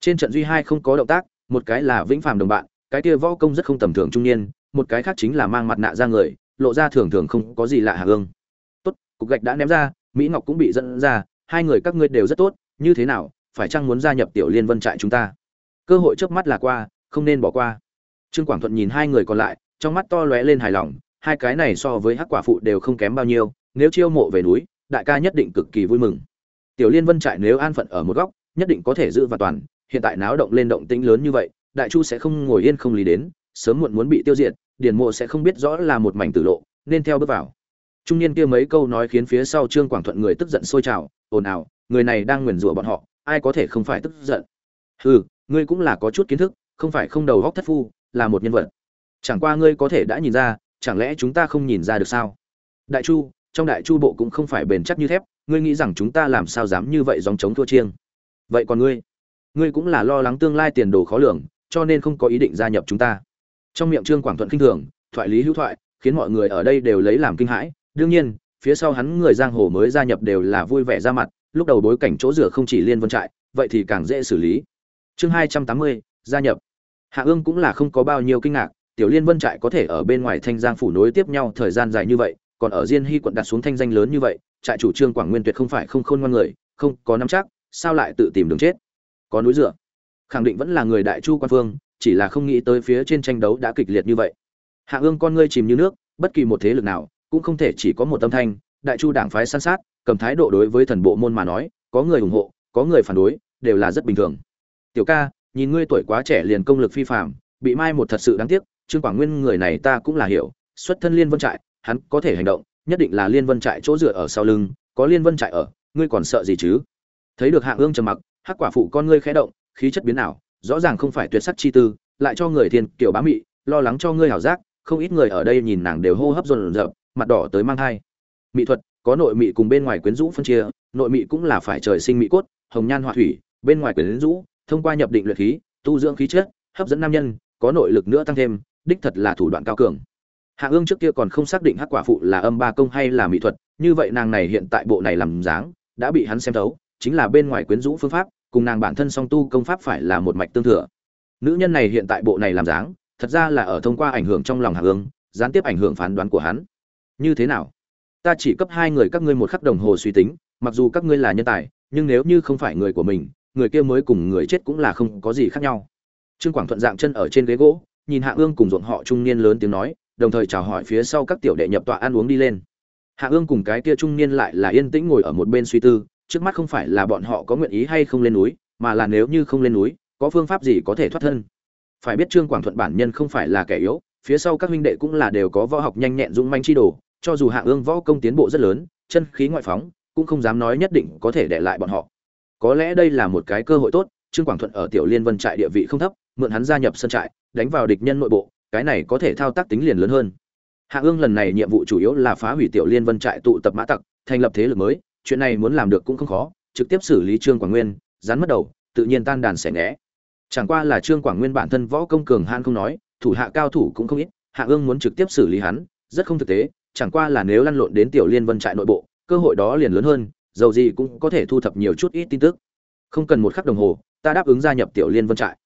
trên trận duy hai không có động tác, một cái là vĩnh phàm đồng bạn, cái kia võ công rất không tầm thường trung niên, một cái khác chính là mang mặt nạ ra người, lộ ra thường thường không có gì lạ hà hương tốt, cục gạch đã ném ra, mỹ ngọc cũng bị dẫn ra, hai người các ngươi đều rất tốt, như thế nào, phải chăng muốn gia nhập tiểu liên vân trại chúng ta? Cơ hội trước mắt là qua, không nên bỏ qua. Trương quảng thuận nhìn hai người còn lại, trong mắt to lóe lên hài lòng, hai cái này so với hắc quả phụ đều không kém bao nhiêu, nếu chiêu mộ về núi đại ca nhất định cực kỳ vui mừng. Tiểu liên vân trại nếu an phận ở một góc, nhất định có thể giữ và toàn, hiện tại náo động lên động tĩnh lớn như vậy, đại chu sẽ không ngồi yên không lý đến, sớm muộn muốn bị tiêu diệt, điền mộ sẽ không biết rõ là một mảnh tử lộ, nên theo bước vào. Trung niên kia mấy câu nói khiến phía sau trương quảng thuận người tức giận sôi trào, ồn ào, người này đang nguyền rủa bọn họ, ai có thể không phải tức giận? Hừ, ngươi cũng là có chút kiến thức, không phải không đầu góc thất phu, là một nhân vật. Chẳng qua ngươi có thể đã nhìn ra, chẳng lẽ chúng ta không nhìn ra được sao? Đại chu trong đại chu bộ cũng không phải bền chắc như thép, ngươi nghĩ rằng chúng ta làm sao dám như vậy dòng chống thua chiêng? Vậy còn ngươi? Ngươi cũng là lo lắng tương lai tiền đồ khó lường, cho nên không có ý định gia nhập chúng ta. Trong miệng trương quảng thuận kinh thường, thoại lý hữu thoại, khiến mọi người ở đây đều lấy làm kinh hãi. Đương nhiên, phía sau hắn người giang hồ mới gia nhập đều là vui vẻ ra mặt, lúc đầu bối cảnh chỗ rửa không chỉ liên vân trại, vậy thì càng dễ xử lý. Chương hai trăm tám mươi, gia nhập. Hạ ương cũng là không có bao nhiêu kinh ngạc, tiểu liên vân trại có thể ở bên ngoài thanh giang phủ nối tiếp nhau thời gian dài như vậy còn ở diên hy quận đặt xuống thanh danh lớn như vậy trại chủ trương quảng nguyên tuyệt không phải không khôn ngoan người không có nắm chắc sao lại tự tìm đường chết? Có núi dựa. Khẳng định vẫn là người đại chu quan phương chỉ là không nghĩ tới phía trên tranh đấu đã kịch liệt như vậy. Hạ ương con ngươi chìm như nước bất kỳ một thế lực nào cũng không thể chỉ có một tâm thanh đại chu đảng phái săn sát cầm thái độ đối với thần bộ môn mà nói có người ủng hộ có người phản đối đều là rất bình thường. Tiểu ca nhìn ngươi tuổi quá trẻ liền công lực phi phàm, bị mai một thật sự đáng tiếc trương quảng nguyên người này ta cũng là hiểu xuất thân liên vân trại hắn có thể hành động, nhất định là liên vân trại chỗ dựa ở sau lưng, có liên vân trại ở, ngươi còn sợ gì chứ thấy được hạ ương trầm mặc, hắc quả phụ con ngươi khẽ động, khí chất biến ảo, rõ ràng không phải tuyệt sắc chi tư, lại cho người thiên kiểu bá mị, lo lắng cho ngươi hảo giác, không ít người ở đây nhìn nàng đều hô hấp dồn dập, mặt đỏ tới mang tai. mỹ thuật, có nội mị cùng bên ngoài quyến rũ phân chia, nội mị cũng là phải trời sinh mỹ cốt, hồng nhan họa thủy, bên ngoài quyến rũ, thông qua nhập định luyện khí, tu dưỡng khí chất, hấp dẫn nam nhân, có nội lực nữa tăng thêm, đích thật là thủ đoạn cao cường hạ ương trước kia còn không xác định hắc quả phụ là âm ba công hay là mỹ thuật, như vậy nàng này hiện tại bộ này làm dáng, đã bị hắn xem thấu, chính là bên ngoài quyến rũ phương pháp, cùng nàng bản thân song tu công pháp phải là một mạch tương thừa. Nữ nhân này hiện tại bộ này làm dáng, thật ra là ở thông qua ảnh hưởng trong lòng hạ ương, gián tiếp ảnh hưởng phán đoán của hắn. Như thế nào? Ta chỉ cấp hai người các ngươi một khắc đồng hồ suy tính, mặc dù các ngươi là nhân tài, nhưng nếu như không phải người của mình, người kia mới cùng người chết cũng là không có gì khác nhau. Trương quảng thuận dạng chân ở trên ghế gỗ, nhìn hạ ương cùng ruộng họ trung niên lớn tiếng nói đồng thời chào hỏi phía sau các tiểu đệ nhập tọa ăn uống đi lên. Hạ ương cùng cái kia trung niên lại là yên tĩnh ngồi ở một bên suy tư, trước mắt không phải là bọn họ có nguyện ý hay không lên núi, mà là nếu như không lên núi, có phương pháp gì có thể thoát thân? Phải biết trương quảng thuận bản nhân không phải là kẻ yếu, phía sau các huynh đệ cũng là đều có võ học nhanh nhẹn dũng manh chi đồ, cho dù hạ ương võ công tiến bộ rất lớn, chân khí ngoại phóng, cũng không dám nói nhất định có thể để lại bọn họ. Có lẽ đây là một cái cơ hội tốt, trương quảng thuận ở tiểu liên vân trại địa vị không thấp, mượn hắn gia nhập sân trại, đánh vào địch nhân nội bộ cái này có thể thao tác tính liền lớn hơn. Hạ ương lần này nhiệm vụ chủ yếu là phá hủy tiểu liên vân trại tụ tập mã tặc, thành lập thế lực mới, chuyện này muốn làm được cũng không khó, trực tiếp xử lý trương quảng nguyên, rắn mất đầu, tự nhiên tan đàn xẻ nghẽ chẳng qua là trương quảng nguyên bản thân võ công cường han không nói, thủ hạ cao thủ cũng không ít, hạ ương muốn trực tiếp xử lý hắn, rất không thực tế, chẳng qua là nếu lăn lộn đến tiểu liên vân trại nội bộ, cơ hội đó liền lớn hơn, dầu gì cũng có thể thu thập nhiều chút ít tin tức. Không cần một khắc đồng hồ, ta đáp ứng gia nhập tiểu liên vân trại.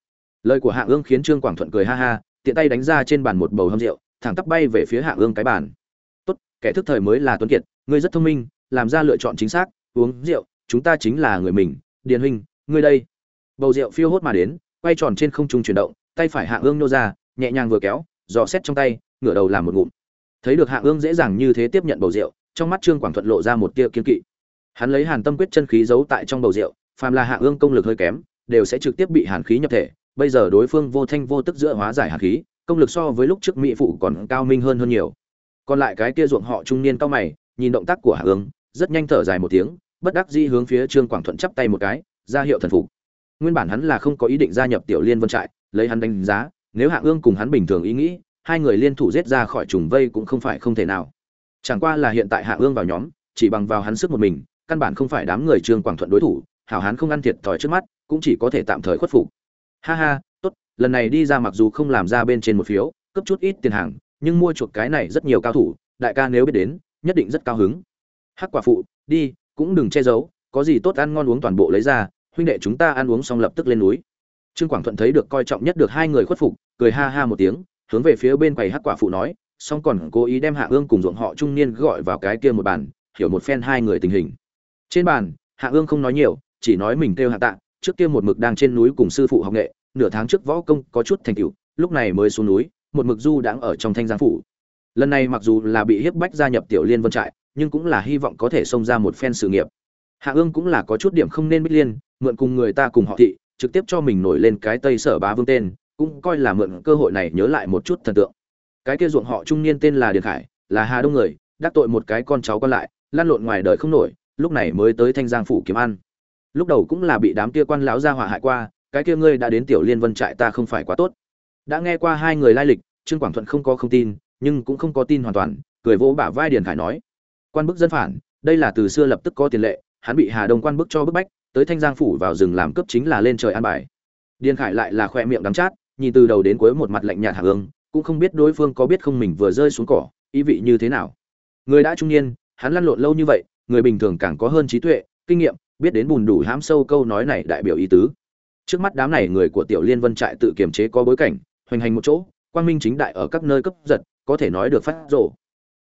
Lời của hạ ương khiến trương quảng thuận cười ha ha tiện tay đánh ra trên bàn một bầu hâm rượu, thẳng tắp bay về phía hạ ương cái bàn. Tốt, kẻ thức thời mới là tuấn kiệt, ngươi rất thông minh, làm ra lựa chọn chính xác, uống rượu, chúng ta chính là người mình. Điền huynh, ngươi đây. Bầu rượu phiêu hốt mà đến, quay tròn trên không trung chuyển động, tay phải hạ ương nô ra, nhẹ nhàng vừa kéo, dò xét trong tay, ngửa đầu làm một ngụm. Thấy được hạ ương dễ dàng như thế tiếp nhận bầu rượu, trong mắt trương quảng thuận lộ ra một tia kiên kỵ. Hắn lấy hàn tâm quyết chân khí giấu tại trong bầu rượu, phàm là hạ ương công lực hơi kém, đều sẽ trực tiếp bị hàn khí nhập thể bây giờ đối phương vô thanh vô tức giữa hóa giải hàn khí, công lực so với lúc trước mỹ phụ còn cao minh hơn hơn nhiều. Còn lại cái kia ruộng họ trung niên cao mày, nhìn động tác của hạ ương rất nhanh thở dài một tiếng, bất đắc dĩ hướng phía trương quảng thuận chắp tay một cái, ra hiệu thần phục. Nguyên bản hắn là không có ý định gia nhập tiểu liên vân trại, lấy hắn đánh giá, nếu hạ ương cùng hắn bình thường ý nghĩ, hai người liên thủ giết ra khỏi trùng vây cũng không phải không thể nào. Chẳng qua là hiện tại hạ ương vào nhóm, chỉ bằng vào hắn sức một mình, căn bản không phải đám người trương quảng thuận đối thủ, hảo hán không ăn thiệt thòi trước mắt, cũng chỉ có thể tạm thời khuất phục ha ha, tốt, lần này đi ra mặc dù không làm ra bên trên một phiếu, cấp chút ít tiền hàng, nhưng mua chuộc cái này rất nhiều cao thủ, đại ca nếu biết đến, nhất định rất cao hứng. Hắc quả phụ, đi, cũng đừng che giấu, có gì tốt ăn ngon uống toàn bộ lấy ra, huynh đệ chúng ta ăn uống xong lập tức lên núi. Trương quảng thuận thấy được coi trọng nhất được hai người khuất phục, cười ha ha một tiếng, hướng về phía bên quầy hắc quả phụ nói, xong còn cố ý đem hạ ương cùng ruộng họ trung niên gọi vào cái kia một bàn, hiểu một phen hai người tình hình. Trên bàn, hạ ương không nói nhiều, chỉ nói mình kêu hạ tạ trước kia một mực đang trên núi cùng sư phụ học nghệ, nửa tháng trước võ công có chút thành tựu, lúc này mới xuống núi, một mực du đang ở trong thanh giang phủ. Lần này mặc dù là bị hiếp bách gia nhập tiểu liên vân trại, nhưng cũng là hy vọng có thể xông ra một phen sự nghiệp. Hạ ương cũng là có chút điểm không nên bích liên, mượn cùng người ta cùng họ thị, trực tiếp cho mình nổi lên cái tây sở bá vương tên, cũng coi là mượn cơ hội này nhớ lại một chút thần tượng. Cái kia ruộng họ trung niên tên là điền khải, là hà đông người, đắc tội một cái con cháu con lại, lăn lộn ngoài đời không nổi, lúc này mới tới thanh giang phủ kiếm ăn lúc đầu cũng là bị đám kia quan lão gia hỏa hại qua cái kia ngươi đã đến tiểu liên vân trại ta không phải quá tốt. Đã nghe qua hai người lai lịch trương quảng thuận không có không tin nhưng cũng không có tin hoàn toàn cười vỗ bả vai điền khải nói quan bức dân phản đây là từ xưa lập tức có tiền lệ hắn bị hà đông quan bức cho bức bách tới thanh giang phủ vào rừng làm cướp chính là lên trời an bài. Điền khải lại là khoe miệng đắng chát nhìn từ đầu đến cuối một mặt lạnh nhạt hạ hương, cũng không biết đối phương có biết không mình vừa rơi xuống cỏ ý vị như thế nào. Người đã trung niên hắn lăn lộn lâu như vậy người bình thường càng có hơn trí tuệ kinh nghiệm biết đến bùn đủ hãm sâu câu nói này đại biểu ý tứ. Trước mắt đám này người của tiểu liên vân trại tự kiềm chế có bối cảnh, hoành hành một chỗ, quang minh chính đại ở các nơi cấp giật, có thể nói được phát rổ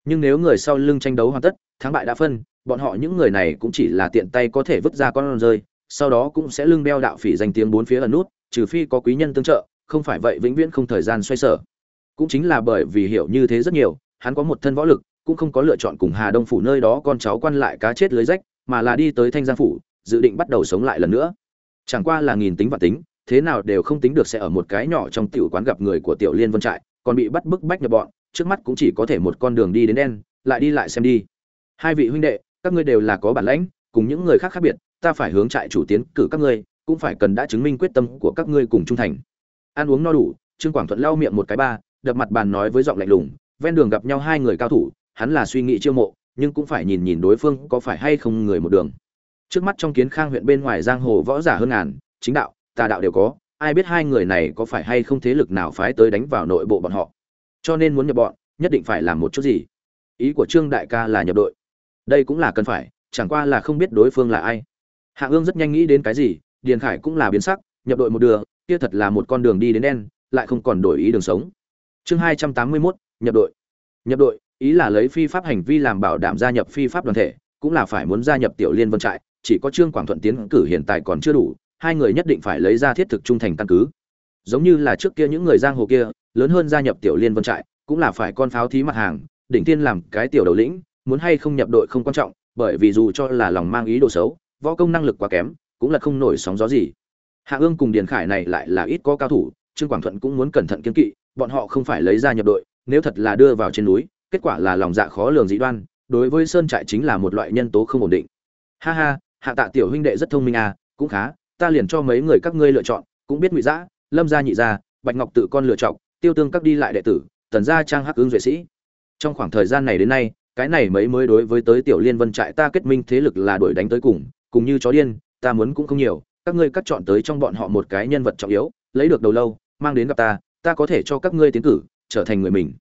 nhưng nếu người sau lưng tranh đấu hoàn tất, thắng bại đã phân, bọn họ những người này cũng chỉ là tiện tay có thể vứt ra con rơi, sau đó cũng sẽ lưng đeo đạo phỉ danh tiếng bốn phía ẩn nút, trừ phi có quý nhân tương trợ, không phải vậy vĩnh viễn không thời gian xoay sở. Cũng chính là bởi vì hiểu như thế rất nhiều, hắn có một thân võ lực, cũng không có lựa chọn cùng hà đông phủ nơi đó con cháu quan lại cá chết lưới rách mà là đi tới thanh giang phủ, dự định bắt đầu sống lại lần nữa. Chẳng qua là nghìn tính và tính, thế nào đều không tính được sẽ ở một cái nhỏ trong tiểu quán gặp người của tiểu liên vân trại, còn bị bắt bức bách nhập bọn, trước mắt cũng chỉ có thể một con đường đi đến đen, lại đi lại xem đi. Hai vị huynh đệ, các ngươi đều là có bản lãnh, cùng những người khác khác biệt, ta phải hướng trại chủ tiến cử các ngươi, cũng phải cần đã chứng minh quyết tâm của các ngươi cùng trung thành. Ăn uống no đủ, trương quảng thuận lau miệng một cái ba, đập mặt bàn nói với giọng lạnh lùng, ven đường gặp nhau hai người cao thủ, hắn là suy nghĩ chiêu mộ nhưng cũng phải nhìn nhìn đối phương có phải hay không người một đường. Trước mắt trong kiến khang huyện bên ngoài giang hồ võ giả hơn ngàn, chính đạo, tà đạo đều có, ai biết hai người này có phải hay không thế lực nào phái tới đánh vào nội bộ bọn họ. Cho nên muốn nhập bọn, nhất định phải làm một chút gì. Ý của trương đại ca là nhập đội. Đây cũng là cần phải, chẳng qua là không biết đối phương là ai. Hạ ương rất nhanh nghĩ đến cái gì, điền khải cũng là biến sắc, nhập đội một đường, kia thật là một con đường đi đến đen, lại không còn đổi ý đường sống. Chương hai trăm tám mươi mốt, nhập đội. Nhập đội ý là lấy phi pháp hành vi làm bảo đảm gia nhập phi pháp đoàn thể, cũng là phải muốn gia nhập tiểu liên vân trại, chỉ có trương quảng thuận tiến cử hiện tại còn chưa đủ, hai người nhất định phải lấy ra thiết thực trung thành căn cứ. Giống như là trước kia những người giang hồ kia, lớn hơn gia nhập tiểu liên vân trại, cũng là phải con pháo thí mặt hàng, đỉnh tiên làm cái tiểu đầu lĩnh, muốn hay không nhập đội không quan trọng, bởi vì dù cho là lòng mang ý đồ xấu, võ công năng lực quá kém, cũng là không nổi sóng gió gì. Hạ ương cùng điền khải này lại là ít có cao thủ, trương quảng thuận cũng muốn cẩn thận kiên kỵ, bọn họ không phải lấy ra nhập đội, nếu thật là đưa vào trên núi kết quả là lòng dạ khó lường dị đoan, đối với sơn trại chính là một loại nhân tố không ổn định. Ha ha, hạ tạ tiểu huynh đệ rất thông minh à cũng khá, ta liền cho mấy người các ngươi lựa chọn, cũng biết ngụy giã lâm gia nhị gia, bạch ngọc tự con lựa chọn, tiêu tương các đi lại đệ tử, tần gia trang hắc ứng duệ sĩ. Trong khoảng thời gian này đến nay, cái này mấy mới đối với tới tiểu liên vân trại ta kết minh thế lực là đuổi đánh tới cùng cùng như chó điên, ta muốn cũng không nhiều, các ngươi cắt chọn tới trong bọn họ một cái nhân vật trọng yếu, lấy được đầu lâu, mang đến gặp ta ta có thể cho các ngươi tiến cử, trở thành người mình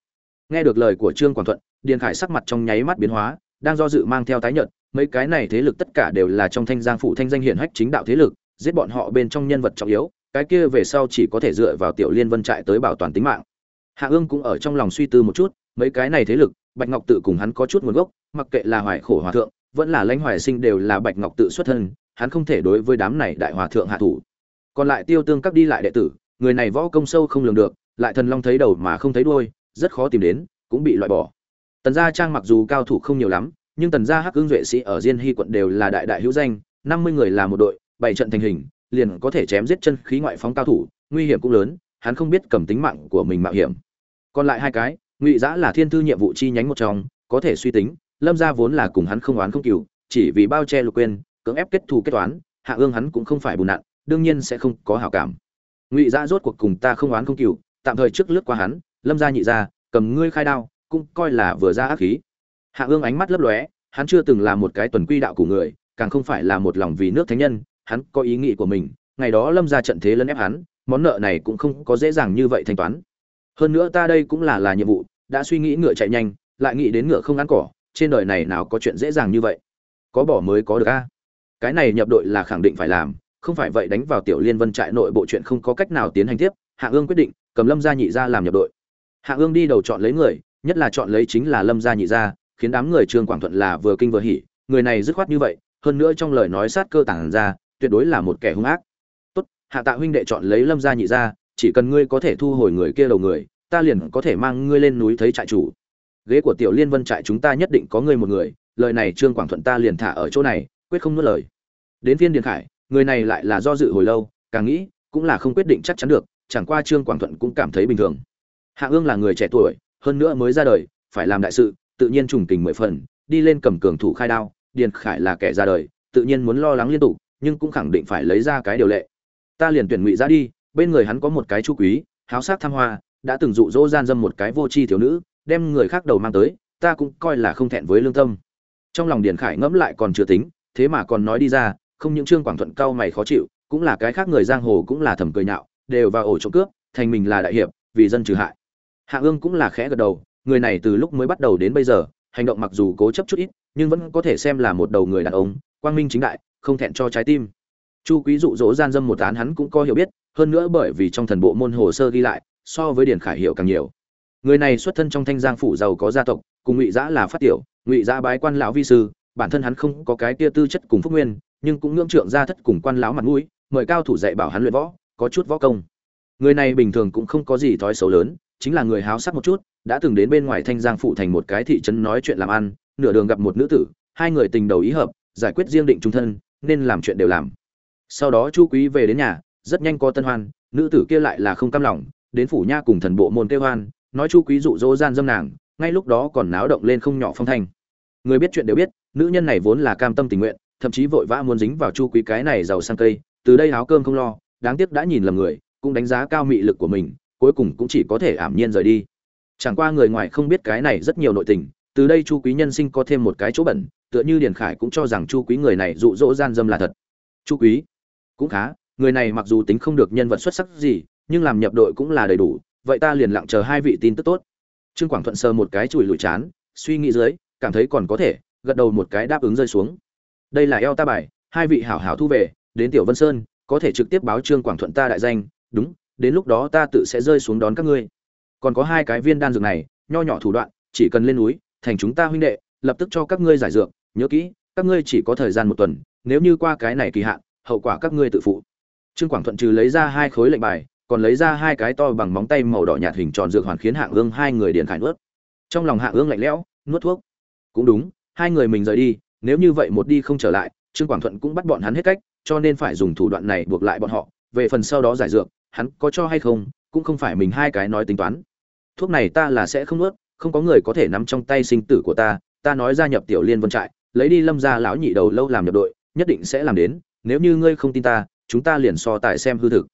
nghe được lời của trương quảng thuận, điền khải sắc mặt trong nháy mắt biến hóa, đang do dự mang theo tái nhợt, mấy cái này thế lực tất cả đều là trong thanh giang phụ thanh danh hiển hách chính đạo thế lực, giết bọn họ bên trong nhân vật trọng yếu, cái kia về sau chỉ có thể dựa vào tiểu liên vân trại tới bảo toàn tính mạng. Hạ ương cũng ở trong lòng suy tư một chút, mấy cái này thế lực, bạch ngọc tự cùng hắn có chút nguồn gốc, mặc kệ là hoài khổ hòa thượng, vẫn là lãnh hoài sinh đều là bạch ngọc tự xuất thân, hắn không thể đối với đám này đại hòa thượng hạ thủ. Còn lại tiêu tương các đi lại đệ tử, người này võ công sâu không lường được, lại thần long thấy đầu mà không thấy đuôi rất khó tìm đến, cũng bị loại bỏ. Tần gia trang mặc dù cao thủ không nhiều lắm, nhưng tần gia hắc ương duệ sĩ ở diên hy quận đều là đại đại hữu danh, năm mươi người là một đội, bảy trận thành hình, liền có thể chém giết chân khí ngoại phóng cao thủ, nguy hiểm cũng lớn, hắn không biết cầm tính mạng của mình mạo hiểm. Còn lại hai cái, ngụy giã là thiên thư nhiệm vụ chi nhánh một trong, có thể suy tính, lâm gia vốn là cùng hắn không oán không cừu, chỉ vì bao che lục quên, cưỡng ép kết thù kết toán, hạ ương hắn cũng không phải bùn nặn, đương nhiên sẽ không có hảo cảm. Ngụy giã rốt cuộc cùng ta không oán không cừu, tạm thời trước lướt qua hắn lâm gia nhị gia, cầm ngươi khai đao, cũng coi là vừa ra ác khí. Hạ ương ánh mắt lấp lóe, hắn chưa từng là một cái tuần quy đạo của người, càng không phải là một lòng vì nước thánh nhân, hắn có ý nghĩ của mình, ngày đó lâm ra trận thế lấn ép hắn, món nợ này cũng không có dễ dàng như vậy thanh toán. Hơn nữa ta đây cũng là là nhiệm vụ, đã suy nghĩ ngựa chạy nhanh, lại nghĩ đến ngựa không ăn cỏ, trên đời này nào có chuyện dễ dàng như vậy? Có bỏ mới có được a. Cái này nhập đội là khẳng định phải làm, không phải vậy đánh vào tiểu liên vân trại nội bộ chuyện không có cách nào tiến hành tiếp, hạ ương quyết định, cầm lâm gia nhị ra làm nhập đội hạ ương đi đầu chọn lấy người, nhất là chọn lấy chính là lâm gia nhị gia, khiến đám người trương quảng thuận là vừa kinh vừa hỉ, người này dứt khoát như vậy, hơn nữa trong lời nói sát cơ tàng ra, tuyệt đối là một kẻ hung ác. Tốt, hạ tạ huynh đệ chọn lấy lâm gia nhị gia, chỉ cần ngươi có thể thu hồi người kia đầu người, ta liền có thể mang ngươi lên núi thấy trại chủ. Ghế của tiểu liên vân trại chúng ta nhất định có ngươi một người, lời này trương quảng thuận ta liền thả ở chỗ này, quyết không nuốt lời. Đến Viên điền khải, người này lại là do dự hồi lâu, càng nghĩ, cũng là không quyết định chắc chắn được, chẳng qua trương quảng thuận cũng cảm thấy bình thường hạ ương là người trẻ tuổi, hơn nữa mới ra đời, phải làm đại sự, tự nhiên trùng tình mười phần, đi lên cầm cường thủ khai đao, điền khải là kẻ ra đời, tự nhiên muốn lo lắng liên tục, nhưng cũng khẳng định phải lấy ra cái điều lệ. Ta liền tuyển ngụy ra đi, bên người hắn có một cái chu quý, háo sắc tham hoa, đã từng dụ dỗ gian dâm một cái vô tri thiếu nữ, đem người khác đầu mang tới, ta cũng coi là không thẹn với lương tâm. Trong lòng điền khải ngẫm lại còn chưa tính, thế mà còn nói đi ra, không những trương quảng thuận cao mày khó chịu, cũng là cái khác người giang hồ cũng là thầm cười nhạo, đều vào ổ trộm cướp, thành mình là đại hiệp, vì dân trừ hại hạ ương cũng là khẽ gật đầu, người này từ lúc mới bắt đầu đến bây giờ, hành động mặc dù cố chấp chút ít, nhưng vẫn có thể xem là một đầu người đàn ông, quang minh chính đại, không thẹn cho trái tim. Chu quý dụ dỗ gian dâm một án hắn cũng có hiểu biết, hơn nữa bởi vì trong thần bộ môn hồ sơ ghi lại, so với điển khải hiểu càng nhiều. Người này xuất thân trong thanh giang phủ giàu có gia tộc, cùng ngụy giã là phát tiểu, ngụy giã bái quan lão vi sư, bản thân hắn không có cái tia tư chất cùng phúc nguyên, nhưng cũng ngưỡng trượng gia thất cùng quan lão mặt mũi, mời cao thủ dạy bảo hắn luyện võ, có chút võ công. Người này bình thường cũng không có gì thói xấu lớn chính là người háo sắc một chút, đã từng đến bên ngoài thanh giang phụ thành một cái thị trấn nói chuyện làm ăn, nửa đường gặp một nữ tử, hai người tình đầu ý hợp, giải quyết riêng định trung thân, nên làm chuyện đều làm. Sau đó chu quý về đến nhà, rất nhanh có tân hoan, nữ tử kia lại là không cam lòng, đến phủ nha cùng thần bộ môn kêu hoan, nói chu quý dụ dỗ gian dâm nàng, ngay lúc đó còn náo động lên không nhỏ phong thanh. Người biết chuyện đều biết, nữ nhân này vốn là cam tâm tình nguyện, thậm chí vội vã muốn dính vào chu quý cái này giàu sang cây, từ đây áo cơm không lo, đáng tiếc đã nhìn lầm người, cũng đánh giá cao mị lực của mình cuối cùng cũng chỉ có thể ảm nhiên rời đi. Chẳng qua người ngoài không biết cái này rất nhiều nội tình, từ đây chu quý nhân sinh có thêm một cái chỗ bẩn, tựa như điền khải cũng cho rằng chu quý người này dụ dỗ gian dâm là thật. Chu quý, cũng khá, người này mặc dù tính không được nhân vật xuất sắc gì, nhưng làm nhập đội cũng là đầy đủ, vậy ta liền lặng chờ hai vị tin tức tốt. Trương quảng thuận sờ một cái chùi lùi chán, suy nghĩ dưới, cảm thấy còn có thể, gật đầu một cái đáp ứng rơi xuống. Đây là eo ta bài, hai vị hảo hảo thu về, đến tiểu vân sơn, có thể trực tiếp báo trương quảng thuận ta đại danh, đúng đến lúc đó ta tự sẽ rơi xuống đón các ngươi. Còn có hai cái viên đan dược này, nho nhỏ thủ đoạn, chỉ cần lên núi, thành chúng ta huynh đệ, lập tức cho các ngươi giải dược. Nhớ kỹ, các ngươi chỉ có thời gian một tuần, nếu như qua cái này kỳ hạn, hậu quả các ngươi tự phụ. Trương quảng thuận trừ lấy ra hai khối lệnh bài, còn lấy ra hai cái to bằng móng tay màu đỏ nhạt hình tròn dược hoàn khiến hạng ương hai người điền khải nuốt. Trong lòng hạng ương lạnh lẽo, nuốt thuốc. Cũng đúng, hai người mình rời đi, nếu như vậy một đi không trở lại, trương quảng thuận cũng bắt bọn hắn hết cách, cho nên phải dùng thủ đoạn này buộc lại bọn họ, về phần sau đó giải dược hắn có cho hay không, cũng không phải mình hai cái nói tính toán. Thuốc này ta là sẽ không nuốt, không có người có thể nắm trong tay sinh tử của ta ta nói gia nhập tiểu liên vân trại, lấy đi lâm gia lão nhị đầu lâu làm nhập đội, nhất định sẽ làm đến, nếu như ngươi không tin ta, chúng ta liền so tài xem hư thực.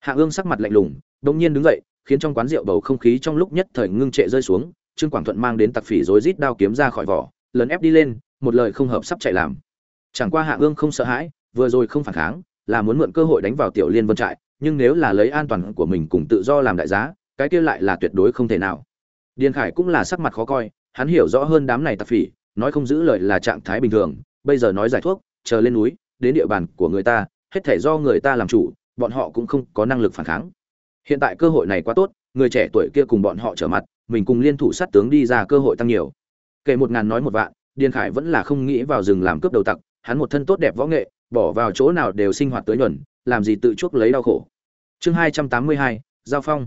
Hạ ương sắc mặt lạnh lùng, đột nhiên đứng dậy, khiến trong quán rượu bầu không khí trong lúc nhất thời ngưng trệ rơi xuống, trương quảng thuận mang đến tặc phỉ rối rít đao kiếm ra khỏi vỏ lần ép đi lên, một lời không hợp sắp chạy làm. Chẳng qua hạ ương không sợ hãi, vừa rồi không phản kháng, là muốn mượn cơ hội đánh vào tiểu liên vân trại nhưng nếu là lấy an toàn của mình cùng tự do làm đại giá, cái kia lại là tuyệt đối không thể nào. Điền khải cũng là sắc mặt khó coi, hắn hiểu rõ hơn đám này tạp phỉ, nói không giữ lời là trạng thái bình thường, bây giờ nói giải thuốc, chờ lên núi, đến địa bàn của người ta, hết thể do người ta làm chủ, bọn họ cũng không có năng lực phản kháng. Hiện tại cơ hội này quá tốt, người trẻ tuổi kia cùng bọn họ trở mặt, mình cùng liên thủ sát tướng đi ra cơ hội tăng nhiều. Kể một ngàn nói một vạn, điền khải vẫn là không nghĩ vào rừng làm cướp đầu tặc, hắn một thân tốt đẹp võ nghệ, bỏ vào chỗ nào đều sinh hoạt tới nhuần, làm gì tự chuốc lấy đau khổ chương hai trăm tám mươi hai, giao phong.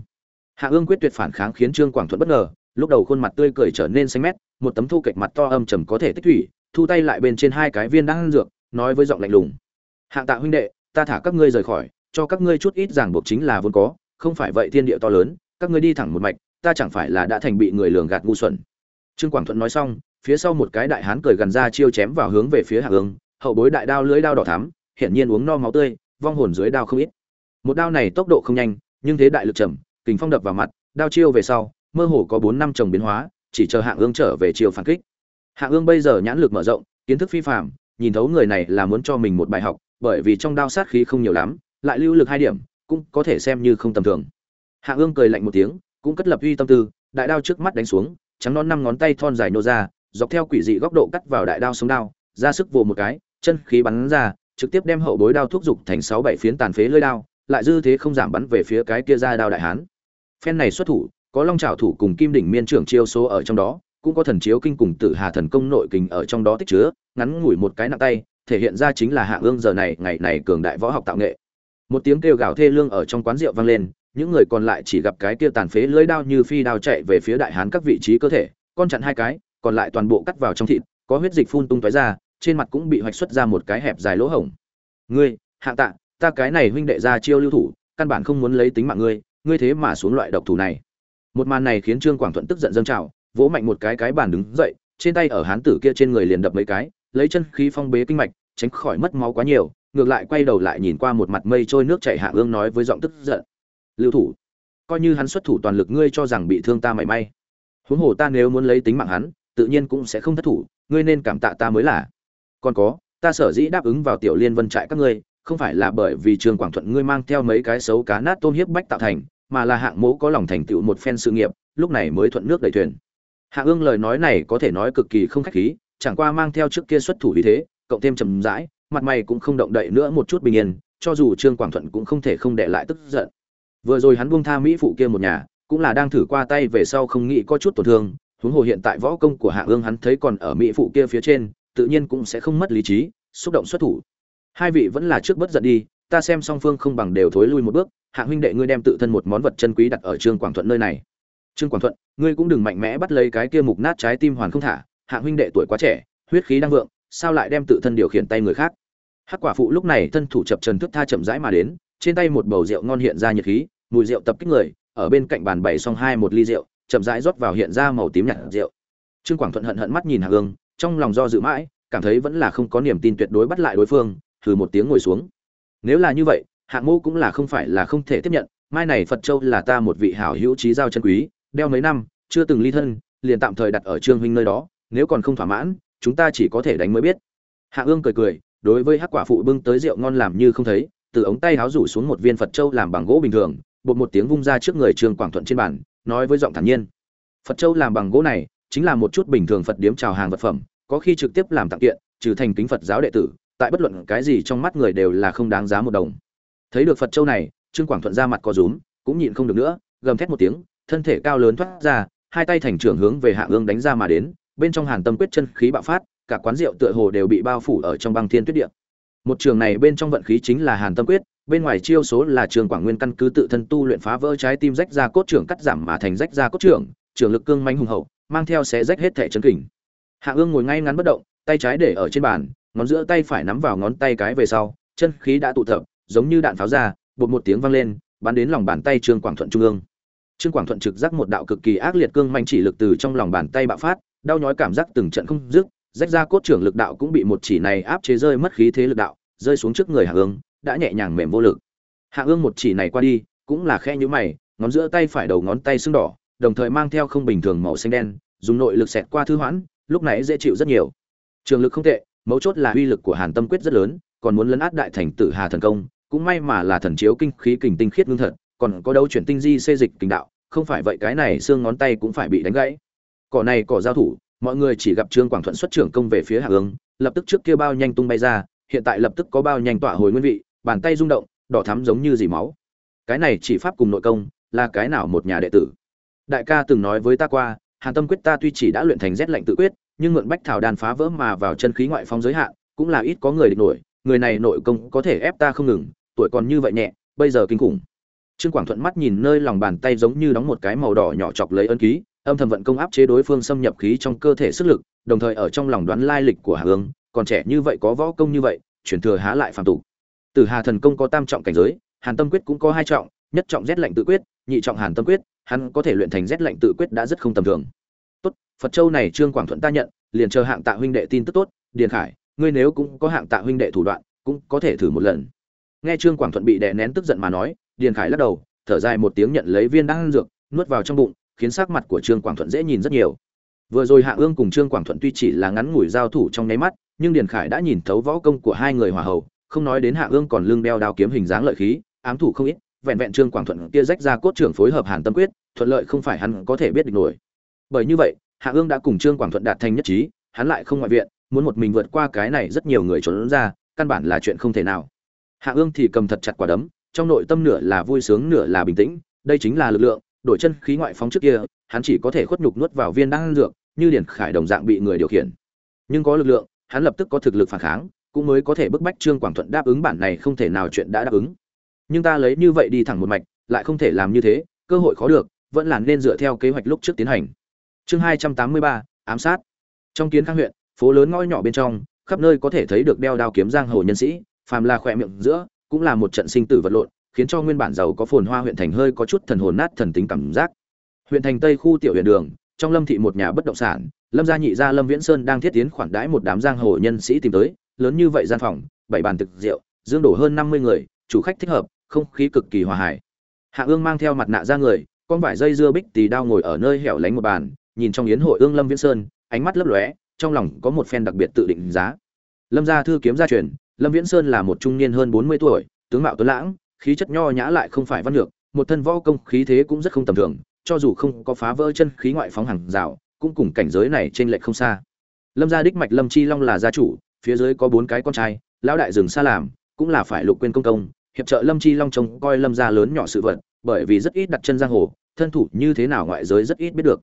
Hạ ương quyết tuyệt phản kháng khiến trương quảng thuận bất ngờ, lúc đầu khuôn mặt tươi cười trở nên xanh mét, một tấm thu kệch mặt to âm trầm có thể tích thủy, thu tay lại bên trên hai cái viên đang ăn dược, nói với giọng lạnh lùng. Hạng tạ huynh đệ, ta thả các ngươi rời khỏi, cho các ngươi chút ít ràng buộc chính là vốn có, không phải vậy thiên địa to lớn, các ngươi đi thẳng một mạch, ta chẳng phải là đã thành bị người lường gạt ngu xuẩn. Trương quảng thuận nói xong, phía sau một cái đại hán cười gần ra chiêu chém vào hướng về phía hạ ương, hậu bối đại đao lưới đao đỏ thắm, hiển nhiên uống no máu tươi, vong hồn dưới đao không ít một đao này tốc độ không nhanh, nhưng thế đại lực trầm, kình phong đập vào mặt, đao chiêu về sau, mơ hồ có bốn năm chồng biến hóa, chỉ chờ hạng ương trở về chiều phản kích. Hạng ương bây giờ nhãn lực mở rộng, kiến thức phi phạm nhìn thấu người này là muốn cho mình một bài học, bởi vì trong đao sát khí không nhiều lắm, lại lưu lực hai điểm, cũng có thể xem như không tầm thường. Hạng ương cười lạnh một tiếng, cũng cất lập uy tâm tư, đại đao trước mắt đánh xuống, trắng non năm ngón tay thon dài nô ra, dọc theo quỷ dị góc độ cắt vào đại đao sống đao, ra sức vồ một cái, chân khí bắn ra, trực tiếp đem hậu bối đao thúc giục thành sáu bảy phiến tàn phế lưỡi đao lại dư thế không giảm bắn về phía cái kia ra đao đại hán. Phen này xuất thủ, có long trảo thủ cùng kim đỉnh miên trưởng chiêu số ở trong đó, cũng có thần chiếu kinh cùng tử hà thần công nội kình ở trong đó tích chứa, ngắn ngủi một cái nặng tay, thể hiện ra chính là hạ ương giờ này, ngày này cường đại võ học tạo nghệ. Một tiếng kêu gào thê lương ở trong quán rượu vang lên, những người còn lại chỉ gặp cái kia tàn phế lưỡi đao như phi đao chạy về phía đại hán các vị trí cơ thể, con chặn hai cái, còn lại toàn bộ cắt vào trong thịt, có huyết dịch phun tung tóe ra, trên mặt cũng bị hoạch xuất ra một cái hẹp dài lỗ hổng. Ngươi hạng tạ ta cái này huynh đệ ra chiêu lưu thủ, căn bản không muốn lấy tính mạng ngươi ngươi thế mà xuống loại độc thủ này. Một màn này khiến trương quảng thuận tức giận dâng trào, vỗ mạnh một cái cái bàn đứng dậy, trên tay ở hán tử kia trên người liền đập mấy cái, lấy chân khí phong bế kinh mạch, tránh khỏi mất máu quá nhiều, ngược lại quay đầu lại nhìn qua một mặt mây trôi nước chảy hạ ương nói với giọng tức giận. Lưu thủ, coi như hắn xuất thủ toàn lực ngươi cho rằng bị thương ta mảy may. Huống hồ ta nếu muốn lấy tính mạng hắn, tự nhiên cũng sẽ không thất thủ, ngươi nên cảm tạ ta mới là. Còn có, ta sở dĩ đáp ứng vào tiểu liên vân trại các ngươi không phải là bởi vì trường quảng thuận ngươi mang theo mấy cái xấu cá nát tôm hiếp bách tạo thành, mà là hạng mẫu có lòng thành tựu một phen sự nghiệp, lúc này mới thuận nước đẩy thuyền. Hạ ương lời nói này có thể nói cực kỳ không khách khí, chẳng qua mang theo trước kia xuất thủ vì thế, cộng thêm trầm rãi, mặt mày cũng không động đậy nữa một chút bình yên, cho dù trương quảng thuận cũng không thể không để lại tức giận. Vừa rồi hắn buông tha mỹ phụ kia một nhà, cũng là đang thử qua tay về sau không nghĩ có chút tổn thương, huống hồ hiện tại võ công của hạ ương hắn thấy còn ở mỹ phụ kia phía trên, tự nhiên cũng sẽ không mất lý trí, xúc động xuất thủ hai vị vẫn là trước bất giận đi, ta xem song phương không bằng đều thối lui một bước, hạ huynh đệ ngươi đem tự thân một món vật chân quý đặt ở trương quảng thuận nơi này. Trương quảng thuận, ngươi cũng đừng mạnh mẽ bắt lấy cái kia mục nát trái tim hoàn không thả, hạ huynh đệ tuổi quá trẻ, huyết khí đang vượng, sao lại đem tự thân điều khiển tay người khác? Hắc quả phụ lúc này thân thủ chập trần thức tha chậm rãi mà đến, trên tay một bầu rượu ngon hiện ra nhiệt khí, mùi rượu tập kích người, ở bên cạnh bàn bày xong hai một ly rượu, chậm rãi rót vào hiện ra màu tím nhạt rượu. Trương quảng thuận hận hận mắt nhìn hạ hương, trong lòng do dự mãi, cảm thấy vẫn là không có niềm tin tuyệt đối bắt lại đối phương thử một tiếng ngồi xuống. Nếu là như vậy, hạng mô cũng là không phải là không thể tiếp nhận, mai này phật châu là ta một vị hảo hữu trí giao chân quý, đeo mấy năm, chưa từng ly thân, liền tạm thời đặt ở trương huynh nơi đó, nếu còn không thỏa mãn, chúng ta chỉ có thể đánh mới biết. Hạ ương cười cười, đối với hắc quả phụ bưng tới rượu ngon làm như không thấy, từ ống tay háo rủ xuống một viên phật châu làm bằng gỗ bình thường, bột một tiếng vung ra trước người trương quảng thuận trên bàn, nói với giọng thản nhiên. Phật châu làm bằng gỗ này, chính là một chút bình thường phật điếm chào hàng vật phẩm, có khi trực tiếp làm tặng kiện, trừ thành kính phật giáo đệ tử tại bất luận cái gì trong mắt người đều là không đáng giá một đồng. Thấy được phật châu này, trương quảng thuận ra mặt có rúm, cũng nhịn không được nữa, gầm thét một tiếng, thân thể cao lớn thoát ra, hai tay thành trưởng hướng về hạ ương đánh ra mà đến, bên trong hàn tâm quyết chân khí bạo phát, cả quán rượu tựa hồ đều bị bao phủ ở trong băng thiên tuyết địa. Một trường này bên trong vận khí chính là hàn tâm quyết, bên ngoài chiêu số là trường quảng nguyên căn cứ tự thân tu luyện phá vỡ trái tim rách ra cốt trưởng cắt giảm mà thành rách ra cốt trưởng trường lực cương manh hùng hậu, mang theo sẽ rách hết thể chấn kình. Hạ ương ngồi ngay ngắn bất động, tay trái để ở trên bàn ngón giữa tay phải nắm vào ngón tay cái về sau, chân khí đã tụ tập, giống như đạn pháo ra, bột một tiếng vang lên, bắn đến lòng bàn tay trương quảng thuận trung ương. Trương quảng thuận trực giác một đạo cực kỳ ác liệt cương manh chỉ lực từ trong lòng bàn tay bạo phát, đau nhói cảm giác từng trận không dứt, rách ra cốt trưởng lực đạo cũng bị một chỉ này áp chế rơi mất khí thế lực đạo, rơi xuống trước người hạ ương, đã nhẹ nhàng mềm vô lực. Hạ ương một chỉ này qua đi, cũng là khe nhũ mày, ngón giữa tay phải đầu ngón tay sưng đỏ, đồng thời mang theo không bình thường màu xanh đen, dùng nội lực xẹt qua thư hoãn, lúc này dễ chịu rất nhiều. Trường lực không tệ mấu chốt là uy lực của hàn tâm quyết rất lớn còn muốn lấn át đại thành tử hà thần công cũng may mà là thần chiếu kinh khí kình tinh khiết ngưng thật còn có đấu chuyển tinh di xê dịch kình đạo không phải vậy cái này xương ngón tay cũng phải bị đánh gãy. Cỏ này cỏ giao thủ mọi người chỉ gặp trương quảng thuận xuất trưởng công về phía hạ Ưng, lập tức trước kia bao nhanh tung bay ra hiện tại lập tức có bao nhanh tỏa hồi nguyên vị bàn tay rung động đỏ thắm giống như dì máu. Cái này chỉ pháp cùng nội công là cái nào một nhà đệ tử? Đại ca từng nói với ta qua hàn tâm quyết ta tuy chỉ đã luyện thành rét lạnh tự quyết nhưng mượn bách thảo đàn phá vỡ mà vào chân khí ngoại phong giới hạn, cũng là ít có người địch nổi, người này nội công có thể ép ta không ngừng, tuổi còn như vậy nhẹ, bây giờ kinh khủng. Trương quảng thuận mắt nhìn nơi lòng bàn tay giống như đóng một cái màu đỏ nhỏ chọc lấy ân ký, âm thầm vận công áp chế đối phương xâm nhập khí trong cơ thể sức lực, đồng thời ở trong lòng đoán lai lịch của hà hương, còn trẻ như vậy có võ công như vậy, chuyển thừa há lại phàm tục. Từ hà thần công có tam trọng cảnh giới, hàn tâm quyết cũng có hai trọng, nhất trọng rét lạnh tự quyết, nhị trọng hàn tâm quyết, hắn có thể luyện thành rét lạnh tự quyết đã rất không tầm thường phật châu này trương quảng thuận ta nhận, liền chờ hạng tạ huynh đệ tin tức tốt, điền khải, ngươi nếu cũng có hạng tạ huynh đệ thủ đoạn, cũng có thể thử một lần. Nghe trương quảng thuận bị đè nén tức giận mà nói, điền khải lắc đầu, thở dài một tiếng nhận lấy viên đan dược, nuốt vào trong bụng, khiến sắc mặt của trương quảng thuận dễ nhìn rất nhiều. Vừa rồi hạ ương cùng trương quảng thuận tuy chỉ là ngắn ngủi giao thủ trong nháy mắt, nhưng điền khải đã nhìn thấu võ công của hai người hòa hậu, không nói đến hạ ương còn lưng đeo đao kiếm hình dáng lợi khí, ám thủ không ít, vẹn vẹn trương quảng thuận kia rách ra cốt trưởng phối hợp hàn tâm quyết, thuận lợi không phải hắn có thể biết được nổi. Bởi như vậy hạ ương đã cùng trương quảng thuận đạt thành nhất trí, hắn lại không ngoại viện, muốn một mình vượt qua cái này rất nhiều người trốn ra, căn bản là chuyện không thể nào. Hạ ương thì cầm thật chặt quả đấm, trong nội tâm nửa là vui sướng nửa là bình tĩnh, đây chính là lực lượng, đổi chân khí ngoại phóng trước kia, hắn chỉ có thể khuất nhục nuốt vào viên đan dược, như điển khải đồng dạng bị người điều khiển. Nhưng có lực lượng, hắn lập tức có thực lực phản kháng, cũng mới có thể bức bách trương quảng thuận đáp ứng bản này không thể nào chuyện đã đáp ứng. Nhưng ta lấy như vậy đi thẳng một mạch, lại không thể làm như thế, cơ hội khó được, vẫn là nên dựa theo kế hoạch lúc trước tiến hành chương hai trăm tám mươi ba, ám sát. Trong kiến khang huyện, phố lớn ngõ nhỏ bên trong, khắp nơi có thể thấy được đeo đao kiếm giang hồ nhân sĩ, phàm là khỏe miệng giữa, cũng là một trận sinh tử vật lộn, khiến cho nguyên bản giàu có phồn hoa huyện thành hơi có chút thần hồn nát thần tính cảm giác. Huyện thành tây khu tiểu huyện đường, trong lâm thị một nhà bất động sản, lâm gia nhị gia lâm viễn sơn đang thiết tiến khoản đãi một đám giang hồ nhân sĩ tìm tới, lớn như vậy gian phòng, bảy bàn thực rượu, dương đổ hơn năm mươi người, chủ khách thích hợp, không khí cực kỳ hòa hải hạ ương mang theo mặt nạ ra người, con vải dây dưa bích tì đao ngồi ở nơi hẻo lánh một bàn nhìn trong yến hội ương lâm viễn sơn, ánh mắt lấp lóe, trong lòng có một phen đặc biệt tự định giá. Lâm gia thư kiếm gia truyền, lâm viễn sơn là một trung niên hơn bốn mươi tuổi, tướng mạo tuấn lãng, khí chất nho nhã lại không phải văn lược một thân võ công khí thế cũng rất không tầm thường, cho dù không có phá vỡ chân khí ngoại phóng hàng rào, cũng cùng cảnh giới này trên lệch không xa. Lâm gia đích mạch lâm chi long là gia chủ, phía dưới có bốn cái con trai, lão đại rừng xa làm, cũng là phải lục quên công công, hiệp trợ lâm chi long trông coi lâm gia lớn nhỏ sự vật, bởi vì rất ít đặt chân giang hồ, thân thủ như thế nào ngoại giới rất ít biết được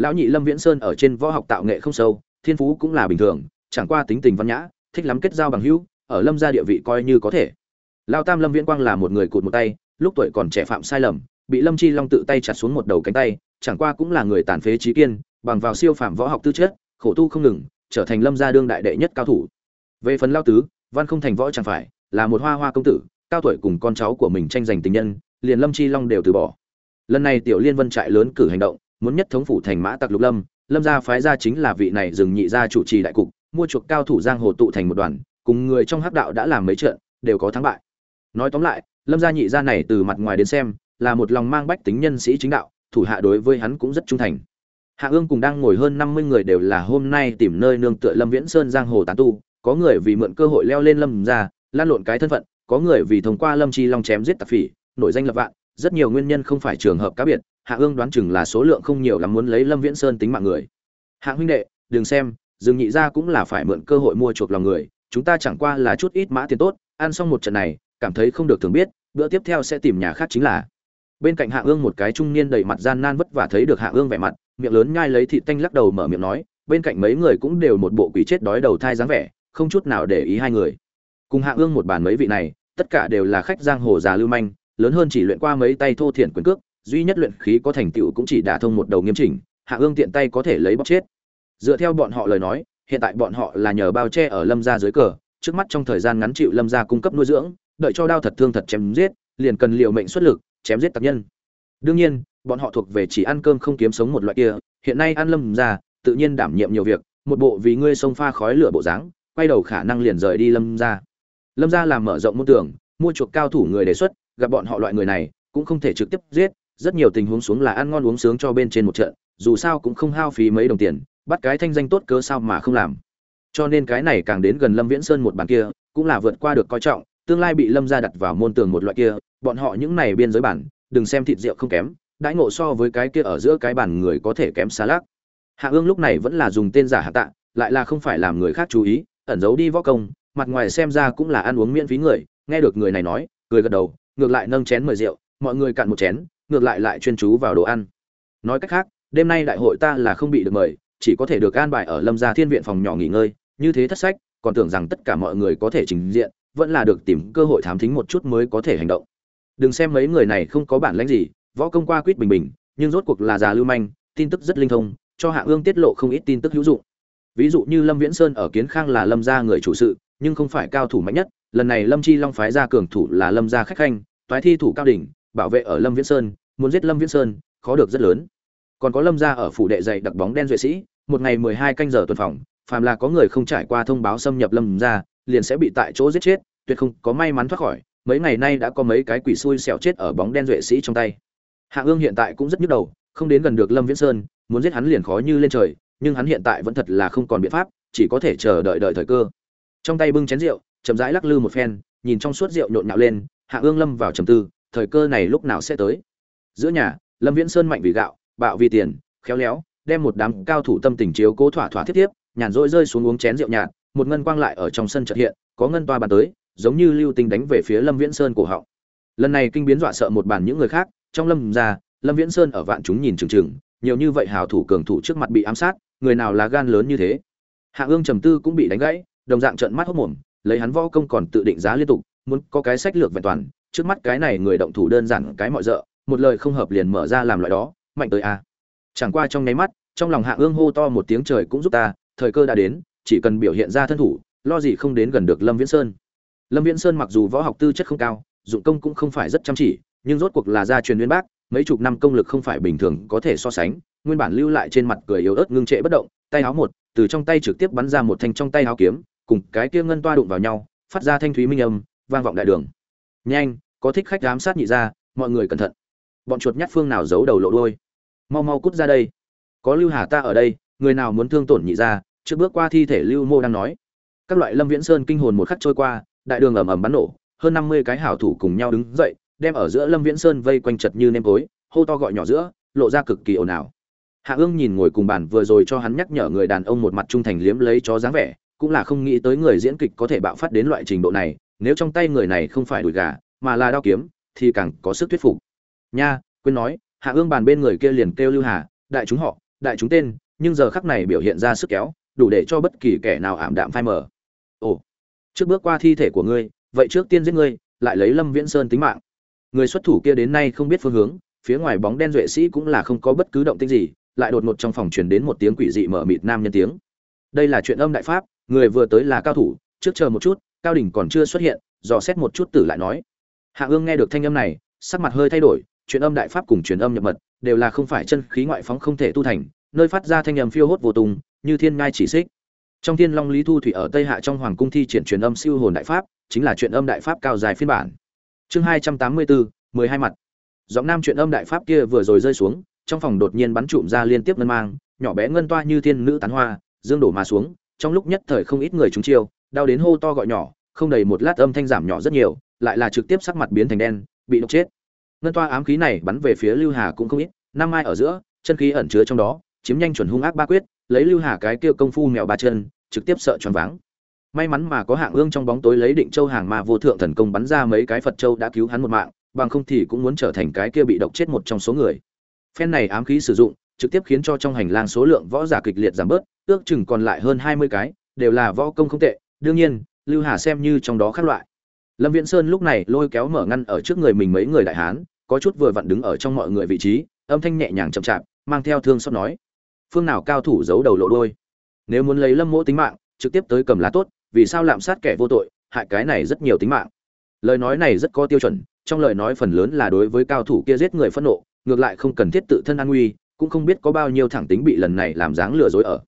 lão nhị lâm viễn sơn ở trên võ học tạo nghệ không sâu, thiên phú cũng là bình thường, chẳng qua tính tình văn nhã, thích lắm kết giao bằng hữu, ở lâm gia địa vị coi như có thể. Lao tam lâm viễn quang là một người cụt một tay, lúc tuổi còn trẻ phạm sai lầm, bị lâm chi long tự tay chặt xuống một đầu cánh tay, chẳng qua cũng là người tàn phế trí kiên, bằng vào siêu phạm võ học tư chất, khổ tu không ngừng, trở thành lâm gia đương đại đệ nhất cao thủ. Về phần lao tứ, văn không thành võ chẳng phải, là một hoa hoa công tử, cao tuổi cùng con cháu của mình tranh giành tình nhân, liền lâm chi long đều từ bỏ. Lần này tiểu liên vân trại lớn cử hành động muốn nhất thống phủ thành mã tặc lục lâm lâm gia phái gia chính là vị này dừng nhị gia chủ trì đại cục, mua chuộc cao thủ giang hồ tụ thành một đoàn, cùng người trong hắc đạo đã làm mấy trận, đều có thắng bại. Nói tóm lại, lâm gia nhị gia này từ mặt ngoài đến xem, là một lòng mang bách tính nhân sĩ chính đạo, thủ hạ đối với hắn cũng rất trung thành. Hạ ương cùng đang ngồi hơn năm mươi người đều là hôm nay tìm nơi nương tựa lâm viễn sơn giang hồ tán tu, có người vì mượn cơ hội leo lên lâm gia, lan lộn cái thân phận, có người vì thông qua lâm chi long chém giết tạp phỉ, nổi danh lập vạn rất nhiều nguyên nhân không phải trường hợp cá biệt, hạ ương đoán chừng là số lượng không nhiều lắm muốn lấy lâm viễn sơn tính mạng người. Hạ huynh đệ, đừng xem, Dương nhị ra cũng là phải mượn cơ hội mua chuộc lòng người, chúng ta chẳng qua là chút ít mã tiền tốt, ăn xong một trận này, cảm thấy không được thường biết, bữa tiếp theo sẽ tìm nhà khác chính là. Bên cạnh hạ ương một cái trung niên đầy mặt gian nan vất vả thấy được hạ ương vẻ mặt, miệng lớn nhai lấy thị tanh lắc đầu mở miệng nói, bên cạnh mấy người cũng đều một bộ quỷ chết đói đầu thai dáng vẻ, không chút nào để ý hai người. Cùng hạ ương một bàn mấy vị này, tất cả đều là khách giang hồ già lưu manh lớn hơn chỉ luyện qua mấy tay thô thiển quyền cước, duy nhất luyện khí có thành tựu cũng chỉ đả thông một đầu nghiêm chỉnh, hạ ương tiện tay có thể lấy bóc chết. Dựa theo bọn họ lời nói, hiện tại bọn họ là nhờ bao che ở lâm gia dưới cờ, trước mắt trong thời gian ngắn chịu lâm gia cung cấp nuôi dưỡng, đợi cho đao thật thương thật chém giết, liền cần liều mệnh xuất lực, chém giết tập nhân. Đương nhiên, bọn họ thuộc về chỉ ăn cơm không kiếm sống một loại kia, hiện nay ăn lâm gia, tự nhiên đảm nhiệm nhiều việc, một bộ vì ngươi sông pha khói lửa bộ dáng, quay đầu khả năng liền rời đi lâm gia. Lâm gia làm mở rộng môn tưởng, mua chuộc cao thủ người đề xuất gặp bọn họ loại người này, cũng không thể trực tiếp giết, rất nhiều tình huống xuống là ăn ngon uống sướng cho bên trên một trận, dù sao cũng không hao phí mấy đồng tiền, bắt cái thanh danh tốt cớ sao mà không làm. Cho nên cái này càng đến gần lâm viễn sơn một bàn kia, cũng là vượt qua được coi trọng, tương lai bị lâm gia đặt vào môn tường một loại kia, bọn họ những này biên giới bản, đừng xem thịt rượu không kém, đãi ngộ so với cái kia ở giữa cái bản người có thể kém xa lác hạ ương lúc này vẫn là dùng tên giả hạ tạ, lại là không phải làm người khác chú ý, ẩn giấu đi võ công, mặt ngoài xem ra cũng là ăn uống miễn phí người, nghe được người này nói, cười gật đầu ngược lại nâng chén mời rượu, mọi người cạn một chén, ngược lại lại chuyên chú vào đồ ăn. Nói cách khác, đêm nay đại hội ta là không bị được mời, chỉ có thể được an bài ở lâm gia thiên viện phòng nhỏ nghỉ ngơi, như thế thất sách, còn tưởng rằng tất cả mọi người có thể trình diện, vẫn là được tìm cơ hội thám thính một chút mới có thể hành động. Đừng xem mấy người này không có bản lãnh gì, võ công qua quýt bình bình, nhưng rốt cuộc là già lưu manh, tin tức rất linh thông, cho hạ ương tiết lộ không ít tin tức hữu dụng. Ví dụ như lâm viễn sơn ở kiến khang là lâm gia người chủ sự, nhưng không phải cao thủ mạnh nhất, lần này lâm chi long phái ra cường thủ là lâm gia khách khanh toái thi thủ cao đỉnh, bảo vệ ở lâm viễn sơn, muốn giết lâm viễn sơn, khó được rất lớn. Còn có lâm gia ở phủ đệ dày đặc bóng đen duệ sĩ, một ngày mười hai canh giờ tuần phòng, phàm là có người không trải qua thông báo xâm nhập lâm gia, liền sẽ bị tại chỗ giết chết, tuyệt không có may mắn thoát khỏi, mấy ngày nay đã có mấy cái quỷ xui xẻo chết ở bóng đen duệ sĩ trong tay. Hạ ương hiện tại cũng rất nhức đầu, không đến gần được lâm viễn sơn, muốn giết hắn liền khó như lên trời, nhưng hắn hiện tại vẫn thật là không còn biện pháp, chỉ có thể chờ đợi đợi thời cơ. Trong tay bưng chén rượu, chậm rãi lắc lư một phen, nhìn trong suốt rượu nhộn nhạo lên hạ ương lâm vào trầm tư, thời cơ này lúc nào sẽ tới? Giữa nhà, lâm viễn sơn mạnh vì gạo, bạo vì tiền, khéo léo, đem một đám cao thủ tâm tình chiếu cố thỏa thỏa thiết tiếp nhàn rỗi rơi xuống uống chén rượu nhạt, một ngân quang lại ở trong sân chợt hiện, có ngân toa bàn tới, giống như lưu tinh đánh về phía lâm viễn sơn cổ họng. Lần này kinh biến dọa sợ một bàn những người khác, trong lâm ra, lâm viễn sơn ở vạn chúng nhìn chừng chừng, nhiều như vậy hào thủ cường thủ trước mặt bị ám sát, người nào là gan lớn như thế? Hạ ương trầm tư cũng bị đánh gãy, đồng dạng trợn mắt hốc mồm, lấy hắn võ công còn tự định giá liên tục muốn có cái sách lược vẹn toàn, trước mắt cái này người động thủ đơn giản cái mọi dợ một lời không hợp liền mở ra làm loại đó, mạnh tới a. Chẳng qua trong nháy mắt, trong lòng hạ ương hô to một tiếng trời cũng giúp ta, thời cơ đã đến, chỉ cần biểu hiện ra thân thủ, lo gì không đến gần được lâm viễn sơn. Lâm viễn sơn mặc dù võ học tư chất không cao, dụng công cũng không phải rất chăm chỉ, nhưng rốt cuộc là gia truyền nguyên bác, mấy chục năm công lực không phải bình thường có thể so sánh, nguyên bản lưu lại trên mặt cười yếu ớt ngưng trệ bất động, tay áo một, từ trong tay trực tiếp bắn ra một thanh trong tay áo kiếm, cùng cái kia ngân toa đụng vào nhau, phát ra thanh thúy minh âm vang vọng đại đường. Nhanh, có thích khách giám sát nhị ra, mọi người cẩn thận. Bọn chuột nhát phương nào giấu đầu lộ đôi mau mau cút ra đây. Có lưu hà ta ở đây, người nào muốn thương tổn nhị ra, trước bước qua thi thể lưu mô đang nói. Các loại lâm viễn sơn kinh hồn một khắc trôi qua, đại đường ầm ầm bắn nổ, hơn năm mươi cái hảo thủ cùng nhau đứng dậy, đem ở giữa lâm viễn sơn vây quanh chật như nêm tối, hô to gọi nhỏ giữa, lộ ra cực kỳ ồn ào. Hạ ương nhìn ngồi cùng bàn vừa rồi cho hắn nhắc nhở người đàn ông một mặt trung thành liếm lấy chó dáng vẻ, cũng là không nghĩ tới người diễn kịch có thể bạo phát đến loại trình độ này nếu trong tay người này không phải đùi gà, mà là đao kiếm, thì càng có sức thuyết phục. Nha, quên nói, hạ ương bàn bên người kia liền kêu lưu hà, đại chúng họ, đại chúng tên, nhưng giờ khắc này biểu hiện ra sức kéo, đủ để cho bất kỳ kẻ nào ảm đạm phai mờ. Ồ, trước bước qua thi thể của ngươi, vậy trước tiên giết ngươi, lại lấy lâm viễn sơn tính mạng. Người xuất thủ kia đến nay không biết phương hướng, phía ngoài bóng đen duệ sĩ cũng là không có bất cứ động tĩnh gì, lại đột ngột trong phòng truyền đến một tiếng quỷ dị mở mịt nam nhân tiếng. Đây là chuyện âm đại pháp, người vừa tới là cao thủ, trước chờ một chút cao đỉnh còn chưa xuất hiện, dò xét một chút tử lại nói. Hạ ương nghe được thanh âm này, sắc mặt hơi thay đổi, truyền âm đại pháp cùng truyền âm nhập mật, đều là không phải chân khí ngoại phóng không thể tu thành, nơi phát ra thanh âm phiêu hốt vô tùng như thiên ngai chỉ xích. Trong thiên long lý thu thủy ở tây hạ trong hoàng cung thi triển truyền âm siêu hồn đại pháp, chính là truyền âm đại pháp cao dài phiên bản. Chương hai trăm tám mươi bốn, mười hai mặt. Giọng nam truyền âm đại pháp kia vừa rồi rơi xuống, trong phòng đột nhiên bắn trụm ra liên tiếp ngân mang, nhỏ bé ngân toa như thiên nữ tán hoa, dương đổ mà xuống, trong lúc nhất thời không ít người trúng chiêu đau đến hô to gọi nhỏ, không đầy một lát âm thanh giảm nhỏ rất nhiều, lại là trực tiếp sắc mặt biến thành đen, bị độc chết. Ngân toa ám khí này bắn về phía lưu hà cũng không ít, năm mai ở giữa, chân khí ẩn chứa trong đó, chiếm nhanh chuẩn hung ác ba quyết, lấy lưu hà cái kia công phu mèo ba chân, trực tiếp sợ choáng váng. May mắn mà có hạng ương trong bóng tối lấy định châu hàng mà vô thượng thần công bắn ra mấy cái phật châu đã cứu hắn một mạng, bằng không thì cũng muốn trở thành cái kia bị độc chết một trong số người. Phen này ám khí sử dụng, trực tiếp khiến cho trong hành lang số lượng võ giả kịch liệt giảm bớt, ước chừng còn lại hơn hai mươi cái, đều là võ công không tệ đương nhiên, lưu hà xem như trong đó khác loại. Lâm viễn sơn lúc này lôi kéo mở ngăn ở trước người mình mấy người đại hán, có chút vừa vặn đứng ở trong mọi người vị trí, âm thanh nhẹ nhàng chậm chạp, mang theo thương xót nói. Phương nào cao thủ giấu đầu lộ đôi nếu muốn lấy lâm mỗ tính mạng, trực tiếp tới cầm lá tốt, vì sao lạm sát kẻ vô tội, hại cái này rất nhiều tính mạng? Lời nói này rất có tiêu chuẩn, trong lời nói phần lớn là đối với cao thủ kia giết người phẫn nộ, ngược lại không cần thiết tự thân an nguy, cũng không biết có bao nhiêu thẳng tính bị lần này làm dáng lừa dối ở.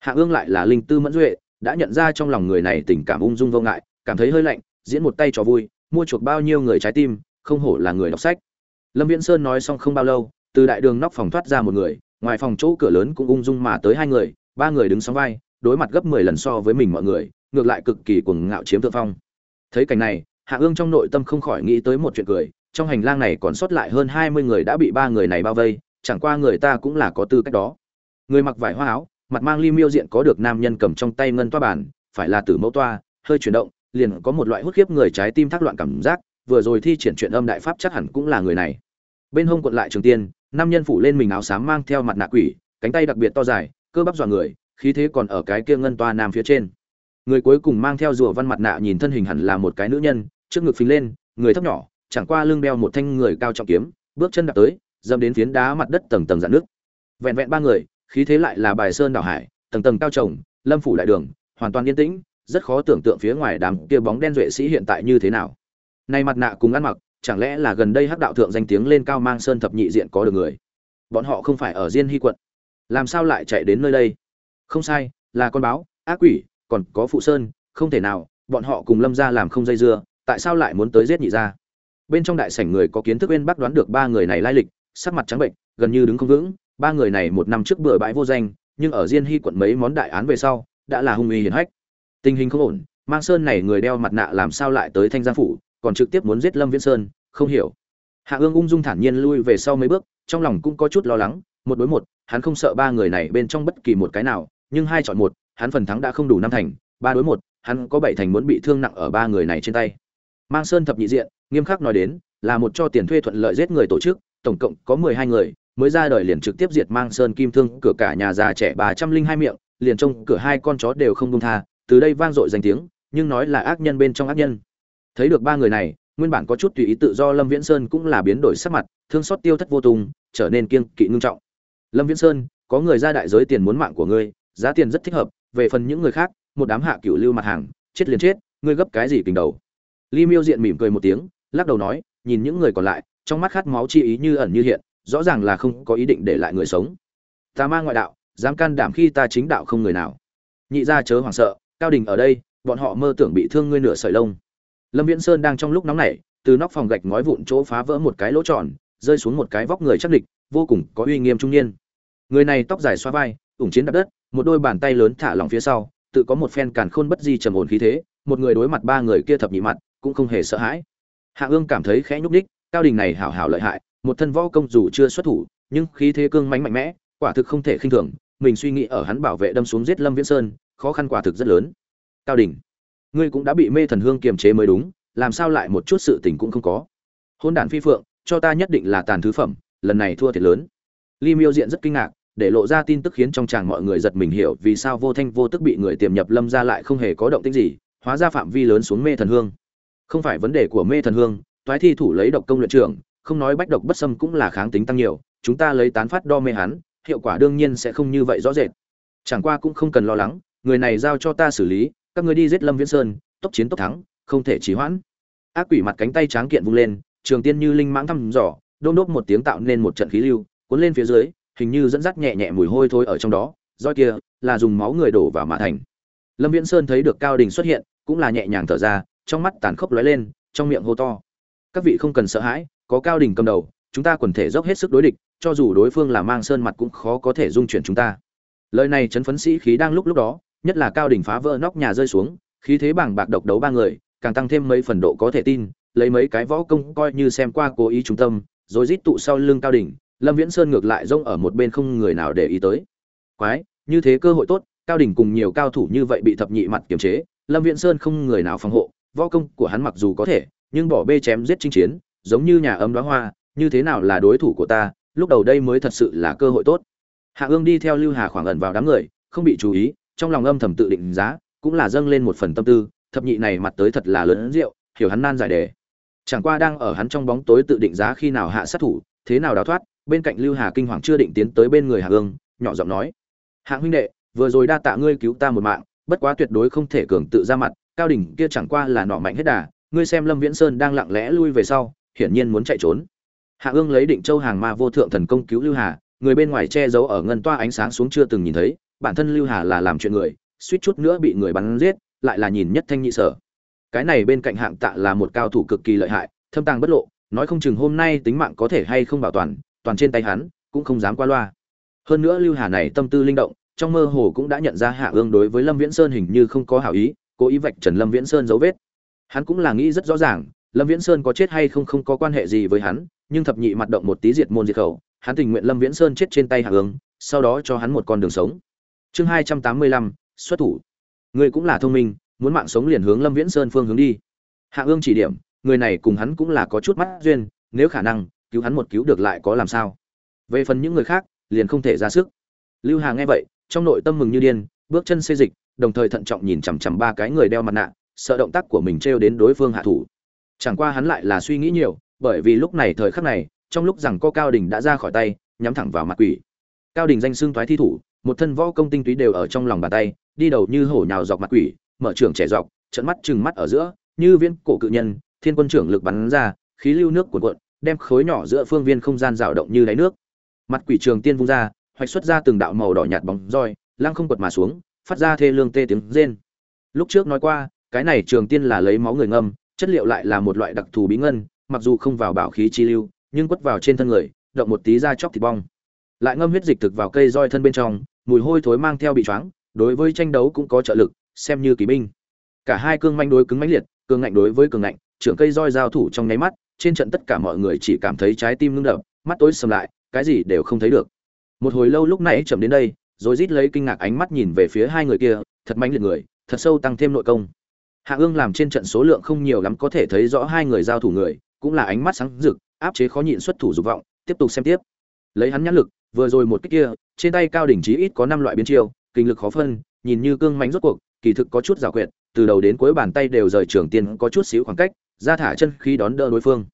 Hạ ương lại là linh tư mẫn duệ đã nhận ra trong lòng người này tình cảm ung dung vô ngại, cảm thấy hơi lạnh, diễn một tay trò vui, mua chuộc bao nhiêu người trái tim, không hổ là người đọc sách. Lâm viễn sơn nói xong không bao lâu, từ đại đường nóc phòng thoát ra một người, ngoài phòng chỗ cửa lớn cũng ung dung mà tới hai người, ba người đứng sóng vai, đối mặt gấp mười lần so với mình mọi người, ngược lại cực kỳ cuồng ngạo chiếm thượng phong. Thấy cảnh này, hạ ương trong nội tâm không khỏi nghĩ tới một chuyện cười, trong hành lang này còn sót lại hơn hai mươi người đã bị ba người này bao vây, chẳng qua người ta cũng là có tư cách đó. Người mặc vải hoa áo mặt mang ly miêu diện có được nam nhân cầm trong tay ngân toa bản, phải là tử mẫu toa, hơi chuyển động, liền có một loại hút khiếp người trái tim thác loạn cảm giác, vừa rồi thi triển chuyện âm đại pháp chắc hẳn cũng là người này. Bên hông quận lại trường tiên, nam nhân phủ lên mình áo xám mang theo mặt nạ quỷ, cánh tay đặc biệt to dài, cơ bắp dọa người, khí thế còn ở cái kia ngân toa nam phía trên. Người cuối cùng mang theo rùa văn mặt nạ nhìn thân hình hẳn là một cái nữ nhân, trước ngực phình lên, người thấp nhỏ, chẳng qua lưng đeo một thanh người cao trọng kiếm, bước chân đạp tới dâm đến phiến đá mặt đất tầng tầng dạn nước. Vẹn vẹn ba người khí thế lại là bài sơn đảo hải, tầng tầng cao trồng, lâm phủ đại đường, hoàn toàn yên tĩnh, rất khó tưởng tượng phía ngoài đám kia bóng đen duệ sĩ hiện tại như thế nào. Nay mặt nạ cùng ăn mặc, chẳng lẽ là gần đây hắc đạo thượng danh tiếng lên cao mang sơn thập nhị diện có được người? Bọn họ không phải ở diên hy quận. Làm sao lại chạy đến nơi đây? Không sai, là con báo, ác quỷ, còn có phụ sơn, không thể nào, bọn họ cùng lâm ra làm không dây dưa, tại sao lại muốn tới giết nhị ra bên trong đại sảnh người có kiến thức bên bác đoán được ba người này lai lịch, sắc mặt trắng bệnh, gần như đứng không vững ba người này một năm trước bừa bãi vô danh, nhưng ở diên hy quận mấy món đại án về sau, đã là hung uy hiển hách. Tình hình không ổn, mang sơn này người đeo mặt nạ làm sao lại tới thanh giang phủ, còn trực tiếp muốn giết lâm viễn sơn, không hiểu. Hạ ương ung dung thản nhiên lui về sau mấy bước, trong lòng cũng có chút lo lắng, một đối một, hắn không sợ ba người này bên trong bất kỳ một cái nào, nhưng hai chọn một, hắn phần thắng đã không đủ năm thành, ba đối một, hắn có bảy thành muốn bị thương nặng ở ba người này trên tay. Mang sơn thập nhị diện, nghiêm khắc nói đến, là một cho tiền thuê thuận lợi giết người tổ chức, tổng cộng có mười hai người mới ra đời liền trực tiếp diệt mang sơn kim thương cửa cả nhà già trẻ bà trăm linh hai miệng liền trông cửa hai con chó đều không đông tha từ đây vang dội danh tiếng nhưng nói là ác nhân bên trong ác nhân. Thấy được ba người này nguyên bản có chút tùy ý tự do lâm viễn sơn cũng là biến đổi sắc mặt thương xót tiêu thất vô tùng trở nên kiêng kỵ ngưng trọng. Lâm viễn sơn có người ra đại giới tiền muốn mạng của ngươi giá tiền rất thích hợp về phần những người khác một đám hạ cựu lưu mặt hàng chết liền chết ngươi gấp cái gì kình đầu? Li Miêu diện mỉm cười một tiếng, lắc đầu nói, nhìn những người còn lại, trong mắt khát máu chi ý như ẩn như hiện, rõ ràng là không có ý định để lại người sống. Ta ma ngoại đạo, dám can đảm khi ta chính đạo không người nào. Nhị gia chớ hoảng sợ, Cao Đình ở đây, bọn họ mơ tưởng bị thương ngươi nửa sợi lông. Lâm Viễn Sơn đang trong lúc nóng nảy, từ nóc phòng gạch ngói vụn chỗ phá vỡ một cái lỗ tròn, rơi xuống một cái vóc người chắc địch, vô cùng có uy nghiêm trung niên. Người này tóc dài xoa vai, ủng chiến đạp đất, một đôi bàn tay lớn thả lỏng phía sau, tự có một phen càn khôn bất di trầm ổn khí thế, một người đối mặt ba người kia thập nhị mặt, cũng không hề sợ hãi hạ ương cảm thấy khẽ nhúc đích cao đình này hảo hảo lợi hại một thân võ công dù chưa xuất thủ, nhưng khí thế cương mãnh mạnh mẽ, quả thực không thể khinh thường. Mình suy nghĩ ở hắn bảo vệ đâm xuống giết lâm viễn sơn, khó khăn quả thực rất lớn. Cao đình, ngươi cũng đã bị mê thần hương kiềm chế mới đúng, làm sao lại một chút sự tình cũng không có? Hôn đản phi phượng, cho ta nhất định là tàn thứ phẩm, lần này thua thiệt lớn. Li miêu diện rất kinh ngạc, để lộ ra tin tức khiến trong chàng mọi người giật mình hiểu vì sao vô thanh vô tức bị người tiềm nhập lâm ra lại không hề có động tĩnh gì, hóa ra phạm vi lớn xuống mê thần hương. Không phải vấn đề của mê thần hương, toái thi thủ lấy độc công luyện trưởng không nói bách độc bất xâm cũng là kháng tính tăng nhiều chúng ta lấy tán phát đo mê hắn hiệu quả đương nhiên sẽ không như vậy rõ rệt. Chẳng qua cũng không cần lo lắng người này giao cho ta xử lý các người đi giết lâm viễn sơn tốc chiến tốc thắng không thể trì hoãn. Ác quỷ mặt cánh tay tráng kiện vung lên trường tiên như linh mãng thăm dò đôm đốt một tiếng tạo nên một trận khí lưu cuốn lên phía dưới hình như dẫn dắt nhẹ nhẹ mùi hôi thôi ở trong đó roi kia là dùng máu người đổ vào mã thành. Lâm viễn sơn thấy được cao đình xuất hiện cũng là nhẹ nhàng thở ra trong mắt tàn khốc lóe lên, trong miệng hô to. Các vị không cần sợ hãi, có cao đỉnh cầm đầu, chúng ta quần thể dốc hết sức đối địch, cho dù đối phương là mang sơn mặt cũng khó có thể dung chuyển chúng ta. Lời này chấn phấn sĩ khí đang lúc lúc đó, nhất là cao đỉnh phá vỡ nóc nhà rơi xuống, khí thế bảng bạc độc đấu ba người, càng tăng thêm mấy phần độ có thể tin, lấy mấy cái võ công coi như xem qua cố ý trung tâm, rồi rít tụ sau lưng cao đỉnh, Lâm Viễn Sơn ngược lại rông ở một bên không người nào để ý tới. Quái, như thế cơ hội tốt, cao đỉnh cùng nhiều cao thủ như vậy bị thập nhị mặt kiềm chế, Lâm Viễn Sơn không người nào phòng hộ, võ công của hắn mặc dù có thể, nhưng bỏ bê chém giết chinh chiến, giống như nhà ấm đóa hoa, như thế nào là đối thủ của ta, lúc đầu đây mới thật sự là cơ hội tốt. Hạ Ương đi theo Lưu Hà khoảng ẩn vào đám người, không bị chú ý, trong lòng âm thầm tự định giá, cũng là dâng lên một phần tâm tư, thập nhị này mặt tới thật là lớn rượu, hiểu hắn nan giải đề chẳng qua đang ở hắn trong bóng tối tự định giá khi nào hạ sát thủ thế nào đào thoát bên cạnh lưu hà kinh hoàng chưa định tiến tới bên người hạ ương nhỏ giọng nói hạ huynh đệ vừa rồi đa tạ ngươi cứu ta một mạng bất quá tuyệt đối không thể cường tự ra mặt cao đỉnh kia chẳng qua là nọ mạnh hết đà ngươi xem lâm viễn sơn đang lặng lẽ lui về sau hiển nhiên muốn chạy trốn. Hạ ương lấy định châu hàng ma vô thượng thần công cứu lưu hà, người bên ngoài che giấu ở ngân toa ánh sáng xuống chưa từng nhìn thấy, bản thân lưu hà là làm chuyện người, suýt chút nữa bị người bắn giết, lại là nhìn nhất thanh nhị sở. Cái này bên cạnh hạng tạ là một cao thủ cực kỳ lợi hại, thâm tàng bất lộ, nói không chừng hôm nay tính mạng có thể hay không bảo toàn toàn trên tay hắn, cũng không dám qua loa. Hơn nữa lưu hà này tâm tư linh động, trong mơ hồ cũng đã nhận ra hạ ương đối với lâm viễn sơn hình như không có hảo ý, cố ý vạch trần lâm viễn sơn dấu vết. Hắn cũng là nghĩ rất rõ ràng lâm viễn sơn có chết hay không không có quan hệ gì với hắn, nhưng thập nhị mặt động một tí diệt môn diệt khẩu, hắn tình nguyện lâm viễn sơn chết trên tay hạ ương sau đó cho hắn một con đường sống. Chương hai trăm tám mươi lăm, xuất thủ. Người cũng là thông minh, muốn mạng sống liền hướng lâm viễn sơn phương hướng đi. Hạ ương chỉ điểm, người này cùng hắn cũng là có chút mắt duyên, nếu khả năng, cứu hắn một cứu được lại có làm sao? Về phần những người khác, liền không thể ra sức. Lưu hà nghe vậy, trong nội tâm mừng như điên, bước chân xê dịch, đồng thời thận trọng nhìn chằm chằm ba cái người đeo mặt nạ, sợ động tác của mình trêu đến đối phương hạ thủ chẳng qua hắn lại là suy nghĩ nhiều, bởi vì lúc này thời khắc này, trong lúc rằng co cao đình đã ra khỏi tay, nhắm thẳng vào mặt quỷ. Cao đình danh xưng thoái thi thủ, một thân võ công tinh túy đều ở trong lòng bàn tay, đi đầu như hổ nhào dọc mặt quỷ, mở trưởng trẻ dọc trận mắt trừng mắt ở giữa, như viên cổ cự nhân, thiên quân trưởng lực bắn ra, khí lưu nước cuộn cuộn, đem khối nhỏ giữa phương viên không gian rào động như đáy nước. Mặt quỷ trường tiên vung ra, hoạch xuất ra từng đạo màu đỏ nhạt bóng roi, lăng không quật mà xuống, phát ra thê lương tê tiếng rên. Lúc trước nói qua, cái này trường tiên là lấy máu người ngâm chất liệu lại là một loại đặc thù bí ngân, mặc dù không vào bảo khí chi lưu, nhưng quất vào trên thân người, động một tí ra chóc thịt bong. Lại ngâm huyết dịch thực vào cây roi thân bên trong, mùi hôi thối mang theo bị choáng, đối với tranh đấu cũng có trợ lực, xem như kỳ binh. Cả hai cương manh đối cứng mãnh liệt cương ngạnh đối với cường ngạnh, trưởng cây roi giao thủ trong nháy mắt, trên trận tất cả mọi người chỉ cảm thấy trái tim ngưng đập, mắt tối sầm lại, cái gì đều không thấy được. Một hồi lâu lúc nãy chậm đến đây, rồi rít lấy kinh ngạc ánh mắt nhìn về phía hai người kia, thật mãnh liệt người, thật sâu tăng thêm nội công hạ ương làm trên trận số lượng không nhiều lắm có thể thấy rõ hai người giao thủ người, cũng là ánh mắt sáng rực, áp chế khó nhịn xuất thủ dục vọng, tiếp tục xem tiếp. Lấy hắn nhãn lực, vừa rồi một cái kia, trên tay cao đỉnh chí ít có năm loại biến chiêu, kinh lực khó phân, nhìn như cương mánh rốt cuộc, kỳ thực có chút giả quyệt, từ đầu đến cuối bàn tay đều rời trường tiên có chút xíu khoảng cách, ra thả chân khi đón đỡ đối phương.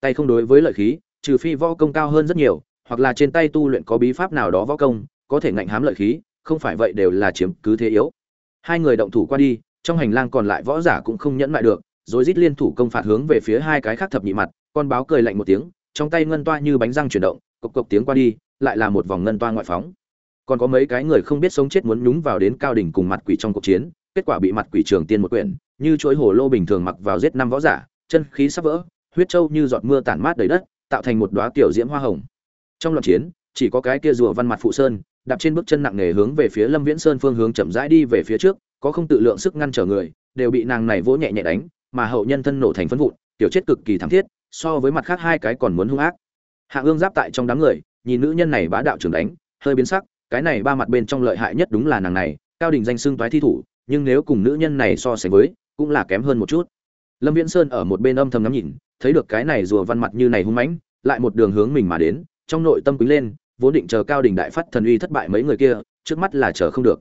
Tay không đối với lợi khí, trừ phi võ công cao hơn rất nhiều, hoặc là trên tay tu luyện có bí pháp nào đó võ công, có thể ngạnh hám lợi khí, không phải vậy đều là chiếm cứ thế yếu. Hai người động thủ qua đi trong hành lang còn lại võ giả cũng không nhẫn lại được, rồi rít liên thủ công phạt hướng về phía hai cái khác thập nhị mặt, con báo cười lạnh một tiếng, trong tay ngân toa như bánh răng chuyển động, cộc cộc tiếng qua đi, lại là một vòng ngân toa ngoại phóng. Còn có mấy cái người không biết sống chết muốn nhúng vào đến cao đỉnh cùng mặt quỷ trong cuộc chiến, kết quả bị mặt quỷ trường tiên một quyển, như chuỗi hồ lô bình thường mặc vào giết năm võ giả, chân khí sắp vỡ, huyết trâu như giọt mưa tản mát đầy đất, tạo thành một đóa tiểu diễm hoa hồng. Trong loạt chiến, chỉ có cái kia rùa văn mặt phụ sơn đạp trên bước chân nặng nề hướng về phía lâm viễn sơn phương hướng chậm rãi đi về phía trước, có không tự lượng sức ngăn trở người, đều bị nàng này vỗ nhẹ nhẹ đánh, mà hậu nhân thân nổ thành phân vụn tiểu chết cực kỳ thảm thiết, so với mặt khác hai cái còn muốn hung ác. Hạ ương giáp tại trong đám người, nhìn nữ nhân này bá đạo trưởng đánh, hơi biến sắc, cái này ba mặt bên trong lợi hại nhất đúng là nàng này, cao đỉnh danh xưng toái thi thủ, nhưng nếu cùng nữ nhân này so sánh với, cũng là kém hơn một chút. Lâm viễn sơn ở một bên âm thầm ngắm nhìn, thấy được cái này rùa văn mặt như này hung mãnh, lại một đường hướng mình mà đến, trong nội tâm quý lên vốn định chờ cao đỉnh đại phát thần uy thất bại mấy người kia, trước mắt là chờ không được.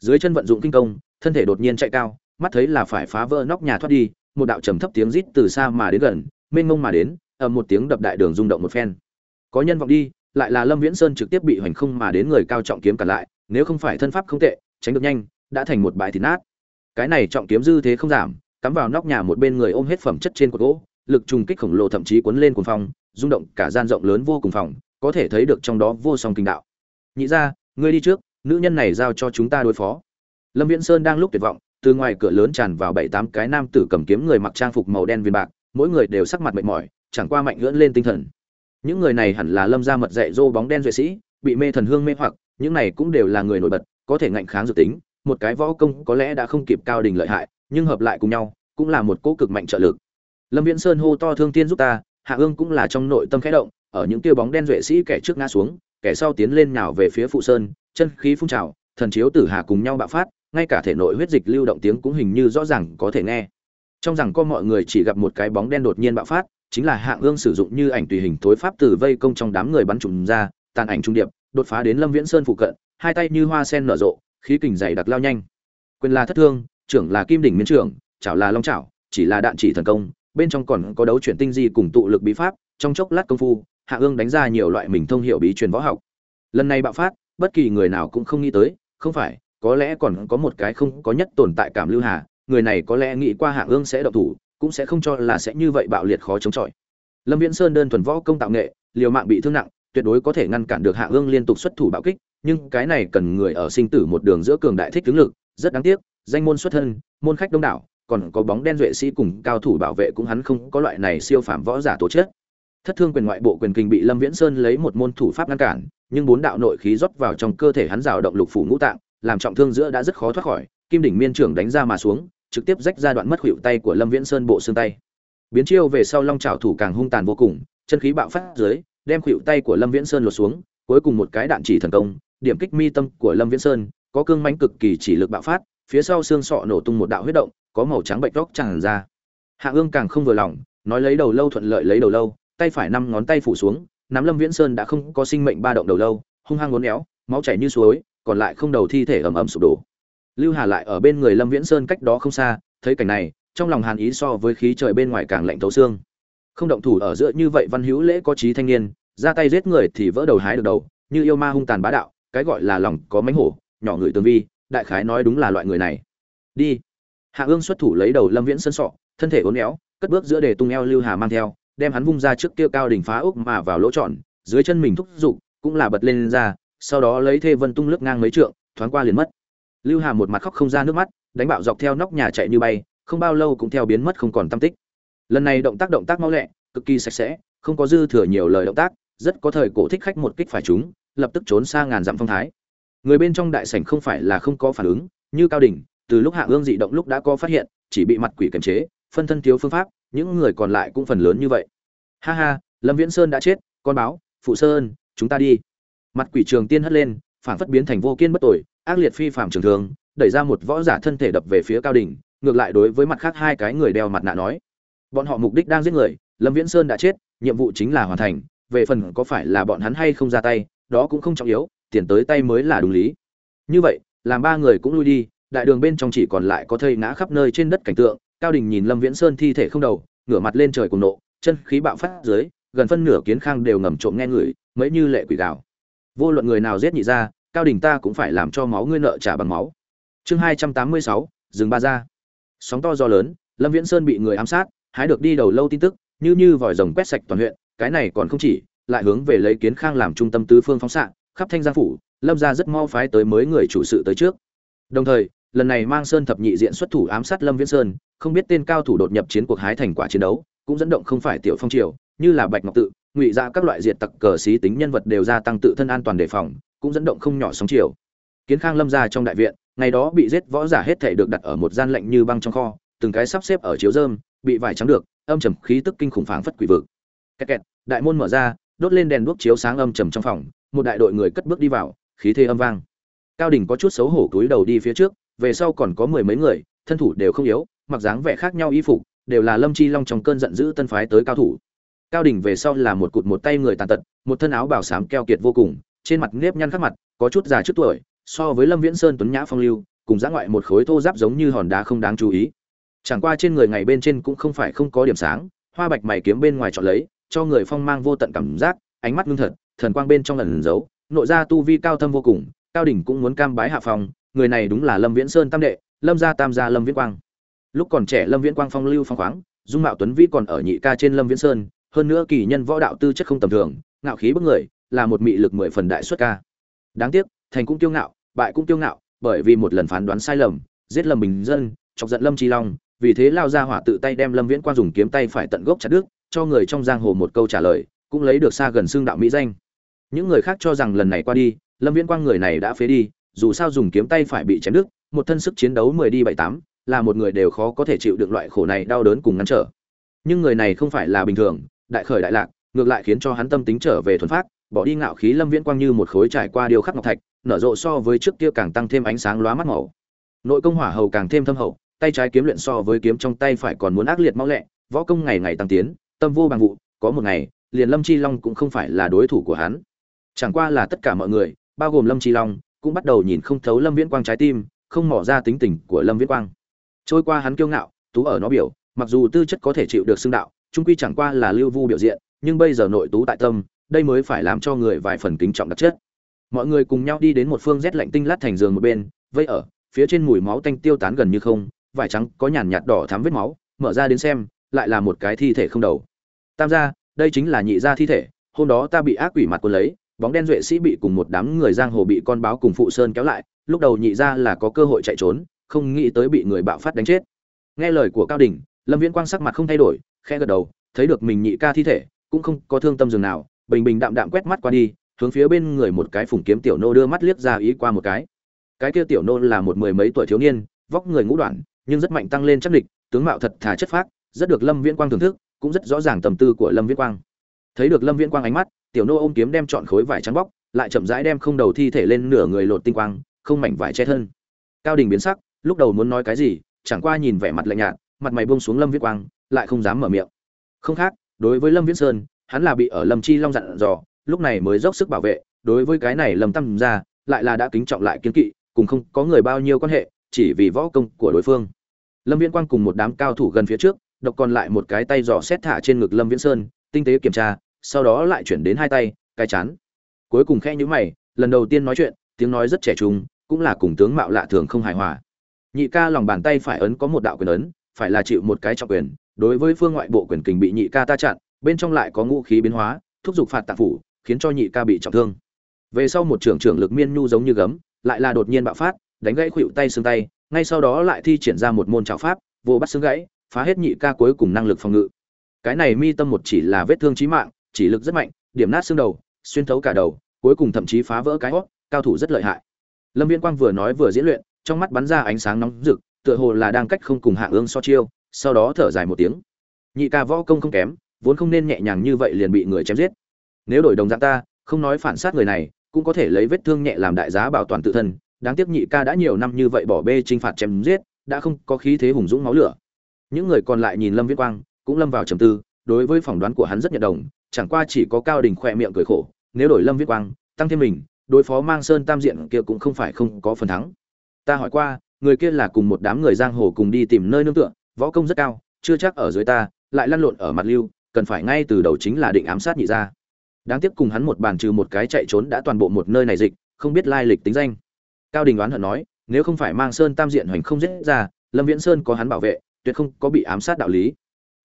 Dưới chân vận dụng kinh công, thân thể đột nhiên chạy cao, mắt thấy là phải phá vỡ nóc nhà thoát đi, một đạo trầm thấp tiếng rít từ xa mà đến gần, mênh mông mà đến, ầm một tiếng đập đại đường rung động một phen. Có nhân vọng đi, lại là lâm viễn sơn trực tiếp bị hoành không mà đến người cao trọng kiếm cản lại, nếu không phải thân pháp không tệ, tránh được nhanh, đã thành một bãi thịt nát. Cái này trọng kiếm dư thế không giảm, cắm vào nóc nhà một bên người ôm hết phẩm chất trên cột gỗ, lực trùng kích khổng lồ thậm chí cuốn lên cuồng phong, rung động cả gian rộng lớn vô cùng phòng có thể thấy được trong đó vô song kinh đạo. Nhị ra ngươi đi trước, nữ nhân này giao cho chúng ta đối phó. Lâm viễn sơn đang lúc tuyệt vọng, từ ngoài cửa lớn tràn vào bảy tám cái nam tử cầm kiếm người mặc trang phục màu đen viên bạc, mỗi người đều sắc mặt mệt mỏi, chẳng qua mạnh lưỡn lên tinh thần. Những người này hẳn là lâm gia mật dạy dô bóng đen duệ sĩ, bị mê thần hương mê hoặc, những này cũng đều là người nổi bật, có thể ngạnh kháng dự tính, một cái võ công có lẽ đã không kịp cao đình lợi hại, nhưng hợp lại cùng nhau, cũng là một cỗ cực mạnh trợ lực. Lâm viễn sơn hô to thương tiên giúp ta, hạ ương cũng là trong nội tâm khẽ động ở những tiêu bóng đen duệ sĩ kẻ trước ngã xuống, kẻ sau tiến lên nhào về phía phụ sơn, chân khí phun trào, thần chiếu tử hà cùng nhau bạo phát, ngay cả thể nội huyết dịch lưu động tiếng cũng hình như rõ ràng có thể nghe. Trong rằng có mọi người chỉ gặp một cái bóng đen đột nhiên bạo phát, chính là hạng ương sử dụng như ảnh tùy hình tối pháp từ vây công trong đám người bắn trùng ra, tàn ảnh trung điệp, đột phá đến lâm viễn sơn phụ cận, hai tay như hoa sen nở rộ, khí kình dày đặc lao nhanh. Quyền là thất thương, trưởng là kim đỉnh miên trưởng, chảo là long chảo, chỉ là đạn chỉ thần công, bên trong còn có đấu chuyển tinh di cùng tụ lực bí pháp, trong chốc lát công phu hạ ương đánh ra nhiều loại mình thông hiểu bí truyền võ học. Lần này bạo phát, bất kỳ người nào cũng không nghĩ tới, không phải, có lẽ còn có một cái không có nhất tồn tại cảm lưu hà, người này có lẽ nghĩ qua hạ ương sẽ độc thủ, cũng sẽ không cho là sẽ như vậy bạo liệt khó chống chọi. Lâm viễn sơn đơn thuần võ công tạo nghệ, liều mạng bị thương nặng, tuyệt đối có thể ngăn cản được hạ ương liên tục xuất thủ bạo kích, nhưng cái này cần người ở sinh tử một đường giữa cường đại thích tướng lực, rất đáng tiếc, danh môn xuất thân, môn khách đông đảo, còn có bóng đen duệ sĩ cùng cao thủ bảo vệ cũng hắn không có loại này siêu phàm võ giả tổ chức thất thương quyền ngoại bộ quyền kinh bị lâm viễn sơn lấy một môn thủ pháp ngăn cản, nhưng bốn đạo nội khí rót vào trong cơ thể hắn rào động lục phủ ngũ tạng, làm trọng thương giữa đã rất khó thoát khỏi, kim đỉnh miên trưởng đánh ra mà xuống, trực tiếp rách ra đoạn mất khuỷu tay của lâm viễn sơn bộ xương tay. Biến chiêu về sau long trào thủ càng hung tàn vô cùng, chân khí bạo phát dưới, đem khuỷu tay của lâm viễn sơn lột xuống, cuối cùng một cái đạn chỉ thần công, điểm kích mi tâm của lâm viễn sơn, có cương mãnh cực kỳ chỉ lực bạo phát, phía sau xương sọ nổ tung một đạo huyết động, có màu trắng bệnh róc tràn ra. Hạ ương càng không vừa lòng, nói lấy đầu lâu thuận lợi lấy đầu lâu tay phải năm ngón tay phủ xuống, nắm lâm viễn sơn đã không có sinh mệnh ba động đầu lâu, hung hăng ngốn éo, máu chảy như suối, còn lại không đầu thi thể ầm ầm sụp đổ. Lưu hà lại ở bên người lâm viễn sơn cách đó không xa, thấy cảnh này, trong lòng hàn ý so với khí trời bên ngoài càng lạnh thấu xương. Không động thủ ở giữa như vậy văn hữu lễ có trí thanh niên, ra tay giết người thì vỡ đầu hái được đầu, như yêu ma hung tàn bá đạo, cái gọi là lòng có mánh hổ, nhỏ người tường vi, đại khái nói đúng là loại người này. Đi. Hạ ương xuất thủ lấy đầu lâm viễn sơn sọ, thân thể uốn éo, cất bước giữa để tung eo lưu hà mang theo đem hắn vung ra trước kia cao đỉnh phá úc mà vào lỗ tròn dưới chân mình thúc dục, cũng là bật lên, lên ra sau đó lấy thê vân tung lướt ngang mấy trượng thoáng qua liền mất. Lưu hà một mặt khóc không ra nước mắt đánh bạo dọc theo nóc nhà chạy như bay không bao lâu cũng theo biến mất không còn tâm tích. Lần này động tác động tác mau lẹ cực kỳ sạch sẽ không có dư thừa nhiều lời động tác rất có thời cổ thích khách một kích phải chúng lập tức trốn xa ngàn dặm phong thái. Người bên trong đại sảnh không phải là không có phản ứng như cao đỉnh từ lúc hạ ương dị động lúc đã có phát hiện chỉ bị mặt quỷ kiềm chế phân thân thiếu phương pháp những người còn lại cũng phần lớn như vậy. Ha ha, lâm viễn sơn đã chết, con báo, phụ sơn, chúng ta đi. Mặt quỷ trường tiên hất lên phản phất biến thành vô kiên bất tội, ác liệt phi phạm trường thường đẩy ra một võ giả thân thể đập về phía cao đỉnh, ngược lại đối với mặt khác hai cái người đeo mặt nạ nói. Bọn họ mục đích đang giết người, lâm viễn sơn đã chết, nhiệm vụ chính là hoàn thành, về phần có phải là bọn hắn hay không ra tay, đó cũng không trọng yếu, tiền tới tay mới là đúng lý. Như vậy, làm ba người cũng lui đi, đại đường bên trong chỉ còn lại có thây ngã khắp nơi trên đất cảnh tượng cao đình nhìn lâm viễn sơn thi thể không đầu, ngửa mặt lên trời cùng nộ, chân khí bạo phát dưới, gần phân nửa kiến khang đều ngầm trộm nghe người, mấy như lệ quỷ gạo vô luận người nào giết nhị ra cao đình ta cũng phải làm cho máu ngươi nợ trả bằng máu. Chương hai trăm tám mươi sáu rừng ba ra sóng to do lớn, lâm viễn sơn bị người ám sát, hái được đi đầu lâu tin tức, như như vòi rồng quét sạch toàn huyện, cái này còn không chỉ, lại hướng về lấy kiến khang làm trung tâm tứ phương phóng xạ, khắp thanh giang phủ, lâm ra rất mau phái tới mới người chủ sự tới trước. Đồng thời, lần này mang sơn thập nhị diện xuất thủ ám sát lâm viễn sơn không biết tên cao thủ đột nhập chiến cuộc hái thành quả chiến đấu, cũng dẫn động không phải tiểu phong triều, như là bạch ngọc tự, ngụy ra các loại diệt tặc cờ xí tính nhân vật đều gia tăng tự thân an toàn đề phòng, cũng dẫn động không nhỏ sóng triều. Kiến khang lâm ra trong đại viện, ngày đó bị giết võ giả hết thể được đặt ở một gian lạnh như băng trong kho, từng cái sắp xếp ở chiếu dơm bị vải trắng được, âm trầm khí tức kinh khủng phảng phất quỷ vực. Kẹt kẹt, đại môn mở ra, đốt lên đèn đuốc chiếu sáng âm trầm trong phòng, một đại đội người cất bước đi vào, khí thế âm vang. Cao đỉnh có chút xấu hổ cúi đầu đi phía trước, về sau còn có mười mấy người, thân thủ đều không yếu mặc dáng vẻ khác nhau y phục, đều là lâm chi long trong cơn giận dữ tân phái tới cao thủ. Cao đỉnh về sau là một cụt một tay người tàn tật, một thân áo bảo sám keo kiệt vô cùng, trên mặt nếp nhăn khắc mặt, có chút già trước tuổi, so với lâm viễn sơn tuấn nhã phong lưu, cùng giã ngoại một khối thô giáp giống như hòn đá không đáng chú ý. Chẳng qua trên người ngày bên trên cũng không phải không có điểm sáng, hoa bạch mày kiếm bên ngoài chọn lấy, cho người phong mang vô tận cảm giác, ánh mắt ngưng thật, thần quang bên trong lần giấu, nội ra tu vi cao thâm vô cùng, cao đỉnh cũng muốn cam bái hạ phòng người này đúng là lâm viễn sơn tam đệ, lâm gia tam gia lâm viễn quang lúc còn trẻ lâm viễn quang phong lưu phong khoáng, dung mạo tuấn vĩ còn ở nhị ca trên lâm viễn sơn, hơn nữa kỳ nhân võ đạo tư chất không tầm thường, ngạo khí bức người, là một mị lực mười phần đại xuất ca. Đáng tiếc, thành cũng kiêu ngạo, bại cũng kiêu ngạo, bởi vì một lần phán đoán sai lầm, giết lầm bình dân, chọc giận lâm tri long, vì thế lao ra hỏa tự tay đem lâm viễn quang dùng kiếm tay phải tận gốc chặt đứt, cho người trong giang hồ một câu trả lời, cũng lấy được xa gần xương đạo mỹ danh. Những người khác cho rằng lần này qua đi, lâm viễn quang người này đã phế đi, dù sao dùng kiếm tay phải bị chém đứt, một thân sức chiến đấu mười đi bảy tám là một người đều khó có thể chịu được loại khổ này đau đớn cùng ngăn trở. Nhưng người này không phải là bình thường, đại khởi đại lạc, ngược lại khiến cho hắn tâm tính trở về thuần phát bỏ đi ngạo khí lâm viễn quang như một khối trải qua điều khắc ngọc thạch, nở rộ so với trước kia càng tăng thêm ánh sáng lóa mắt màu. Nội công hỏa hầu càng thêm thâm hậu, tay trái kiếm luyện so với kiếm trong tay phải còn muốn ác liệt mau lẹ, võ công ngày ngày tăng tiến, tâm vô bằng vụ, có một ngày, liền lâm chi long cũng không phải là đối thủ của hắn. Chẳng qua là tất cả mọi người, bao gồm lâm chi long, cũng bắt đầu nhìn không thấu lâm viễn quang trái tim, không mỏ ra tính tình của lâm viễn quang trôi qua hắn kiêu ngạo, tú ở nó biểu, mặc dù tư chất có thể chịu được xưng đạo, trung quy chẳng qua là lưu vu biểu diện, nhưng bây giờ nội tú tại tâm, đây mới phải làm cho người vài phần kính trọng đặc chất. Mọi người cùng nhau đi đến một phương rét lạnh tinh lát thành giường một bên, vây ở, phía trên mùi máu tanh tiêu tán gần như không, vải trắng có nhàn nhạt đỏ thắm vết máu, mở ra đến xem, lại là một cái thi thể không đầu. Tam gia, đây chính là nhị gia thi thể, hôm đó ta bị ác quỷ mặt quân lấy, bóng đen duệ sĩ bị cùng một đám người giang hồ bị con báo cùng phụ sơn kéo lại, lúc đầu nhị gia là có cơ hội chạy trốn không nghĩ tới bị người bạo phát đánh chết. Nghe lời của cao đình, lâm viễn quang sắc mặt không thay đổi, khẽ gật đầu, thấy được mình nhị ca thi thể, cũng không có thương tâm dường nào, bình bình đạm đạm quét mắt qua đi, hướng phía bên người một cái phùng kiếm tiểu nô đưa mắt liếc ra ý qua một cái. Cái kia tiểu nô là một mười mấy tuổi thiếu niên, vóc người ngũ đoạn, nhưng rất mạnh tăng lên chắc địch, tướng mạo thật thà chất phác, rất được lâm viễn quang thưởng thức, cũng rất rõ ràng tầm tư của lâm viễn quang. Thấy được lâm viễn quang ánh mắt, tiểu nô ôm kiếm đem chọn khối vải trắng bóc, lại chậm rãi đem không đầu thi thể lên nửa người lột tinh quang, không mảnh vải che thân. Cao đình biến sắc lúc đầu muốn nói cái gì, chẳng qua nhìn vẻ mặt lạnh nhạt, mặt mày buông xuống lâm viễn quang, lại không dám mở miệng. Không khác, đối với lâm viễn sơn, hắn là bị ở lâm chi long dặn dò, lúc này mới dốc sức bảo vệ, đối với cái này lâm tâm ra, lại là đã kính trọng lại kiến kỵ, cùng không có người bao nhiêu quan hệ, chỉ vì võ công của đối phương. Lâm viễn quang cùng một đám cao thủ gần phía trước, độc còn lại một cái tay dò xét thả trên ngực lâm viễn sơn, tinh tế kiểm tra, sau đó lại chuyển đến hai tay, cái chán. Cuối cùng khe nhữ mày, lần đầu tiên nói chuyện, tiếng nói rất trẻ trung, cũng là cùng tướng mạo lạ thường không hài hòa nhị ca lòng bàn tay phải ấn có một đạo quyền ấn, phải là chịu một cái trọng quyền. Đối với phương ngoại bộ quyền kình bị nhị ca ta chặn, bên trong lại có ngũ khí biến hóa, thúc giục phạt tạp phủ, khiến cho nhị ca bị trọng thương. Về sau một trưởng trưởng lực miên nhu giống như gấm, lại là đột nhiên bạo phát, đánh gãy khuỵu tay xương tay, ngay sau đó lại thi triển ra một môn trào pháp, vô bắt xương gãy, phá hết nhị ca cuối cùng năng lực phòng ngự. Cái này mi tâm một chỉ là vết thương chí mạng, chỉ lực rất mạnh, điểm nát xương đầu, xuyên thấu cả đầu, cuối cùng thậm chí phá vỡ cái hót, cao thủ rất lợi hại. Lâm Viên quang vừa nói vừa diễn luyện trong mắt bắn ra ánh sáng nóng rực, tựa hồ là đang cách không cùng hạ ương so chiêu, sau đó thở dài một tiếng. Nhị ca võ công không kém, vốn không nên nhẹ nhàng như vậy liền bị người chém giết. Nếu đổi đồng dạng ta, không nói phản sát người này, cũng có thể lấy vết thương nhẹ làm đại giá bảo toàn tự thân. Đáng tiếc nhị ca đã nhiều năm như vậy bỏ bê chinh phạt chém giết, đã không có khí thế hùng dũng máu lửa. Những người còn lại nhìn lâm viết quang, cũng lâm vào trầm tư, đối với phỏng đoán của hắn rất nhận đồng, chẳng qua chỉ có cao đình khỏe miệng cười khổ, nếu đổi lâm viết quang, tăng thêm mình, đối phó mang sơn tam diện kia cũng không phải không có phần thắng ta hỏi qua, người kia là cùng một đám người giang hồ cùng đi tìm nơi nương tựa, võ công rất cao, chưa chắc ở dưới ta, lại lăn lộn ở mặt lưu, cần phải ngay từ đầu chính là định ám sát nhị gia. Đáng tiếc cùng hắn một bàn trừ một cái chạy trốn đã toàn bộ một nơi này dịch, không biết lai lịch tính danh. Cao đình đoán hận nói, nếu không phải mang sơn tam diện hoành không dễ ra, lâm viễn sơn có hắn bảo vệ, tuyệt không có bị ám sát đạo lý.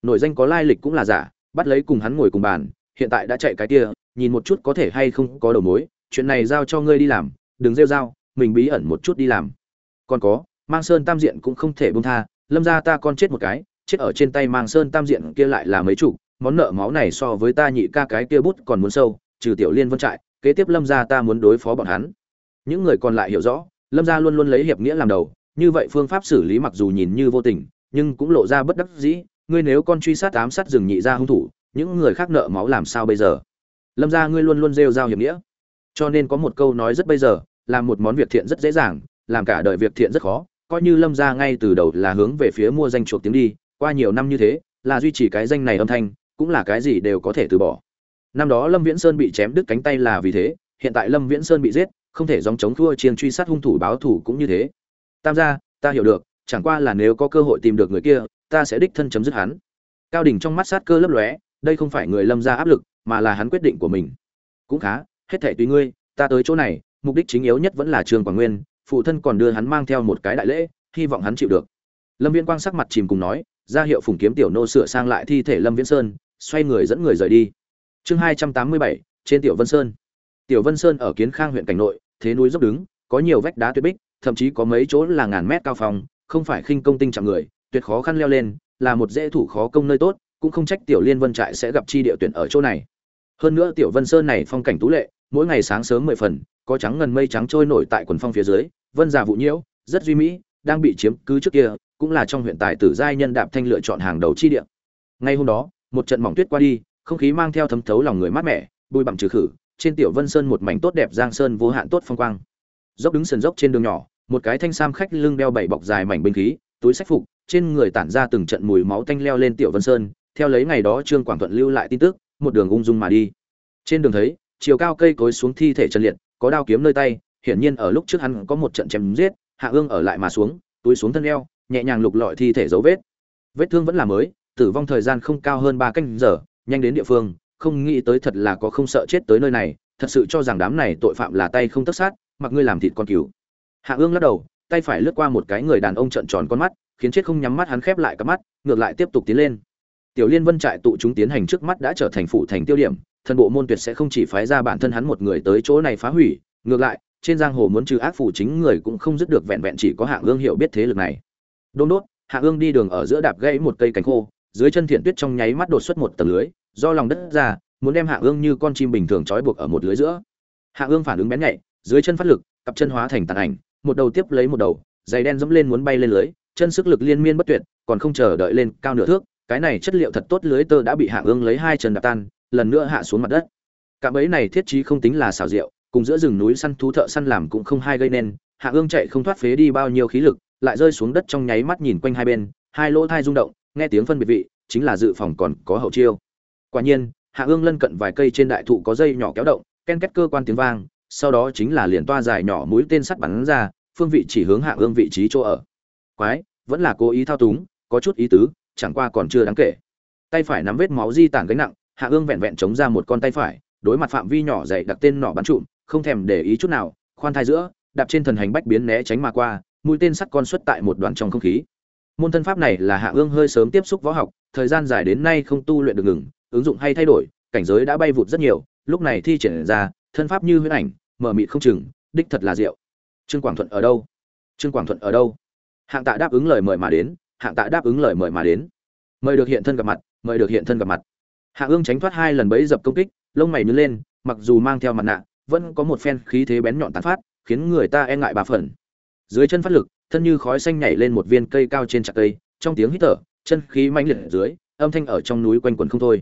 Nội danh có lai lịch cũng là giả, bắt lấy cùng hắn ngồi cùng bàn, hiện tại đã chạy cái kia, nhìn một chút có thể hay không có đầu mối, chuyện này giao cho ngươi đi làm, đừng rêu dao mình bí ẩn một chút đi làm còn có, mang sơn tam diện cũng không thể bông tha, lâm ra ta con chết một cái, chết ở trên tay mang sơn tam diện kia lại là mấy chủ món nợ máu này so với ta nhị ca cái kia bút còn muốn sâu, trừ tiểu liên vân trại, kế tiếp lâm ra ta muốn đối phó bọn hắn. Những người còn lại hiểu rõ, lâm gia luôn luôn lấy hiệp nghĩa làm đầu, như vậy phương pháp xử lý mặc dù nhìn như vô tình, nhưng cũng lộ ra bất đắc dĩ, ngươi nếu con truy sát ám sát rừng nhị ra hung thủ, những người khác nợ máu làm sao bây giờ? Lâm gia ngươi luôn luôn rêu rao hiệp nghĩa. Cho nên có một câu nói rất bây giờ làm một món việc thiện rất dễ dàng làm cả đời việc thiện rất khó, coi như lâm gia ngay từ đầu là hướng về phía mua danh chuộc tiếng đi, qua nhiều năm như thế, là duy trì cái danh này âm thanh, cũng là cái gì đều có thể từ bỏ. Năm đó lâm viễn sơn bị chém đứt cánh tay là vì thế, hiện tại lâm viễn sơn bị giết, không thể dòng chống thua chiên truy sát hung thủ báo thủ cũng như thế. Tam gia, ta hiểu được, chẳng qua là nếu có cơ hội tìm được người kia, ta sẽ đích thân chấm dứt hắn. Cao đỉnh trong mắt sát cơ lấp lóe, đây không phải người lâm ra áp lực, mà là hắn quyết định của mình. Cũng khá, hết thể tùy ngươi, ta tới chỗ này, mục đích chính yếu nhất vẫn là trường quảng nguyên phụ thân còn đưa hắn mang theo một cái đại lễ, hy vọng hắn chịu được. Lâm viễn quang sắc mặt chìm cùng nói, ra hiệu phùng kiếm tiểu nô sửa sang lại thi thể lâm viễn sơn, xoay người dẫn người rời đi. Chương hai trăm tám mươi bảy, trên tiểu vân sơn. Tiểu vân sơn ở kiến khang huyện cảnh nội, thế núi dốc đứng, có nhiều vách đá tuyệt bích, thậm chí có mấy chỗ là ngàn mét cao phòng, không phải khinh công tinh chạm người, tuyệt khó khăn leo lên, là một dễ thủ khó công nơi tốt, cũng không trách tiểu liên vân trại sẽ gặp chi địa tuyển ở chỗ này. Hơn nữa tiểu vân sơn này phong cảnh tú lệ, mỗi ngày sáng sớm mười phần có trắng ngần mây trắng trôi nổi tại quần phong phía dưới, vân già vụ nhiễu, rất duy mỹ, đang bị chiếm cứ trước kia, cũng là trong huyện tài tử giai nhân đạp thanh lựa chọn hàng đầu chi địa. Ngay hôm đó, một trận mỏng tuyết qua đi, không khí mang theo thấm thấu lòng người mát mẻ, bụi bặm trừ khử, trên tiểu vân sơn một mảnh tốt đẹp giang sơn vô hạn tốt phong quang. Dốc đứng sườn dốc trên đường nhỏ, một cái thanh sam khách lưng đeo bảy bọc dài mảnh binh khí, túi sách phục, trên người tản ra từng trận mùi máu tanh leo lên tiểu vân sơn, theo lấy ngày đó trương quảng thuận lưu lại tin tức, một đường ung dung mà đi. Trên đường thấy, chiều cao cây cối xuống thi thể trần liệt có đao kiếm nơi tay, hiển nhiên ở lúc trước hắn có một trận chém giết, hạ ương ở lại mà xuống, túi xuống thân eo, nhẹ nhàng lục lọi thi thể dấu vết. Vết thương vẫn là mới, tử vong thời gian không cao hơn ba canh giờ, nhanh đến địa phương, không nghĩ tới thật là có không sợ chết tới nơi này, thật sự cho rằng đám này tội phạm là tay không tất sát, mặc ngươi làm thịt con cừu. Hạ ương lắc đầu, tay phải lướt qua một cái người đàn ông trợn tròn con mắt, khiến chết không nhắm mắt hắn khép lại cặp mắt, ngược lại tiếp tục tiến lên. Tiểu liên vân trại tụ chúng tiến hành trước mắt đã trở thành phụ thành tiêu điểm thần bộ môn tuyệt sẽ không chỉ phái ra bản thân hắn một người tới chỗ này phá hủy, ngược lại, trên giang hồ muốn trừ ác phủ chính người cũng không dứt được vẹn vẹn chỉ có hạ ương hiểu biết thế lực này. Đôn đốt, hạ ương đi đường ở giữa đạp gãy một cây cánh khô, dưới chân thiện tuyết trong nháy mắt đột xuất một tầng lưới, do lòng đất ra, muốn đem hạ ương như con chim bình thường trói buộc ở một lưới giữa. Hạ ương phản ứng bén nhạy, dưới chân phát lực, cặp chân hóa thành tàn ảnh, một đầu tiếp lấy một đầu, giày đen dẫm lên muốn bay lên lưới, chân sức lực liên miên bất tuyệt, còn không chờ đợi lên cao nửa thước, cái này chất liệu thật tốt lưới tơ đã bị hạ ương lấy hai chân đạp tan lần nữa hạ xuống mặt đất. Cạm bẫy này thiết trí không tính là xảo diệu, cùng giữa rừng núi săn thú thợ săn làm cũng không hai gây nên, hạ ương chạy không thoát phế đi bao nhiêu khí lực, lại rơi xuống đất trong nháy mắt nhìn quanh hai bên, hai lỗ thai rung động, nghe tiếng phân biệt vị, chính là dự phòng còn có hậu chiêu. Quả nhiên, hạ ương lân cận vài cây trên đại thụ có dây nhỏ kéo động, ken kết cơ quan tiếng vang, sau đó chính là liền toa dài nhỏ mũi tên sắt bắn ra, phương vị chỉ hướng hạ ương vị trí chỗ ở. Quái, vẫn là cố ý thao túng, có chút ý tứ, chẳng qua còn chưa đáng kể. Tay phải nắm vết máu di tản gánh nặng hạ ương vẹn vẹn chống ra một con tay phải, đối mặt phạm vi nhỏ dày đặt tên nỏ bắn trụm, không thèm để ý chút nào, khoan thai giữa, đạp trên thần hành bách biến né tránh mà qua, mũi tên sắt con xuất tại một đoàn trong không khí. Môn thân pháp này là hạ ương hơi sớm tiếp xúc võ học, thời gian dài đến nay không tu luyện được ngừng, ứng dụng hay thay đổi, cảnh giới đã bay vụt rất nhiều, lúc này thi triển ra, thân pháp như huyễn ảnh, mở mịt không chừng, đích thật là diệu. Trương quảng thuận ở đâu? Trương quảng thuận ở đâu? Hạng tạ đáp ứng lời mời mà đến, hạng tạ đáp ứng lời mời mà đến. Mời được hiện thân gặp mặt, mời được hiện thân gặp mặt hạ ương tránh thoát hai lần bẫy dập công kích, lông mày nhướng lên, mặc dù mang theo mặt nạ, vẫn có một phen khí thế bén nhọn tán phát, khiến người ta e ngại bà phần. Dưới chân phát lực, thân như khói xanh nhảy lên một viên cây cao trên chặt cây, trong tiếng hít thở, chân khí mãnh liệt ở dưới, âm thanh ở trong núi quanh quẩn không thôi.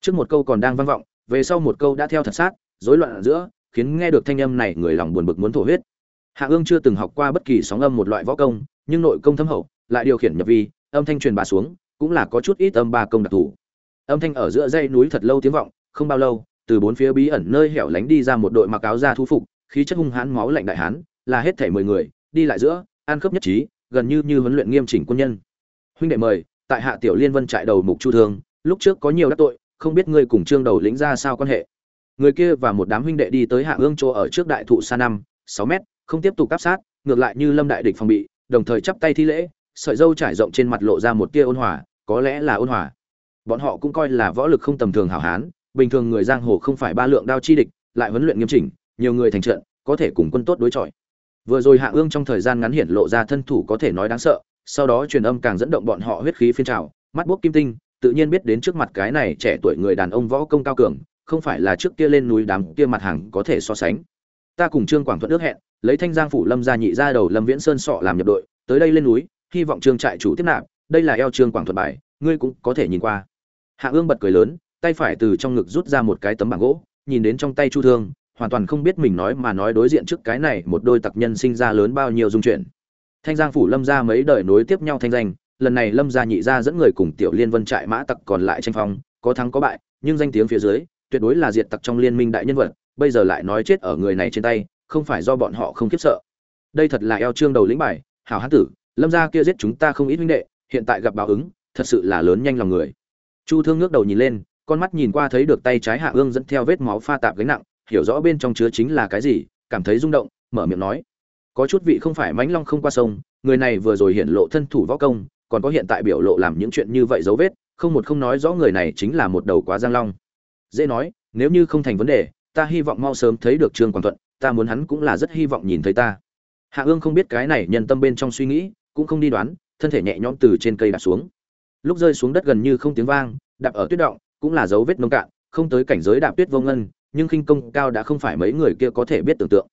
Trước một câu còn đang vang vọng, về sau một câu đã theo thật sát, rối loạn ở giữa, khiến nghe được thanh âm này người lòng buồn bực muốn thổ huyết. Hạ ương chưa từng học qua bất kỳ sóng âm một loại võ công, nhưng nội công thâm hậu, lại điều khiển nhập vi, âm thanh truyền bà xuống, cũng là có chút ít âm ba công đặc thù âm thanh ở giữa dãy núi thật lâu tiếng vọng, không bao lâu, từ bốn phía bí ẩn nơi hẻo lánh đi ra một đội mặc áo da thu phục, khí chất hung hãn máu lạnh đại hán, là hết thảy mười người, đi lại giữa an khớp nhất trí, gần như như huấn luyện nghiêm chỉnh quân nhân. Huynh đệ mời, tại hạ tiểu liên vân trại đầu mục chu thương, lúc trước có nhiều đắc tội, không biết ngươi cùng trương đầu lĩnh ra sao quan hệ. Người kia và một đám huynh đệ đi tới hạ ương chỗ ở trước đại thụ xa năm, sáu mét, không tiếp tục áp sát, ngược lại như lâm đại địch phòng bị, đồng thời chắp tay thi lễ, sợi dâu trải rộng trên mặt lộ ra một tia ôn hòa, có lẽ là ôn hòa bọn họ cũng coi là võ lực không tầm thường hảo hán, bình thường người giang hồ không phải ba lượng đao chi địch, lại huấn luyện nghiêm chỉnh, nhiều người thành trận, có thể cùng quân tốt đối chọi. Vừa rồi hạ ương trong thời gian ngắn hiển lộ ra thân thủ có thể nói đáng sợ, sau đó truyền âm càng dẫn động bọn họ huyết khí phiên trào, mắt bốc kim tinh, tự nhiên biết đến trước mặt cái này trẻ tuổi người đàn ông võ công cao cường, không phải là trước kia lên núi đám kia mặt hàng có thể so sánh. Ta cùng trương quảng thuận ước hẹn, lấy thanh giang phủ lâm gia nhị ra đầu lâm viễn sơn sọ làm nhập đội, tới đây lên núi, hy vọng trương trại chủ tiếp nạp, đây là eo trương quảng thuận bài, ngươi cũng có thể nhìn qua hạ ương bật cười lớn, tay phải từ trong ngực rút ra một cái tấm bảng gỗ, nhìn đến trong tay chu thương, hoàn toàn không biết mình nói mà nói đối diện trước cái này một đôi tặc nhân sinh ra lớn bao nhiêu dung chuyện. Thanh giang phủ lâm gia mấy đời nối tiếp nhau thanh danh, lần này lâm gia nhị gia dẫn người cùng tiểu liên vân trại mã tặc còn lại tranh phong, có thắng có bại, nhưng danh tiếng phía dưới, tuyệt đối là diệt tặc trong liên minh đại nhân vật, bây giờ lại nói chết ở người này trên tay, không phải do bọn họ không khiếp sợ. Đây thật là eo trương đầu lĩnh bài, hảo hán tử, lâm gia kia giết chúng ta không ít huynh đệ, hiện tại gặp báo ứng, thật sự là lớn nhanh lòng người chu thương ngước đầu nhìn lên, con mắt nhìn qua thấy được tay trái hạ ương dẫn theo vết máu pha tạp gánh nặng, hiểu rõ bên trong chứa chính là cái gì, cảm thấy rung động, mở miệng nói. Có chút vị không phải mãnh long không qua sông, người này vừa rồi hiện lộ thân thủ võ công, còn có hiện tại biểu lộ làm những chuyện như vậy dấu vết, không một không nói rõ người này chính là một đầu quá giang long. Dễ nói, nếu như không thành vấn đề, ta hy vọng mau sớm thấy được trương quảng thuận, ta muốn hắn cũng là rất hy vọng nhìn thấy ta. Hạ ương không biết cái này nhân tâm bên trong suy nghĩ, cũng không đi đoán, thân thể nhẹ nhõm từ trên cây đạp xuống lúc rơi xuống đất gần như không tiếng vang, đạp ở tuyết động, cũng là dấu vết nông cạn, không tới cảnh giới đạp tuyết vô ngân, nhưng khinh công cao đã không phải mấy người kia có thể biết tưởng tượng.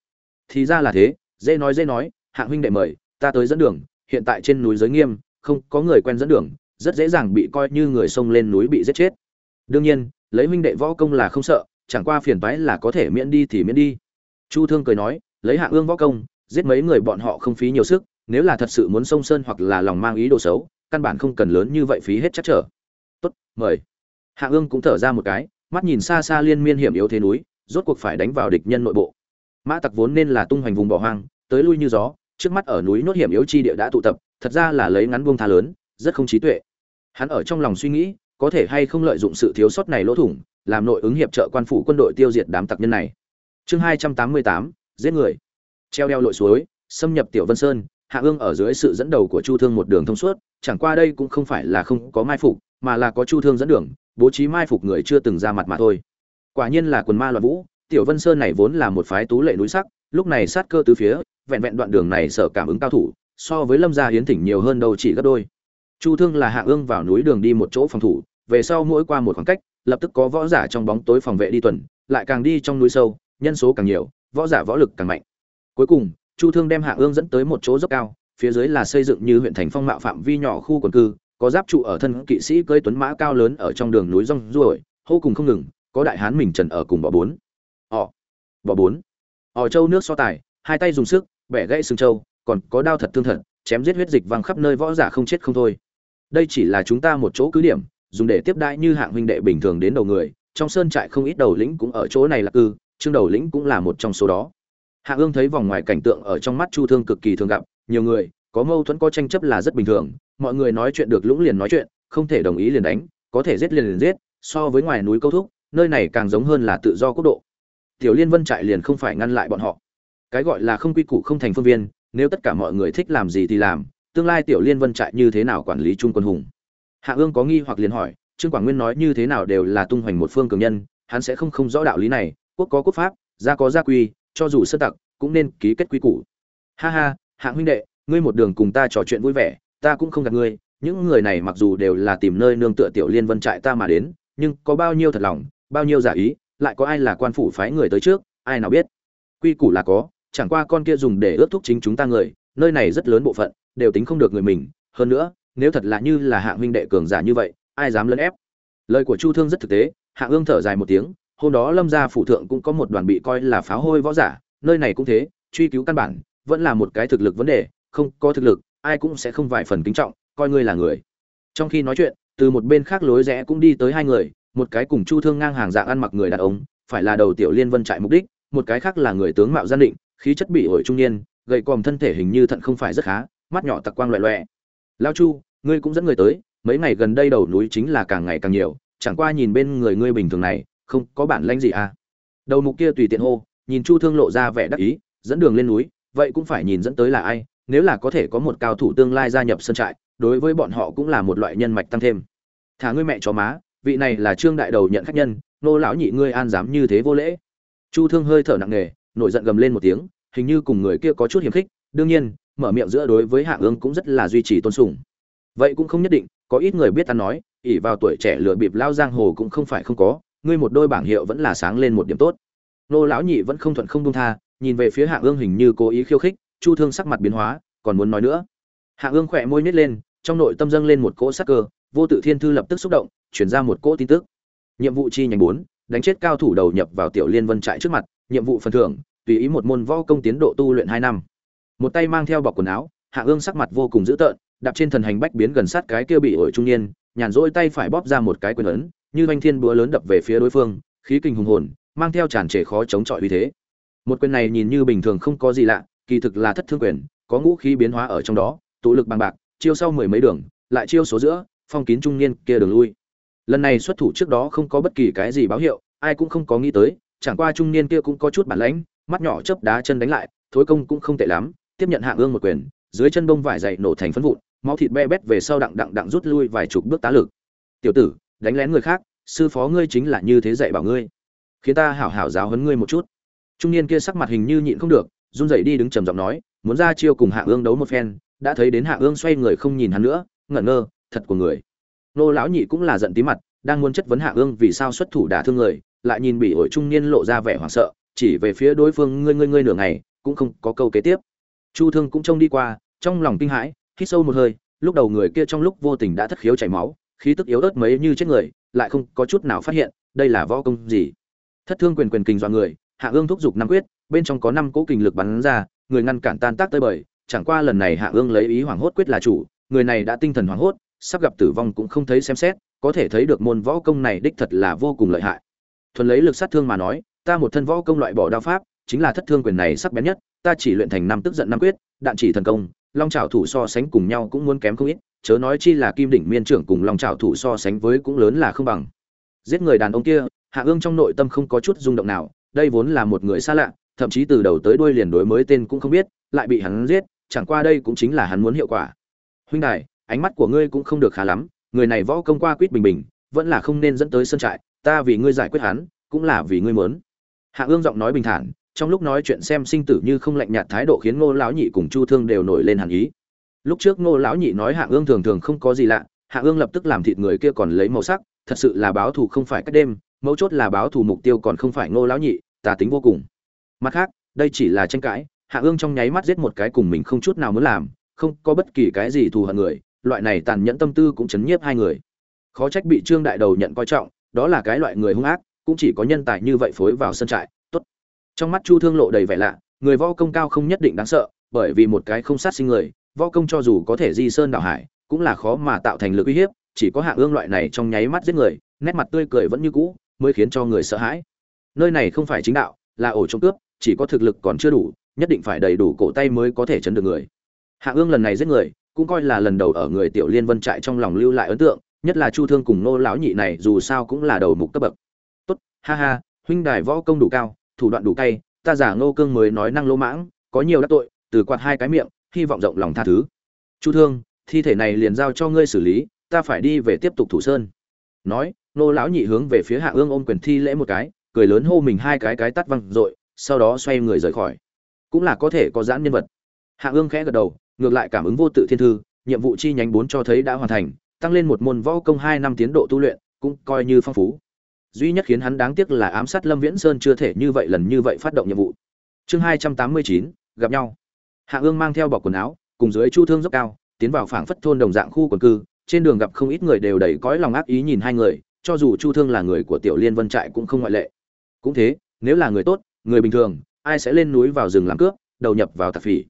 Thì ra là thế, dễ nói dễ nói hạng huynh đệ mời, ta tới dẫn đường, hiện tại trên núi giới nghiêm, không có người quen dẫn đường, rất dễ dàng bị coi như người xông lên núi bị giết chết. Đương nhiên, lấy huynh đệ võ công là không sợ, chẳng qua phiền toái là có thể miễn đi thì miễn đi. Chu thương cười nói, lấy hạng ương võ công, giết mấy người bọn họ không phí nhiều sức, nếu là thật sự muốn xông sơn hoặc là lòng mang ý đồ xấu căn bản không cần lớn như vậy phí hết chắc trở. Tốt, mời. Hạ ương cũng thở ra một cái, mắt nhìn xa xa liên miên hiểm yếu thế núi, rốt cuộc phải đánh vào địch nhân nội bộ. Mã tặc vốn nên là tung hoành vùng bỏ hoang, tới lui như gió, trước mắt ở núi nốt hiểm yếu chi địa đã tụ tập, thật ra là lấy ngắn buông tha lớn, rất không trí tuệ. Hắn ở trong lòng suy nghĩ, có thể hay không lợi dụng sự thiếu sót này lỗ thủng, làm nội ứng hiệp trợ quan phủ quân đội tiêu diệt đám tặc nhân này. Chương hai trăm tám mươi tám, giết người. Treo đeo lội suối, xâm nhập tiểu vân sơn hạ ương ở dưới sự dẫn đầu của chu thương một đường thông suốt, chẳng qua đây cũng không phải là không có mai phục, mà là có chu thương dẫn đường, bố trí mai phục người chưa từng ra mặt mà thôi. Quả nhiên là quần ma loạn vũ, tiểu vân sơn này vốn là một phái tú lệ núi sắc, lúc này sát cơ tứ phía, vẹn vẹn đoạn đường này sở cảm ứng cao thủ, so với lâm gia hiến thỉnh nhiều hơn đâu chỉ gấp đôi. Chu thương là hạ ương vào núi đường đi một chỗ phòng thủ, về sau mỗi qua một khoảng cách, lập tức có võ giả trong bóng tối phòng vệ đi tuần, lại càng đi trong núi sâu, nhân số càng nhiều, võ giả võ lực càng mạnh. Cuối cùng chu thương đem hạ ương dẫn tới một chỗ dốc cao, phía dưới là xây dựng như huyện thành phong mạo phạm vi nhỏ khu quần cư, có giáp trụ ở thân kỵ sĩ cưỡi tuấn mã cao lớn ở trong đường núi rong ruổi, hô cùng không ngừng, có đại hán mình trần ở cùng bỏ bốn. Họ bỏ bốn. Họ châu nước so tài, hai tay dùng sức, bẻ gãy xương châu còn có đao thật thương thật, chém giết huyết dịch văng khắp nơi võ giả không chết không thôi. Đây chỉ là chúng ta một chỗ cứ điểm, dùng để tiếp đãi như hạng huynh đệ bình thường đến đầu người, trong sơn trại không ít đầu lĩnh cũng ở chỗ này là cư, trương đầu lĩnh cũng là một trong số đó hạ ương thấy vòng ngoài cảnh tượng ở trong mắt chu thương cực kỳ thường gặp, nhiều người, có mâu thuẫn có tranh chấp là rất bình thường, mọi người nói chuyện được lũng liền nói chuyện, không thể đồng ý liền đánh, có thể giết liền liền giết, so với ngoài núi câu thúc, nơi này càng giống hơn là tự do quốc độ. Tiểu liên vân trại liền không phải ngăn lại bọn họ. Cái gọi là không quy củ không thành phương viên, nếu tất cả mọi người thích làm gì thì làm, tương lai tiểu liên vân trại như thế nào quản lý trung quân hùng? Hạ ương có nghi hoặc liền hỏi, trương quảng nguyên nói như thế nào đều là tung hoành một phương cường nhân, hắn sẽ không không rõ đạo lý này, quốc có quốc pháp, gia có gia quy cho dù sơ tặc, cũng nên ký kết quy củ. Ha ha, hạng huynh đệ, ngươi một đường cùng ta trò chuyện vui vẻ, ta cũng không gạt ngươi. Những người này mặc dù đều là tìm nơi nương tựa tiểu liên vân trại ta mà đến, nhưng có bao nhiêu thật lòng, bao nhiêu giả ý, lại có ai là quan phủ phái người tới trước, ai nào biết. Quy củ là có, chẳng qua con kia dùng để ước thúc chính chúng ta người, nơi này rất lớn bộ phận, đều tính không được người mình. Hơn nữa, nếu thật là như là hạng huynh đệ cường giả như vậy, ai dám lấn ép? Lời của chu thương rất thực tế, hạ ương thở dài một tiếng hôm đó lâm gia phủ thượng cũng có một đoàn bị coi là pháo hôi võ giả, nơi này cũng thế, truy cứu căn bản, vẫn là một cái thực lực vấn đề, không có thực lực, ai cũng sẽ không vài phần kính trọng, coi ngươi là người. Trong khi nói chuyện, từ một bên khác lối rẽ cũng đi tới hai người, một cái cùng chu thương ngang hàng dạng ăn mặc người đàn ông, phải là đầu tiểu liên vân trại mục đích, một cái khác là người tướng mạo gian định, khí chất bị ổi trung niên, gầy còm thân thể hình như thận không phải rất khá, mắt nhỏ tặc quang loẹ loẹ. Lao chu, ngươi cũng dẫn người tới, mấy ngày gần đây đầu núi chính là càng ngày càng nhiều, chẳng qua nhìn bên người ngươi bình thường này không có bản lãnh gì à. Đầu mục kia tùy tiện hô, nhìn chu thương lộ ra vẻ đắc ý, dẫn đường lên núi, vậy cũng phải nhìn dẫn tới là ai, nếu là có thể có một cao thủ tương lai gia nhập sân trại, đối với bọn họ cũng là một loại nhân mạch tăng thêm. Thả ngươi mẹ chó má, vị này là trương đại đầu nhận khách nhân, nô lão nhị ngươi an dám như thế vô lễ. Chu thương hơi thở nặng nề, nổi giận gầm lên một tiếng, hình như cùng người kia có chút hiềm khích, đương nhiên, mở miệng giữa đối với hạ ương cũng rất là duy trì tôn sùng. Vậy cũng không nhất định, có ít người biết ta nói ỉ vào tuổi trẻ lừa bịp lao giang hồ cũng không phải không có ngươi một đôi bảng hiệu vẫn là sáng lên một điểm tốt. Nô lão nhị vẫn không thuận không dung tha, nhìn về phía hạ ương hình như cố ý khiêu khích, chu thương sắc mặt biến hóa, còn muốn nói nữa. Hạ ương khỏe môi nhếch lên, trong nội tâm dâng lên một cỗ sắc cơ, vô tự thiên thư lập tức xúc động, chuyển ra một cỗ tin tức. Nhiệm vụ chi nhánh bốn, đánh chết cao thủ đầu nhập vào tiểu liên vân trại trước mặt, nhiệm vụ phần thưởng, tùy ý một môn võ công tiến độ tu luyện hai năm. Một tay mang theo bọc quần áo hạ ương sắc mặt vô cùng dữ tợn, đạp trên thần hành bách biến gần sát cái kia bị ổi trung niên, nhàn rỗi tay phải bóp ra một cái quyền ấn như oanh thiên búa lớn đập về phía đối phương, khí kinh hùng hồn, mang theo tràn trề khó chống chọi uy thế. Một quyền này nhìn như bình thường không có gì lạ, kỳ thực là thất thương quyền, có ngũ khí biến hóa ở trong đó, tụ lực bằng bạc, chiêu sau mười mấy đường, lại chiêu số giữa, phong kín trung niên kia đường lui. Lần này xuất thủ trước đó không có bất kỳ cái gì báo hiệu, ai cũng không có nghĩ tới, chẳng qua trung niên kia cũng có chút bản lãnh, mắt nhỏ chớp đá chân đánh lại, thối công cũng không tệ lắm, tiếp nhận hạng ương một quyền, dưới chân bông vải dày nổ thành phấn vụn, máu thịt be bét về sau đặng đặng đặng rút lui vài chục bước tá lực. Tiểu tử đánh lén người khác, sư phó ngươi chính là như thế dạy bảo ngươi. Khiến ta hảo hảo giáo huấn ngươi một chút. Trung niên kia sắc mặt hình như nhịn không được, run rẩy đi đứng trầm giọng nói, muốn ra chiêu cùng hạ ương đấu một phen, đã thấy đến hạ ương xoay người không nhìn hắn nữa, ngẩn ngơ, thật của người. Nô lão nhị cũng là giận tí mặt, đang muốn chất vấn hạ ương vì sao xuất thủ đả thương người, lại nhìn bị ổi trung niên lộ ra vẻ hoảng sợ, chỉ về phía đối phương, ngươi ngươi ngươi nửa ngày, cũng không có câu kế tiếp. Chu thương cũng trông đi qua, trong lòng kinh hãi, hít sâu một hơi, lúc đầu người kia trong lúc vô tình đã thất khiếu chảy máu khí tức yếu ớt mấy như chết người, lại không có chút nào phát hiện, đây là võ công gì. Thất thương quyền quyền kình dọa người, hạ ương thúc giục năm quyết, bên trong có năm cỗ kình lực bắn ra, người ngăn cản tan tác tới bời, chẳng qua lần này hạ ương lấy ý hoảng hốt quyết là chủ, người này đã tinh thần hoảng hốt, sắp gặp tử vong cũng không thấy xem xét, có thể thấy được môn võ công này đích thật là vô cùng lợi hại. Thuần lấy lực sát thương mà nói, ta một thân võ công loại bỏ đao pháp, chính là thất thương quyền này sắc bén nhất, ta chỉ luyện thành năm tức giận năm quyết, đạn chỉ thần công long trảo thủ so sánh cùng nhau cũng muốn kém không ít, chớ nói chi là kim đỉnh miên trưởng cùng long trảo thủ so sánh với cũng lớn là không bằng. Giết người đàn ông kia, hạ ương trong nội tâm không có chút rung động nào, đây vốn là một người xa lạ, thậm chí từ đầu tới đuôi liền đối mới tên cũng không biết, lại bị hắn giết, chẳng qua đây cũng chính là hắn muốn hiệu quả. Huynh đài, ánh mắt của ngươi cũng không được khá lắm, người này võ công qua quýt bình bình, vẫn là không nên dẫn tới sân trại, ta vì ngươi giải quyết hắn, cũng là vì ngươi muốn. Hạ ương giọng nói bình thản trong lúc nói chuyện xem sinh tử như không lạnh nhạt thái độ khiến ngô lão nhị cùng chu thương đều nổi lên hàn ý. Lúc trước ngô lão nhị nói hạ ương thường thường không có gì lạ hạ ương lập tức làm thịt người kia còn lấy màu sắc, thật sự là báo thù không phải cách đêm, mấu chốt là báo thù mục tiêu còn không phải ngô lão nhị, tà tính vô cùng. Mặt khác, đây chỉ là tranh cãi hạ ương trong nháy mắt giết một cái cùng mình không chút nào muốn làm, không có bất kỳ cái gì thù hận người, loại này tàn nhẫn tâm tư cũng chấn nhiếp hai người. Khó trách bị trương đại đầu nhận coi trọng, đó là cái loại người hung ác, cũng chỉ có nhân tài như vậy phối vào sân trại trong mắt chu thương lộ đầy vẻ lạ, người võ công cao không nhất định đáng sợ, bởi vì một cái không sát sinh người, võ công cho dù có thể di sơn đảo hải, cũng là khó mà tạo thành lực uy hiếp, chỉ có hạ ương loại này trong nháy mắt giết người, nét mặt tươi cười vẫn như cũ, mới khiến cho người sợ hãi. Nơi này không phải chính đạo, là ổ trộm cướp, chỉ có thực lực còn chưa đủ, nhất định phải đầy đủ cổ tay mới có thể chấn được người. Hạ ương lần này giết người, cũng coi là lần đầu ở người tiểu liên vân trại trong lòng lưu lại ấn tượng, nhất là chu thương cùng nô lão nhị này dù sao cũng là đầu mục cấp bậc. Tốt, ha ha, huynh đài võ công đủ cao thủ đoạn đủ cay, ta giả ngô cương mới nói năng lỗ mãng, có nhiều đắc tội, từ quạt hai cái miệng, hy vọng rộng lòng tha thứ. Chu thương, thi thể này liền giao cho ngươi xử lý, ta phải đi về tiếp tục thủ sơn. Nói nô lão nhị hướng về phía hạ ương ôm quyền thi lễ một cái, cười lớn hô mình hai cái cái tắt văng r sau đó xoay người rời khỏi. Cũng là có thể có giãn nhân vật. Hạ ương khẽ gật đầu, ngược lại cảm ứng vô tự thiên thư, nhiệm vụ chi nhánh bốn cho thấy đã hoàn thành, tăng lên một môn võ công hai năm tiến độ tu luyện, cũng coi như phong phú duy nhất khiến hắn đáng tiếc là ám sát lâm viễn sơn chưa thể như vậy lần như vậy phát động nhiệm vụ. Chương hai trăm tám mươi chín, gặp nhau. Hạ ương mang theo bọc quần áo, cùng dưới chu thương dốc cao, tiến vào phảng phất thôn đồng dạng khu quần cư, trên đường gặp không ít người đều đầy cõi lòng ác ý nhìn hai người, cho dù chu thương là người của tiểu liên vân trại cũng không ngoại lệ. Cũng thế, nếu là người tốt, người bình thường, ai sẽ lên núi vào rừng làm cướp, đầu nhập vào tạp phỉ?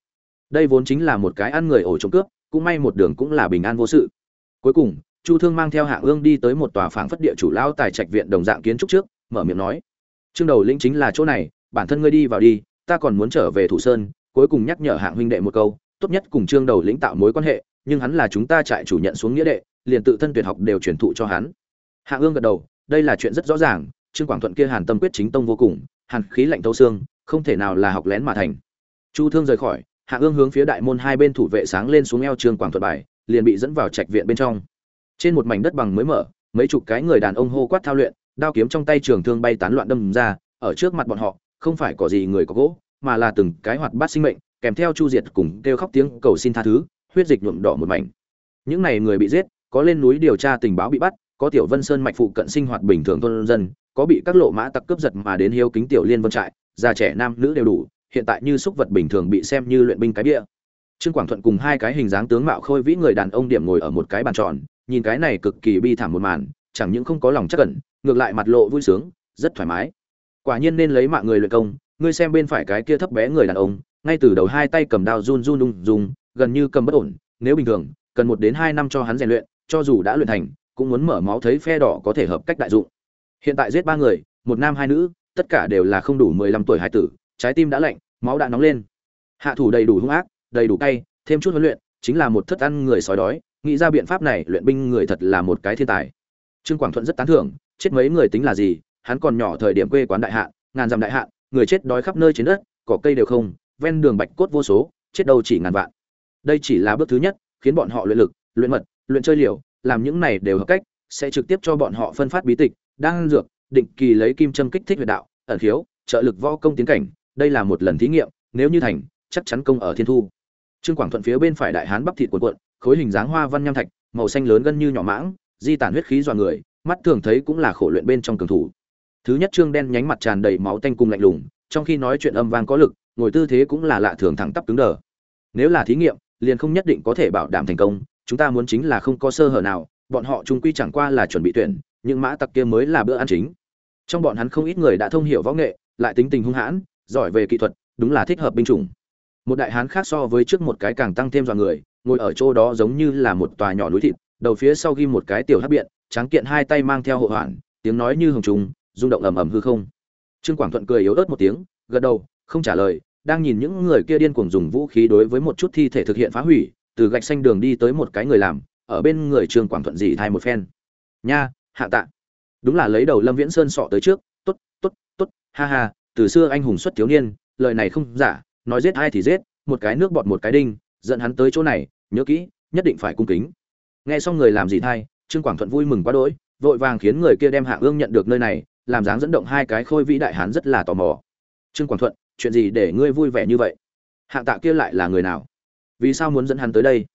Đây vốn chính là một cái ăn người ổ trộm cướp, cũng may một đường cũng là bình an vô sự. Cuối cùng chu thương mang theo Hạ ương đi tới một tòa phảng phất địa chủ lao tài trạch viện đồng dạng kiến trúc trước, mở miệng nói, trương đầu lĩnh chính là chỗ này, bản thân ngươi đi vào đi, ta còn muốn trở về thủ sơn, cuối cùng nhắc nhở hạng huynh đệ một câu, tốt nhất cùng trương đầu lĩnh tạo mối quan hệ, nhưng hắn là chúng ta trại chủ nhận xuống nghĩa đệ, liền tự thân tuyệt học đều truyền thụ cho hắn. Hạ ương gật đầu, đây là chuyện rất rõ ràng, trương quảng thuận kia hàn tâm quyết chính tông vô cùng, hàn khí lạnh thấu xương, không thể nào là học lén mà thành. Chu thương rời khỏi, hạ ương hướng phía đại môn hai bên thủ vệ sáng lên xuống eo trương quảng Thuận bài, liền bị dẫn vào trạch viện bên trong trên một mảnh đất bằng mới mở, mấy chục cái người đàn ông hô quát thao luyện, đao kiếm trong tay trường thương bay tán loạn đâm ra, ở trước mặt bọn họ, không phải có gì người có gỗ, mà là từng cái hoạt bát sinh mệnh, kèm theo chu diệt cùng kêu khóc tiếng cầu xin tha thứ, huyết dịch nhuộm đỏ một mảnh. Những này người bị giết, có lên núi điều tra tình báo bị bắt, có tiểu vân sơn mạch phụ cận sinh hoạt bình thường thôn dân, có bị các lộ mã tặc cướp giật mà đến hiếu kính tiểu liên vân trại, già trẻ nam nữ đều đủ, hiện tại như xúc vật bình thường bị xem như luyện binh cái bia. Trương quảng thuận cùng hai cái hình dáng tướng mạo khôi vĩ người đàn ông điểm ngồi ở một cái bàn tròn nhìn cái này cực kỳ bi thảm một màn, chẳng những không có lòng chắc cẩn ngược lại mặt lộ vui sướng, rất thoải mái. Quả nhiên nên lấy mạng người luyện công, ngươi xem bên phải cái kia thấp bé người đàn ông, ngay từ đầu hai tay cầm đao run run đung dùng gần như cầm bất ổn, nếu bình thường, cần một đến hai năm cho hắn rèn luyện, cho dù đã luyện thành, cũng muốn mở máu thấy phe đỏ có thể hợp cách đại dụng. Hiện tại giết ba người, một nam hai nữ, tất cả đều là không đủ mười lăm tuổi hải tử, trái tim đã lạnh, máu đã nóng lên. Hạ thủ đầy đủ hung ác, đầy đủ cay, thêm chút huấn luyện, chính là một thất ăn người sói đói nghĩ ra biện pháp này, luyện binh người thật là một cái thiên tài. Trương quảng thuận rất tán thưởng, chết mấy người tính là gì, hắn còn nhỏ thời điểm quê quán đại hạ ngàn dặm đại hạ người chết đói khắp nơi trên đất, cỏ cây đều không, ven đường bạch cốt vô số, chết đâu chỉ ngàn vạn. Đây chỉ là bước thứ nhất, khiến bọn họ luyện lực, luyện mật, luyện chơi liều, làm những này đều hợp cách, sẽ trực tiếp cho bọn họ phân phát bí tịch đang dược, định kỳ lấy kim châm kích thích huyệt đạo, ẩn khiếu, trợ lực võ công tiến cảnh, đây là một lần thí nghiệm, nếu như thành, chắc chắn công ở thiên thu. Trương quảng thuận phía bên phải đại hán bắp thịt cuộn cuộn khối hình dáng hoa văn nham thạch, màu xanh lớn gần như nhỏ mãng, di tản huyết khí dọa người, mắt thường thấy cũng là khổ luyện bên trong cường thủ. Thứ nhất trương đen nhánh mặt tràn đầy máu tanh cùng lạnh lùng, trong khi nói chuyện âm vang có lực, ngồi tư thế cũng là lạ thường thẳng tắp cứng đờ. Nếu là thí nghiệm, liền không nhất định có thể bảo đảm thành công, chúng ta muốn chính là không có sơ hở nào, bọn họ trung quy chẳng qua là chuẩn bị tuyển nhưng mã tặc kia mới là bữa ăn chính. Trong bọn hắn không ít người đã thông hiểu võ nghệ, lại tính tình hung hãn, giỏi về kỹ thuật, đúng là thích hợp binh chủng. Một đại hán khác so với trước một cái càng tăng thêm dọa người ngồi ở chỗ đó giống như là một tòa nhỏ núi thịt, đầu phía sau ghi một cái tiểu hấp biện, tráng kiện hai tay mang theo hộ hoạn, tiếng nói như hồng trùng, rung động ầm ầm hư không. Trương quảng thuận cười yếu ớt một tiếng, gật đầu, không trả lời, đang nhìn những người kia điên cuồng dùng vũ khí đối với một chút thi thể thực hiện phá hủy, từ gạch xanh đường đi tới một cái người làm, ở bên người trương quảng thuận dị thay một phen. Nha, hạ tạ. Đúng là lấy đầu lâm viễn sơn sọ tới trước t ố t t ố t t ố t ha ha, từ xưa anh hùng xuất thiếu niên, lời này không giả, nói giết ai thì giết, một cái nước bọt một cái đinh, dẫn hắn tới chỗ này nhớ kỹ, nhất định phải cung kính. Nghe xong người làm gì thay, trương quảng thuận vui mừng quá đỗi, vội vàng khiến người kia đem hạ ương nhận được nơi này, làm dáng dẫn động hai cái khôi vĩ đại hán rất là tò mò. Trương quảng thuận, chuyện gì để ngươi vui vẻ như vậy? Hạng tạ kia lại là người nào? Vì sao muốn dẫn hắn tới đây?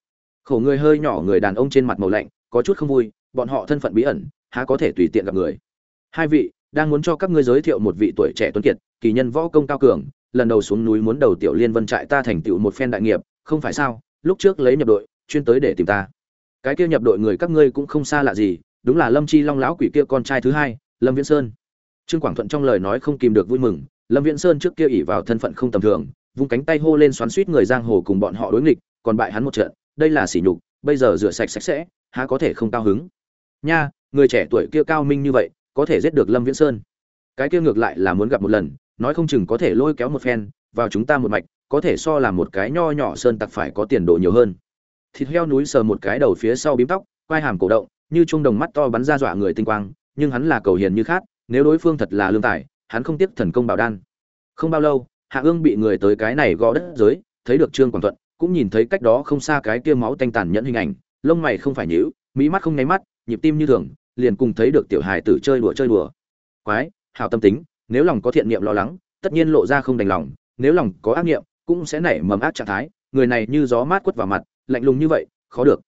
Khổ người hơi nhỏ người đàn ông trên mặt màu lạnh, có chút không vui, bọn họ thân phận bí ẩn, há có thể tùy tiện gặp người. Hai vị, đang muốn cho các ngươi giới thiệu một vị tuổi trẻ tuấn kiệt, kỳ nhân võ công cao cường, lần đầu xuống núi muốn đầu tiểu liên vân trại ta thành tựu một phen đại nghiệp, không phải sao? Lúc trước lấy nhập đội, chuyên tới để tìm ta. Cái kia nhập đội người các ngươi cũng không xa lạ gì, đúng là lâm chi long lão quỷ kia con trai thứ hai, lâm viễn sơn. Trương quảng thuận trong lời nói không kìm được vui mừng, lâm viễn sơn trước kia ỉ vào thân phận không tầm thường, vung cánh tay hô lên xoắn suýt người giang hồ cùng bọn họ đối nghịch, còn bại hắn một trận, đây là sỉ nhục, bây giờ rửa sạch sạch sẽ, há có thể không cao hứng. Nha, người trẻ tuổi kia cao minh như vậy, có thể giết được lâm viễn sơn. Cái kia ngược lại là muốn gặp một lần, nói không chừng có thể lôi kéo một phen vào chúng ta một mạch, có thể so là một cái nho nhỏ sơn tặc phải có tiền đồ nhiều hơn. Thịt heo núi sờ một cái đầu phía sau bím tóc, quai hàm cổ động, như trung đồng mắt to bắn ra dọa người tinh quang, nhưng hắn là cầu hiền như khác nếu đối phương thật là lương tài, hắn không tiếc thần công bảo đan. Không bao lâu, hạ ương bị người tới cái này gõ đất giới, thấy được trương quảng thuận, cũng nhìn thấy cách đó không xa cái kia máu tanh tàn nhẫn hình ảnh, lông mày không phải nhíu, mỹ mắt không nháy mắt, nhịp tim như thường, liền cùng thấy được tiểu hài tử chơi đùa chơi đùa. Quái, hảo tâm tính, nếu lòng có thiện niệm lo lắng, tất nhiên lộ ra không đành lòng nếu lòng có ác niệm cũng sẽ nảy mầm ác trạng thái, người này như gió mát quất vào mặt, lạnh lùng như vậy, khó được.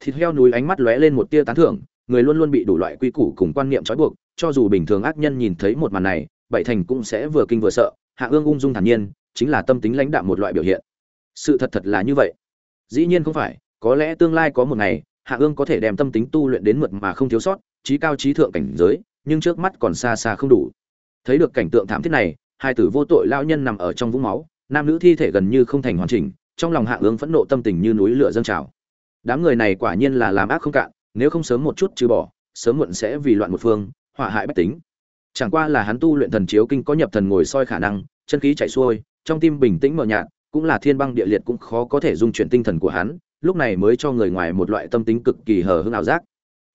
Thịt heo núi ánh mắt lóe lên một tia tán thưởng, người luôn luôn bị đủ loại quy củ cùng quan niệm trói buộc, cho dù bình thường ác nhân nhìn thấy một màn này, bảy thành cũng sẽ vừa kinh vừa sợ, hạ ương ung dung thản nhiên, chính là tâm tính lãnh đạm một loại biểu hiện. Sự thật thật là như vậy. Dĩ nhiên không phải, có lẽ tương lai có một ngày, hạ ương có thể đem tâm tính tu luyện đến mượt mà không thiếu sót, trí cao trí thượng cảnh giới, nhưng trước mắt còn xa xa không đủ. Thấy được cảnh tượng thảm thiết này hai tử vô tội lao nhân nằm ở trong vũng máu, nam nữ thi thể gần như không thành hoàn chỉnh, trong lòng hạ ương phẫn nộ tâm tình như núi lửa dâng trào. Đám người này quả nhiên là làm ác không cạn, nếu không sớm một chút trừ bỏ, sớm muộn sẽ vì loạn một phương, hỏa hại bách tính. Chẳng qua là hắn tu luyện thần chiếu kinh có nhập thần ngồi soi khả năng, chân khí chảy xuôi, trong tim bình tĩnh mờ nhạt, cũng là thiên băng địa liệt cũng khó có thể dung chuyển tinh thần của hắn, lúc này mới cho người ngoài một loại tâm tính cực kỳ hờ hững ảo giác.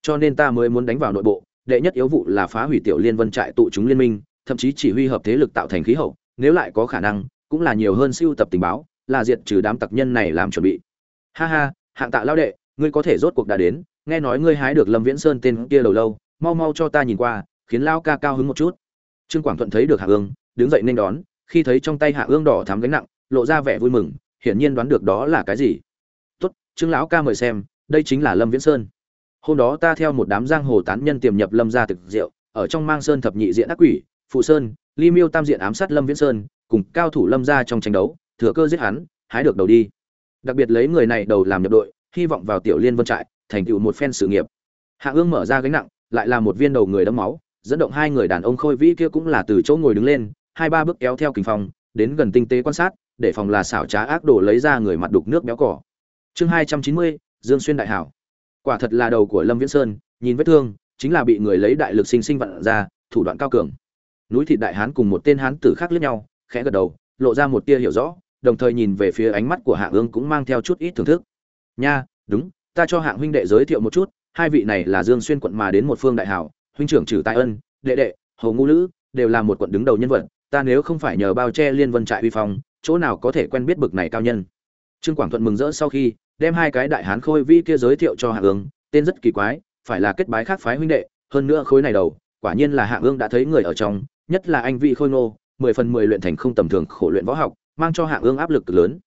Cho nên ta mới muốn đánh vào nội bộ, đệ nhất yếu vụ là phá hủy tiểu liên vân trại tụ chúng liên minh thậm chí chỉ huy hợp thế lực tạo thành khí hậu, nếu lại có khả năng, cũng là nhiều hơn siêu tập tình báo, là diệt trừ đám tặc nhân này làm chuẩn bị. Ha ha, hạng tạ lao đệ, ngươi có thể rốt cuộc đã đến, nghe nói ngươi hái được lâm viễn sơn tên kia lâu lâu, mau mau cho ta nhìn qua, khiến lao ca cao hứng một chút. Trương quảng thuận thấy được hạ ương, đứng dậy nên đón, khi thấy trong tay hạ ương đỏ thắm gánh nặng, lộ ra vẻ vui mừng, hiển nhiên đoán được đó là cái gì. Tốt, trương lão ca mời xem, đây chính là lâm viễn sơn. Hôm đó ta theo một đám giang hồ tán nhân tiềm nhập lâm ra thực rượu, ở trong mang sơn thập nhị diện ác quỷ phụ sơn ly miêu tam diện ám sát lâm viễn sơn cùng cao thủ lâm ra trong tranh đấu thừa cơ giết hắn hái được đầu đi. Đặc biệt lấy người này đầu làm nhập đội hy vọng vào tiểu liên vân trại thành tựu một phen sự nghiệp. Hạ ương mở ra gánh nặng lại là một viên đầu người đẫm máu dẫn động hai người đàn ông khôi vĩ kia cũng là từ chỗ ngồi đứng lên hai ba bước kéo theo kình phòng, đến gần tinh tế quan sát để phòng là xảo trá ác đồ lấy ra người mặt đục nước béo cỏ. Chương hai trăm chín mươi dương xuyên đại hảo. Quả thật là đầu của lâm viễn sơn nhìn vết thương chính là bị người lấy đại lực sinh sinh vặn ra thủ đoạn cao cường núi thịt đại hán cùng một tên hán tử khác lướt nhau, khẽ gật đầu, lộ ra một tia hiểu rõ, đồng thời nhìn về phía ánh mắt của hạ ương cũng mang theo chút ít thưởng thức. Nha, đúng, ta cho hạng huynh đệ giới thiệu một chút, hai vị này là dương xuyên quận mà đến một phương đại hảo, huynh trưởng trừ tài ân, đệ đệ, hồ ngũ lữ, đều là một quận đứng đầu nhân vật, ta nếu không phải nhờ bao che liên vân trại uy phong, chỗ nào có thể quen biết bực này cao nhân. Trương quảng thuận mừng rỡ sau khi, đem hai cái đại hán khôi vi kia giới thiệu cho hạ ương, tên rất kỳ quái, phải là kết bái khác phái huynh đệ, hơn nữa khối này đầu, quả nhiên là hạ ương đã thấy người ở trong nhất là anh vị khôi ngô, mười phần mười luyện thành không tầm thường khổ luyện võ học, mang cho hạ ương áp lực lớn.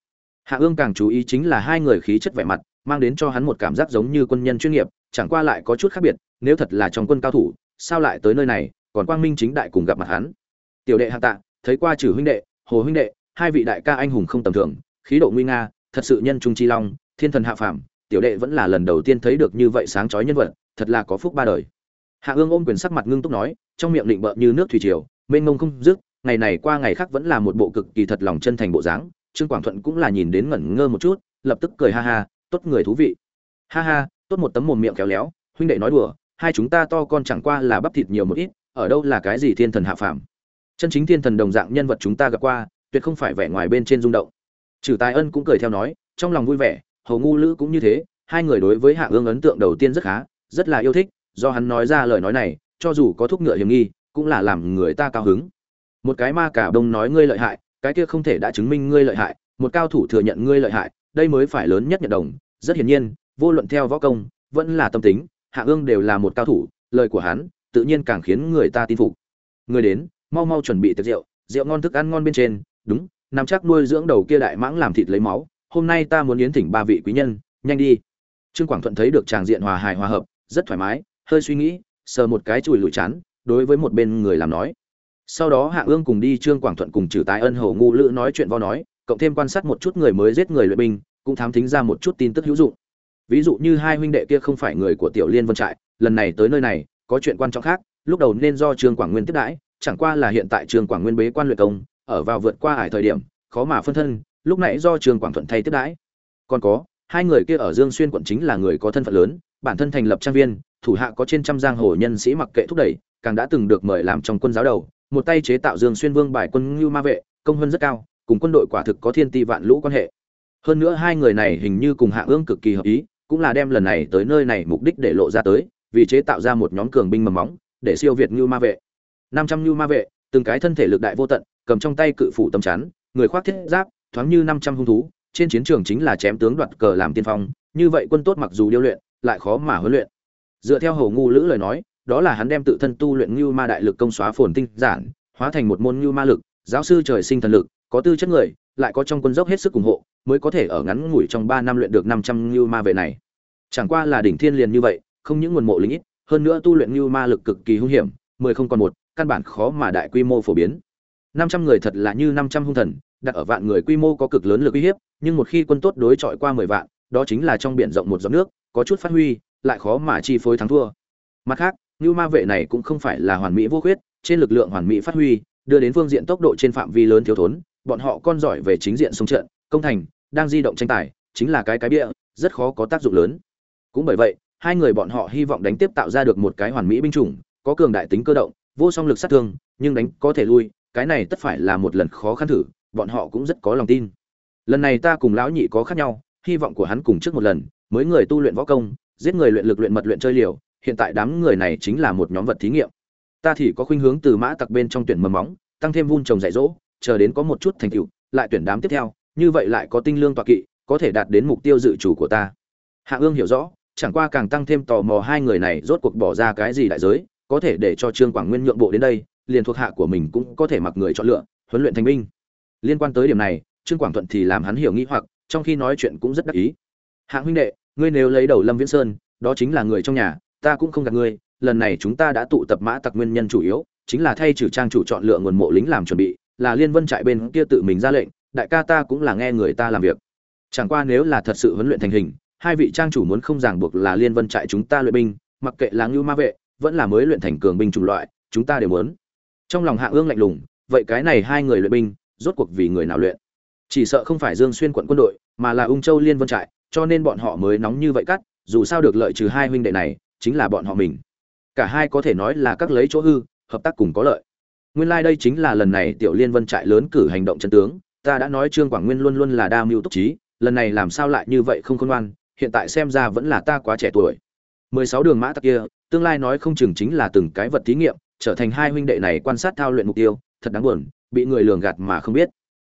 Hạ ương càng chú ý chính là hai người khí chất vẻ mặt, mang đến cho hắn một cảm giác giống như quân nhân chuyên nghiệp, chẳng qua lại có chút khác biệt, nếu thật là trong quân cao thủ, sao lại tới nơi này, còn quang minh chính đại cùng gặp mặt hắn. Tiểu đệ hạ tạ, thấy qua trừ huynh đệ, hồ huynh đệ, hai vị đại ca anh hùng không tầm thường, khí độ nguy nga, thật sự nhân trung chi long, thiên thần hạ phàm, tiểu đệ vẫn là lần đầu tiên thấy được như vậy sáng chói nhân vật, thật là có phúc ba đời. Hạ ương ôm quyền sắc mặt ngưng túc nói, trong miệng định bợ như nước thủy triều mênh mông không dứt, ngày này qua ngày khác vẫn là một bộ cực kỳ thật lòng chân thành bộ dáng. Trương quảng thuận cũng là nhìn đến ngẩn ngơ một chút, lập tức cười ha ha, tốt người thú vị. Ha ha, tốt một tấm mồm miệng khéo léo, huynh đệ nói đùa, hai chúng ta to con chẳng qua là bắp thịt nhiều một ít, ở đâu là cái gì thiên thần hạ phàm. Chân chính thiên thần đồng dạng nhân vật chúng ta gặp qua, tuyệt không phải vẻ ngoài bên trên rung động. Trừ tài ân cũng cười theo nói, trong lòng vui vẻ, hầu ngu lữ cũng như thế, hai người đối với hạ ương ấn tượng đầu tiên rất khá, rất là yêu thích, do hắn nói ra lời nói này, cho dù có thúc ngựa hiểm nghi cũng là làm người ta cao hứng. Một cái ma cả đông nói ngươi lợi hại, cái kia không thể đã chứng minh ngươi lợi hại, một cao thủ thừa nhận ngươi lợi hại, đây mới phải lớn nhất nhận đồng. Rất hiển nhiên, vô luận theo võ công, vẫn là tâm tính, hạ ương đều là một cao thủ, lời của hắn, tự nhiên càng khiến người ta tin phục. Người đến, mau mau chuẩn bị tiệc rượu rượu ngon thức ăn ngon bên trên, đúng, nằm chắc nuôi dưỡng đầu kia đại mãng làm thịt lấy máu, hôm nay ta muốn yến thỉnh ba vị quý nhân, nhanh đi. Trương quảng thuận thấy được tràng diện hòa hài hòa hợp, rất thoải mái, hơi suy nghĩ, sờ một cái chùi lùi chán đối với một bên người làm nói. Sau đó hạ ương cùng đi trương quảng thuận cùng trừ tài ân hầu ngu lữ nói chuyện vo nói, cộng thêm quan sát một chút người mới giết người luyện binh, cũng thám thính ra một chút tin tức hữu dụng. Ví dụ như hai huynh đệ kia không phải người của tiểu liên vân trại, lần này tới nơi này, có chuyện quan trọng khác, lúc đầu nên do trương quảng nguyên tiếp đãi, chẳng qua là hiện tại trương quảng nguyên bế quan luyện công, ở vào vượt qua ải thời điểm, khó mà phân thân, lúc nãy do trương quảng thuận thay tiếp đãi. Còn có, hai người kia ở dương xuyên quận chính là người có thân phận lớn, bản thân thành lập trang viên, thủ hạ có trên trăm giang hồ nhân sĩ mặc kệ thúc đẩy càng đã từng được mời làm trong quân giáo đầu, một tay chế tạo dương xuyên vương bài quân ngưu ma vệ, công hơn rất cao, cùng quân đội quả thực có thiên ti vạn lũ quan hệ. Hơn nữa hai người này hình như cùng hạ ương cực kỳ hợp ý, cũng là đem lần này tới nơi này mục đích để lộ ra tới, vì chế tạo ra một nhóm cường binh mầm móng, để siêu việt ngưu ma vệ. Năm trăm ngưu ma vệ, từng cái thân thể lực đại vô tận, cầm trong tay cự phủ tầm chắn, người khoác thiết giáp, thoáng như năm trăm hung thú, trên chiến trường chính là chém tướng đoạt cờ làm tiên phong, như vậy quân tốt mặc dù điêu luyện, lại khó mà huấn luyện. Dựa theo hầu ngu lữ lời nói đó là hắn đem tự thân tu luyện như ma đại lực công xóa phồn tinh giản, hóa thành một môn như ma lực, giáo sư trời sinh thần lực, có tư chất người, lại có trong quân dốc hết sức ủng hộ, mới có thể ở ngắn ngủi trong ba năm luyện được năm trăm như ma vệ này. Chẳng qua là đỉnh thiên liền như vậy, không những nguồn mộ lính ít, hơn nữa tu luyện như ma lực cực kỳ hung hiểm, mười không còn một, căn bản khó mà đại quy mô phổ biến. năm trăm người thật là như năm trăm hung thần, đặt ở vạn người quy mô có cực lớn lực uy hiếp, nhưng một khi quân tốt đối chọi qua mười vạn, đó chính là trong biển rộng một giọt nước, có chút phát huy, lại khó mà chi phối thắng thua. Mặt khác như ma vệ này cũng không phải là hoàn mỹ vô khuyết, trên lực lượng hoàn mỹ phát huy, đưa đến phương diện tốc độ trên phạm vi lớn thiếu thốn, bọn họ con giỏi về chính diện sông trận, công thành, đang di động tranh tài, chính là cái cái bịa, rất khó có tác dụng lớn. Cũng bởi vậy, hai người bọn họ hy vọng đánh tiếp tạo ra được một cái hoàn mỹ binh chủng, có cường đại tính cơ động, vô song lực sát thương, nhưng đánh có thể lui, cái này tất phải là một lần khó khăn thử, bọn họ cũng rất có lòng tin. Lần này ta cùng lão nhị có khác nhau, hy vọng của hắn cùng trước một lần, mới người tu luyện võ công, giết người luyện lực luyện mật luyện chơi liều hiện tại đám người này chính là một nhóm vật thí nghiệm. Ta thì có khuynh hướng từ mã tặc bên trong tuyển mầm móng, tăng thêm vun trồng dạy dỗ, chờ đến có một chút thành tựu, lại tuyển đám tiếp theo, như vậy lại có tinh lương tọa kỵ, có thể đạt đến mục tiêu dự chủ của ta. Hạ ương hiểu rõ, chẳng qua càng tăng thêm tò mò hai người này rốt cuộc bỏ ra cái gì đại giới, có thể để cho trương quảng nguyên nhượng bộ đến đây, liền thuộc hạ của mình cũng có thể mặc người chọn lựa, huấn luyện thành binh. Liên quan tới điểm này, trương quảng thuận thì làm hắn hiểu nghĩ hoặc, trong khi nói chuyện cũng rất đắc ý. Hạng huynh đệ, ngươi nếu lấy đầu lâm viễn sơn, đó chính là người trong nhà ta cũng không gạt ngươi, lần này chúng ta đã tụ tập mã tặc nguyên nhân chủ yếu, chính là thay trừ trang chủ chọn lựa nguồn mộ lính làm chuẩn bị, là liên vân trại bên kia tự mình ra lệnh, đại ca ta cũng là nghe người ta làm việc. Chẳng qua nếu là thật sự huấn luyện thành hình, hai vị trang chủ muốn không ràng buộc là liên vân trại chúng ta luyện binh, mặc kệ là ngưu ma vệ, vẫn là mới luyện thành cường binh chủng loại, chúng ta đều muốn. Trong lòng hạ ương lạnh lùng, vậy cái này hai người luyện binh, rốt cuộc vì người nào luyện? Chỉ sợ không phải dương xuyên quận quân đội, mà là ung châu liên vân trại, cho nên bọn họ mới nóng như vậy cắt, dù sao được lợi trừ hai huynh đệ này chính là bọn họ mình. Cả hai có thể nói là các lấy chỗ hư, hợp tác cùng có lợi. Nguyên lai đây chính là lần này tiểu liên vân trại lớn cử hành động chân tướng. Ta đã nói trương quảng nguyên luôn luôn là đa mưu túc trí, lần này làm sao lại như vậy không khôn ngoan, hiện tại xem ra vẫn là ta quá trẻ tuổi. Mười sáu đường mã tặc kia, tương lai nói không chừng chính là từng cái vật thí nghiệm, trở thành hai huynh đệ này quan sát thao luyện mục tiêu, thật đáng buồn, bị người lường gạt mà không biết.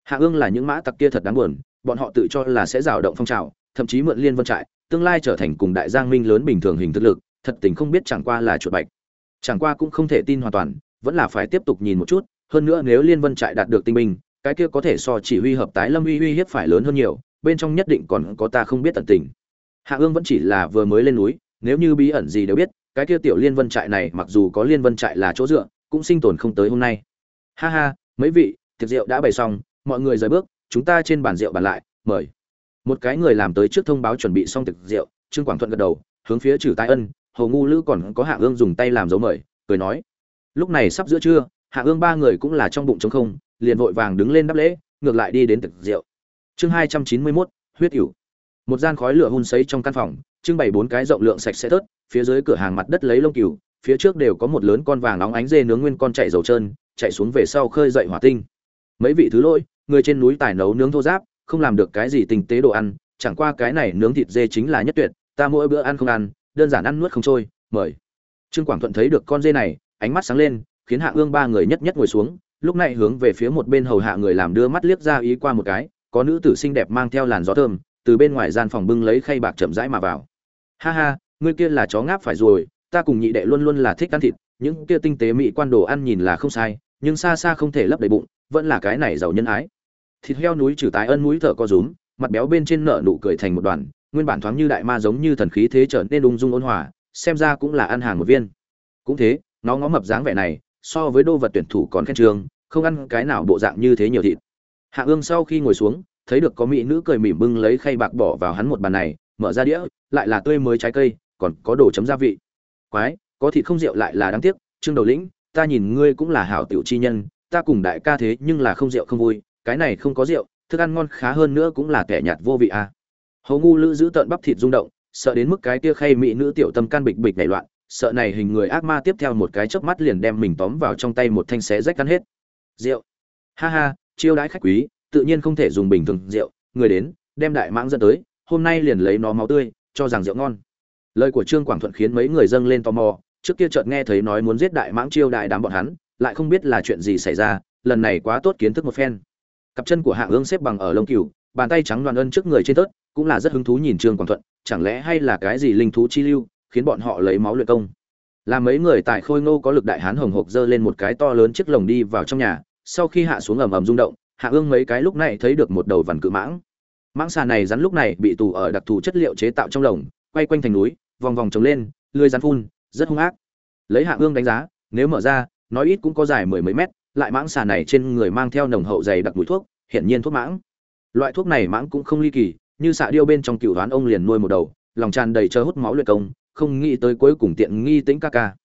Hạ ương là những mã tặc kia thật đáng buồn, bọn họ tự cho là sẽ rào động phong trào, thậm chí mượn liên vân trại, tương lai trở thành cùng đại giang minh lớn bình thường hình thực lực thật tình không biết chẳng qua là chuột bạch. Chẳng qua cũng không thể tin hoàn toàn, vẫn là phải tiếp tục nhìn một chút, hơn nữa nếu liên vân trại đạt được tinh binh, cái kia có thể so chỉ huy hợp tái lâm uy uy hiếp phải lớn hơn nhiều, bên trong nhất định còn có ta không biết tận tình. Hạ ương vẫn chỉ là vừa mới lên núi, nếu như bí ẩn gì đều biết, cái kia tiểu liên vân trại này mặc dù có liên vân trại là chỗ dựa, cũng sinh tồn không tới hôm nay. Ha ha, mấy vị, tiệc rượu đã bày xong, mọi người rời bước, chúng ta trên bàn rượu bàn lại, mời. Một cái người làm tới trước thông báo chuẩn bị xong tiệc rượu, trương quảng thuận gật đầu, hướng phía trừ tai ân hầu ngu lữ còn có hạ ương dùng tay làm dấu mời, cười nói, lúc này sắp giữa trưa, hạ ương ba người cũng là trong bụng trống không, liền vội vàng đứng lên đáp lễ, ngược lại đi đến thực rượu. Chương hai trăm chín mươi mốt, huyết ỉu một gian khói lửa hun sấy trong căn phòng, trưng bày bốn cái rộng lượng sạch sẽ tớt phía dưới cửa hàng mặt đất lấy lông cừu, phía trước đều có một lớn con vàng nóng ánh dê nướng nguyên con chạy dầu trơn, chạy xuống về sau khơi dậy hỏa tinh. Mấy vị thứ lỗi, người trên núi tài nấu nướng thô giáp không làm được cái gì tinh tế đồ ăn, chẳng qua cái này nướng thịt dê chính là nhất tuyệt, ta mỗi bữa ăn không ăn đơn giản ăn nuốt không trôi, mời. Trương quảng thuận thấy được con dê này, ánh mắt sáng lên, khiến hạ ương ba người nhất nhất ngồi xuống, lúc này hướng về phía một bên hầu hạ người làm đưa mắt liếc ra ý qua một cái, có nữ tử xinh đẹp mang theo làn gió thơm, từ bên ngoài gian phòng bưng lấy khay bạc chậm rãi mà vào. Ha ha ngươi kia là chó ngáp phải rồi, ta cùng nhị đệ luôn luôn là thích ăn thịt, những kia tinh tế mỹ quan đồ ăn nhìn là không sai, nhưng xa xa không thể lấp đầy bụng, vẫn là cái này giàu nhân ái. Thịt heo núi trừ tái ân núi thở co rúm, mặt béo bên trên nợ nụ cười thành một đoàn nguyên bản thoáng như đại ma giống như thần khí thế trở nên ung dung ôn hòa, xem ra cũng là ăn hàng một viên. Cũng thế, nó ngó mập dáng vẻ này, so với đô vật tuyển thủ còn khen trường, không ăn cái nào bộ dạng như thế nhiều thịt. Hạ ương sau khi ngồi xuống, thấy được có mỹ nữ cười mỉm bưng lấy khay bạc bỏ vào hắn một bàn này, mở ra đĩa, lại là tươi mới trái cây, còn có đồ chấm gia vị. Quái, có thịt không rượu lại là đáng tiếc, trương đầu lĩnh, ta nhìn ngươi cũng là hảo tiểu chi nhân, ta cùng đại ca thế nhưng là không rượu không vui, cái này không có rượu, thức ăn ngon khá hơn nữa cũng là kẻ nhạt vô vị à hầu ngu lữ giữ tận bắp thịt rung động, sợ đến mức cái kia khay mỹ nữ tiểu tâm can bịch bịch nảy loạn, sợ này hình người ác ma tiếp theo một cái chớp mắt liền đem mình tóm vào trong tay một thanh xé rách cắn hết. Rượu. Ha ha, chiêu đãi khách quý, tự nhiên không thể dùng bình thường rượu, người đến, đem đại mãng dẫn tới, hôm nay liền lấy nó máu tươi, cho rằng rượu ngon. Lời của trương quảng thuận khiến mấy người dâng lên tò mò, trước kia chợt nghe thấy nói muốn giết đại mãng chiêu đại đám bọn hắn, lại không biết là chuyện gì xảy ra, lần này quá tốt kiến thức một phen. Cặp chân của hạ ương xếp bằng ở lông cừu bàn tay trắng đoàn ân trước người trên tớt, cũng là rất hứng thú nhìn trương quảng thuận, chẳng lẽ hay là cái gì linh thú chi lưu, khiến bọn họ lấy máu luyện công? Là mấy người tại khôi ngô có lực đại hán hồng hộc dơ lên một cái to lớn chiếc lồng đi vào trong nhà, sau khi hạ xuống ầm ầm rung động, hạ ương mấy cái lúc này thấy được một đầu vằn cự mãng. Mãng xà này rắn lúc này bị tù ở đặc thù chất liệu chế tạo trong lồng, quay quanh thành núi, vòng vòng trống lên, lưới rắn phun, rất hung ác. Lấy hạ ương đánh giá, nếu mở ra, nói ít cũng có dài mười mấy mét, lại mãng xà này trên người mang theo nồng hậu dày đặc mùi thuốc, hiển nhiên thuốc mãng loại thuốc này mãng cũng không ly kỳ, như xạ điêu bên trong cựu đoán ông liền nuôi một đầu, lòng tràn đầy chờ hút máu luyện công, không nghĩ tới cuối cùng tiện nghi tính ca ca.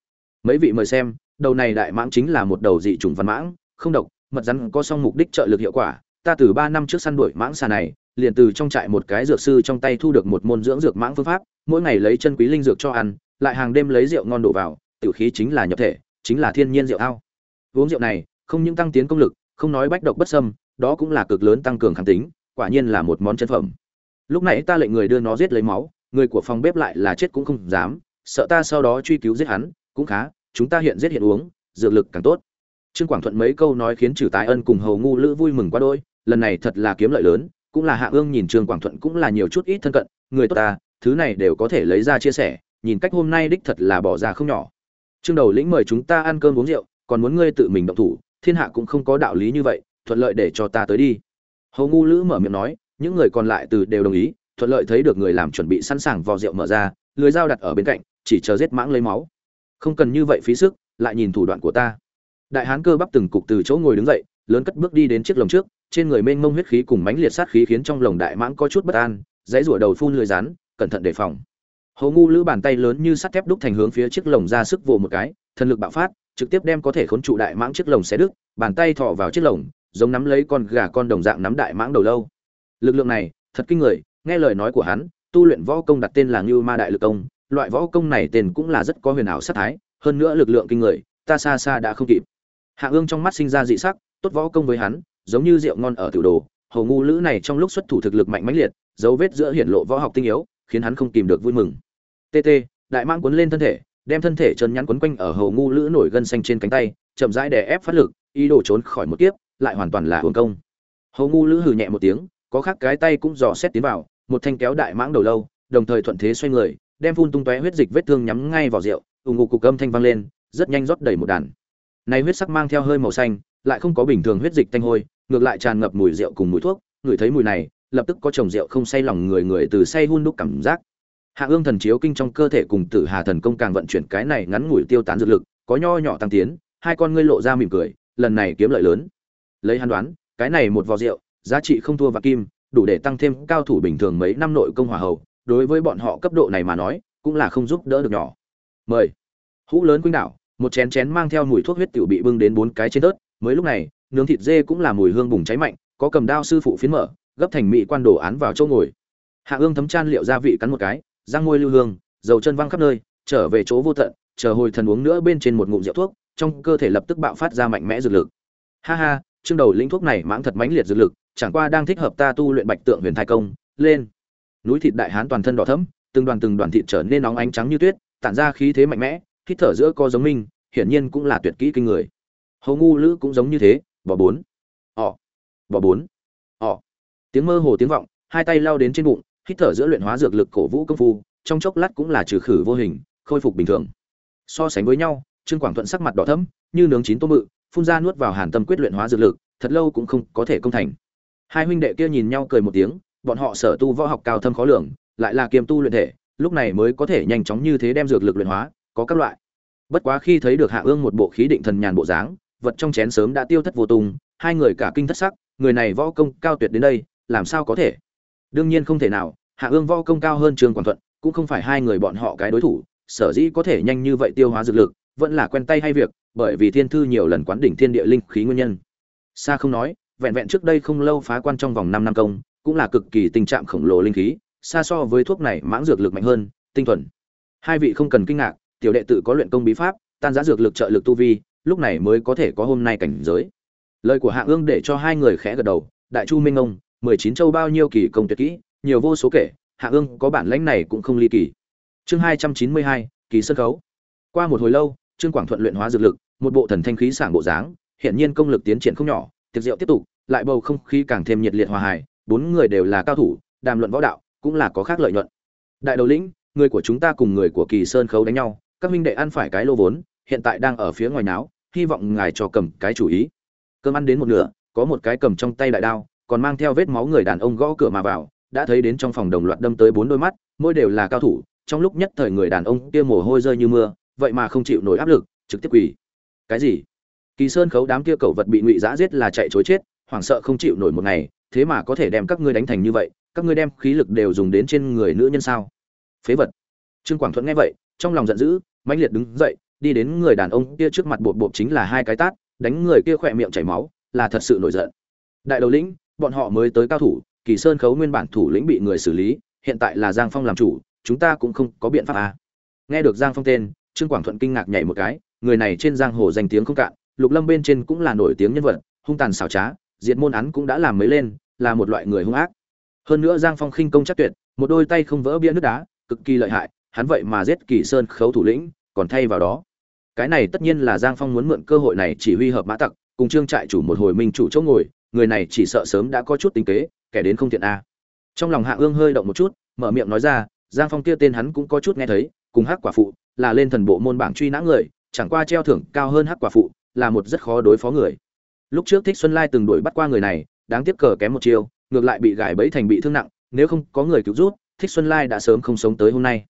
Mấy vị mời xem, đầu này đại mãng chính là một đầu dị trùng văn mãng, không độc, mật rắn có song mục đích trợ lực hiệu quả, ta từ ba năm trước săn đuổi mãng xà này, liền từ trong trại một cái dược sư trong tay thu được một môn dưỡng dược mãng phương pháp, mỗi ngày lấy chân quý linh dược cho ăn, lại hàng đêm lấy rượu ngon đổ vào, tiểu khí chính là nhập thể, chính là thiên nhiên rượu ao. Uống rượu này, không những tăng tiến công lực, không nói bách độc bất sâm đó cũng là cực lớn tăng cường kháng tính quả nhiên là một món chân phẩm. Lúc nãy ta lệnh người đưa nó giết lấy máu, người của phòng bếp lại là chết cũng không dám, sợ ta sau đó truy cứu giết hắn, cũng khá, chúng ta hiện giết hiện uống, dược lực càng tốt. Trương quảng thuận mấy câu nói khiến trừ tài ân cùng hầu ngu lữ vui mừng quá đôi, lần này thật là kiếm lợi lớn, cũng là hạ ương nhìn trương quảng thuận cũng là nhiều chút ít thân cận, người tốt ta, thứ này đều có thể lấy ra chia sẻ, nhìn cách hôm nay đích thật là bỏ ra không nhỏ. Trương đầu lĩnh mời chúng ta ăn cơm uống rượu, còn muốn ngươi tự mình động thủ, thiên hạ cũng không có đạo lý như vậy, thuận lợi để cho ta tới đi hầu ngu lữ mở miệng nói, những người còn lại từ đều đồng ý, thuận lợi thấy được người làm chuẩn bị sẵn sàng vò rượu mở ra, lưới dao đặt ở bên cạnh, chỉ chờ giết mãng lấy máu. Không cần như vậy phí sức, lại nhìn thủ đoạn của ta. Đại hán cơ bắp từng cục từ chỗ ngồi đứng dậy, lớn cất bước đi đến chiếc lồng trước, trên người mênh mông huyết khí cùng mãnh liệt sát khí khiến trong lồng đại mãng có chút bất an, dãy rủa đầu phun lưới rán, cẩn thận đề phòng. Hồ ngu lữ bàn tay lớn như sắt thép đúc thành hướng phía chiếc lồng ra sức vồ một cái, thần lực bạo phát, trực tiếp đem có thể khốn trụ đại mãng chiếc lồng xé đứt, bàn tay thọ vào chiếc lồng giống nắm lấy con gà con đồng dạng nắm đại mãng đầu lâu lực lượng này thật kinh người nghe lời nói của hắn tu luyện võ công đặt tên là Ngưu Ma Đại Lực Công, loại võ công này tên cũng là rất có huyền ảo sát thái, hơn nữa lực lượng kinh người, ta xa xa đã không kịp. Hạ Ương trong mắt sinh ra dị sắc, tốt võ công với hắn, giống như rượu ngon ở tiểu đồ, hồ ngu lữ này trong lúc xuất thủ thực lực mạnh mẽ liệt, dấu vết giữa hiển lộ võ học tinh yếu, khiến hắn không kìm được vui mừng. TT, đại mang cuốn lên thân thể, đem thân thể chân nhắn quấn quanh ở hồ ngu lữ nổi gân xanh trên cánh tay, chậm rãi đè ép phát lực, ý đồ trốn khỏi một kiếp, lại hoàn toàn là hưởng công. Hồ ngu lữ hừ nhẹ một tiếng, có khác cái tay cũng dò xét tiến vào, một thanh kéo đại mãng đầu lâu, đồng thời thuận thế xoay người, đem phun tung tóe huyết dịch vết thương nhắm ngay vào rượu, Ung ục cục âm thanh vang lên, rất nhanh rót đầy một đàn. Này huyết sắc mang theo hơi màu xanh, lại không có bình thường huyết dịch tanh hôi, ngược lại tràn ngập mùi rượu cùng mùi thuốc, người thấy mùi này, lập tức có chồng rượu không say lòng người người từ say hun đúc cảm giác. Hạ ương thần chiếu kinh trong cơ thể cùng Tử Hà thần công càng vận chuyển cái này ngắn ngủi tiêu tán dược lực, có nho nhỏ tăng tiến, hai con ngươi lộ ra mỉm cười, lần này kiếm lợi lớn. Lấy hắn đoán, cái này một vò rượu, giá trị không thua và kim, đủ để tăng thêm cao thủ bình thường mấy năm nội công hỏa hầu, đối với bọn họ cấp độ này mà nói, cũng là không giúp đỡ được nhỏ. Mời. Hũ lớn quỳnh đảo, một chén chén mang theo mùi thuốc huyết tiểu bị bưng đến bốn cái trên tớt, mới lúc này, nướng thịt dê cũng là mùi hương bùng cháy mạnh, có cầm đao sư phụ phiến mở, gấp thành mỹ quan đồ án vào chỗ ngồi. Hạ Ương thấm chan liệu gia vị cắn một cái, răng môi lưu hương, dầu chân văng khắp nơi, trở về chỗ vô tận, chờ hồi thần uống nữa bên trên một ngụm rượu thuốc, trong cơ thể lập tức bạo phát ra mạnh mẽ dược lực. Ha ha, chương đầu lĩnh thuốc này mãng thật mãnh liệt dược lực, chẳng qua đang thích hợp ta tu luyện bạch tượng huyền thai công. Lên. Núi thịt đại hán toàn thân đỏ thẫm, từng đoàn từng đoàn thịt trở nên nóng ánh trắng như tuyết, tản ra khí thế mạnh mẽ, hít thở giữa co giống minh hiển nhiên cũng là tuyệt kỹ kinh người. Hầu ngu lữ cũng giống như thế, bỏ bốn. Ỏ bỏ bốn. Ỏ tiếng mơ hồ tiếng vọng, hai tay lao đến trên bụng, hít thở giữa luyện hóa dược lực cổ vũ công phu, trong chốc lát cũng là trừ khử vô hình, khôi phục bình thường. So sánh với nhau, trương quảng thuận sắc mặt đỏ thẫm, như nướng chín tôm mự phun ra nuốt vào hàn tâm quyết luyện hóa dược lực, thật lâu cũng không có thể công thành. Hai huynh đệ kia nhìn nhau cười một tiếng, bọn họ sở tu võ học cao thâm khó lường, lại là kiềm tu luyện thể, lúc này mới có thể nhanh chóng như thế đem dược lực luyện hóa, có các loại. Bất quá khi thấy được hạ ương một bộ khí định thần nhàn bộ dáng, vật trong chén sớm đã tiêu thất vô tung, hai người cả kinh thất sắc, người này võ công cao tuyệt đến đây, làm sao có thể? Đương nhiên không thể nào, hạ ương võ công cao hơn Trường quảng thuận, cũng không phải hai người bọn họ cái đối thủ, sở dĩ có thể nhanh như vậy tiêu hóa dược lực, vẫn là quen tay hay việc bởi vì thiên thư nhiều lần quán đỉnh thiên địa linh khí nguyên nhân. Xa không nói, vẹn vẹn trước đây không lâu phá quan trong vòng 5 năm công, cũng là cực kỳ tình trạng khổng lồ linh khí, xa so với thuốc này mãng dược lực mạnh hơn, tinh thuần. Hai vị không cần kinh ngạc, tiểu đệ tự có luyện công bí pháp, tan giá dược lực trợ lực tu vi, lúc này mới có thể có hôm nay cảnh giới. Lời của hạ ương để cho hai người khẽ gật đầu, đại chu minh ông, mười chín châu bao nhiêu kỳ công tuyệt kỹ, nhiều vô số kể, hạ ương có bản lãnh này cũng không ly kỳ. Chương hai trăm chín mươi hai, kỳ sân khấu. Qua một hồi lâu trương quảng thuận luyện hóa dược lực, một bộ thần thanh khí sảng bộ dáng hiện nhiên công lực tiến triển không nhỏ, tiệc rượu tiếp tục, lại bầu không khí càng thêm nhiệt liệt hòa hài, bốn người đều là cao thủ, đàm luận võ đạo cũng là có khác lợi nhuận. Đại đầu lĩnh, người của chúng ta cùng người của kỳ sơn khấu đánh nhau, các minh đệ ăn phải cái lô vốn, hiện tại đang ở phía ngoài náo, hy vọng ngài cho cầm cái chủ ý. Cơm ăn đến một nửa, có một cái cầm trong tay đại đao, còn mang theo vết máu người đàn ông gõ cửa mà vào, đã thấy đến trong phòng đồng loạt đâm tới bốn đôi mắt, mỗi đều là cao thủ, trong lúc nhất thời người đàn ông kia mồ hôi rơi như mưa vậy mà không chịu nổi áp lực, trực tiếp quỳ. Cái gì? Kỳ sơn khấu đám kia cẩu vật bị ngụy giã giết là chạy chối chết, hoảng sợ không chịu nổi một ngày, thế mà có thể đem các ngươi đánh thành như vậy, các ngươi đem khí lực đều dùng đến trên người nữ nhân sao? Phế vật. Trương quảng thuận nghe vậy, trong lòng giận dữ, mãnh liệt đứng dậy, đi đến người đàn ông kia trước mặt bột bột chính là hai cái tát, đánh người kia khỏe miệng chảy máu, là thật sự nổi giận. Đại đầu lĩnh, bọn họ mới tới cao thủ, kỳ sơn khấu nguyên bản thủ lĩnh bị người xử lý, hiện tại là giang phong làm chủ, chúng ta cũng không có biện pháp à. nghe được giang phong tên trương quảng thuận kinh ngạc nhảy một cái, người này trên giang hồ danh tiếng không cạn, lục lâm bên trên cũng là nổi tiếng nhân vật, hung tàn xảo trá, diệt môn án cũng đã làm mấy lên, là một loại người hung ác. Hơn nữa giang phong khinh công chắc tuyệt, một đôi tay không vỡ bia nước đá, cực kỳ lợi hại, hắn vậy mà giết kỳ sơn khấu thủ lĩnh, còn thay vào đó. Cái này tất nhiên là giang phong muốn mượn cơ hội này chỉ huy hợp mã tặc, cùng trương trại chủ một hồi minh chủ chỗ ngồi, người này chỉ sợ sớm đã có chút tính kế, kẻ đến không thiện a. Trong lòng hạ ương hơi động một chút, mở miệng nói ra, giang phong kia tên hắn cũng có chút nghe thấy, cùng hắc quả phụ là lên thần bộ môn bảng truy nã người, chẳng qua treo thưởng cao hơn hắc quả phụ, là một rất khó đối phó người. Lúc trước thích xuân lai từng đuổi bắt qua người này, đáng tiếc cờ kém một chiêu, ngược lại bị gài bẫy thành bị thương nặng, nếu không có người cứu rút thích xuân lai đã sớm không sống tới hôm nay.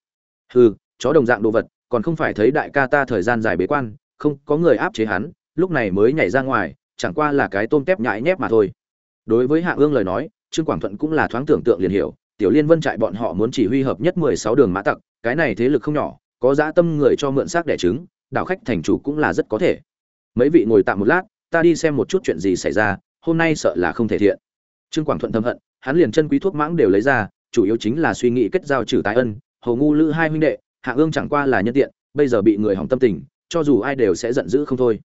Hừ, chó đồng dạng đồ vật, còn không phải thấy đại ca ta thời gian dài bế quan, không có người áp chế hắn, lúc này mới nhảy ra ngoài, chẳng qua là cái tôm tép nhãi nhép mà thôi. Đối với hạ ương lời nói, trương quảng thuận cũng là thoáng tưởng tượng liền hiểu, tiểu liên vân trại bọn họ muốn chỉ huy hợp nhất mười sáu đường mã tặc, cái này thế lực không nhỏ có dã tâm người cho mượn xác đẻ trứng, đảo khách thành chủ cũng là rất có thể. Mấy vị ngồi tạm một lát, ta đi xem một chút chuyện gì xảy ra, hôm nay sợ là không thể thiện. Trương quảng thuận thầm hận, hắn liền chân quý thuốc mãng đều lấy ra, chủ yếu chính là suy nghĩ kết giao trừ tái ân, hầu ngu lữ hai huynh đệ, hạ ương chẳng qua là nhân tiện, bây giờ bị người hỏng tâm tình, cho dù ai đều sẽ giận dữ không thôi.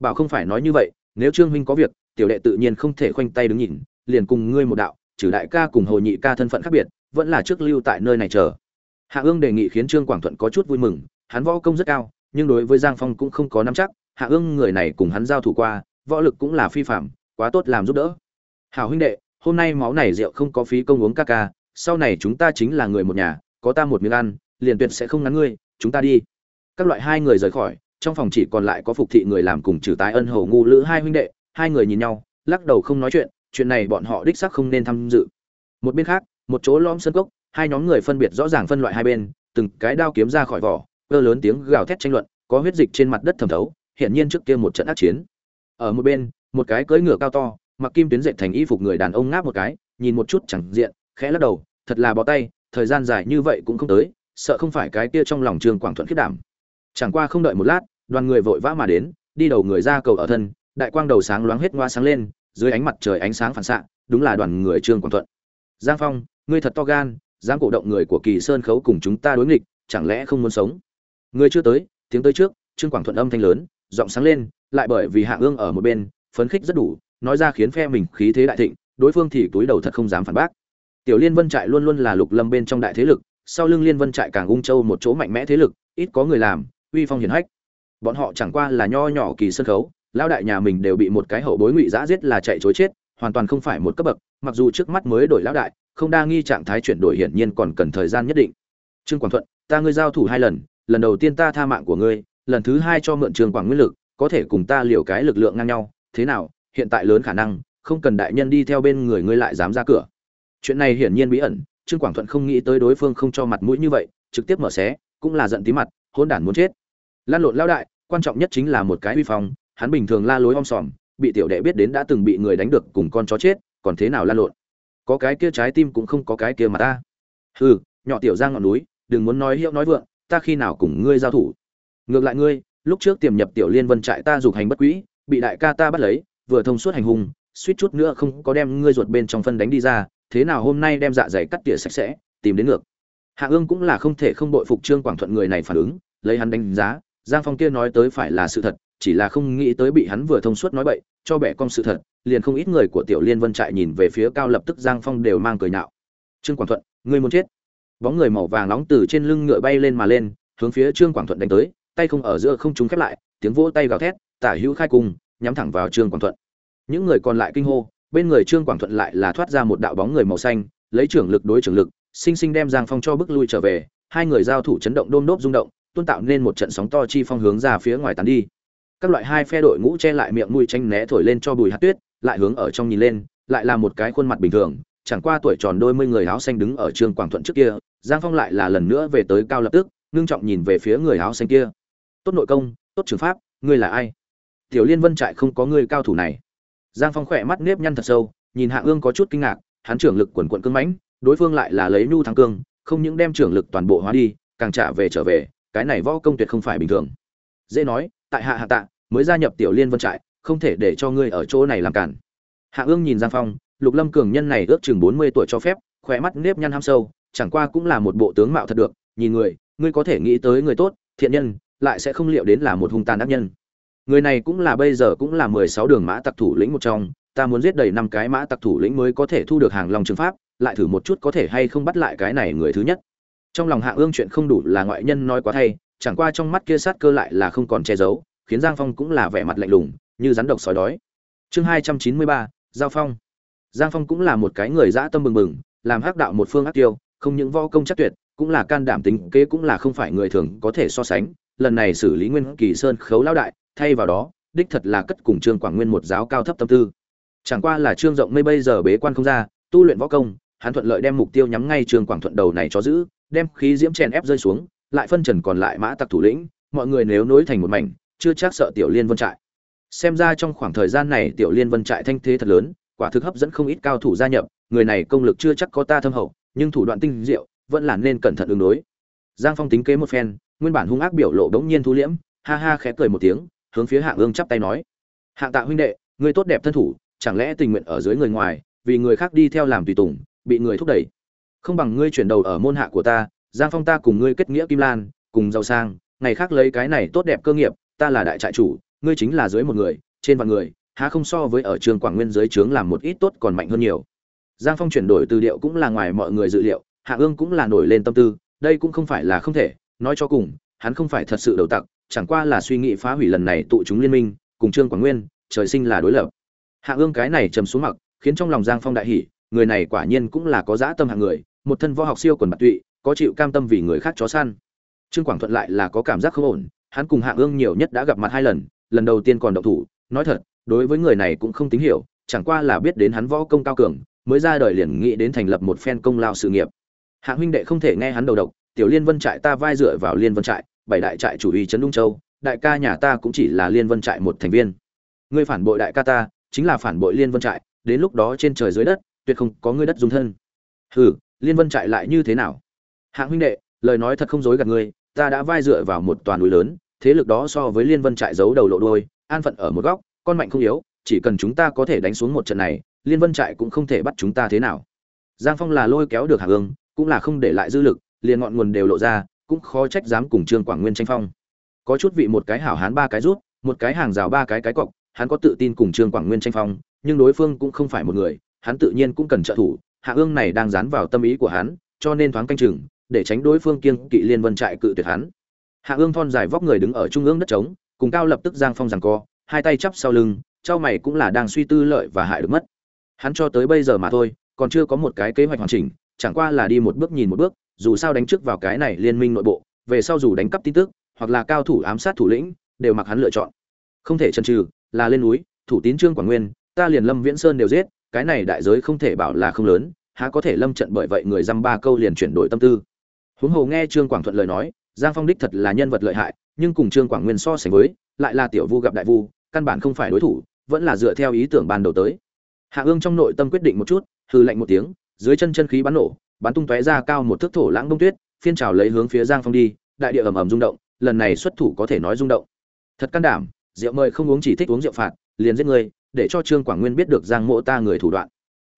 Bảo không phải nói như vậy, nếu trương huynh có việc, tiểu đệ tự nhiên không thể khoanh tay đứng nhìn, liền cùng ngươi một đạo, trừ đại ca cùng hồ nhị ca thân phận khác biệt, vẫn là trước lưu tại nơi này chờ hạ ương đề nghị khiến trương quảng thuận có chút vui mừng, hắn võ công rất cao, nhưng đối với giang phong cũng không có nắm chắc, hạ ương người này cùng hắn giao thủ qua, võ lực cũng là phi phạm, quá tốt làm giúp đỡ. Hảo huynh đệ, hôm nay máu này rượu không có phí công uống ca ca, sau này chúng ta chính là người một nhà, có ta một miếng ăn, liền tuyệt sẽ không ngắn ngươi, chúng ta đi. Các loại hai người rời khỏi, trong phòng chỉ còn lại có phục thị người làm cùng trừ tái ân hầu ngu lữ hai huynh đệ, hai người nhìn nhau, lắc đầu không nói chuyện chuyện này bọn họ đích xác không nên tham dự. Một bên khác, một chỗ lõm sân cốc hai nhóm người phân biệt rõ ràng phân loại hai bên, từng cái đao kiếm ra khỏi vỏ, cơ lớn tiếng gào thét tranh luận, có huyết dịch trên mặt đất thẩm thấu, hiển nhiên trước kia một trận ác chiến. Ở một bên, một cái cưỡi ngựa cao to, mặc kim tuyến dệt thành y phục người đàn ông ngáp một cái, nhìn một chút chẳng diện, khẽ lắc đầu, thật là bó tay, thời gian dài như vậy cũng không tới, sợ không phải cái kia trong lòng trường quảng thuận khiết đảm. Chẳng qua không đợi một lát, đoàn người vội vã mà đến, đi đầu người ra cầu ở thân, đại quang đầu sáng loáng hết ngoa sáng lên, dưới ánh mặt trời ánh sáng phản xạ, đúng là đoàn người trương quảng thuận. Giang phong, ngươi thật to gan dám cổ động người của kỳ sơn khấu cùng chúng ta đối nghịch, chẳng lẽ không muốn sống? Người chưa tới, tiếng tới trước, trương quảng thuận âm thanh lớn, giọng sáng lên, lại bởi vì hạ ương ở một bên, phấn khích rất đủ, nói ra khiến phe mình khí thế đại thịnh, đối phương thì túi đầu thật không dám phản bác. Tiểu liên vân trại luôn luôn là lục lâm bên trong đại thế lực, sau lưng liên vân trại càng ung châu một chỗ mạnh mẽ thế lực, ít có người làm, uy phong hiển hách. Bọn họ chẳng qua là nho nhỏ kỳ sân khấu, lão đại nhà mình đều bị một cái hậu bối ngụy giã giết là chạy chối chết hoàn toàn không phải một cấp bậc, mặc dù trước mắt mới đổi lão đại, không đa nghi trạng thái chuyển đổi hiển nhiên còn cần thời gian nhất định. Trương quảng thuận, ta ngươi giao thủ hai lần lần đầu tiên ta tha mạng của ngươi, lần thứ hai cho mượn trường quảng nguyên lực, có thể cùng ta liều cái lực lượng ngang nhau, thế nào, hiện tại lớn khả năng, không cần đại nhân đi theo bên người ngươi lại dám ra cửa. Chuyện này hiển nhiên bí ẩn, trương quảng thuận không nghĩ tới đối phương không cho mặt mũi như vậy, trực tiếp mở xé, cũng là giận tí mặt hôn đản muốn chết. Lan lộn lao đại, quan trọng nhất chính là một cái uy phong, hắn bình thường la lối om sòm bị tiểu đệ biết đến đã từng bị người đánh được cùng con chó chết, còn thế nào lan lộn? Có cái kia trái tim cũng không có cái kia mà ta. Hừ, nhỏ tiểu ra ngọn núi, đừng muốn nói hiệu nói vượng, ta khi nào cùng ngươi giao thủ? Ngược lại ngươi, lúc trước tiềm nhập tiểu liên vân trại ta dục hành bất quỹ bị đại ca ta bắt lấy, vừa thông suốt hành hung, suýt chút nữa không có đem ngươi ruột bên trong phân đánh đi ra, thế nào hôm nay đem dạ dày cắt tỉa sạch sẽ, tìm đến ngược. Hạ ương cũng là không thể không bội phục trương quảng thuận người này phản ứng, lấy hắn đánh giá, giang phong kia nói tới phải là sự thật chỉ là không nghĩ tới bị hắn vừa thông suốt nói bậy, cho bẻ cong sự thật, liền không ít người của tiểu liên vân trại nhìn về phía cao lập tức, giang phong đều mang cười nhạo. Trương quảng thuận, ngươi muốn chết? Bóng người màu vàng nóng từ trên lưng ngựa bay lên mà lên, hướng phía trương quảng thuận đánh tới, tay không ở giữa không chúng khép lại, tiếng vỗ tay gào thét, tả hữu khai cung, nhắm thẳng vào trương quảng thuận. Những người còn lại kinh hô, bên người trương quảng thuận lại là thoát ra một đạo bóng người màu xanh, lấy trưởng lực đối trưởng lực, sinh sinh đem giang phong cho bức lui trở về, hai người giao thủ chấn động, đôm đốp rung động, tuôn tạo nên một trận sóng to chi phong hướng ra phía ngoài tán đi các loại hai phe đội ngũ che lại miệng mũi tranh né thổi lên cho bùi hạt tuyết, lại hướng ở trong nhìn lên, lại là một cái khuôn mặt bình thường, chẳng qua tuổi tròn đôi mươi người áo xanh đứng ở trường quảng thuận trước kia, giang phong lại là lần nữa về tới cao lập tức, ngưng trọng nhìn về phía người áo xanh kia. Tốt nội công, tốt trường pháp, ngươi là ai? Tiểu liên vân trại không có người cao thủ này. Giang phong khỏe mắt nếp nhăn thật sâu, nhìn hạ ương có chút kinh ngạc, hắn trưởng lực quần quận cưng mãnh, đối phương lại là lấy nhu thắng cương, không những đem trưởng lực toàn bộ hóa đi, càng trả về trở về, cái này võ công tuyệt không phải bình thường. Dễ nói tại hạ hạ tạ, mới gia nhập tiểu liên vân trại, không thể để cho ngươi ở chỗ này làm cản. Hạ ương nhìn giang phong, lục lâm cường nhân này ước chừng bốn mươi tuổi cho phép, khỏe mắt nếp nhăn ham sâu, chẳng qua cũng là một bộ tướng mạo thật được, nhìn người, ngươi có thể nghĩ tới người tốt, thiện nhân, lại sẽ không liệu đến là một hung tàn ác nhân. Người này cũng là bây giờ cũng là mười sáu đường mã tặc thủ lĩnh một trong, ta muốn giết đầy năm cái mã tặc thủ lĩnh mới có thể thu được hàng long trường pháp, lại thử một chút có thể hay không bắt lại cái này người thứ nhất. Trong lòng hạ ương chuyện không đủ là ngoại nhân nói quá thay chẳng qua trong mắt kia sát cơ lại là không còn che giấu, khiến giang phong cũng là vẻ mặt lạnh lùng, như rắn độc sói đói. Chương hai trăm chín mươi ba, giao phong. Giang phong cũng là một cái người dã tâm bừng bừng, làm hắc đạo một phương ác tiêu, không những võ công chắc tuyệt, cũng là can đảm tính kế cũng là không phải người thường có thể so sánh. Lần này xử lý nguyên kỳ sơn khấu lão đại, thay vào đó, đích thật là cất cùng trương quảng nguyên một giáo cao thấp tâm tư. Chẳng qua là trương rộng mây bây giờ bế quan không ra, tu luyện võ công, hắn thuận lợi đem mục tiêu nhắm ngay trương quảng thuận đầu này cho giữ, đem khí diễm chèn ép rơi xuống lại phân trần còn lại mã tặc thủ lĩnh, mọi người nếu nối thành một mảnh, chưa chắc sợ tiểu liên vân trại. Xem ra trong khoảng thời gian này tiểu liên vân trại thanh thế thật lớn, quả thực hấp dẫn không ít cao thủ gia nhập, người này công lực chưa chắc có ta thâm hậu, nhưng thủ đoạn tinh diệu, vẫn là nên cẩn thận ứng đối. Giang phong tính kế một phen, nguyên bản hung ác biểu lộ bỗng nhiên thu liễm, ha ha khẽ cười một tiếng, hướng phía hạng ương chắp tay nói. Hạng tạ huynh đệ, người tốt đẹp thân thủ, chẳng lẽ tình nguyện ở dưới người ngoài, vì người khác đi theo làm tùy tùng, bị người thúc đẩy. Không bằng ngươi chuyển đầu ở môn hạ của ta giang phong ta cùng ngươi kết nghĩa kim lan, cùng giàu sang, ngày khác lấy cái này tốt đẹp cơ nghiệp, ta là đại trại chủ, ngươi chính là dưới một người, trên vạn người, há không so với ở trường quảng nguyên dưới trướng làm một ít tốt còn mạnh hơn nhiều. Giang phong chuyển đổi từ điệu cũng là ngoài mọi người dự liệu, hạ ương cũng là nổi lên tâm tư, đây cũng không phải là không thể, nói cho cùng, hắn không phải thật sự đầu tặc, chẳng qua là suy nghĩ phá hủy lần này tụ chúng liên minh, cùng trương quảng nguyên, trời sinh là đối lập. Hạ ương cái này trầm xuống mặc khiến trong lòng giang phong đại hỉ, người này quả nhiên cũng là có dã tâm hạng người, một thân võ học siêu quần bạc tụy có chịu cam tâm vì người khác chó săn. Trương quảng thuận lại là có cảm giác không ổn, hắn cùng hạng ương nhiều nhất đã gặp mặt hai lần lần đầu tiên còn độc thủ, nói thật, đối với người này cũng không tín hiểu, chẳng qua là biết đến hắn võ công cao cường, mới ra đời liền nghĩ đến thành lập một phen công lao sự nghiệp. Hạng huynh đệ không thể nghe hắn đầu độc, tiểu liên vân trại ta vai dựa vào liên vân trại, bảy đại trại chủ y trấn đung châu, đại ca nhà ta cũng chỉ là liên vân trại một thành viên. Ngươi phản bội đại ca ta, chính là phản bội liên vân trại, đến lúc đó trên trời dưới đất, tuyệt không có ngươi đất dung thân. Hừ, liên vân trại lại như thế nào? Hạng huynh đệ, lời nói thật không dối gạt ngươi, ta đã vai dựa vào một toàn núi lớn, thế lực đó so với liên vân trại giấu đầu lộ đôi an phận ở một góc, con mạnh không yếu, chỉ cần chúng ta có thể đánh xuống một trận này, liên vân trại cũng không thể bắt chúng ta thế nào. Giang phong là lôi kéo được hạng ương cũng là không để lại dư lực, liền ngọn nguồn đều lộ ra, cũng khó trách dám cùng trương quảng nguyên tranh phong. Có chút vị một cái hảo hán ba cái rút, một cái hàng rào ba cái cái cọc, hắn có tự tin cùng trương quảng nguyên tranh phong, nhưng đối phương cũng không phải một người, hắn tự nhiên cũng cần trợ thủ, hạ ương này đang dán vào tâm ý của hắn, cho nên thoáng canh chừng để tránh đối phương kiêng kỵ liên vân trại cự tuyệt hắn. Hạ ương thon dài vóc người đứng ở trung ương đất trống, cùng cao lập tức giang phong rằng co, hai tay chắp sau lưng, trao mày cũng là đang suy tư lợi và hại được mất. Hắn cho tới bây giờ mà thôi, còn chưa có một cái kế hoạch hoàn chỉnh, chẳng qua là đi một bước nhìn một bước, dù sao đánh trước vào cái này liên minh nội bộ, về sau dù đánh cắp tin tức, hoặc là cao thủ ám sát thủ lĩnh, đều mặc hắn lựa chọn. Không thể chần chừ, là lên núi, thủ tín trương quảng nguyên, ta liền lâm viễn sơn đều giết, cái này đại giới không thể bảo là không lớn, há có thể lâm trận bởi vậy người dăm ba câu liền chuyển đổi tâm tư huống hồ nghe trương quảng thuận lời nói, giang phong đích thật là nhân vật lợi hại, nhưng cùng trương quảng nguyên so sánh với, lại là tiểu vu gặp đại vu, căn bản không phải đối thủ, vẫn là dựa theo ý tưởng ban đầu tới. Hạ ương trong nội tâm quyết định một chút hư lạnh một tiếng, dưới chân chân khí bắn nổ, bắn tung tóe ra cao một thước thổ lãng bông tuyết, phiên trào lấy hướng phía giang phong đi, đại địa ầm ầm rung động, lần này xuất thủ có thể nói rung động. Thật can đảm, rượu mời không uống chỉ thích uống rượu phạt, liền giết người, để cho trương quảng nguyên biết được giang mộ ta người thủ đoạn.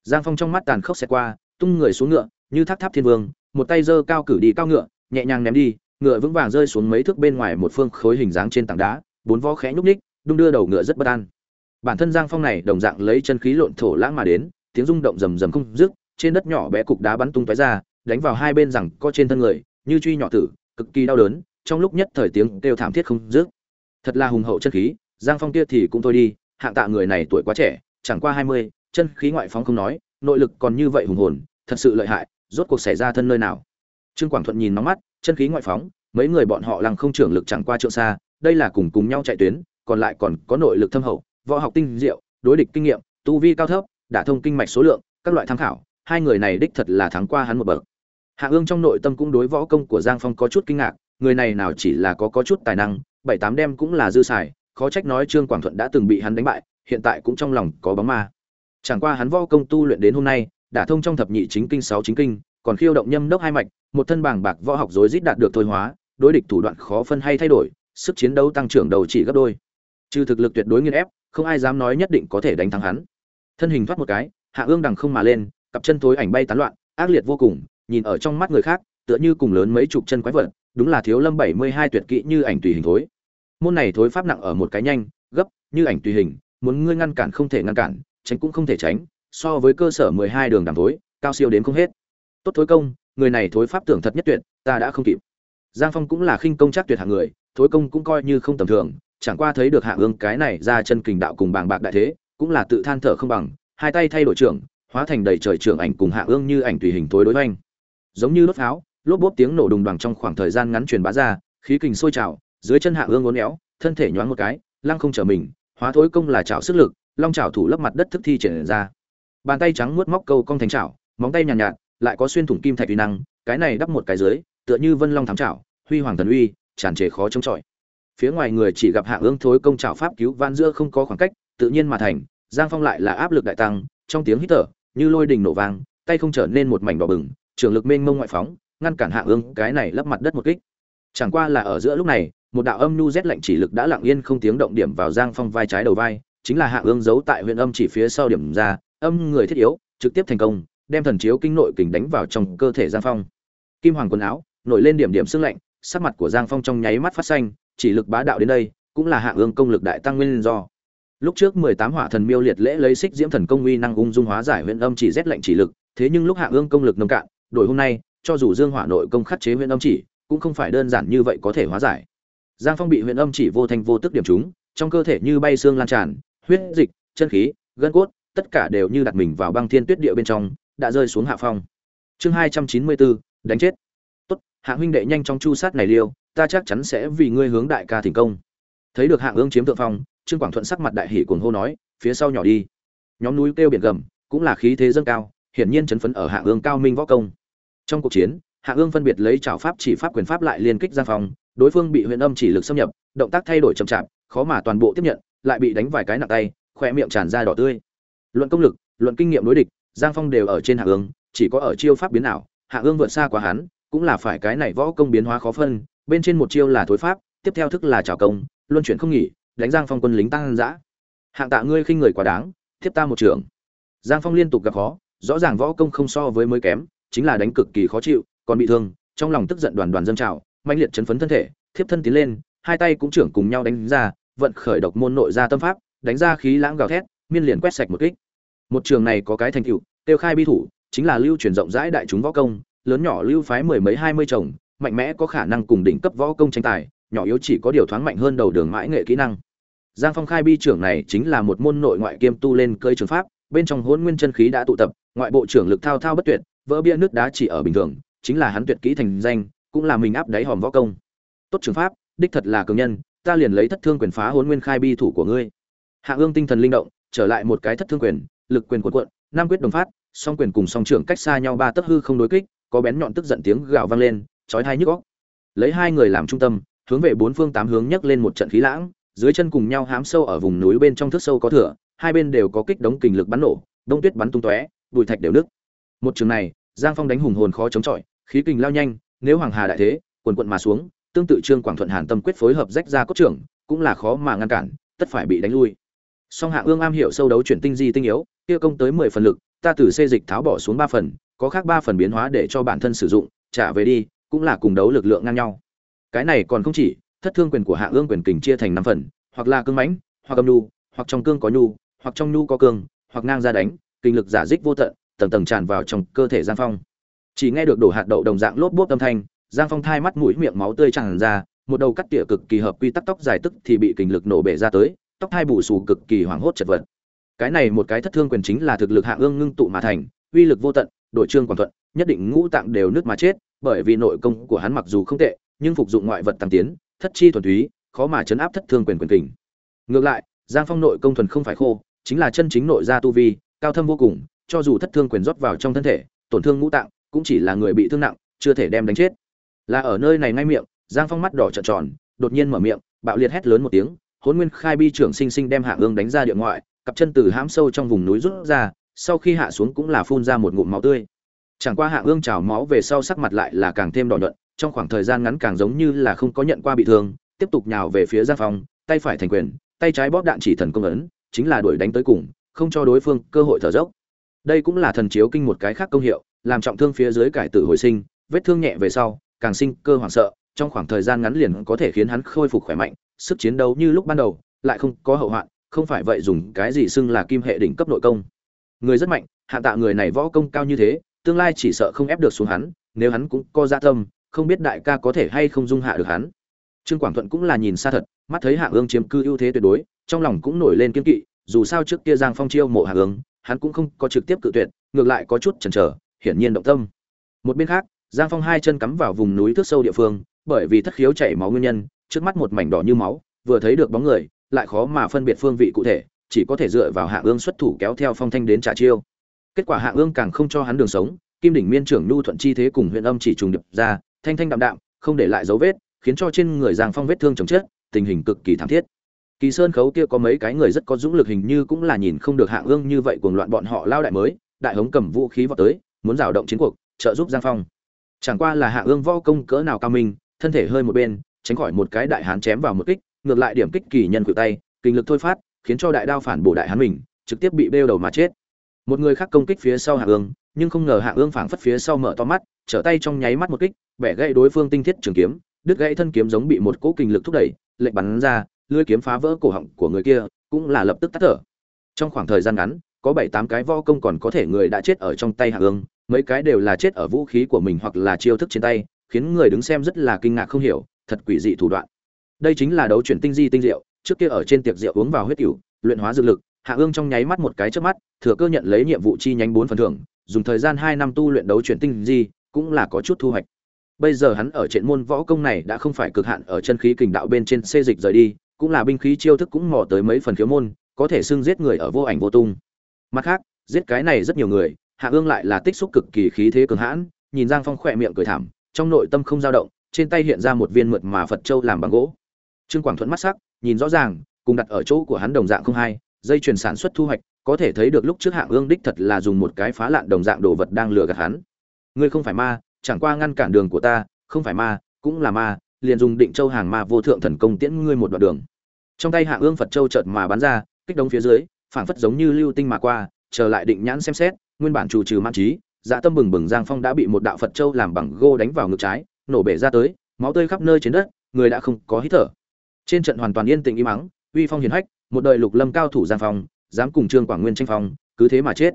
Giang phong trong mắt tàn khốc xẹt qua, tung người xuống ngựa, như tháp tháp thiên vương một tay giơ cao cử đi cao ngựa, nhẹ nhàng ném đi, ngựa vững vàng rơi xuống mấy thước bên ngoài một phương khối hình dáng trên tảng đá, bốn vó khẽ nhúc ních đung đưa đầu ngựa rất bất an. Bản thân giang phong này đồng dạng lấy chân khí lộn thổ lãng mà đến, tiếng rung động rầm rầm không dứt, trên đất nhỏ bé cục đá bắn tung tóe ra, đánh vào hai bên rằng co trên thân người, như truy nhỏ tử, cực kỳ đau đớn, trong lúc nhất thời tiếng kêu thảm thiết không dứt. Thật là hùng hậu chân khí, giang phong kia thì cũng thôi đi, hạng tạ người này tuổi quá trẻ, chẳng qua hai mươi, chân khí ngoại phóng không nói, nội lực còn như vậy hùng hồn, thật sự lợi hại rốt cuộc xảy ra thân nơi nào? Trương quảng thuận nhìn nóng mắt, chân khí ngoại phóng, mấy người bọn họ lăng không trưởng lực chẳng qua trượng xa, đây là cùng cùng nhau chạy tuyến, còn lại còn có nội lực thâm hậu, võ học tinh diệu, đối địch kinh nghiệm, tu vi cao thấp đả thông kinh mạch số lượng, các loại tham khảo, hai người này đích thật là thắng qua hắn một bậc. Hạ ương trong nội tâm cũng đối võ công của giang phong có chút kinh ngạc, người này nào chỉ là có có chút tài năng, bảy tám đem cũng là dư xài, khó trách nói trương quảng thuận đã từng bị hắn đánh bại, hiện tại cũng trong lòng có bóng ma. Chẳng qua hắn võ công tu luyện đến hôm nay đã thông trong thập nhị chính kinh, sáu chính kinh, còn khiêu động nhâm đốc hai mạch, một thân bảng bạc võ học rối rít đạt được thôi hóa, đối địch thủ đoạn khó phân hay thay đổi, sức chiến đấu tăng trưởng đầu chỉ gấp đôi. Trừ thực lực tuyệt đối nghiền ép, không ai dám nói nhất định có thể đánh thắng hắn. Thân hình thoát một cái, hạ ương đằng không mà lên, cặp chân thối ảnh bay tán loạn, ác liệt vô cùng, nhìn ở trong mắt người khác, tựa như cùng lớn mấy chục chân quái vật, đúng là thiếu lâm bảy mươi hai tuyệt kỹ như ảnh tùy hình thối. Môn này thối pháp nặng ở một cái nhanh, gấp, như ảnh tùy hình, muốn ngươi ngăn cản không thể ngăn cản, tránh cũng không thể tránh so với cơ sở mười hai đường đàm thối, cao siêu đến không hết. Tốt thối công, người này thối pháp tưởng thật nhất tuyệt, ta đã không kịp. Giang phong cũng là khinh công chắc tuyệt hạng người, thối công cũng coi như không tầm thường, chẳng qua thấy được hạ ương cái này ra chân kình đạo cùng bàng bạc đại thế, cũng là tự than thở không bằng, hai tay thay đổi trưởng, hóa thành đầy trời trưởng ảnh cùng hạ ương như ảnh tùy hình tối đối oanh giống như đốt pháo, lốp bốp tiếng nổ đùng đoàng trong khoảng thời gian ngắn truyền bá ra, khí kình sôi trào, dưới chân hạ ương uốn éo, thân thể nhoáng một cái, lăng không trở mình, hóa thối công là trào sức lực, long trào thủ lấp mặt đất thức thi triển ra bàn tay trắng muốt móc câu cong thành chảo móng tay nhàn nhạt, nhạt lại có xuyên thủng kim thạch uy năng cái này đắp một cái dưới tựa như vân long thám chảo huy hoàng thần uy tràn trề khó chống chọi. Phía ngoài người chỉ gặp hạ ương thối công chảo pháp cứu van giữa không có khoảng cách tự nhiên mà thành giang phong lại là áp lực đại tăng trong tiếng hít thở như lôi đình nổ vang tay không trở nên một mảnh đỏ bừng trường lực mênh mông ngoại phóng ngăn cản hạ ương cái này lấp mặt đất một kích. Chẳng qua là ở giữa lúc này một đạo âm nhu rét lạnh chỉ lực đã lặng yên không tiếng động điểm vào giang phong vai trái đầu vai chính là hạ ương giấu tại huyện âm chỉ phía sau điểm ra âm người thiết yếu, trực tiếp thành công, đem thần chiếu kinh nội kình đánh vào trong cơ thể giang phong. Kim hoàng quần áo, nổi lên điểm điểm sương lạnh, sắc mặt của giang phong trong nháy mắt phát xanh, chỉ lực bá đạo đến đây, cũng là hạ ương công lực đại tăng nguyên do. Lúc trước mười tám hỏa thần miêu liệt lễ lấy xích diễm thần công uy năng ung dung hóa giải huyện âm chỉ rét lạnh chỉ lực, thế nhưng lúc hạ ương công lực nông cạn, đổi hôm nay, cho dù dương hỏa nội công khắc chế huyện âm chỉ, cũng không phải đơn giản như vậy có thể hóa giải. Giang phong bị huyện âm chỉ vô thành vô tức điểm trúng, trong cơ thể như bay xương lan tràn, huyết dịch, chân khí, gân cốt tất cả đều như đặt mình vào băng thiên tuyết địa bên trong, đã rơi xuống hạ phong. Chương hai trăm chín mươi bốn, đánh chết. Tốt, hạ huynh đệ nhanh trong chu sát này liêu, ta chắc chắn sẽ vì ngươi hướng đại ca thành công. Thấy được hạng ương chiếm thượng phong, trương quảng thuận sắc mặt đại hỉ cuồng hô nói, phía sau nhỏ đi. Nhóm núi kêu biển gầm, cũng là khí thế dâng cao, hiển nhiên chấn phấn ở hạng ương cao minh võ công. Trong cuộc chiến hạng ương phân biệt lấy trảo pháp chỉ pháp quyền pháp lại liên kích ra phong, đối phương bị huyền âm chỉ lực xâm nhập, động tác thay đổi chậm chạp, khó mà toàn bộ tiếp nhận, lại bị đánh vài cái nặng tay khoe miệng tràn ra đỏ tươi luận công lực, luận kinh nghiệm đối địch, giang phong đều ở trên hạ ương, chỉ có ở chiêu pháp biến ảo, hạ ương vượt xa quá hắn, cũng là phải cái này võ công biến hóa khó phân, bên trên một chiêu là thối pháp, tiếp theo thức là trào công, luân chuyển không nghỉ, đánh giang phong quân lính tăng dã. Hạng tạ ngươi khinh người quá đáng tiếp ta một trưởng. Giang phong liên tục gặp khó, rõ ràng võ công không so với mới kém, chính là đánh cực kỳ khó chịu, còn bị thương, trong lòng tức giận đoàn đoàn dâng trào mạnh liệt chấn phấn thân thể, thiếp thân tiến lên, hai tay cũng trưởng cùng nhau đánh ra, vận khởi độc môn nội ra tâm pháp, đánh ra khí lãng gào thét miên liền quét sạch một kích. Một trường này có cái thành tựu, tiêu khai bi thủ, chính là lưu truyền rộng rãi đại chúng võ công, lớn nhỏ lưu phái mười mấy hai mươi chồng, mạnh mẽ có khả năng cùng đỉnh cấp võ công tranh tài, nhỏ yếu chỉ có điều thoáng mạnh hơn đầu đường mãi nghệ kỹ năng. Giang phong khai bi trưởng này chính là một môn nội ngoại kiêm tu lên cơi trường pháp, bên trong hôn nguyên chân khí đã tụ tập, ngoại bộ trưởng lực thao thao bất tuyệt, vỡ bia nước đá chỉ ở bình thường, chính là hắn tuyệt kỹ thành danh, cũng là mình áp đáy hòm võ công. Tốt trường pháp, đích thật là cường nhân, ta liền lấy thất thương quyền phá hôn nguyên khai bi thủ của ngươi. Hạ ương tinh thần linh động trở lại một cái thất thương quyền lực quyền cuộn cuộn, nam quyết đồng phát song quyền cùng song trưởng cách xa nhau ba tấc hư không đối kích có bén nhọn tức giận tiếng gào vang lên chói tai nhức óc. Lấy hai người làm trung tâm hướng về bốn phương tám hướng nhấc lên một trận khí lãng dưới chân cùng nhau hám sâu ở vùng núi bên trong thước sâu có thửa hai bên đều có kích đống kình lực bắn nổ đông tuyết bắn tung tóe bụi thạch đều nứt. Một trường này giang phong đánh hùng hồn khó chống chọi khí kình lao nhanh nếu hoàng hà đại thế quần quần mà xuống tương tự trương quảng thuận hàn tâm quyết phối hợp rách ra cốt trưởng cũng là khó mà ngăn cản tất phải bị đánh lui song hạ ương am hiểu sâu đấu chuyển tinh di tinh yếu, kia công tới mười phần lực, ta từ xê dịch tháo bỏ xuống ba phần, có khác ba phần biến hóa để cho bản thân sử dụng, trả về đi, cũng là cùng đấu lực lượng ngang nhau. Cái này còn không chỉ, thất thương quyền của hạ ương quyền kình chia thành năm phần, hoặc là cương mãnh, hoặc âm nhu, hoặc trong cương có nhu, hoặc trong nhu có cương, hoặc ngang ra đánh, kinh lực giả dích vô tận, tầng tầng tràn vào trong cơ thể giang phong. Chỉ nghe được đổ hạt đậu đồng dạng lốp bốp âm thanh, giang phong thai mắt mũi miệng máu tươi tràn ra, một đầu cắt tỉa cực kỳ hợp quy tắc tóc dài tức thì bị kình lực nổ bể ra tới tóc hai bù xù cực kỳ hoảng hốt chật vật. Cái này một cái thất thương quyền chính là thực lực hạ ương ngưng tụ mà thành, uy lực vô tận, đội trương quảng thuận, nhất định ngũ tạng đều nứt mà chết, bởi vì nội công của hắn mặc dù không tệ, nhưng phục dụng ngoại vật tăng tiến, thất chi thuần túy, khó mà chấn áp thất thương quyền quyền kình. Ngược lại, giang phong nội công thuần không phải khô, chính là chân chính nội gia tu vi, cao thâm vô cùng, cho dù thất thương quyền rót vào trong thân thể, tổn thương ngũ tạng, cũng chỉ là người bị thương nặng, chưa thể đem đánh chết. Là ở nơi này ngay miệng, giang phong mắt đỏ trợn tròn, đột nhiên mở miệng, bạo liệt hét lớn một tiếng hôn nguyên khai bi trưởng sinh sinh đem hạ ương đánh ra địa ngoại, cặp chân từ hãm sâu trong vùng núi rút ra, sau khi hạ xuống cũng là phun ra một ngụm máu tươi. Chẳng qua hạ ương trào máu về sau sắc mặt lại là càng thêm đỏ nhuận, trong khoảng thời gian ngắn càng giống như là không có nhận qua bị thương, tiếp tục nhào về phía giang phong, tay phải thành quyền, tay trái bóp đạn chỉ thần công ấn, chính là đuổi đánh tới cùng, không cho đối phương cơ hội thở dốc. Đây cũng là thần chiếu kinh một cái khác công hiệu, làm trọng thương phía dưới cải tử hồi sinh, vết thương nhẹ về sau, càng sinh cơ hoảng sợ, trong khoảng thời gian ngắn liền có thể khiến hắn khôi phục khỏe mạnh sức chiến đấu như lúc ban đầu, lại không có hậu hoạn, không phải vậy dùng cái gì xưng là kim hệ đỉnh cấp nội công. Người rất mạnh, hạ tạ người này võ công cao như thế, tương lai chỉ sợ không ép được xuống hắn, nếu hắn cũng có dạ tâm, không biết đại ca có thể hay không dung hạ được hắn. Trương quảng thuận cũng là nhìn xa thật, mắt thấy hạ ương chiếm cư ưu thế tuyệt đối, trong lòng cũng nổi lên kiên kỵ, dù sao trước kia giang phong chiêu mộ hạ ương, hắn cũng không có trực tiếp cự tuyệt, ngược lại có chút chần chờ, hiển nhiên động tâm. Một bên khác, giang phong hai chân cắm vào vùng núi thước sâu địa phương, bởi vì thất khiếu chảy máu nguyên nhân trước mắt một mảnh đỏ như máu, vừa thấy được bóng người, lại khó mà phân biệt phương vị cụ thể, chỉ có thể dựa vào hạ ương xuất thủ kéo theo phong thanh đến trả chiêu. Kết quả hạ ương càng không cho hắn đường sống, kim đỉnh miên trưởng nhu thuận chi thế cùng huyện âm chỉ trùng điệp ra, thanh thanh đạm đạm, không để lại dấu vết, khiến cho trên người giang phong vết thương chồng chết, tình hình cực kỳ thảm thiết. Kỳ sơn khấu kia có mấy cái người rất có dũng lực hình như cũng là nhìn không được hạ ương như vậy cuồng loạn bọn họ lao đại mới, đại hống cầm vũ khí vào tới, muốn giảo động chiến cuộc, trợ giúp giang phong. Chẳng qua là hạ ương võ công cỡ nào cao minh, thân thể hơi một bên tránh khỏi một cái đại hán chém vào một kích, ngược lại điểm kích kỳ nhân cự tay, kinh lực thôi phát, khiến cho đại đao phản bổ đại hán mình, trực tiếp bị bêu đầu mà chết. Một người khác công kích phía sau hạ ương, nhưng không ngờ hạ ương phảng phất phía sau mở to mắt, trở tay trong nháy mắt một kích, bẻ gãy đối phương tinh thiết trường kiếm, đứt gãy thân kiếm giống bị một cỗ kinh lực thúc đẩy, lệnh bắn ra lưỡi kiếm phá vỡ cổ họng của người kia, cũng là lập tức tắt thở. Trong khoảng thời gian ngắn, có bảy tám cái võ công còn có thể người đã chết ở trong tay hạ ương, mấy cái đều là chết ở vũ khí của mình hoặc là chiêu thức trên tay, khiến người đứng xem rất là kinh ngạc không hiểu thật quỷ dị thủ đoạn. Đây chính là đấu chuyển tinh di tinh diệu, trước kia ở trên tiệc rượu uống vào huyết cửu, luyện hóa dược lực, hạ ương trong nháy mắt một cái trước mắt, thừa cơ nhận lấy nhiệm vụ chi nhánh bốn phần thưởng, dùng thời gian hai năm tu luyện đấu chuyển tinh di, cũng là có chút thu hoạch. Bây giờ hắn ở trên môn võ công này đã không phải cực hạn ở chân khí kình đạo bên trên xê dịch rời đi, cũng là binh khí chiêu thức cũng mò tới mấy phần khiếu môn, có thể xưng giết người ở vô ảnh vô tung. Mặt khác, giết cái này rất nhiều người, hạ ương lại là tích xúc cực kỳ khí thế cường hãn, nhìn giang phong khỏe miệng cười thảm, trong nội tâm không dao động trên tay hiện ra một viên mượt mà phật châu làm bằng gỗ. Trương quảng thuận mắt sắc, nhìn rõ ràng, cùng đặt ở chỗ của hắn đồng dạng không hai dây chuyền sản xuất thu hoạch, có thể thấy được lúc trước hạng ương đích thật là dùng một cái phá lạn đồng dạng đồ vật đang lừa gạt hắn. Ngươi không phải ma, chẳng qua ngăn cản đường của ta, không phải ma, cũng là ma, liền dùng định châu hàng ma vô thượng thần công tiễn ngươi một đoạn đường. Trong tay hạng ương phật châu chợt mà bắn ra, kích đống phía dưới, phảng phất giống như lưu tinh mà qua trở lại định nhãn xem xét, nguyên bản chủ trừ man trí dạ tâm bừng bừng giang phong đã bị một đạo phật châu làm bằng gô đánh vào ngực trái nổ bể ra tới, máu tươi khắp nơi trên đất, người đã không có hít thở. Trên trận hoàn toàn yên tĩnh im mắng uy phong hiền hách, một đời lục lâm cao thủ giang phong, dám cùng trương quảng nguyên tranh phong, cứ thế mà chết.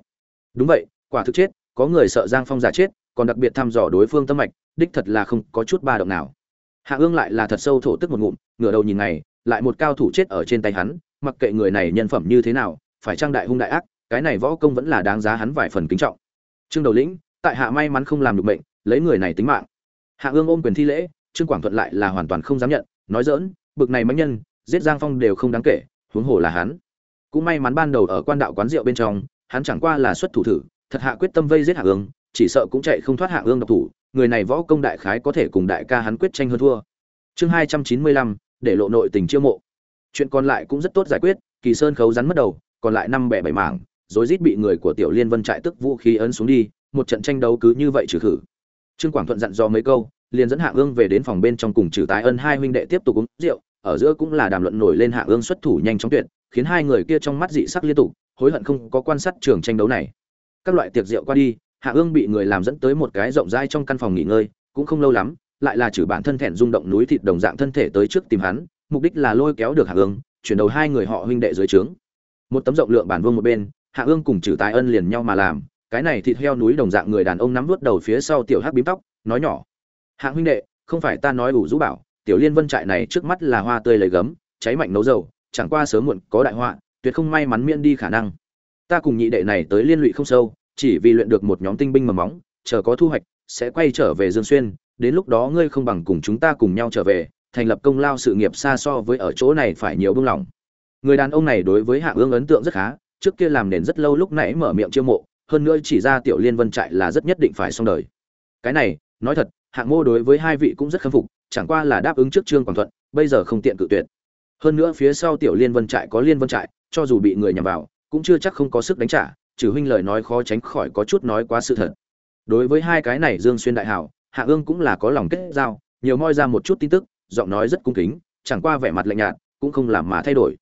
Đúng vậy, quả thực chết, có người sợ giang phong giả chết, còn đặc biệt thăm dò đối phương tâm mạch, đích thật là không có chút ba động nào. Hạ ương lại là thật sâu thổ tức một ngụm, ngửa đầu nhìn này lại một cao thủ chết ở trên tay hắn, mặc kệ người này nhân phẩm như thế nào, phải trang đại hung đại ác, cái này võ công vẫn là đáng giá hắn vài phần kính trọng. Trương đầu lĩnh, tại hạ may mắn không làm được bệnh lấy người này tính mạng hạ ương ôm quyền thi lễ, trương quảng thuận lại là hoàn toàn không dám nhận, nói dỡn bực này mãnh nhân, giết giang phong đều không đáng kể, huống hồ là hắn. Cũng may mắn ban đầu ở quan đạo quán rượu bên trong, hắn chẳng qua là xuất thủ thử, thật hạ quyết tâm vây giết hạ ương, chỉ sợ cũng chạy không thoát hạ ương độc thủ, người này võ công đại khái có thể cùng đại ca hắn quyết tranh hơn thua. Chương hai trăm chín mươi lăm, để lộ nội tình chiêu mộ. Chuyện còn lại cũng rất tốt giải quyết, kỳ sơn khấu rắn mất đầu, còn lại năm bẻ bảy mảng rồi rít bị người của tiểu liên vân trại tức vũ khí ấn xuống đi, một trận tranh đấu cứ như vậy trừ khử trương quảng thuận dặn dò mấy câu, liền dẫn hạ ương về đến phòng bên trong cùng trừ tái ân hai huynh đệ tiếp tục uống rượu, ở giữa cũng là đàm luận nổi lên hạ ương xuất thủ nhanh chóng tuyệt, khiến hai người kia trong mắt dị sắc liên tục, hối hận không có quan sát trường tranh đấu này. Các loại tiệc rượu qua đi, hạ ương bị người làm dẫn tới một cái rộng rãi trong căn phòng nghỉ ngơi, cũng không lâu lắm, lại là trừ bản thân thẹn rung động núi thịt đồng dạng thân thể tới trước tìm hắn, mục đích là lôi kéo được hạ ương, chuyển đầu hai người họ huynh đệ dưới trướng. Một tấm rộng lượng bản vương một bên, hạ ương cùng trừ tài ân liền nhau mà làm cái này thịt heo núi đồng dạng người đàn ông nắm vút đầu phía sau tiểu hắc bím tóc, nói nhỏ. Hạng huynh đệ, không phải ta nói ủ rũ bảo, tiểu liên vân trại này trước mắt là hoa tươi lấy gấm, cháy mạnh nấu dầu, chẳng qua sớm muộn có đại họa, tuyệt không may mắn miễn đi khả năng. Ta cùng nhị đệ này tới liên lụy không sâu, chỉ vì luyện được một nhóm tinh binh mầm móng, chờ có thu hoạch, sẽ quay trở về dương xuyên, đến lúc đó ngươi không bằng cùng chúng ta cùng nhau trở về, thành lập công lao sự nghiệp xa so với ở chỗ này phải nhiều buông lỏng. Người đàn ông này đối với hạ ương ấn tượng rất khá, trước kia làm nền rất lâu lúc nãy mở miệng chiêu mộ hơn nữa chỉ ra tiểu liên vân trại là rất nhất định phải xong đời. Cái này, nói thật, hạng mô đối với hai vị cũng rất khâm phục, chẳng qua là đáp ứng trước trương quảng thuận, bây giờ không tiện cự tuyệt. Hơn nữa phía sau tiểu liên vân trại có liên vân trại, cho dù bị người nhằm vào, cũng chưa chắc không có sức đánh trả, trừ huynh lời nói khó tránh khỏi có chút nói quá sự thật. Đối với hai cái này dương xuyên đại hảo, hạ ương cũng là có lòng kết giao, nhiều moi ra một chút tin tức, giọng nói rất cung kính, chẳng qua vẻ mặt lạnh nhạt, cũng không làm mà thay đổi.